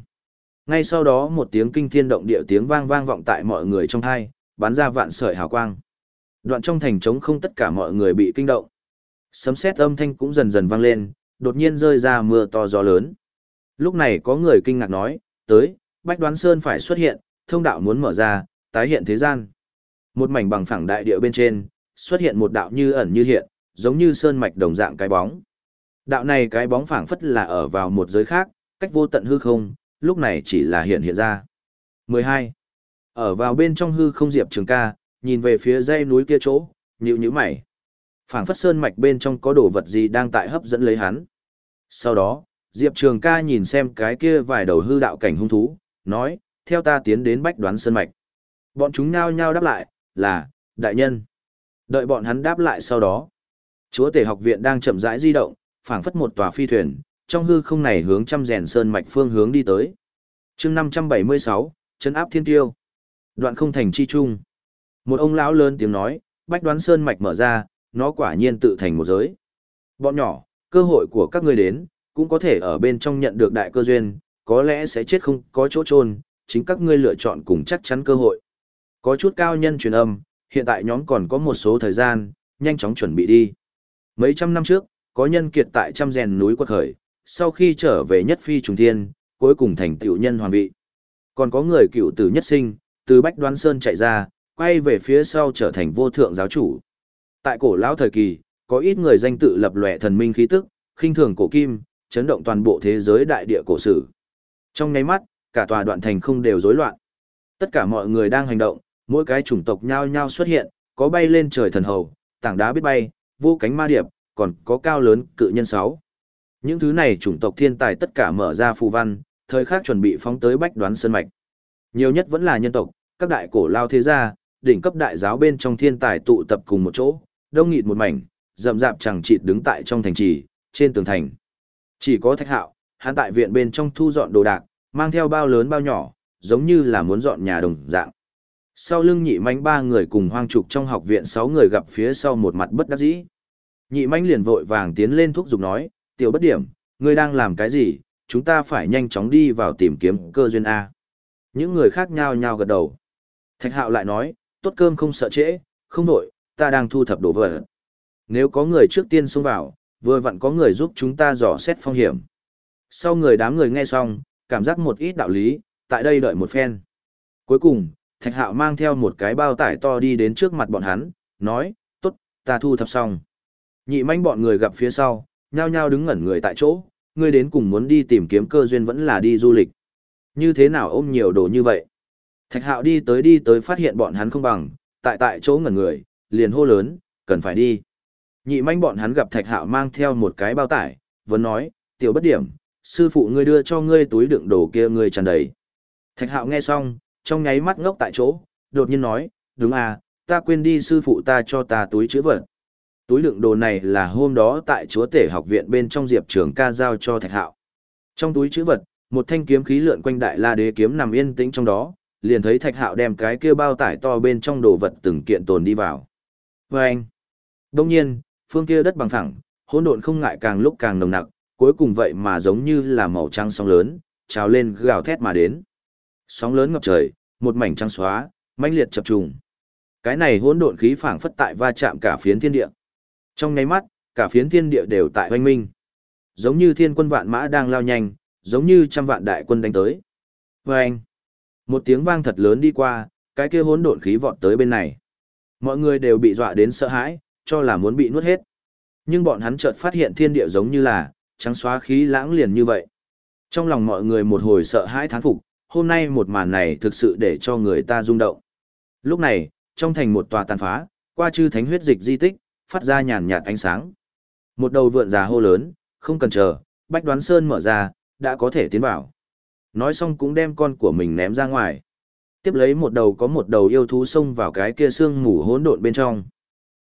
ngay sau đó một tiếng kinh thiên động địa tiếng vang vang vọng tại mọi người trong thai, bắn ra vạn sợi hào quang. Đoạn trong thành trống không tất cả mọi người bị kinh động. Sấm sét âm thanh cũng dần dần vang lên, đột nhiên rơi ra mưa to gió lớn. Lúc này có người kinh ngạc nói, tới, Bách Đoán Sơn phải xuất hiện, thông đạo muốn mở ra, tái hiện thế gian. Một mảnh bằng phẳng đại địa bên trên, xuất hiện một đạo như ẩn như hiện, giống như sơn mạch đồng dạng cái bóng. Đạo này cái bóng phảng phất là ở vào một giới khác, cách vô tận hư không, lúc này chỉ là hiện hiện ra. 12. Ở vào bên trong hư không Diệp Trường ca, nhìn về phía dãy núi kia chỗ, nhíu nhíu mày. Phảng phất sơn mạch bên trong có đồ vật gì đang tại hấp dẫn lấy hắn. Sau đó, Diệp Trường ca nhìn xem cái kia vài đầu hư đạo cảnh hung thú, nói, theo ta tiến đến bách đoán sơn mạch. Bọn chúng nhao nhao đáp lại, là, đại nhân. Đợi bọn hắn đáp lại sau đó. Chúa tể học viện đang chậm rãi di động, phảng phất một tòa phi thuyền, trong hư không này hướng trăm rèn sơn mạch phương hướng đi tới. chương 576, chấn áp thiên tiêu. Đoạn không thành chi trung. Một ông lão lớn tiếng nói, bách đoán sơn mạch mở ra, nó quả nhiên tự thành một giới. Bọn nhỏ, cơ hội của các ngươi đến, cũng có thể ở bên trong nhận được đại cơ duyên, có lẽ sẽ chết không có chỗ trôn, chính các ngươi lựa chọn cùng chắc chắn cơ hội. Có chút cao nhân truyền âm, hiện tại nhóm còn có một số thời gian, nhanh chóng chuẩn bị đi. Mấy trăm năm trước, có nhân kiệt tại trăm rèn núi quật khởi, sau khi trở về nhất phi trùng thiên, cuối cùng thành tựu nhân hoàng vị. Còn có người cựu tử nhất sinh, từ Bách Đoán Sơn chạy ra, quay về phía sau trở thành vô thượng giáo chủ. Tại cổ lão thời kỳ, có ít người danh tự lập lòe thần minh khí tức, khinh thường cổ kim, chấn động toàn bộ thế giới đại địa cổ sử. Trong nháy mắt, cả tòa đoạn thành không đều rối loạn. Tất cả mọi người đang hành động, mỗi cái chủng tộc nhao nhao xuất hiện, có bay lên trời thần hầu, tảng đá biết bay, vô cánh ma điệp, còn có cao lớn cự nhân sáu. Những thứ này chủng tộc thiên tài tất cả mở ra phù văn, thời khắc chuẩn bị phóng tới bách đoán sơn mạch. Nhiều nhất vẫn là nhân tộc, các đại cổ lao thế gia, đỉnh cấp đại giáo bên trong thiên tài tụ tập cùng một chỗ, đông nghịt một mảnh, rậm rạp chẳng chịt đứng tại trong thành trì, trên tường thành. Chỉ có thạch hạo, hắn tại viện bên trong thu dọn đồ đạc, mang theo bao lớn bao nhỏ, giống như là muốn dọn nhà đồng dạng. Sau lưng nhị manh ba người cùng hoang trục trong học viện sáu người gặp phía sau một mặt bất đắc dĩ. Nhị manh liền vội vàng tiến lên thúc giục nói, tiểu bất điểm, ngươi đang làm cái gì, chúng ta phải nhanh chóng đi vào tìm kiếm cơ duyên A. Những người khác nhao nhao gật đầu. Thạch hạo lại nói, tốt cơm không sợ trễ, không đổi, ta đang thu thập đồ vật. Nếu có người trước tiên xông vào, vừa vặn có người giúp chúng ta dò xét phong hiểm. Sau người đám người nghe xong, cảm giác một ít đạo lý, tại đây đợi một phen. Cuối cùng, Thạch Hạo mang theo một cái bao tải to đi đến trước mặt bọn hắn, nói, tốt, ta thu thập xong. Nhị manh bọn người gặp phía sau, nhao nhao đứng ngẩn người tại chỗ, ngươi đến cùng muốn đi tìm kiếm cơ duyên vẫn là đi du lịch. Như thế nào ôm nhiều đồ như vậy? Thạch Hạo đi tới đi tới phát hiện bọn hắn không bằng, tại tại chỗ ngẩn người, liền hô lớn, cần phải đi. Nhị manh bọn hắn gặp Thạch Hạo mang theo một cái bao tải, vẫn nói, tiểu bất điểm, sư phụ ngươi đưa cho ngươi túi đựng đồ kia ngươi tràn đầy. Thạch Hạo nghe xong, trong nháy mắt ngốc tại chỗ, đột nhiên nói, đúng à, ta quên đi sư phụ ta cho ta túi chữ vật. Túi đựng đồ này là hôm đó tại chúa tể học viện bên trong diệp trường ca giao cho Thạch Hạo. Trong túi chữ vật, một thanh kiếm khí lượn quanh đại la đế kiếm nằm yên tĩnh trong đó, liền thấy Thạch Hạo đem cái kia bao tải to bên trong đồ vật từng kiện tồn đi vào. Và anh, đông nhiên, phương kia đất bằng thẳng, hỗn độn không ngại càng lúc càng nồng nặc, cuối cùng vậy mà giống như là màu trắng sóng lớn, trào lên gào thét mà đến. Sóng lớn ngập trời, một mảnh trắng xóa, mãnh liệt chập trùng. Cái này hỗn độn khí phảng phất tại va chạm cả phiến thiên địa. Trong nháy mắt, cả phiến thiên địa đều tại hoanh minh. Giống như thiên quân vạn mã đang lao nhanh, giống như trăm vạn đại quân đánh tới. Và anh, một tiếng vang thật lớn đi qua, cái kia hỗn độn khí vọt tới bên này. Mọi người đều bị dọa đến sợ hãi, cho là muốn bị nuốt hết. Nhưng bọn hắn chợt phát hiện thiên địa giống như là, trắng xóa khí lãng liền như vậy. Trong lòng mọi người một hồi sợ hãi thán phục, hôm nay một màn này thực sự để cho người ta rung động. Lúc này, trong thành một tòa tàn phá, qua chư thánh huyết dịch di tích, phát ra nhàn nhạt ánh sáng. Một đầu vượn già hô lớn, không cần chờ, bách đoán sơn mở ra, đã có thể tiến vào. Nói xong cũng đem con của mình ném ra ngoài. Tiếp lấy một đầu có một đầu yêu thú xông vào cái kia xương mù hỗn độn bên trong.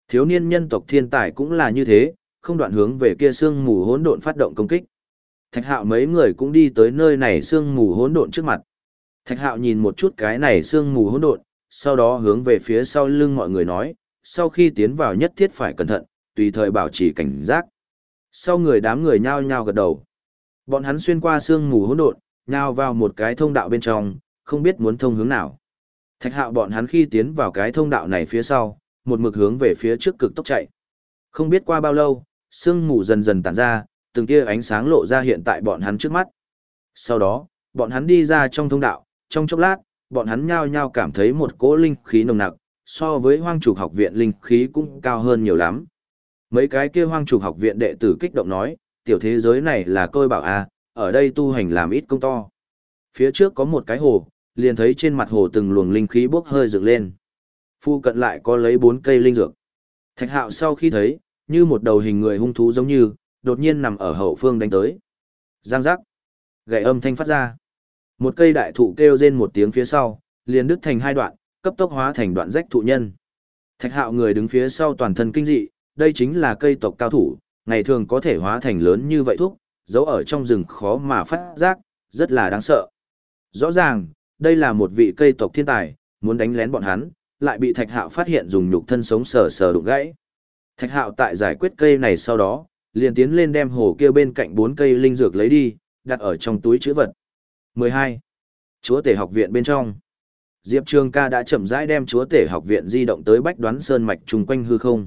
Thiếu niên nhân tộc thiên tài cũng là như thế, không đoạn hướng về kia xương mù hỗn độn phát động công kích. Thạch Hạo mấy người cũng đi tới nơi này xương mù hỗn độn trước mặt. Thạch Hạo nhìn một chút cái này xương mù hỗn độn, sau đó hướng về phía sau lưng mọi người nói, sau khi tiến vào nhất thiết phải cẩn thận, tùy thời bảo trì cảnh giác. Sau người đám người nhao nhao gật đầu. Bọn hắn xuyên qua xương mù hỗn độn, nhao vào một cái thông đạo bên trong, không biết muốn thông hướng nào. Thạch Hạo bọn hắn khi tiến vào cái thông đạo này phía sau, một mực hướng về phía trước cực tốc chạy. Không biết qua bao lâu, sương mù dần dần tản ra, từng tia ánh sáng lộ ra hiện tại bọn hắn trước mắt. Sau đó, bọn hắn đi ra trong thông đạo, trong chốc lát, bọn hắn nhao nhao cảm thấy một cỗ linh khí nồng nặc, so với hoang trục học viện linh khí cũng cao hơn nhiều lắm. Mấy cái kia hoang trục học viện đệ tử kích động nói, tiểu thế giới này là tôi bảo a, ở đây tu hành làm ít công to. Phía trước có một cái hồ, liền thấy trên mặt hồ từng luồng linh khí bốc hơi dựng lên. Phu cận lại có lấy bốn cây linh dược. Thạch hạo sau khi thấy, như một đầu hình người hung thú giống như, đột nhiên nằm ở hậu phương đánh tới. Giang giác. Gậy âm thanh phát ra. Một cây đại thụ kêu rên một tiếng phía sau, liền đứt thành hai đoạn, cấp tốc hóa thành đoạn rách thụ nhân. Thạch hạo người đứng phía sau toàn thân kinh dị, đây chính là cây tộc cao thủ, ngày thường có thể hóa thành lớn như vậy thuốc, giấu ở trong rừng khó mà phát giác, rất là đáng sợ. Rõ ràng, đây là một vị cây tộc thiên tài, muốn đánh lén bọn hắn, lại bị thạch hạo phát hiện dùng nhục thân sống sờ sờ đụng gãy. Thạch hạo tại giải quyết cây này sau đó, liền tiến lên đem hồ kia bên cạnh bốn cây linh dược lấy đi, đặt ở trong túi chữ vật. 12. Chúa tể học viện bên trong. Diệp Trường ca đã chậm rãi đem chúa tể học viện di động tới bách đoán sơn mạch chung quanh hư không.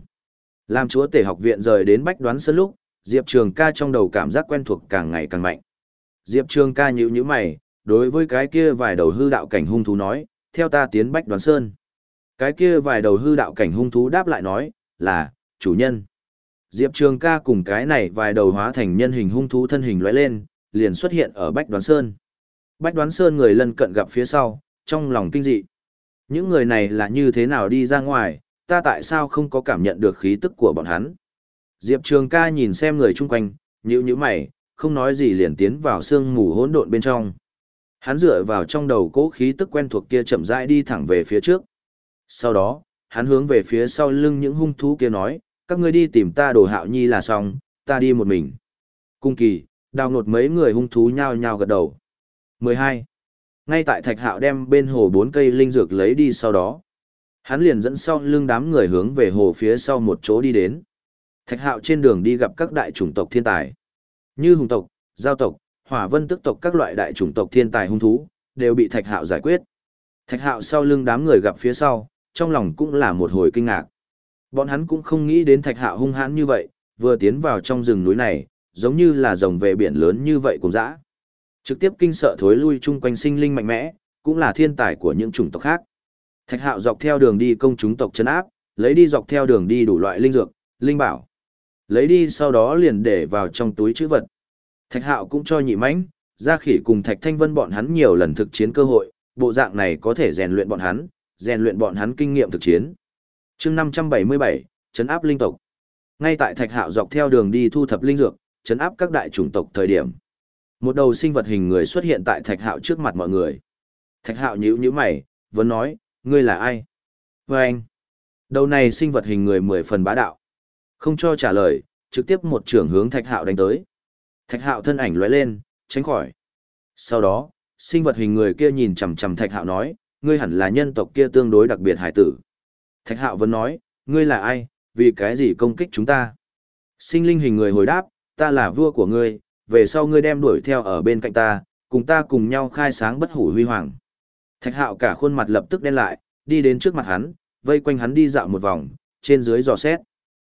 Làm chúa tể học viện rời đến bách đoán sơn lúc, Diệp Trường ca trong đầu cảm giác quen thuộc càng ngày càng mạnh. Diệp Trường ca nhữ như mày, đối với cái kia vài đầu hư đạo cảnh hung thú nói, theo ta tiến bách đoán sơn. Cái kia vài đầu hư đạo cảnh hung thú đáp lại nói, là, chủ nhân. Diệp Trường ca cùng cái này vài đầu hóa thành nhân hình hung thú thân hình lóe lên, liền xuất hiện ở Bách Đoán Sơn. Bách Đoán Sơn người lân cận gặp phía sau, trong lòng kinh dị. Những người này là như thế nào đi ra ngoài, ta tại sao không có cảm nhận được khí tức của bọn hắn? Diệp Trường ca nhìn xem người chung quanh, nhíu nhíu mày, không nói gì liền tiến vào sương mù hỗn độn bên trong. Hắn dựa vào trong đầu cỗ khí tức quen thuộc kia chậm rãi đi thẳng về phía trước. Sau đó, hắn hướng về phía sau lưng những hung thú kia nói, các ngươi đi tìm ta đồ hạo nhi là xong, ta đi một mình. Cung kỳ, đào nột mấy người hung thú nhao nhao gật đầu. 12. Ngay tại thạch hạo đem bên hồ bốn cây linh dược lấy đi sau đó. Hắn liền dẫn sau lưng đám người hướng về hồ phía sau một chỗ đi đến. Thạch hạo trên đường đi gặp các đại chủng tộc thiên tài. Như hùng tộc, giao tộc, hỏa vân tức tộc các loại đại chủng tộc thiên tài hung thú, đều bị thạch hạo giải quyết. Thạch hạo sau lưng đám người gặp phía sau, trong lòng cũng là một hồi kinh ngạc. Bọn hắn cũng không nghĩ đến thạch hạo hung hãn như vậy, vừa tiến vào trong rừng núi này, giống như là rồng về biển lớn như vậy cùng dã. Trực tiếp kinh sợ thối lui chung quanh sinh linh mạnh mẽ, cũng là thiên tài của những chủng tộc khác. Thạch hạo dọc theo đường đi công chúng tộc chấn áp, lấy đi dọc theo đường đi đủ loại linh dược, linh bảo. Lấy đi sau đó liền để vào trong túi chữ vật. Thạch hạo cũng cho nhị mãnh, gia khỉ cùng thạch thanh vân bọn hắn nhiều lần thực chiến cơ hội, bộ dạng này có thể rèn luyện bọn hắn, rèn luyện bọn hắn kinh nghiệm thực chiến. chương 577, chấn áp linh tộc. Ngay tại thạch hạo dọc theo đường đi thu thập linh dược, chấn áp các đại chủng tộc thời điểm. Một đầu sinh vật hình người xuất hiện tại thạch hạo trước mặt mọi người. Thạch hạo nhíu nhíu mày, vẫn nói, ngươi là ai? Và anh, đầu này sinh vật hình người mười phần bá đạo. Không cho trả lời, trực tiếp một trưởng hướng thạch hạo đánh tới. Thạch hạo thân ảnh lóe lên, tránh khỏi. Sau đó, sinh vật hình người kia nhìn chằm chằm thạch hạo nói, ngươi hẳn là nhân tộc kia tương đối đặc biệt hải tử. Thạch hạo vẫn nói, ngươi là ai, vì cái gì công kích chúng ta? Sinh linh hình người hồi đáp, ta là vua của ngươi, về sau ngươi đem đuổi theo ở bên cạnh ta, cùng ta cùng nhau khai sáng bất hủ huy hoàng. Thạch hạo cả khuôn mặt lập tức đen lại, đi đến trước mặt hắn, vây quanh hắn đi dạo một vòng, trên dưới dò xét.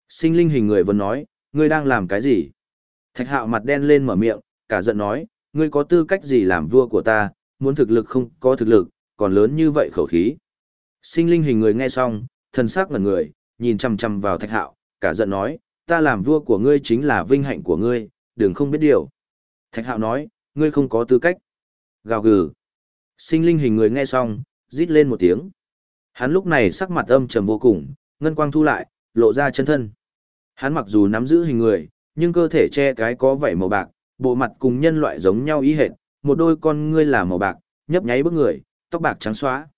Sinh linh hình người vẫn nói, ngươi đang làm cái gì? Thạch hạo mặt đen lên mở miệng, cả giận nói, ngươi có tư cách gì làm vua của ta, muốn thực lực không có thực lực, còn lớn như vậy khẩu khí. Sinh linh hình người nghe xong, thân xác ngẩn người, nhìn chăm chăm vào thạch hạo, cả giận nói, ta làm vua của ngươi chính là vinh hạnh của ngươi, đừng không biết điều. Thạch hạo nói, ngươi không có tư cách. Gào gừ. Sinh linh hình người nghe xong, rít lên một tiếng. Hắn lúc này sắc mặt âm trầm vô cùng, ngân quang thu lại, lộ ra chân thân. Hắn mặc dù nắm giữ hình người, nhưng cơ thể che cái có vảy màu bạc, bộ mặt cùng nhân loại giống nhau ý hệt, một đôi con ngươi là màu bạc, nhấp nháy bước người, tóc bạc trắng xóa.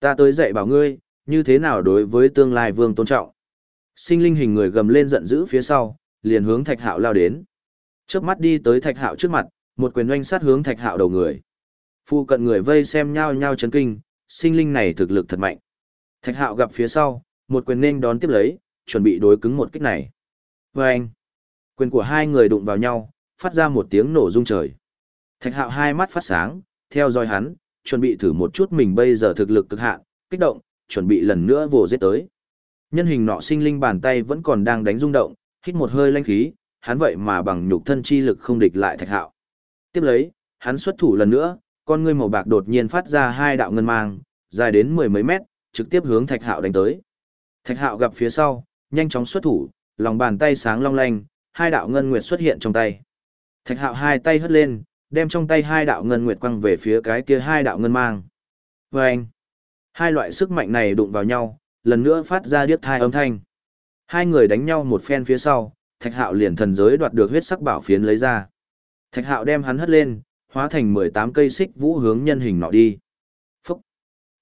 Ta tới dạy bảo ngươi, như thế nào đối với tương lai vương tôn trọng. Sinh linh hình người gầm lên giận dữ phía sau, liền hướng thạch hạo lao đến. Chớp mắt đi tới thạch hạo trước mặt, một quyền oanh sát hướng thạch hạo đầu người. Phu cận người vây xem nhau nhau chấn kinh, sinh linh này thực lực thật mạnh. Thạch hạo gặp phía sau, một quyền nên đón tiếp lấy, chuẩn bị đối cứng một kích này. Và quyền của hai người đụng vào nhau, phát ra một tiếng nổ rung trời. Thạch hạo hai mắt phát sáng, theo dõi hắn, chuẩn bị thử một chút mình bây giờ thực lực cực hạn, kích động, chuẩn bị lần nữa vồ giết tới. Nhân hình nọ sinh linh bàn tay vẫn còn đang đánh rung động, hít một hơi lanh khí, hắn vậy mà bằng nhục thân chi lực không địch lại thạch hạo. Tiếp lấy, hắn xuất thủ lần nữa, con ngươi màu bạc đột nhiên phát ra hai đạo ngân mang, dài đến mười mấy mét, trực tiếp hướng thạch hạo đánh tới. Thạch hạo gặp phía sau, nhanh chóng xuất thủ, lòng bàn tay sáng long lanh, hai đạo ngân nguyệt xuất hiện trong tay. Thạch hạo hai tay hất lên, đem trong tay hai đạo ngân nguyệt quăng về phía cái kia hai đạo ngân mang. Và anh, hai loại sức mạnh này đụng vào nhau, lần nữa phát ra điếc thai âm thanh. Hai người đánh nhau một phen phía sau, thạch hạo liền thần giới đoạt được huyết sắc bảo phiến lấy ra. Thạch hạo đem hắn hất lên, hóa thành 18 cây xích vũ hướng nhân hình nọ đi. Phúc!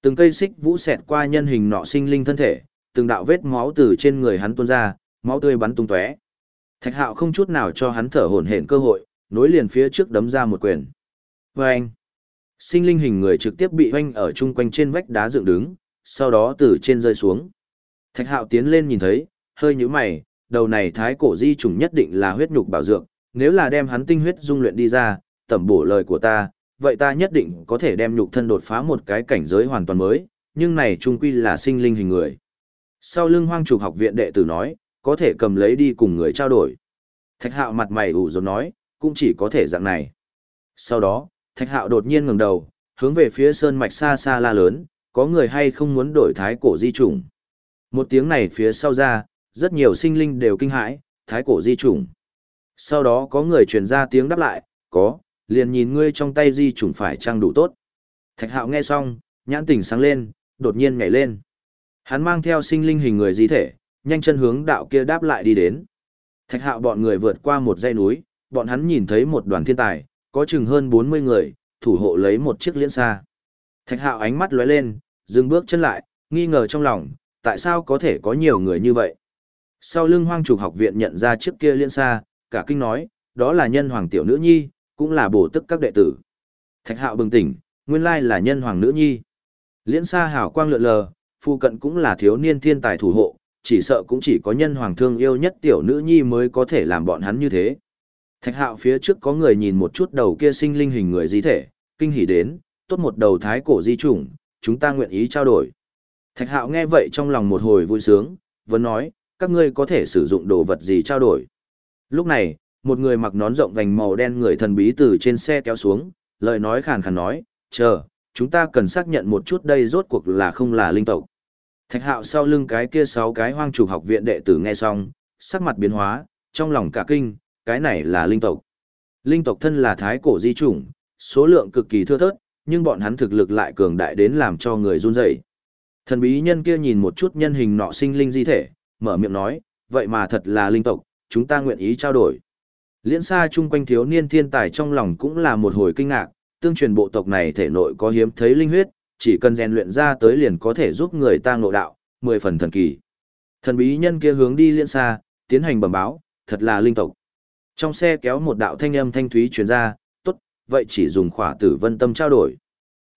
Từng cây xích vũ xẹt qua nhân hình nọ sinh linh thân thể, từng đạo vết máu từ trên người hắn tuôn ra, máu tươi bắn tung tóe. Thạch Hạo không chút nào cho hắn thở hổn hển cơ hội, nối liền phía trước đấm ra một quyền. Oeng! Sinh linh hình người trực tiếp bị oanh ở chung quanh trên vách đá dựng đứng, sau đó từ trên rơi xuống. Thạch Hạo tiến lên nhìn thấy, hơi nhíu mày, đầu này thái cổ di trùng nhất định là huyết nhục bảo dược, nếu là đem hắn tinh huyết dung luyện đi ra, tẩm bổ lời của ta, vậy ta nhất định có thể đem nhục thân đột phá một cái cảnh giới hoàn toàn mới, nhưng này trung quy là sinh linh hình người. Sau lưng hoang trục học viện đệ tử nói, có thể cầm lấy đi cùng người trao đổi. Thạch hạo mặt mày ủ rồi nói, cũng chỉ có thể dạng này. Sau đó, thạch hạo đột nhiên ngẩng đầu, hướng về phía sơn mạch xa xa la lớn, có người hay không muốn đổi thái cổ di trùng. Một tiếng này phía sau ra, rất nhiều sinh linh đều kinh hãi, thái cổ di chủng. Sau đó có người truyền ra tiếng đáp lại, có, liền nhìn ngươi trong tay di chủng phải trang đủ tốt. Thạch hạo nghe xong, nhãn tỉnh sáng lên, đột nhiên nhảy lên. Hắn mang theo sinh linh hình người di thể, nhanh chân hướng đạo kia đáp lại đi đến. Thạch hạo bọn người vượt qua một dãy núi, bọn hắn nhìn thấy một đoàn thiên tài, có chừng hơn 40 người, thủ hộ lấy một chiếc liễn xa. Thạch hạo ánh mắt lóe lên, dừng bước chân lại, nghi ngờ trong lòng, tại sao có thể có nhiều người như vậy. Sau lưng hoang trục học viện nhận ra chiếc kia liên xa, cả kinh nói, đó là nhân hoàng tiểu nữ nhi, cũng là bổ tức các đệ tử. Thạch hạo bừng tỉnh, nguyên lai là nhân hoàng nữ nhi. Liễn xa hào quang lượn lờ, phu cận cũng là thiếu niên thiên tài thủ hộ, chỉ sợ cũng chỉ có nhân hoàng thương yêu nhất tiểu nữ nhi mới có thể làm bọn hắn như thế. Thạch hạo phía trước có người nhìn một chút đầu kia sinh linh hình người di thể, kinh hỉ đến, tốt một đầu thái cổ di chủng, chúng ta nguyện ý trao đổi. Thạch hạo nghe vậy trong lòng một hồi vui sướng, vẫn nói, các ngươi có thể sử dụng đồ vật gì trao đổi. Lúc này, một người mặc nón rộng vành màu đen người thần bí từ trên xe kéo xuống, lời nói khàn khàn nói, chờ, chúng ta cần xác nhận một chút đây rốt cuộc là không là linh tộc. Thạch hạo sau lưng cái kia sáu cái hoang trục học viện đệ tử nghe xong, sắc mặt biến hóa, trong lòng cả kinh, cái này là linh tộc. Linh tộc thân là thái cổ di chủng, số lượng cực kỳ thưa thớt, nhưng bọn hắn thực lực lại cường đại đến làm cho người run rẩy. Thần bí nhân kia nhìn một chút nhân hình nọ sinh linh di thể, mở miệng nói, vậy mà thật là linh tộc, chúng ta nguyện ý trao đổi. Liễn xa chung quanh thiếu niên thiên tài trong lòng cũng là một hồi kinh ngạc, tương truyền bộ tộc này thể nội có hiếm thấy linh huyết, chỉ cần rèn luyện ra tới liền có thể giúp người ta ngộ đạo, mười phần thần kỳ. Thần bí nhân kia hướng đi liễn xa, tiến hành bẩm báo, thật là linh tộc. Trong xe kéo một đạo thanh âm thanh thúy truyền ra, tốt, vậy chỉ dùng khỏa tử vân tâm trao đổi.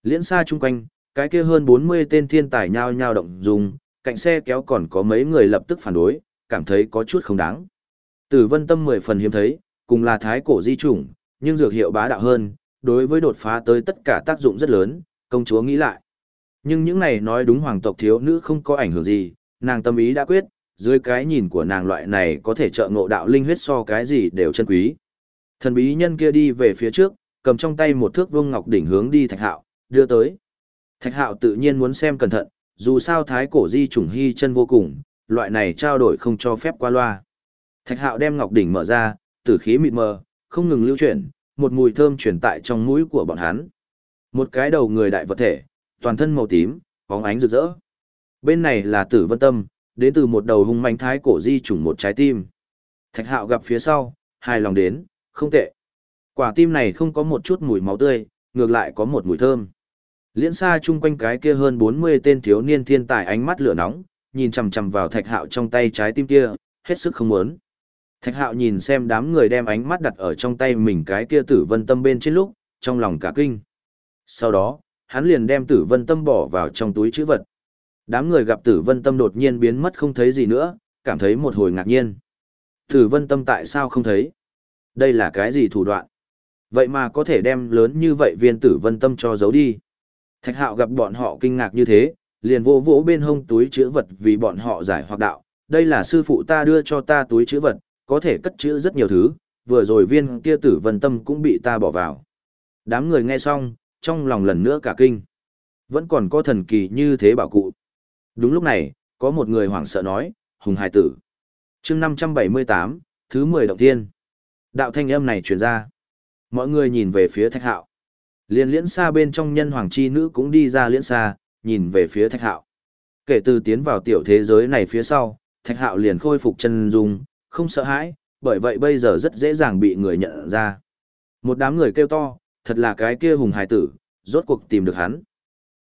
Liễn xa chung quanh, cái kia hơn 40 tên thiên tài nhao nhao động dùng, cạnh xe kéo còn có mấy người lập tức phản đối, cảm thấy có chút không đáng. Tử vân tâm 10 phần hiếm thấy, cùng là thái cổ di chủng, nhưng dược hiệu bá đạo hơn, đối với đột phá tới tất cả tác dụng rất lớn, công chúa nghĩ lại. Nhưng những này nói đúng hoàng tộc thiếu nữ không có ảnh hưởng gì, nàng tâm ý đã quyết, dưới cái nhìn của nàng loại này có thể trợ ngộ đạo linh huyết so cái gì đều chân quý. Thần bí nhân kia đi về phía trước, cầm trong tay một thước vương ngọc đỉnh hướng đi thạch hạo, đưa tới. Thạch hạo tự nhiên muốn xem cẩn thận, dù sao thái cổ di trùng hy chân vô cùng, loại này trao đổi không cho phép qua loa. Thạch hạo đem ngọc đỉnh mở ra, tử khí mịt mờ, không ngừng lưu chuyển, một mùi thơm chuyển tại trong mũi của bọn hắn. Một cái đầu người đại vật thể, toàn thân màu tím, bóng ánh rực rỡ. Bên này là tử vân tâm, đến từ một đầu hung manh thái cổ di trùng một trái tim. Thạch hạo gặp phía sau, hài lòng đến, không tệ. Quả tim này không có một chút mùi máu tươi, ngược lại có một mùi thơm. Liễn xa chung quanh cái kia hơn 40 tên thiếu niên thiên tài ánh mắt lửa nóng, nhìn chằm chằm vào thạch hạo trong tay trái tim kia, hết sức không muốn. Thạch hạo nhìn xem đám người đem ánh mắt đặt ở trong tay mình cái kia tử vân tâm bên trên lúc, trong lòng cả kinh. Sau đó, hắn liền đem tử vân tâm bỏ vào trong túi chữ vật. Đám người gặp tử vân tâm đột nhiên biến mất không thấy gì nữa, cảm thấy một hồi ngạc nhiên. Tử vân tâm tại sao không thấy? Đây là cái gì thủ đoạn? Vậy mà có thể đem lớn như vậy viên tử vân tâm cho giấu đi. Thạch hạo gặp bọn họ kinh ngạc như thế, liền vô vỗ bên hông túi chữ vật vì bọn họ giải hoặc đạo. Đây là sư phụ ta đưa cho ta túi chữ vật, có thể cất chữ rất nhiều thứ, vừa rồi viên kia tử vân tâm cũng bị ta bỏ vào. Đám người nghe xong, trong lòng lần nữa cả kinh. Vẫn còn có thần kỳ như thế bảo cụ. Đúng lúc này, có một người hoảng sợ nói, hùng hải tử. chương 578, thứ 10 động thiên. Đạo thanh âm này truyền ra. Mọi người nhìn về phía thạch hạo. Liên liễn xa bên trong nhân hoàng chi nữ cũng đi ra liễn xa, nhìn về phía thạch hạo. Kể từ tiến vào tiểu thế giới này phía sau, thạch hạo liền khôi phục chân dung, không sợ hãi, bởi vậy bây giờ rất dễ dàng bị người nhận ra. Một đám người kêu to, thật là cái kia hùng hải tử, rốt cuộc tìm được hắn.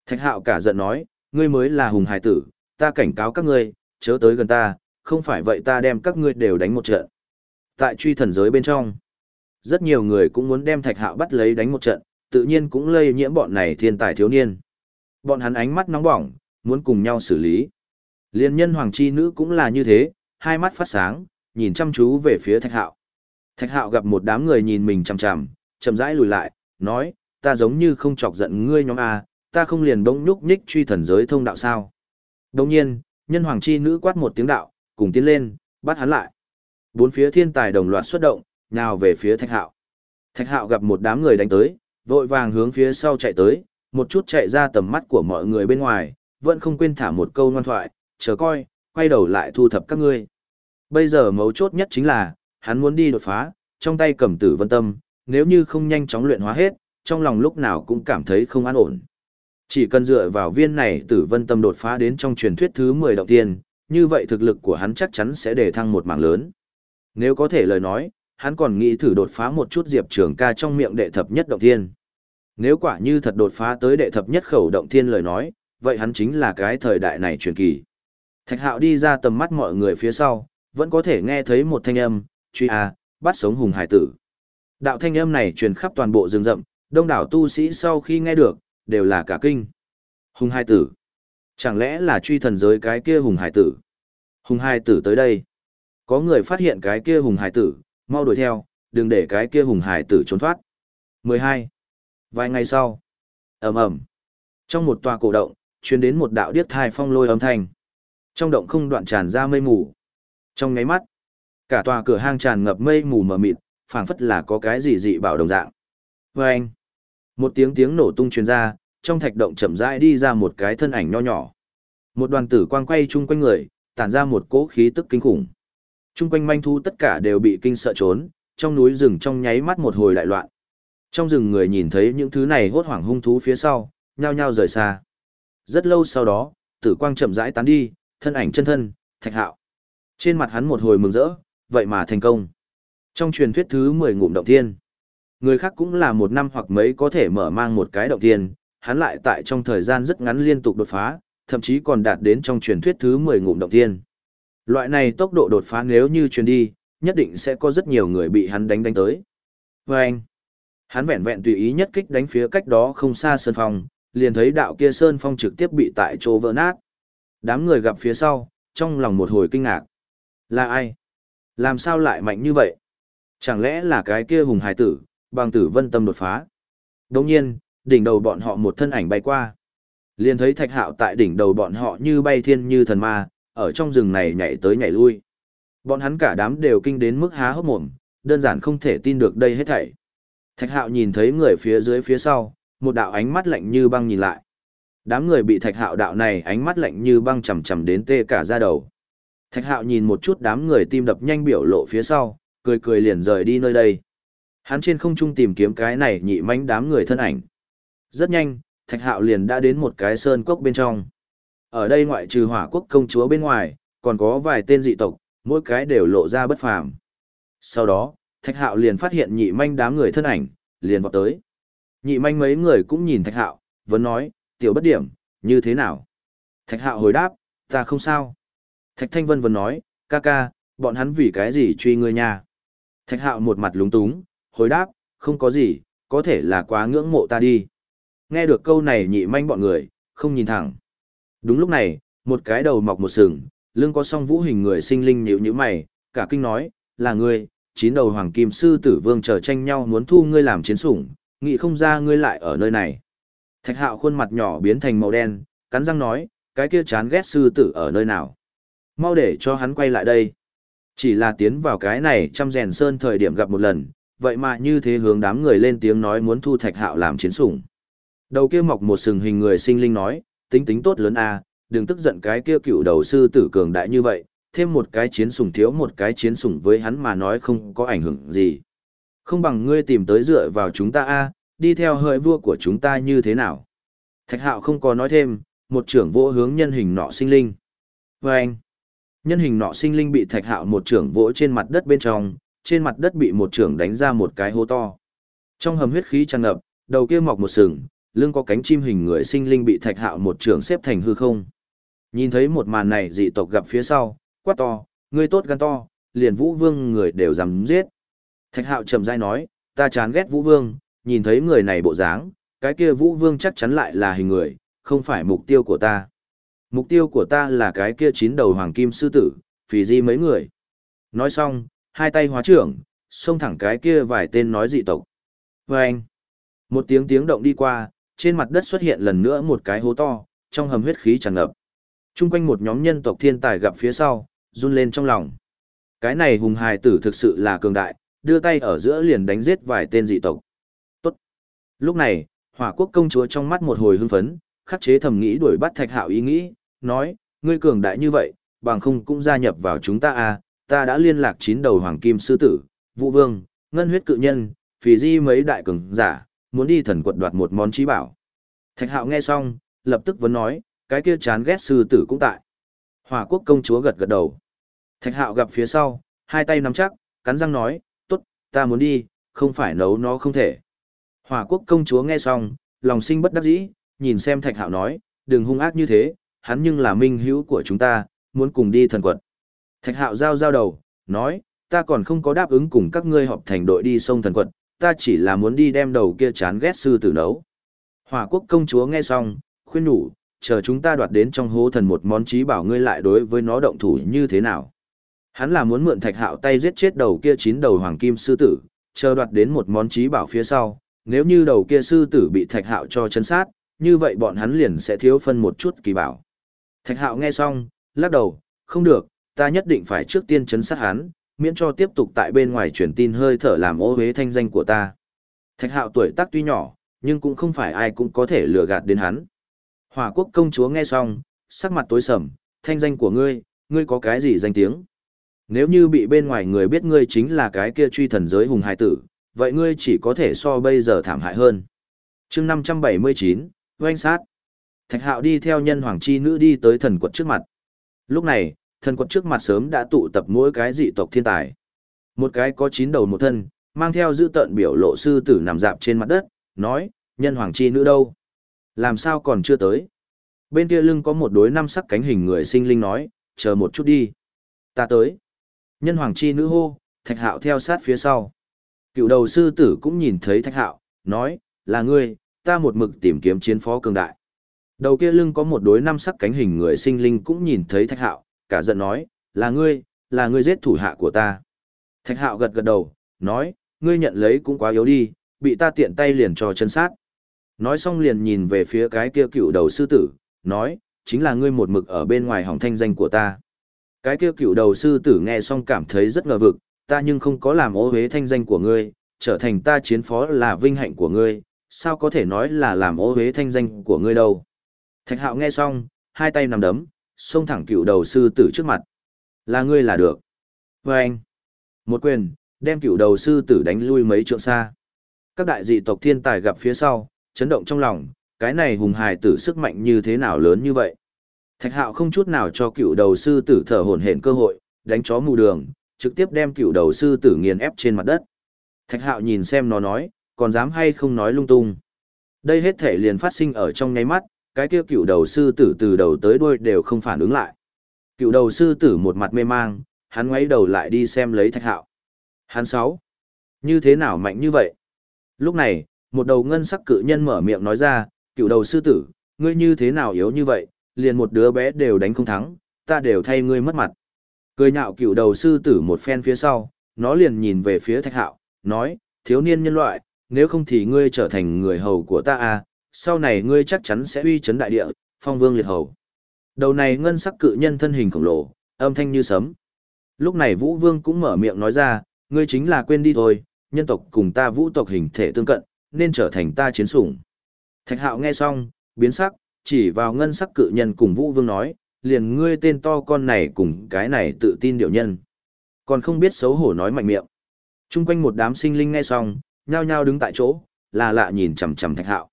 Thạch hạo cả giận nói, ngươi mới là hùng hải tử, ta cảnh cáo các ngươi, chớ tới gần ta, không phải vậy ta đem các ngươi đều đánh một trận. Tại truy thần giới bên trong, rất nhiều người cũng muốn đem thạch hạo bắt lấy đánh một trận, tự nhiên cũng lây nhiễm bọn này thiên tài thiếu niên. Bọn hắn ánh mắt nóng bỏng, muốn cùng nhau xử lý. Liên nhân hoàng chi nữ cũng là như thế, hai mắt phát sáng, nhìn chăm chú về phía thạch hạo. Thạch hạo gặp một đám người nhìn mình chằm chằm, chậm rãi lùi lại, nói, ta giống như không chọc giận ngươi nhóm A, ta không liền bỗng nhúc nhích truy thần giới thông đạo sao. Đồng nhiên, nhân hoàng chi nữ quát một tiếng đạo, cùng tiến lên, bắt hắn lại. Bốn phía thiên tài đồng loạt xuất động, nào về phía thạch hạo. Thạch hạo gặp một đám người đánh tới, vội vàng hướng phía sau chạy tới, một chút chạy ra tầm mắt của mọi người bên ngoài, vẫn không quên thả một câu ngoan thoại, chờ coi, quay đầu lại thu thập các ngươi. Bây giờ mấu chốt nhất chính là, hắn muốn đi đột phá, trong tay cầm tử vân tâm, nếu như không nhanh chóng luyện hóa hết, trong lòng lúc nào cũng cảm thấy không an ổn. Chỉ cần dựa vào viên này tử vân tâm đột phá đến trong truyền thuyết thứ 10 động tiên, như vậy thực lực của hắn chắc chắn sẽ để thăng một mảng lớn. Nếu có thể lời nói, hắn còn nghĩ thử đột phá một chút Diệp Trường ca trong miệng đệ thập nhất động thiên. Nếu quả như thật đột phá tới đệ thập nhất khẩu động thiên lời nói, vậy hắn chính là cái thời đại này truyền kỳ. Thạch hạo đi ra tầm mắt mọi người phía sau, vẫn có thể nghe thấy một thanh âm, truy à, bắt sống hùng hải tử. Đạo thanh âm này truyền khắp toàn bộ rừng rậm, đông đảo tu sĩ sau khi nghe được, đều là cả kinh. Hùng hải tử. Chẳng lẽ là truy thần giới cái kia hùng hải tử? Hùng hải tử tới đây. Có người phát hiện cái kia hùng hải tử, mau đuổi theo, đừng để cái kia hùng hải tử trốn thoát. 12. Vài ngày sau, ầm ầm, trong một tòa cổ động, truyền đến một đạo điếc thai phong lôi âm thanh. Trong động không đoạn tràn ra mây mù. Trong ngáy mắt, cả tòa cửa hang tràn ngập mây mù mờ mịt, phảng phất là có cái gì dị bảo đồng dạng. Vâng! Một tiếng tiếng nổ tung truyền ra, trong thạch động chậm rãi đi ra một cái thân ảnh nho nhỏ. Một đoàn tử quang quay chung quanh người, tản ra một cỗ khí tức kinh khủng. Trung quanh manh thu tất cả đều bị kinh sợ trốn, trong núi rừng trong nháy mắt một hồi đại loạn. Trong rừng người nhìn thấy những thứ này hốt hoảng hung thú phía sau, nhao nhao rời xa. Rất lâu sau đó, tử quang chậm rãi tán đi, thân ảnh chân thân, thạch hạo. Trên mặt hắn một hồi mừng rỡ, vậy mà thành công. Trong truyền thuyết thứ 10 ngụm động thiên, người khác cũng là một năm hoặc mấy có thể mở mang một cái động thiên, hắn lại tại trong thời gian rất ngắn liên tục đột phá, thậm chí còn đạt đến trong truyền thuyết thứ 10 ngụm động thiên. Loại này tốc độ đột phá nếu như truyền đi, nhất định sẽ có rất nhiều người bị hắn đánh đánh tới. Và anh, hắn vẹn vẹn tùy ý nhất kích đánh phía cách đó không xa sơn phong, liền thấy đạo kia sơn phong trực tiếp bị tại chỗ vỡ nát. Đám người gặp phía sau, trong lòng một hồi kinh ngạc. Là ai? Làm sao lại mạnh như vậy? Chẳng lẽ là cái kia hùng hải tử, bằng tử vân tâm đột phá? Đồng nhiên, đỉnh đầu bọn họ một thân ảnh bay qua. Liền thấy thạch hạo tại đỉnh đầu bọn họ như bay thiên như thần ma, ở trong rừng này nhảy tới nhảy lui. Bọn hắn cả đám đều kinh đến mức há hốc mồm, đơn giản không thể tin được đây hết thảy. Thạch hạo nhìn thấy người phía dưới phía sau, một đạo ánh mắt lạnh như băng nhìn lại. Đám người bị thạch hạo đạo này ánh mắt lạnh như băng chầm chầm đến tê cả da đầu. Thạch hạo nhìn một chút đám người tim đập nhanh biểu lộ phía sau, cười cười liền rời đi nơi đây. Hắn trên không trung tìm kiếm cái này nhị manh đám người thân ảnh. Rất nhanh, thạch hạo liền đã đến một cái sơn cốc bên trong. Ở đây ngoại trừ hỏa quốc công chúa bên ngoài, còn có vài tên dị tộc, mỗi cái đều lộ ra bất phàm. Sau đó, thạch hạo liền phát hiện nhị manh đám người thân ảnh, liền vọt tới. Nhị manh mấy người cũng nhìn thạch hạo, vẫn nói, tiểu bất điểm, như thế nào? Thạch hạo hồi đáp, ta không sao. Thạch thanh vân vẫn nói, ca ca, bọn hắn vì cái gì truy ngươi nha? Thạch hạo một mặt lúng túng, hồi đáp, không có gì, có thể là quá ngưỡng mộ ta đi. Nghe được câu này nhị manh bọn người, không nhìn thẳng. Đúng lúc này, một cái đầu mọc một sừng, lưng có song vũ hình người sinh linh nhíu nhíu mày, cả kinh nói, là ngươi, chín đầu hoàng kim sư tử vương chờ tranh nhau muốn thu ngươi làm chiến sủng, nghĩ không ra ngươi lại ở nơi này. Thạch hạo khuôn mặt nhỏ biến thành màu đen, cắn răng nói, cái kia chán ghét sư tử ở nơi nào. Mau để cho hắn quay lại đây. Chỉ là tiến vào cái này trăm rèn sơn thời điểm gặp một lần, vậy mà như thế hướng đám người lên tiếng nói muốn thu thạch hạo làm chiến sủng. Đầu kia mọc một sừng hình người sinh linh nói, tính tính tốt lớn a, đừng tức giận cái kia cựu đầu sư tử cường đại như vậy, thêm một cái chiến sủng thiếu một cái chiến sủng với hắn mà nói không có ảnh hưởng gì. Không bằng ngươi tìm tới dựa vào chúng ta a, đi theo hợi vua của chúng ta như thế nào. Thạch hạo không có nói thêm, một trưởng vỗ hướng nhân hình nọ sinh linh. Và anh, nhân hình nọ sinh linh bị thạch hạo một trưởng vỗ trên mặt đất bên trong, trên mặt đất bị một trưởng đánh ra một cái hố to. Trong hầm huyết khí tràn ngập, đầu kia mọc một sừng, lưng có cánh chim hình người sinh linh bị thạch hạo một trưởng xếp thành hư không. Nhìn thấy một màn này dị tộc gặp phía sau, quát to, ngươi tốt gan to, liền vũ vương người đều dám giết. Thạch hạo chậm rãi nói, ta chán ghét vũ vương, nhìn thấy người này bộ dáng, cái kia vũ vương chắc chắn lại là hình người, không phải mục tiêu của ta. Mục tiêu của ta là cái kia chín đầu hoàng kim sư tử, phì di mấy người. Nói xong, hai tay hóa trưởng, xông thẳng cái kia vài tên nói dị tộc. Và anh, một tiếng tiếng động đi qua, trên mặt đất xuất hiện lần nữa một cái hố to, trong hầm huyết khí tràn ngập. Trung quanh một nhóm nhân tộc thiên tài gặp phía sau, run lên trong lòng. Cái này hùng hài tử thực sự là cường đại, đưa tay ở giữa liền đánh giết vài tên dị tộc. Tốt. Lúc này, hỏa quốc công chúa trong mắt một hồi hưng phấn, khắc chế thầm nghĩ đuổi bắt thạch hạo ý nghĩ, nói, ngươi cường đại như vậy, bằng không cũng gia nhập vào chúng ta à, ta đã liên lạc chín đầu hoàng kim sư tử, vũ vương, ngân huyết cự nhân, phì di mấy đại cường giả, muốn đi thần quật đoạt một món trí bảo. Thạch hạo nghe xong, lập tức vấn nói, cái kia chán ghét sư tử cũng tại. Hỏa quốc công chúa gật gật đầu. Thạch hạo gặp phía sau, hai tay nắm chắc, cắn răng nói, tốt, ta muốn đi, không phải nấu nó không thể. Hỏa quốc công chúa nghe xong, lòng sinh bất đắc dĩ, nhìn xem thạch hạo nói, đừng hung ác như thế, hắn nhưng là minh hữu của chúng ta, muốn cùng đi thần quật. Thạch hạo giao giao đầu, nói, ta còn không có đáp ứng cùng các ngươi họp thành đội đi sông thần quật, ta chỉ là muốn đi đem đầu kia chán ghét sư tử nấu. Hỏa quốc công chúa nghe xong, khuyên nhủ, chờ chúng ta đoạt đến trong hố thần một món trí bảo ngươi lại đối với nó động thủ như thế nào. Hắn là muốn mượn thạch hạo tay giết chết đầu kia chín đầu hoàng kim sư tử, chờ đoạt đến một món trí bảo phía sau, nếu như đầu kia sư tử bị thạch hạo cho chấn sát, như vậy bọn hắn liền sẽ thiếu phân một chút kỳ bảo. Thạch hạo nghe xong, lắc đầu, không được, ta nhất định phải trước tiên chấn sát hắn, miễn cho tiếp tục tại bên ngoài truyền tin hơi thở làm ô huế thanh danh của ta. Thạch hạo tuổi tác tuy nhỏ, nhưng cũng không phải ai cũng có thể lừa gạt đến hắn. Hòa quốc công chúa nghe xong, sắc mặt tối sầm, thanh danh của ngươi, ngươi có cái gì danh tiếng? Nếu như bị bên ngoài người biết ngươi chính là cái kia truy thần giới hùng hải tử, vậy ngươi chỉ có thể so bây giờ thảm hại hơn. chương 579, oanh sát. Thạch hạo đi theo nhân hoàng chi nữ đi tới thần quật trước mặt. Lúc này, thần quật trước mặt sớm đã tụ tập mỗi cái dị tộc thiên tài. Một cái có chín đầu một thân, mang theo dự tận biểu lộ sư tử nằm dạp trên mặt đất, nói, nhân hoàng chi nữ đâu? Làm sao còn chưa tới? Bên kia lưng có một đối năm sắc cánh hình người sinh linh nói, chờ một chút đi. Ta tới. Nhân hoàng chi nữ hô, thạch hạo theo sát phía sau. Cựu đầu sư tử cũng nhìn thấy thạch hạo, nói, là ngươi, ta một mực tìm kiếm chiến phó cường đại. Đầu kia lưng có một đối năm sắc cánh hình người sinh linh cũng nhìn thấy thạch hạo, cả giận nói, là ngươi, là ngươi giết thủ hạ của ta. Thạch hạo gật gật đầu, nói, ngươi nhận lấy cũng quá yếu đi, bị ta tiện tay liền cho chân sát. Nói xong liền nhìn về phía cái kia cựu đầu sư tử, nói, chính là ngươi một mực ở bên ngoài hỏng thanh danh của ta. Cái kia cựu đầu sư tử nghe xong cảm thấy rất ngờ vực, ta nhưng không có làm ô hế thanh danh của ngươi, trở thành ta chiến phó là vinh hạnh của ngươi, sao có thể nói là làm ô hế thanh danh của ngươi đâu. Thạch hạo nghe xong, hai tay nằm đấm, xông thẳng cựu đầu sư tử trước mặt. Là ngươi là được. Và anh, một quyền, đem cựu đầu sư tử đánh lui mấy trượng xa. Các đại dị tộc thiên tài gặp phía sau, chấn động trong lòng, cái này hùng hài tử sức mạnh như thế nào lớn như vậy. Thạch hạo không chút nào cho cựu đầu sư tử thở hổn hển cơ hội, đánh chó mù đường, trực tiếp đem cựu đầu sư tử nghiền ép trên mặt đất. Thạch hạo nhìn xem nó nói, còn dám hay không nói lung tung. Đây hết thể liền phát sinh ở trong nháy mắt, cái kia cựu đầu sư tử từ đầu tới đuôi đều không phản ứng lại. Cựu đầu sư tử một mặt mê mang, hắn ngoáy đầu lại đi xem lấy thạch hạo. Hắn sáu. Như thế nào mạnh như vậy? Lúc này, một đầu ngân sắc cự nhân mở miệng nói ra, cựu đầu sư tử, ngươi như thế nào yếu như vậy, liền một đứa bé đều đánh không thắng, ta đều thay ngươi mất mặt. Cười nhạo cựu đầu sư tử một phen phía sau, nó liền nhìn về phía thạch hạo, nói, thiếu niên nhân loại, nếu không thì ngươi trở thành người hầu của ta à, sau này ngươi chắc chắn sẽ uy chấn đại địa, phong vương liệt hầu. Đầu này ngân sắc cự nhân thân hình khổng lồ, âm thanh như sấm. Lúc này Vũ Vương cũng mở miệng nói ra, ngươi chính là quên đi thôi, nhân tộc cùng ta vũ tộc hình thể tương cận, nên trở thành ta chiến sủng. Thạch hạo nghe xong, biến sắc, chỉ vào ngân sắc cự nhân cùng Vũ Vương nói, liền ngươi tên to con này cùng cái này tự tin điệu nhân. Còn không biết xấu hổ nói mạnh miệng. Trung quanh một đám sinh linh nghe xong, nhao nhao đứng tại chỗ, là lạ nhìn chằm chằm Thạch Hạo.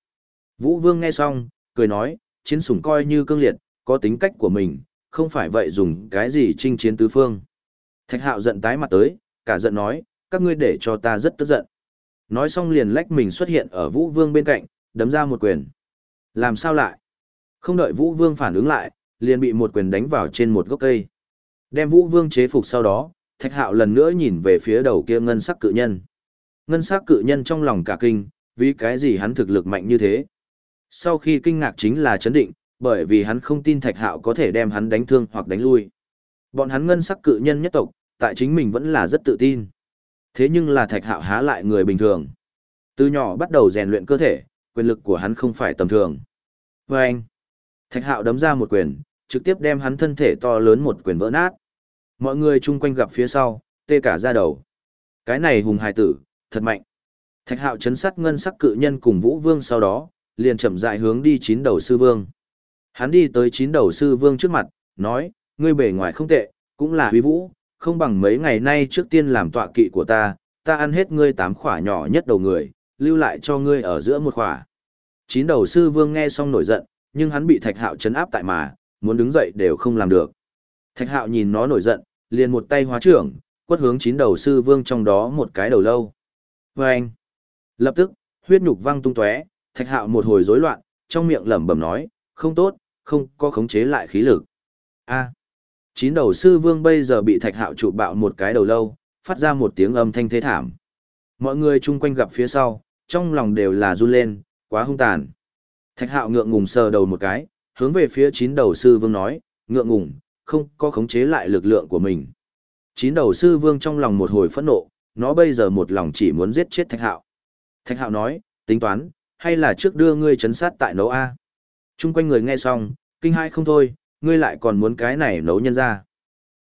Vũ Vương nghe xong, cười nói, chiến sủng coi như cương liệt, có tính cách của mình, không phải vậy dùng cái gì chinh chiến tứ phương. Thạch Hạo giận tái mặt tới, cả giận nói, các ngươi để cho ta rất tức giận. Nói xong liền lách mình xuất hiện ở Vũ Vương bên cạnh, đấm ra một quyền. Làm sao lại? Không đợi Vũ Vương phản ứng lại, liền bị một quyền đánh vào trên một gốc cây. Đem Vũ Vương chế phục sau đó, Thạch Hạo lần nữa nhìn về phía đầu kia ngân sắc cự nhân. Ngân sắc cự nhân trong lòng cả kinh, vì cái gì hắn thực lực mạnh như thế? Sau khi kinh ngạc chính là chấn định, bởi vì hắn không tin Thạch Hạo có thể đem hắn đánh thương hoặc đánh lui. Bọn hắn ngân sắc cự nhân nhất tộc, tại chính mình vẫn là rất tự tin. Thế nhưng là Thạch Hạo há lại người bình thường. Từ nhỏ bắt đầu rèn luyện cơ thể, quyền lực của hắn không phải tầm thường. Và anh, Thạch Hạo đấm ra một quyền, trực tiếp đem hắn thân thể to lớn một quyền vỡ nát. Mọi người chung quanh gặp phía sau, tê cả ra đầu. Cái này hùng hài tử, thật mạnh. Thạch Hạo chấn sát ngân sắc cự nhân cùng Vũ Vương sau đó, liền chậm rãi hướng đi chín đầu sư vương. Hắn đi tới chín đầu sư vương trước mặt, nói, ngươi bề ngoài không tệ, cũng là huy vũ, không bằng mấy ngày nay trước tiên làm tọa kỵ của ta, ta ăn hết ngươi tám khỏa nhỏ nhất đầu người, lưu lại cho ngươi ở giữa một khỏa. Chín đầu sư vương nghe xong nổi giận, nhưng hắn bị thạch hạo chấn áp tại mà, muốn đứng dậy đều không làm được. Thạch hạo nhìn nó nổi giận, liền một tay hóa trưởng, quất hướng chín đầu sư vương trong đó một cái đầu lâu. Và anh, lập tức, huyết nhục văng tung tóe, thạch hạo một hồi rối loạn, trong miệng lẩm bẩm nói, không tốt, không có khống chế lại khí lực. A. Chín đầu sư vương bây giờ bị thạch hạo trụ bạo một cái đầu lâu, phát ra một tiếng âm thanh thế thảm. Mọi người chung quanh gặp phía sau, trong lòng đều là run lên, quá hung tàn. Thạch hạo ngượng ngùng sờ đầu một cái, hướng về phía chín đầu sư vương nói, ngượng ngùng, không có khống chế lại lực lượng của mình. Chín đầu sư vương trong lòng một hồi phẫn nộ, nó bây giờ một lòng chỉ muốn giết chết thạch hạo. Thạch hạo nói, tính toán, hay là trước đưa ngươi chấn sát tại nấu A. Chung quanh người nghe xong, kinh hai không thôi, ngươi lại còn muốn cái này nấu nhân ra.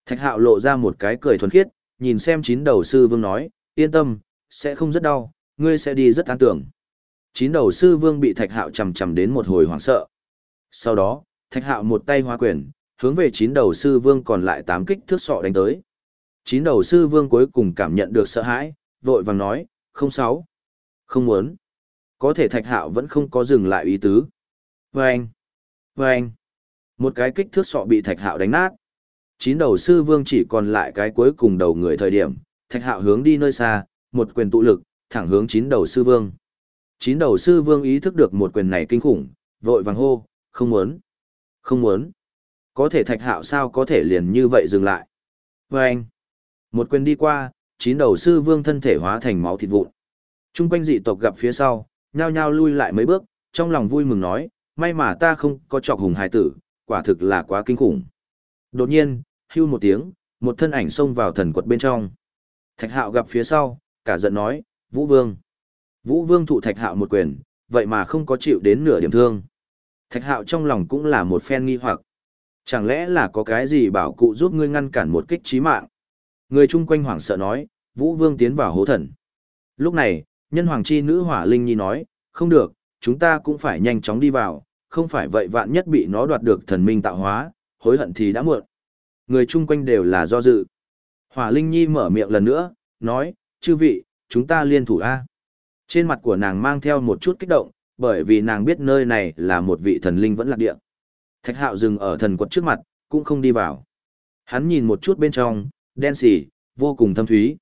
Thạch hạo lộ ra một cái cười thuần khiết, nhìn xem chín đầu sư vương nói, yên tâm, sẽ không rất đau, ngươi sẽ đi rất an tưởng. Chín đầu sư vương bị thạch hạo chầm chầm đến một hồi hoảng sợ. Sau đó, thạch hạo một tay hoa quyền, hướng về chín đầu sư vương còn lại tám kích thước sọ đánh tới. Chín đầu sư vương cuối cùng cảm nhận được sợ hãi, vội vàng nói, không sáu, không muốn. Có thể thạch hạo vẫn không có dừng lại ý tứ. Vâng, anh, Một cái kích thước sọ bị thạch hạo đánh nát. Chín đầu sư vương chỉ còn lại cái cuối cùng đầu người thời điểm, thạch hạo hướng đi nơi xa, một quyền tụ lực, thẳng hướng chín đầu sư vương. Chín đầu sư vương ý thức được một quyền này kinh khủng, vội vàng hô, không muốn, không muốn. Có thể thạch hạo sao có thể liền như vậy dừng lại. Vâng. Một quyền đi qua, chín đầu sư vương thân thể hóa thành máu thịt vụn. Trung quanh dị tộc gặp phía sau, nhao nhao lui lại mấy bước, trong lòng vui mừng nói, may mà ta không có chọc hùng hài tử, quả thực là quá kinh khủng. Đột nhiên, hưu một tiếng, một thân ảnh xông vào thần quật bên trong. Thạch hạo gặp phía sau, cả giận nói, Vũ Vương. Vũ Vương thụ thạch hạo một quyền, vậy mà không có chịu đến nửa điểm thương. Thạch hạo trong lòng cũng là một phen nghi hoặc. Chẳng lẽ là có cái gì bảo cụ giúp ngươi ngăn cản một kích trí mạng? Người chung quanh hoảng sợ nói, Vũ Vương tiến vào hố thần. Lúc này, nhân hoàng chi nữ hỏa linh nhi nói, không được, chúng ta cũng phải nhanh chóng đi vào, không phải vậy vạn nhất bị nó đoạt được thần minh tạo hóa, hối hận thì đã muộn. Người chung quanh đều là do dự. Hỏa linh nhi mở miệng lần nữa, nói, chư vị, chúng ta liên thủ A. Trên mặt của nàng mang theo một chút kích động, bởi vì nàng biết nơi này là một vị thần linh vẫn lạc địa. Thạch hạo dừng ở thần quật trước mặt, cũng không đi vào. Hắn nhìn một chút bên trong, đen xỉ, vô cùng thâm thúy.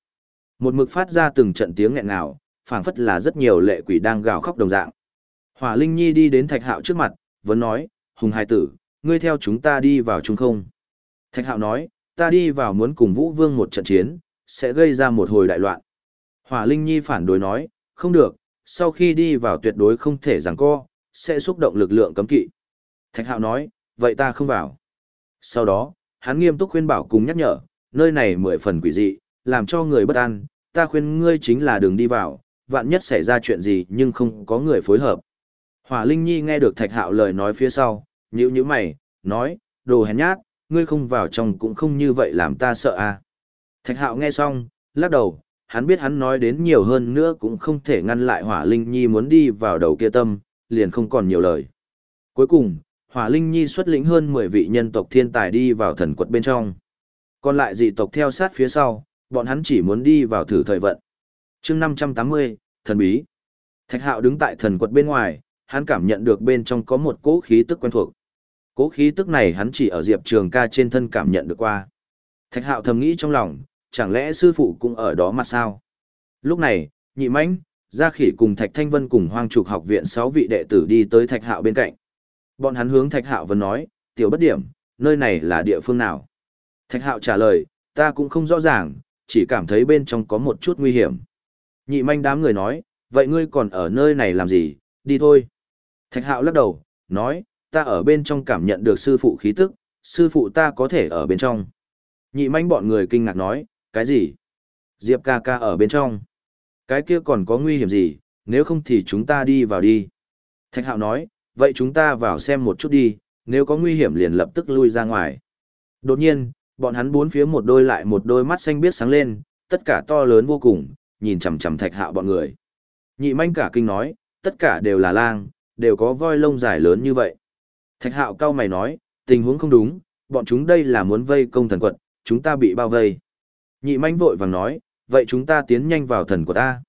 Một mực phát ra từng trận tiếng nghẹn ngào, phảng phất là rất nhiều lệ quỷ đang gào khóc đồng dạng. Hỏa Linh Nhi đi đến Thạch Hạo trước mặt, vẫn nói, Hùng Hai Tử, ngươi theo chúng ta đi vào trung không. Thạch Hạo nói, ta đi vào muốn cùng Vũ Vương một trận chiến, sẽ gây ra một hồi đại loạn. Hỏa Linh Nhi phản đối nói, không được, sau khi đi vào tuyệt đối không thể giằng co, sẽ xúc động lực lượng cấm kỵ. Thạch Hạo nói, vậy ta không vào. Sau đó, hắn nghiêm túc khuyên bảo cùng nhắc nhở, nơi này mười phần quỷ dị, làm cho người bất an, ta khuyên ngươi chính là đừng đi vào, vạn nhất xảy ra chuyện gì nhưng không có người phối hợp. Hỏa Linh Nhi nghe được Thạch Hạo lời nói phía sau, nhíu nhíu mày, nói, đồ hèn nhát, ngươi không vào trong cũng không như vậy làm ta sợ à. Thạch Hạo nghe xong, lắc đầu, hắn biết hắn nói đến nhiều hơn nữa cũng không thể ngăn lại Hỏa Linh Nhi muốn đi vào đầu kia tâm, liền không còn nhiều lời. Cuối cùng, Hỏa Linh Nhi xuất lĩnh hơn 10 vị nhân tộc thiên tài đi vào thần quật bên trong. Còn lại dị tộc theo sát phía sau, bọn hắn chỉ muốn đi vào thử thời vận chương 580, thần bí. Thạch hạo đứng tại thần quật bên ngoài, hắn cảm nhận được bên trong có một cỗ khí tức quen thuộc. Cỗ khí tức này hắn chỉ ở Diệp Trường ca trên thân cảm nhận được qua. Thạch hạo thầm nghĩ trong lòng, chẳng lẽ sư phụ cũng ở đó mà sao? Lúc này, nhị mãnh, Gia Khỉ cùng Thạch Thanh Vân cùng Hoang Trục học viện 6 vị đệ tử đi tới Thạch Hạo bên cạnh. Bọn hắn hướng Thạch Hạo Vân nói, tiểu bất điểm, nơi này là địa phương nào? Thạch Hạo trả lời, ta cũng không rõ ràng, chỉ cảm thấy bên trong có một chút nguy hiểm. Nhị manh đám người nói, vậy ngươi còn ở nơi này làm gì, đi thôi. Thạch Hạo lắc đầu, nói, ta ở bên trong cảm nhận được sư phụ khí tức, sư phụ ta có thể ở bên trong. Nhị manh bọn người kinh ngạc nói, cái gì? Diệp ca ca ở bên trong. Cái kia còn có nguy hiểm gì, nếu không thì chúng ta đi vào đi. Thạch Hạo nói, vậy chúng ta vào xem một chút đi, nếu có nguy hiểm liền lập tức lui ra ngoài. Đột nhiên, Bọn hắn bốn phía một đôi lại một đôi mắt xanh biết sáng lên, tất cả to lớn vô cùng, nhìn chằm chằm thạch hạo bọn người. Nhị manh cả kinh nói, tất cả đều là lang, đều có voi lông dài lớn như vậy. Thạch hạo cao mày nói, tình huống không đúng, bọn chúng đây là muốn vây công thần quật, chúng ta bị bao vây. Nhị manh vội vàng nói, vậy chúng ta tiến nhanh vào thần quật ta.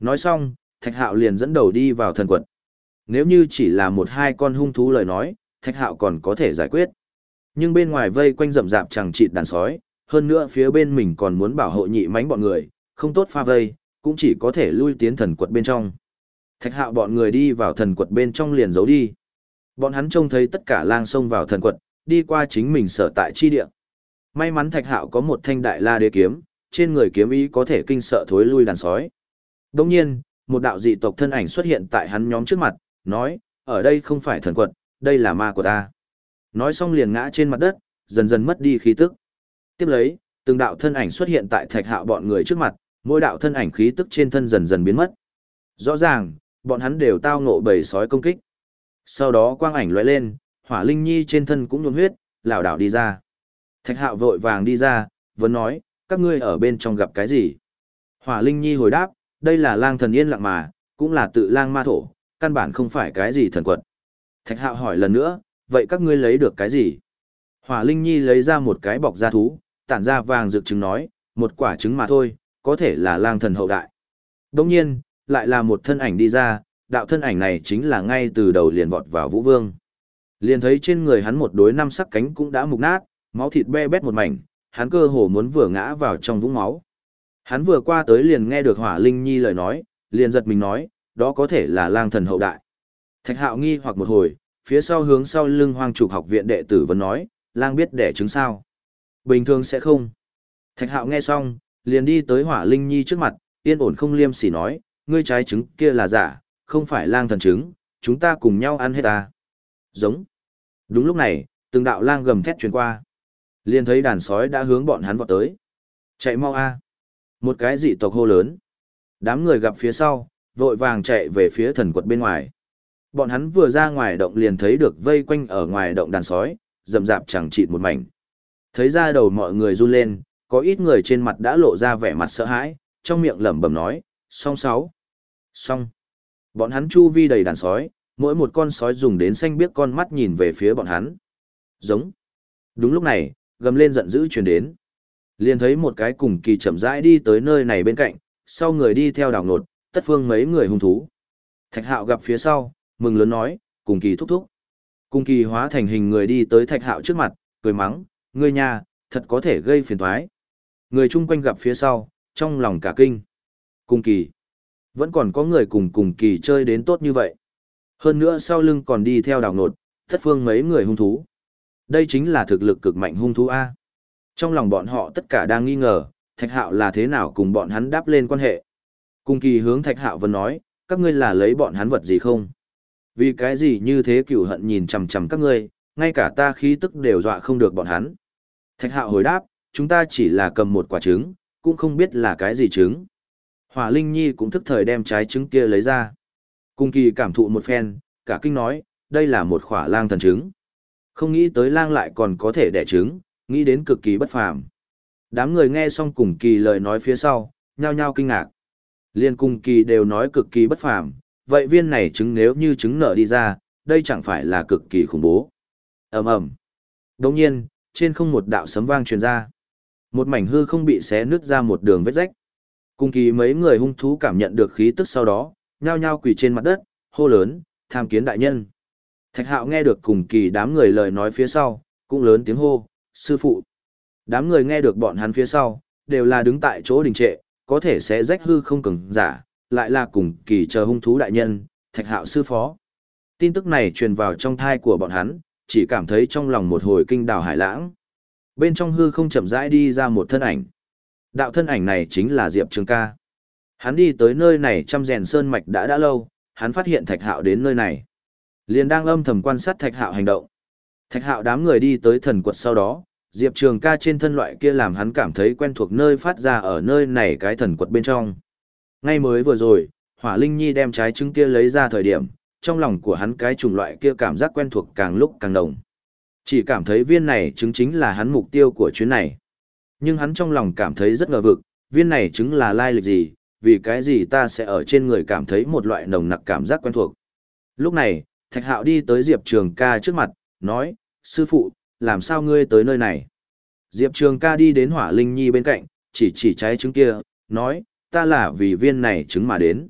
Nói xong, thạch hạo liền dẫn đầu đi vào thần quật. Nếu như chỉ là một hai con hung thú lời nói, thạch hạo còn có thể giải quyết. Nhưng bên ngoài vây quanh rậm rạp chẳng chịt đàn sói, hơn nữa phía bên mình còn muốn bảo hộ nhị mánh bọn người, không tốt pha vây, cũng chỉ có thể lui tiến thần quật bên trong. Thạch hạo bọn người đi vào thần quật bên trong liền giấu đi. Bọn hắn trông thấy tất cả lang xông vào thần quật, đi qua chính mình sở tại chi địa. May mắn thạch hạo có một thanh đại la đế kiếm, trên người kiếm ý có thể kinh sợ thối lui đàn sói. Đồng nhiên, một đạo dị tộc thân ảnh xuất hiện tại hắn nhóm trước mặt, nói, ở đây không phải thần quật, đây là ma của ta. Nói xong liền ngã trên mặt đất, dần dần mất đi khí tức. Tiếp lấy, từng đạo thân ảnh xuất hiện tại thạch hạo bọn người trước mặt, mỗi đạo thân ảnh khí tức trên thân dần dần biến mất. Rõ ràng, bọn hắn đều tao ngộ bầy sói công kích. Sau đó quang ảnh lóe lên, hỏa linh nhi trên thân cũng nhuộm huyết, lảo đảo đi ra. Thạch hạo vội vàng đi ra, vẫn nói, các ngươi ở bên trong gặp cái gì? Hỏa linh nhi hồi đáp, đây là lang thần yên lặng mà, cũng là tự lang ma thổ, căn bản không phải cái gì thần quật. Thạch hạo hỏi lần nữa, vậy các ngươi lấy được cái gì? Hỏa linh nhi lấy ra một cái bọc da thú, tản ra vàng rực trứng nói, một quả trứng mà thôi, có thể là lang thần hậu đại. Đồng nhiên, lại là một thân ảnh đi ra, đạo thân ảnh này chính là ngay từ đầu liền vọt vào vũ vương. Liền thấy trên người hắn một đối năm sắc cánh cũng đã mục nát, máu thịt be bét một mảnh, hắn cơ hồ muốn vừa ngã vào trong vũng máu. Hắn vừa qua tới liền nghe được hỏa linh nhi lời nói, liền giật mình nói, đó có thể là lang thần hậu đại. Thạch hạo nghi hoặc một hồi, phía sau hướng sau lưng hoang trục học viện đệ tử vẫn nói, lang biết đẻ trứng sao. Bình thường sẽ không. Thạch hạo nghe xong, liền đi tới hỏa linh nhi trước mặt, yên ổn không liêm sỉ nói, ngươi trái trứng kia là giả, không phải lang thần trứng, chúng ta cùng nhau ăn hết ta. Giống. Đúng lúc này, từng đạo lang gầm thét truyền qua. Liền thấy đàn sói đã hướng bọn hắn vọt tới. Chạy mau a. Một cái dị tộc hô lớn. Đám người gặp phía sau, vội vàng chạy về phía thần quật bên ngoài. Bọn hắn vừa ra ngoài động liền thấy được vây quanh ở ngoài động đàn sói, rậm rạp chẳng chịt một mảnh. Thấy ra đầu mọi người run lên, có ít người trên mặt đã lộ ra vẻ mặt sợ hãi, trong miệng lẩm bẩm nói, song sáu. Song. Bọn hắn chu vi đầy đàn sói, mỗi một con sói dùng đến xanh biếc con mắt nhìn về phía bọn hắn. Giống. Đúng lúc này, gầm lên giận dữ truyền đến. Liền thấy một cái cùng kỳ chậm rãi đi tới nơi này bên cạnh, sau người đi theo đảo nột, tất phương mấy người hung thú. Thạch hạo gặp phía sau, mừng lớn nói, cùng kỳ thúc thúc. Cùng kỳ hóa thành hình người đi tới thạch hạo trước mặt, cười mắng, ngươi nhà, thật có thể gây phiền toái. Người chung quanh gặp phía sau, trong lòng cả kinh. Cùng kỳ. Vẫn còn có người cùng cùng kỳ chơi đến tốt như vậy. Hơn nữa sau lưng còn đi theo đảo nột, thất phương mấy người hung thú. Đây chính là thực lực cực mạnh hung thú A. Trong lòng bọn họ tất cả đang nghi ngờ, Thạch Hạo là thế nào cùng bọn hắn đáp lên quan hệ. Cùng kỳ hướng Thạch Hạo vẫn nói, các ngươi là lấy bọn hắn vật gì không? Vì cái gì như thế cửu hận nhìn chằm chằm các ngươi, ngay cả ta khí tức đều dọa không được bọn hắn. Thạch Hạo hồi đáp, chúng ta chỉ là cầm một quả trứng, cũng không biết là cái gì trứng. Hỏa Linh Nhi cũng thức thời đem trái trứng kia lấy ra. Cung kỳ cảm thụ một phen, cả kinh nói, đây là một khỏa lang thần trứng. Không nghĩ tới lang lại còn có thể đẻ trứng, nghĩ đến cực kỳ bất phàm. Đám người nghe xong cùng kỳ lời nói phía sau, nhao nhao kinh ngạc. Liên cùng kỳ đều nói cực kỳ bất phàm, vậy viên này trứng nếu như trứng nở đi ra, đây chẳng phải là cực kỳ khủng bố. ầm ầm. Đồng nhiên, trên không một đạo sấm vang truyền ra. Một mảnh hư không bị xé nứt ra một đường vết rách. Cùng kỳ mấy người hung thú cảm nhận được khí tức sau đó, nhao nhao quỳ trên mặt đất, hô lớn, tham kiến đại nhân. Thạch hạo nghe được cùng kỳ đám người lời nói phía sau, cũng lớn tiếng hô, sư phụ. Đám người nghe được bọn hắn phía sau, đều là đứng tại chỗ đình trệ, có thể sẽ rách hư không cứng giả, lại là cùng kỳ chờ hung thú đại nhân, thạch hạo sư phó. Tin tức này truyền vào trong thai của bọn hắn, chỉ cảm thấy trong lòng một hồi kinh đào hải lãng. Bên trong hư không chậm rãi đi ra một thân ảnh. Đạo thân ảnh này chính là Diệp Trường ca. Hắn đi tới nơi này chăm rèn sơn mạch đã đã lâu, hắn phát hiện thạch hạo đến nơi này. Liền đang âm thầm quan sát thạch hạo hành động. Thạch hạo đám người đi tới thần quật sau đó, Diệp Trường ca trên thân loại kia làm hắn cảm thấy quen thuộc nơi phát ra ở nơi này cái thần quật bên trong. Ngay mới vừa rồi, Hỏa Linh Nhi đem trái trứng kia lấy ra thời điểm, trong lòng của hắn cái chủng loại kia cảm giác quen thuộc càng lúc càng nồng. Chỉ cảm thấy viên này chứng chính là hắn mục tiêu của chuyến này. Nhưng hắn trong lòng cảm thấy rất ngờ vực, viên này chứng là lai lịch gì, vì cái gì ta sẽ ở trên người cảm thấy một loại nồng nặc cảm giác quen thuộc. Lúc này, Thạch Hạo đi tới Diệp Trường ca trước mặt, nói, sư phụ, làm sao ngươi tới nơi này? Diệp Trường ca đi đến Hỏa Linh Nhi bên cạnh, chỉ chỉ trái trứng kia, nói, ta là vì viên này trứng mà đến.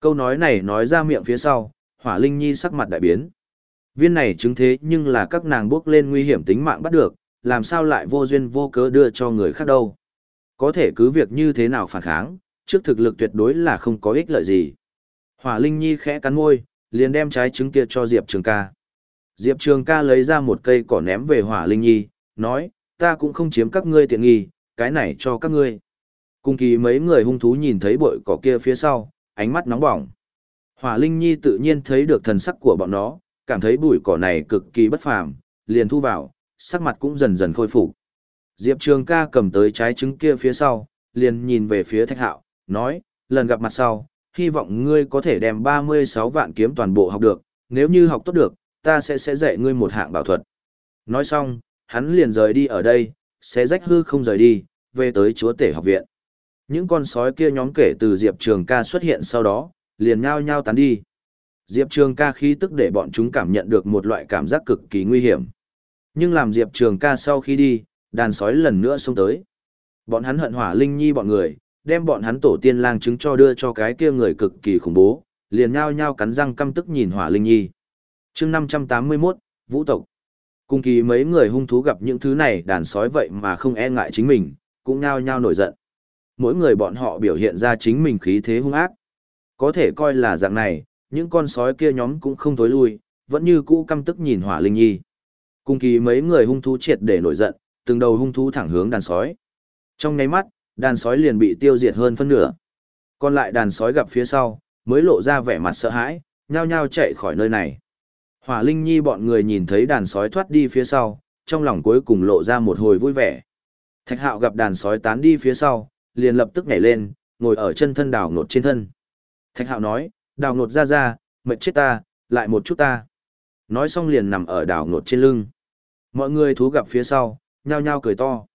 Câu nói này nói ra miệng phía sau, Hỏa Linh Nhi sắc mặt đại biến. Viên này chứng thế nhưng là các nàng bước lên nguy hiểm tính mạng bắt được, làm sao lại vô duyên vô cớ đưa cho người khác đâu. Có thể cứ việc như thế nào phản kháng, trước thực lực tuyệt đối là không có ích lợi gì. Hỏa Linh Nhi khẽ cắn môi, liền đem trái trứng kia cho Diệp Trường ca. Diệp Trường ca lấy ra một cây cỏ ném về Hỏa Linh Nhi, nói, ta cũng không chiếm các ngươi tiện nghi, cái này cho các ngươi. Cùng kỳ mấy người hung thú nhìn thấy bội cỏ kia phía sau, ánh mắt nóng bỏng. Hỏa Linh Nhi tự nhiên thấy được thần sắc của bọn nó, cảm thấy bụi cỏ này cực kỳ bất phàm, liền thu vào, sắc mặt cũng dần dần khôi phục. Diệp Trường ca cầm tới trái trứng kia phía sau, liền nhìn về phía Thạch Hạo, nói, lần gặp mặt sau, hy vọng ngươi có thể đem 36 vạn kiếm toàn bộ học được, nếu như học tốt được, ta sẽ sẽ dạy ngươi một hạng bảo thuật. Nói xong, hắn liền rời đi ở đây, sẽ rách hư không rời đi, về tới chúa tể học viện. Những con sói kia nhóm kể từ Diệp Trường ca xuất hiện sau đó, liền nhao nhao tán đi. Diệp Trường ca khí tức để bọn chúng cảm nhận được một loại cảm giác cực kỳ nguy hiểm. Nhưng làm Diệp Trường ca sau khi đi, đàn sói lần nữa xông tới. Bọn hắn hận hỏa linh nhi bọn người, đem bọn hắn tổ tiên lang trứng cho đưa cho cái kia người cực kỳ khủng bố, liền nhao nhao cắn răng căm tức nhìn hỏa linh nhi. chương 581, Vũ tộc. Cùng kỳ mấy người hung thú gặp những thứ này đàn sói vậy mà không e ngại chính mình, cũng nhao nhao nổi giận. Mỗi người bọn họ biểu hiện ra chính mình khí thế hung ác. Có thể coi là dạng này, những con sói kia nhóm cũng không thối lui, vẫn như cũ căm tức nhìn hỏa linh nhi. Cùng kỳ mấy người hung thú triệt để nổi giận, từng đầu hung thú thẳng hướng đàn sói. Trong nháy mắt, đàn sói liền bị tiêu diệt hơn phân nửa. Còn lại đàn sói gặp phía sau, mới lộ ra vẻ mặt sợ hãi, nhao nhao chạy khỏi nơi này. Hỏa Linh Nhi bọn người nhìn thấy đàn sói thoát đi phía sau, trong lòng cuối cùng lộ ra một hồi vui vẻ. Thạch Hạo gặp đàn sói tán đi phía sau, liền lập tức nhảy lên, ngồi ở chân thân đào nột trên thân. Thạch Hạo nói, đào ngột ra ra, mệt chết ta, lại một chút ta. Nói xong liền nằm ở đào ngột trên lưng. Mọi người thú gặp phía sau, nhao nhao cười to.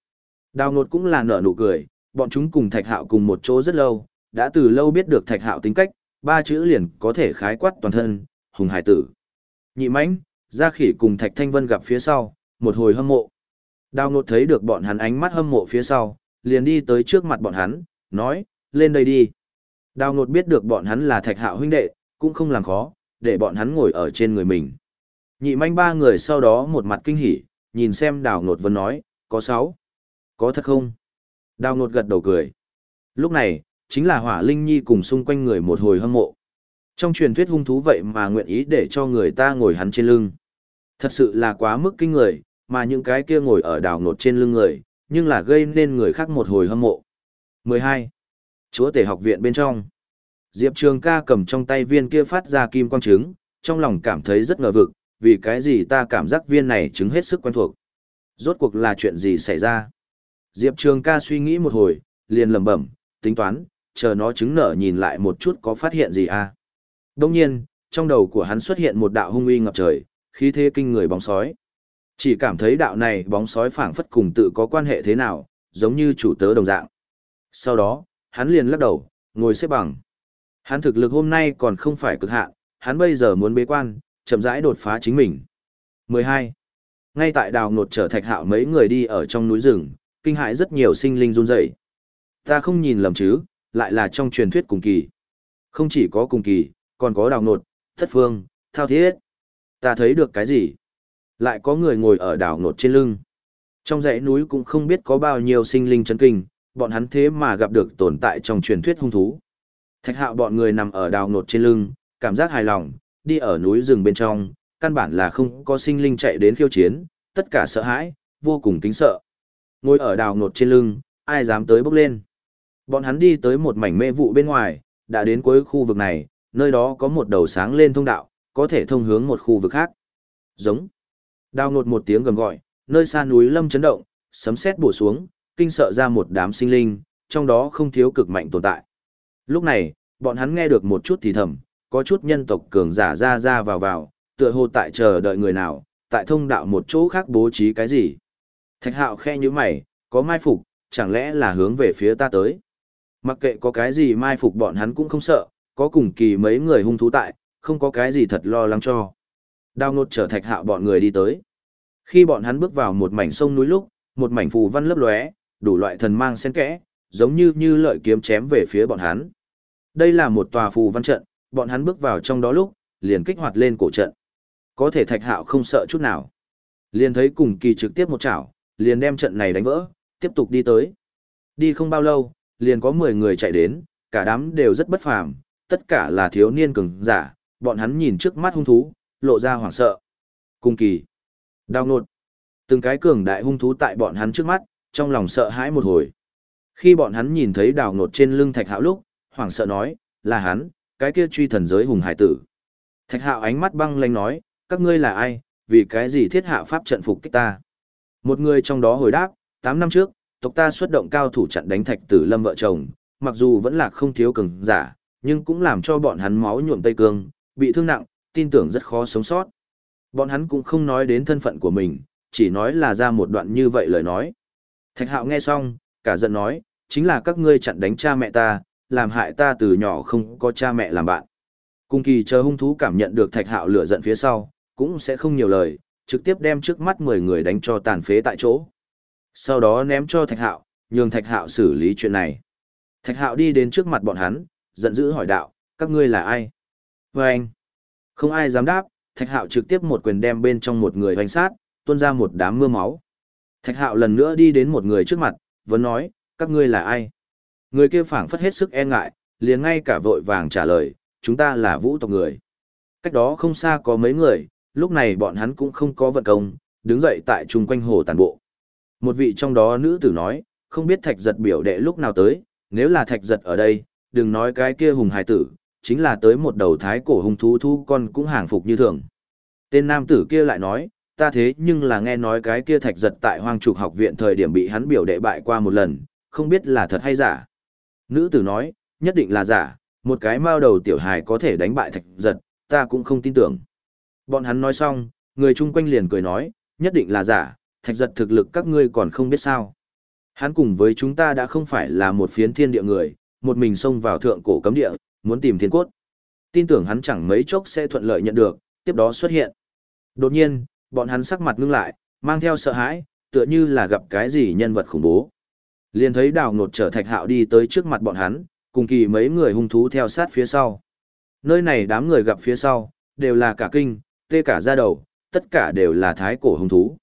Đào ngột cũng là nở nụ cười, bọn chúng cùng Thạch Hạo cùng một chỗ rất lâu, đã từ lâu biết được Thạch Hạo tính cách, ba chữ liền có thể khái quát toàn thân, hùng hải tử. Nhị mãnh, Gia Khỉ cùng Thạch Thanh Vân gặp phía sau, một hồi hâm mộ. Đào ngột thấy được bọn hắn ánh mắt hâm mộ phía sau, liền đi tới trước mặt bọn hắn, nói, lên đây đi. Đào nột biết được bọn hắn là Thạch Hạo huynh đệ, cũng không làm khó, để bọn hắn ngồi ở trên người mình. Nhị manh ba người sau đó một mặt kinh hỉ, nhìn xem đào nột vẫn nói, có sáu. Có thật không? Đào nột gật đầu cười. Lúc này, chính là hỏa linh nhi cùng xung quanh người một hồi hâm mộ. Trong truyền thuyết hung thú vậy mà nguyện ý để cho người ta ngồi hắn trên lưng. Thật sự là quá mức kinh người, mà những cái kia ngồi ở đào nột trên lưng người, nhưng là gây nên người khác một hồi hâm mộ. 12. Chúa tể học viện bên trong. Diệp Trường ca cầm trong tay viên kia phát ra kim quang trứng, trong lòng cảm thấy rất ngờ vực, vì cái gì ta cảm giác viên này trứng hết sức quen thuộc. Rốt cuộc là chuyện gì xảy ra? Diệp Trường ca suy nghĩ một hồi, liền lẩm bẩm, tính toán, chờ nó trứng nở nhìn lại một chút có phát hiện gì à? Đông nhiên, trong đầu của hắn xuất hiện một đạo hung uy ngập trời, khí thế kinh người bóng sói. Chỉ cảm thấy đạo này bóng sói phảng phất cùng tự có quan hệ thế nào, giống như chủ tớ đồng dạng. Sau đó, hắn liền lắc đầu, ngồi xếp bằng. Hắn thực lực hôm nay còn không phải cực hạn, hắn bây giờ muốn bế quan, chậm rãi đột phá chính mình. 12. Ngay tại đào nột trở thạch hạo mấy người đi ở trong núi rừng, kinh hại rất nhiều sinh linh run rẩy. Ta không nhìn lầm chứ, lại là trong truyền thuyết cùng kỳ. Không chỉ có cùng kỳ, còn có đào nột, thất phương, thao thiết. Ta thấy được cái gì? Lại có người ngồi ở đảo nột trên lưng. Trong dãy núi cũng không biết có bao nhiêu sinh linh chấn kinh, bọn hắn thế mà gặp được tồn tại trong truyền thuyết hung thú. Thạch hạo bọn người nằm ở đào nột trên lưng, cảm giác hài lòng, đi ở núi rừng bên trong, căn bản là không có sinh linh chạy đến khiêu chiến, tất cả sợ hãi, vô cùng kính sợ. Ngồi ở đào nột trên lưng, ai dám tới bốc lên. Bọn hắn đi tới một mảnh mê vụ bên ngoài, đã đến cuối khu vực này, nơi đó có một đầu sáng lên thông đạo, có thể thông hướng một khu vực khác. Giống. Đào nột một tiếng gầm gọi, nơi xa núi lâm chấn động, sấm sét bổ xuống, kinh sợ ra một đám sinh linh, trong đó không thiếu cực mạnh tồn tại. Lúc này, bọn hắn nghe được một chút thì thầm, có chút nhân tộc cường giả ra ra vào vào, tựa hồ tại chờ đợi người nào, tại thông đạo một chỗ khác bố trí cái gì. Thạch hạo khe như mày, có mai phục, chẳng lẽ là hướng về phía ta tới. Mặc kệ có cái gì mai phục bọn hắn cũng không sợ, có cùng kỳ mấy người hung thú tại, không có cái gì thật lo lắng cho. Đao nột trở thạch hạo bọn người đi tới. Khi bọn hắn bước vào một mảnh sông núi lúc, một mảnh phù văn lấp lóe, đủ loại thần mang xen kẽ, giống như như lợi kiếm chém về phía bọn hắn. Đây là một tòa phù văn trận, bọn hắn bước vào trong đó lúc, liền kích hoạt lên cổ trận. Có thể thạch hạo không sợ chút nào. Liền thấy cùng kỳ trực tiếp một chảo, liền đem trận này đánh vỡ, tiếp tục đi tới. Đi không bao lâu, liền có 10 người chạy đến, cả đám đều rất bất phàm, tất cả là thiếu niên cường giả, bọn hắn nhìn trước mắt hung thú, lộ ra hoảng sợ. Cùng kỳ, đau nột, từng cái cường đại hung thú tại bọn hắn trước mắt, trong lòng sợ hãi một hồi. Khi bọn hắn nhìn thấy đào nột trên lưng thạch hạo lúc, hoảng sợ nói, là hắn, cái kia truy thần giới hùng hải tử. Thạch hạo ánh mắt băng lanh nói, các ngươi là ai, vì cái gì thiết hạ pháp trận phục kích ta. Một người trong đó hồi đáp, 8 năm trước, tộc ta xuất động cao thủ chặn đánh thạch tử lâm vợ chồng, mặc dù vẫn là không thiếu cường giả, nhưng cũng làm cho bọn hắn máu nhuộm tây cương, bị thương nặng, tin tưởng rất khó sống sót. Bọn hắn cũng không nói đến thân phận của mình, chỉ nói là ra một đoạn như vậy lời nói. Thạch hạo nghe xong, cả giận nói, chính là các ngươi chặn đánh cha mẹ ta, làm hại ta từ nhỏ không có cha mẹ làm bạn. Cung kỳ chờ hung thú cảm nhận được thạch hạo lửa giận phía sau, cũng sẽ không nhiều lời, trực tiếp đem trước mắt 10 người đánh cho tàn phế tại chỗ. Sau đó ném cho thạch hạo, nhường thạch hạo xử lý chuyện này. Thạch hạo đi đến trước mặt bọn hắn, giận dữ hỏi đạo, các ngươi là ai? Và anh, không ai dám đáp, thạch hạo trực tiếp một quyền đem bên trong một người hoành sát, tuôn ra một đám mưa máu. Thạch hạo lần nữa đi đến một người trước mặt, vẫn nói, các ngươi là ai? Người kia phảng phất hết sức e ngại, liền ngay cả vội vàng trả lời, chúng ta là vũ tộc người. Cách đó không xa có mấy người, lúc này bọn hắn cũng không có vận công, đứng dậy tại chung quanh hồ tàn bộ. Một vị trong đó nữ tử nói, không biết thạch giật biểu đệ lúc nào tới, nếu là thạch giật ở đây, đừng nói cái kia hùng hài tử, chính là tới một đầu thái cổ hung thú thu con cũng hàng phục như thường. Tên nam tử kia lại nói, ta thế nhưng là nghe nói cái kia thạch giật tại hoang trục học viện thời điểm bị hắn biểu đệ bại qua một lần, không biết là thật hay giả. Nữ tử nói, nhất định là giả, một cái mao đầu tiểu hài có thể đánh bại thạch giật, ta cũng không tin tưởng. Bọn hắn nói xong, người chung quanh liền cười nói, nhất định là giả, thạch giật thực lực các ngươi còn không biết sao. Hắn cùng với chúng ta đã không phải là một phiến thiên địa người, một mình xông vào thượng cổ cấm địa, muốn tìm thiên cốt. Tin tưởng hắn chẳng mấy chốc sẽ thuận lợi nhận được, tiếp đó xuất hiện. Đột nhiên, bọn hắn sắc mặt ngưng lại, mang theo sợ hãi, tựa như là gặp cái gì nhân vật khủng bố. Liền thấy đào ngột trở thạch hạo đi tới trước mặt bọn hắn, cùng kỳ mấy người hung thú theo sát phía sau. Nơi này đám người gặp phía sau, đều là cả kinh, tê cả da đầu, tất cả đều là thái cổ hung thú.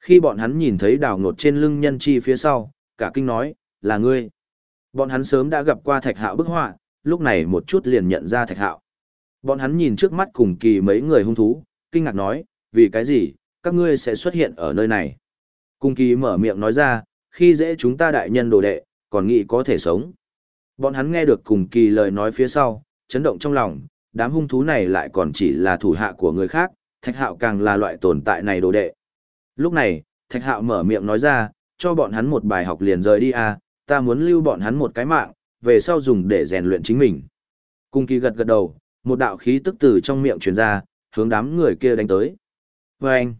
Khi bọn hắn nhìn thấy đào ngột trên lưng nhân chi phía sau, cả kinh nói, là ngươi. Bọn hắn sớm đã gặp qua thạch hạo bức họa, lúc này một chút liền nhận ra thạch hạo. Bọn hắn nhìn trước mắt cùng kỳ mấy người hung thú, kinh ngạc nói, vì cái gì, các ngươi sẽ xuất hiện ở nơi này. Cung kỳ mở miệng nói ra, khi dễ chúng ta đại nhân đồ đệ, còn nghĩ có thể sống. Bọn hắn nghe được cùng kỳ lời nói phía sau, chấn động trong lòng, đám hung thú này lại còn chỉ là thủ hạ của người khác, thạch hạo càng là loại tồn tại này đồ đệ. Lúc này, thạch hạo mở miệng nói ra, cho bọn hắn một bài học liền rời đi à, ta muốn lưu bọn hắn một cái mạng, về sau dùng để rèn luyện chính mình. Cung kỳ gật gật đầu, một đạo khí tức từ trong miệng truyền ra, hướng đám người kia đánh tới. Và anh,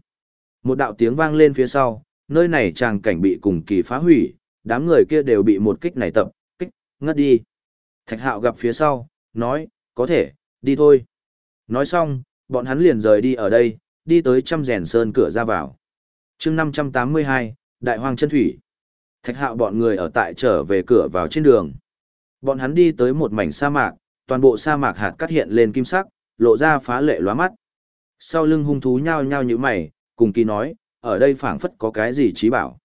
một đạo tiếng vang lên phía sau, nơi này tràng cảnh bị cùng kỳ phá hủy, đám người kia đều bị một kích này tập, kích, ngất đi. Thạch hạo gặp phía sau, nói, có thể, đi thôi. Nói xong, bọn hắn liền rời đi ở đây, đi tới trăm rèn sơn cửa ra vào. chương 582, Đại Hoang chân Thủy. Thạch hạo bọn người ở tại trở về cửa vào trên đường. Bọn hắn đi tới một mảnh sa mạc, toàn bộ sa mạc hạt cắt hiện lên kim sắc, lộ ra phá lệ lóa mắt. Sau lưng hung thú nhao nhao như mày, cùng kỳ nói, ở đây phảng phất có cái gì trí bảo.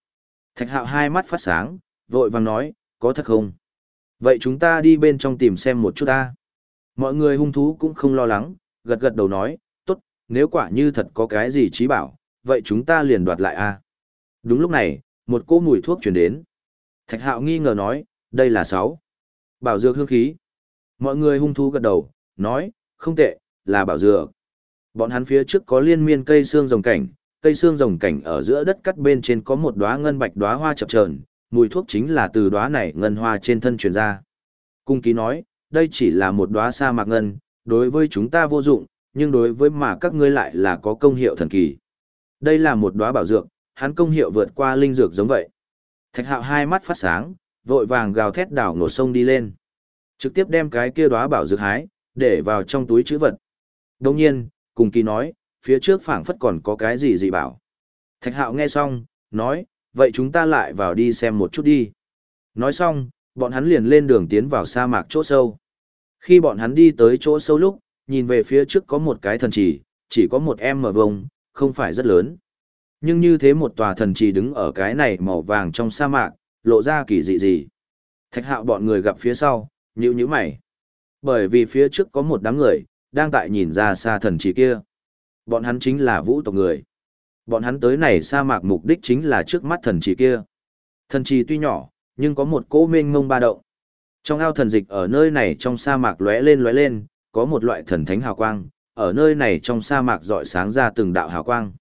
Thạch hạo hai mắt phát sáng, vội vàng nói, có thật không? Vậy chúng ta đi bên trong tìm xem một chút ta. Mọi người hung thú cũng không lo lắng, gật gật đầu nói, tốt, nếu quả như thật có cái gì trí bảo, vậy chúng ta liền đoạt lại a. Đúng lúc này, một cỗ mùi thuốc chuyển đến. Thạch hạo nghi ngờ nói, đây là sáu. Bảo dược hương khí. Mọi người hung thú gật đầu, nói, không tệ, là bảo dược. Bọn hắn phía trước có liên miên cây xương rồng cảnh, cây xương rồng cảnh ở giữa đất cắt bên trên có một đóa ngân bạch đóa hoa chập chờn, mùi thuốc chính là từ đóa này ngân hoa trên thân truyền ra. Cung ký nói, đây chỉ là một đóa sa mạc ngân, đối với chúng ta vô dụng, nhưng đối với mà các ngươi lại là có công hiệu thần kỳ. Đây là một đóa bảo dược, hắn công hiệu vượt qua linh dược giống vậy. Thạch hạo hai mắt phát sáng, vội vàng gào thét đảo nổ sông đi lên. Trực tiếp đem cái kia đóa bảo dược hái, để vào trong túi trữ vật. Đồng nhiên, cùng kỳ nói, phía trước phảng phất còn có cái gì dị bảo. Thạch hạo nghe xong, nói, vậy chúng ta lại vào đi xem một chút đi. Nói xong, bọn hắn liền lên đường tiến vào sa mạc chỗ sâu. Khi bọn hắn đi tới chỗ sâu lúc, nhìn về phía trước có một cái thần trì, chỉ có một em mở vông, không phải rất lớn. Nhưng như thế một tòa thần trì đứng ở cái này màu vàng trong sa mạc, lộ ra kỳ dị gì. Thạch hạo bọn người gặp phía sau, nhữ nhữ mày. Bởi vì phía trước có một đám người, đang tại nhìn ra xa thần trì kia. Bọn hắn chính là vũ tộc người. Bọn hắn tới này sa mạc mục đích chính là trước mắt thần trì kia. Thần trì tuy nhỏ, nhưng có một cỗ mênh mông ba động. Trong ao thần dịch ở nơi này trong sa mạc lóe lên lóe lên, có một loại thần thánh hào quang, ở nơi này trong sa mạc dọi sáng ra từng đạo hào quang.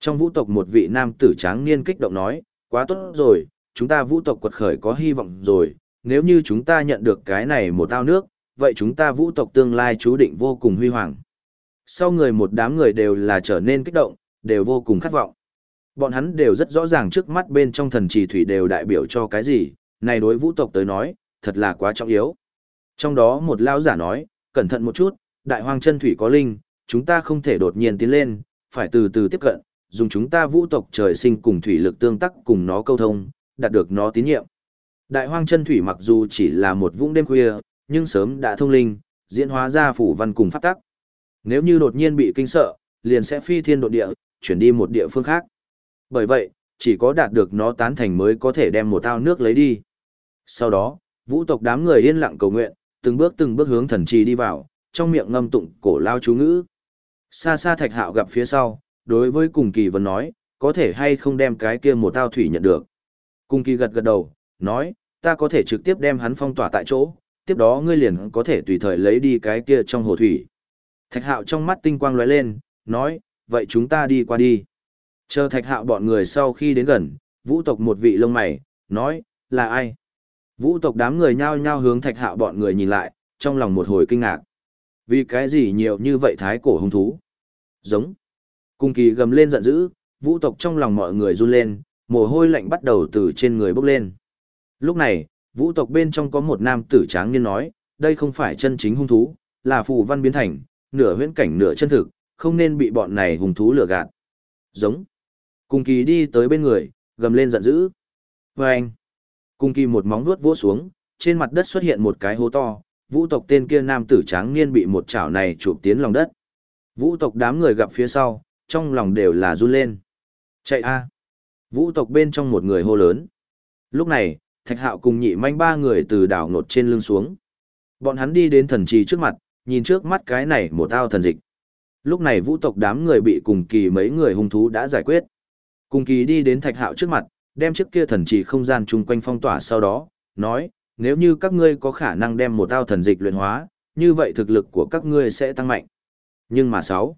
Trong vũ tộc một vị nam tử tráng niên kích động nói, quá tốt rồi, chúng ta vũ tộc quật khởi có hy vọng rồi, nếu như chúng ta nhận được cái này một ao nước, vậy chúng ta vũ tộc tương lai chú định vô cùng huy hoàng. Sau người một đám người đều là trở nên kích động, đều vô cùng khát vọng. Bọn hắn đều rất rõ ràng trước mắt bên trong thần trì thủy đều đại biểu cho cái gì, này đối vũ tộc tới nói, thật là quá trọng yếu. Trong đó một lão giả nói, cẩn thận một chút, đại hoang chân thủy có linh, chúng ta không thể đột nhiên tiến lên, phải từ từ tiếp cận, dùng chúng ta vũ tộc trời sinh cùng thủy lực tương tác cùng nó câu thông, đạt được nó tín nhiệm. Đại hoang chân thủy mặc dù chỉ là một vũng đêm khuya, nhưng sớm đã thông linh, diễn hóa ra phủ văn cùng pháp tắc. Nếu như đột nhiên bị kinh sợ, liền sẽ phi thiên đột địa, chuyển đi một địa phương khác. Bởi vậy, chỉ có đạt được nó tán thành mới có thể đem một ao nước lấy đi. Sau đó, vũ tộc đám người yên lặng cầu nguyện, từng bước từng bước hướng thần trì đi vào, trong miệng ngâm tụng cổ lao chú ngữ. Xa xa thạch hạo gặp phía sau, đối với cùng kỳ vẫn nói, có thể hay không đem cái kia một ao thủy nhận được. Cùng kỳ gật gật đầu, nói, ta có thể trực tiếp đem hắn phong tỏa tại chỗ, tiếp đó ngươi liền có thể tùy thời lấy đi cái kia trong hồ thủy. Thạch hạo trong mắt tinh quang lóe lên, nói, vậy chúng ta đi qua đi. Chờ thạch hạo bọn người sau khi đến gần, vũ tộc một vị lông mày, nói, là ai? Vũ tộc đám người nhao nhao hướng thạch hạo bọn người nhìn lại, trong lòng một hồi kinh ngạc. Vì cái gì nhiều như vậy thái cổ hung thú? Giống. Cung kỳ gầm lên giận dữ, vũ tộc trong lòng mọi người run lên, mồ hôi lạnh bắt đầu từ trên người bốc lên. Lúc này, vũ tộc bên trong có một nam tử tráng niên nói, đây không phải chân chính hung thú, là phù văn biến thành, nửa huyễn cảnh nửa chân thực, không nên bị bọn này hung thú lừa gạt. Giống. Cung kỳ đi tới bên người, gầm lên giận dữ. Và anh. Cung kỳ một móng vuốt vỗ xuống, trên mặt đất xuất hiện một cái hố to, vũ tộc tên kia nam tử tráng niên bị một chảo này chụp tiến lòng đất. Vũ tộc đám người gặp phía sau, trong lòng đều là run lên. Chạy a! Vũ tộc bên trong một người hô lớn. Lúc này, Thạch Hạo cùng nhị manh ba người từ đảo nột trên lưng xuống. Bọn hắn đi đến thần trì trước mặt, nhìn trước mắt cái này một ao thần dịch. Lúc này vũ tộc đám người bị cùng kỳ mấy người hung thú đã giải quyết. Cùng kỳ đi đến Thạch Hạo trước mặt, đem trước kia thần trì không gian chung quanh phong tỏa sau đó, nói, nếu như các ngươi có khả năng đem một ao thần dịch luyện hóa, như vậy thực lực của các ngươi sẽ tăng mạnh. Nhưng mà sáu,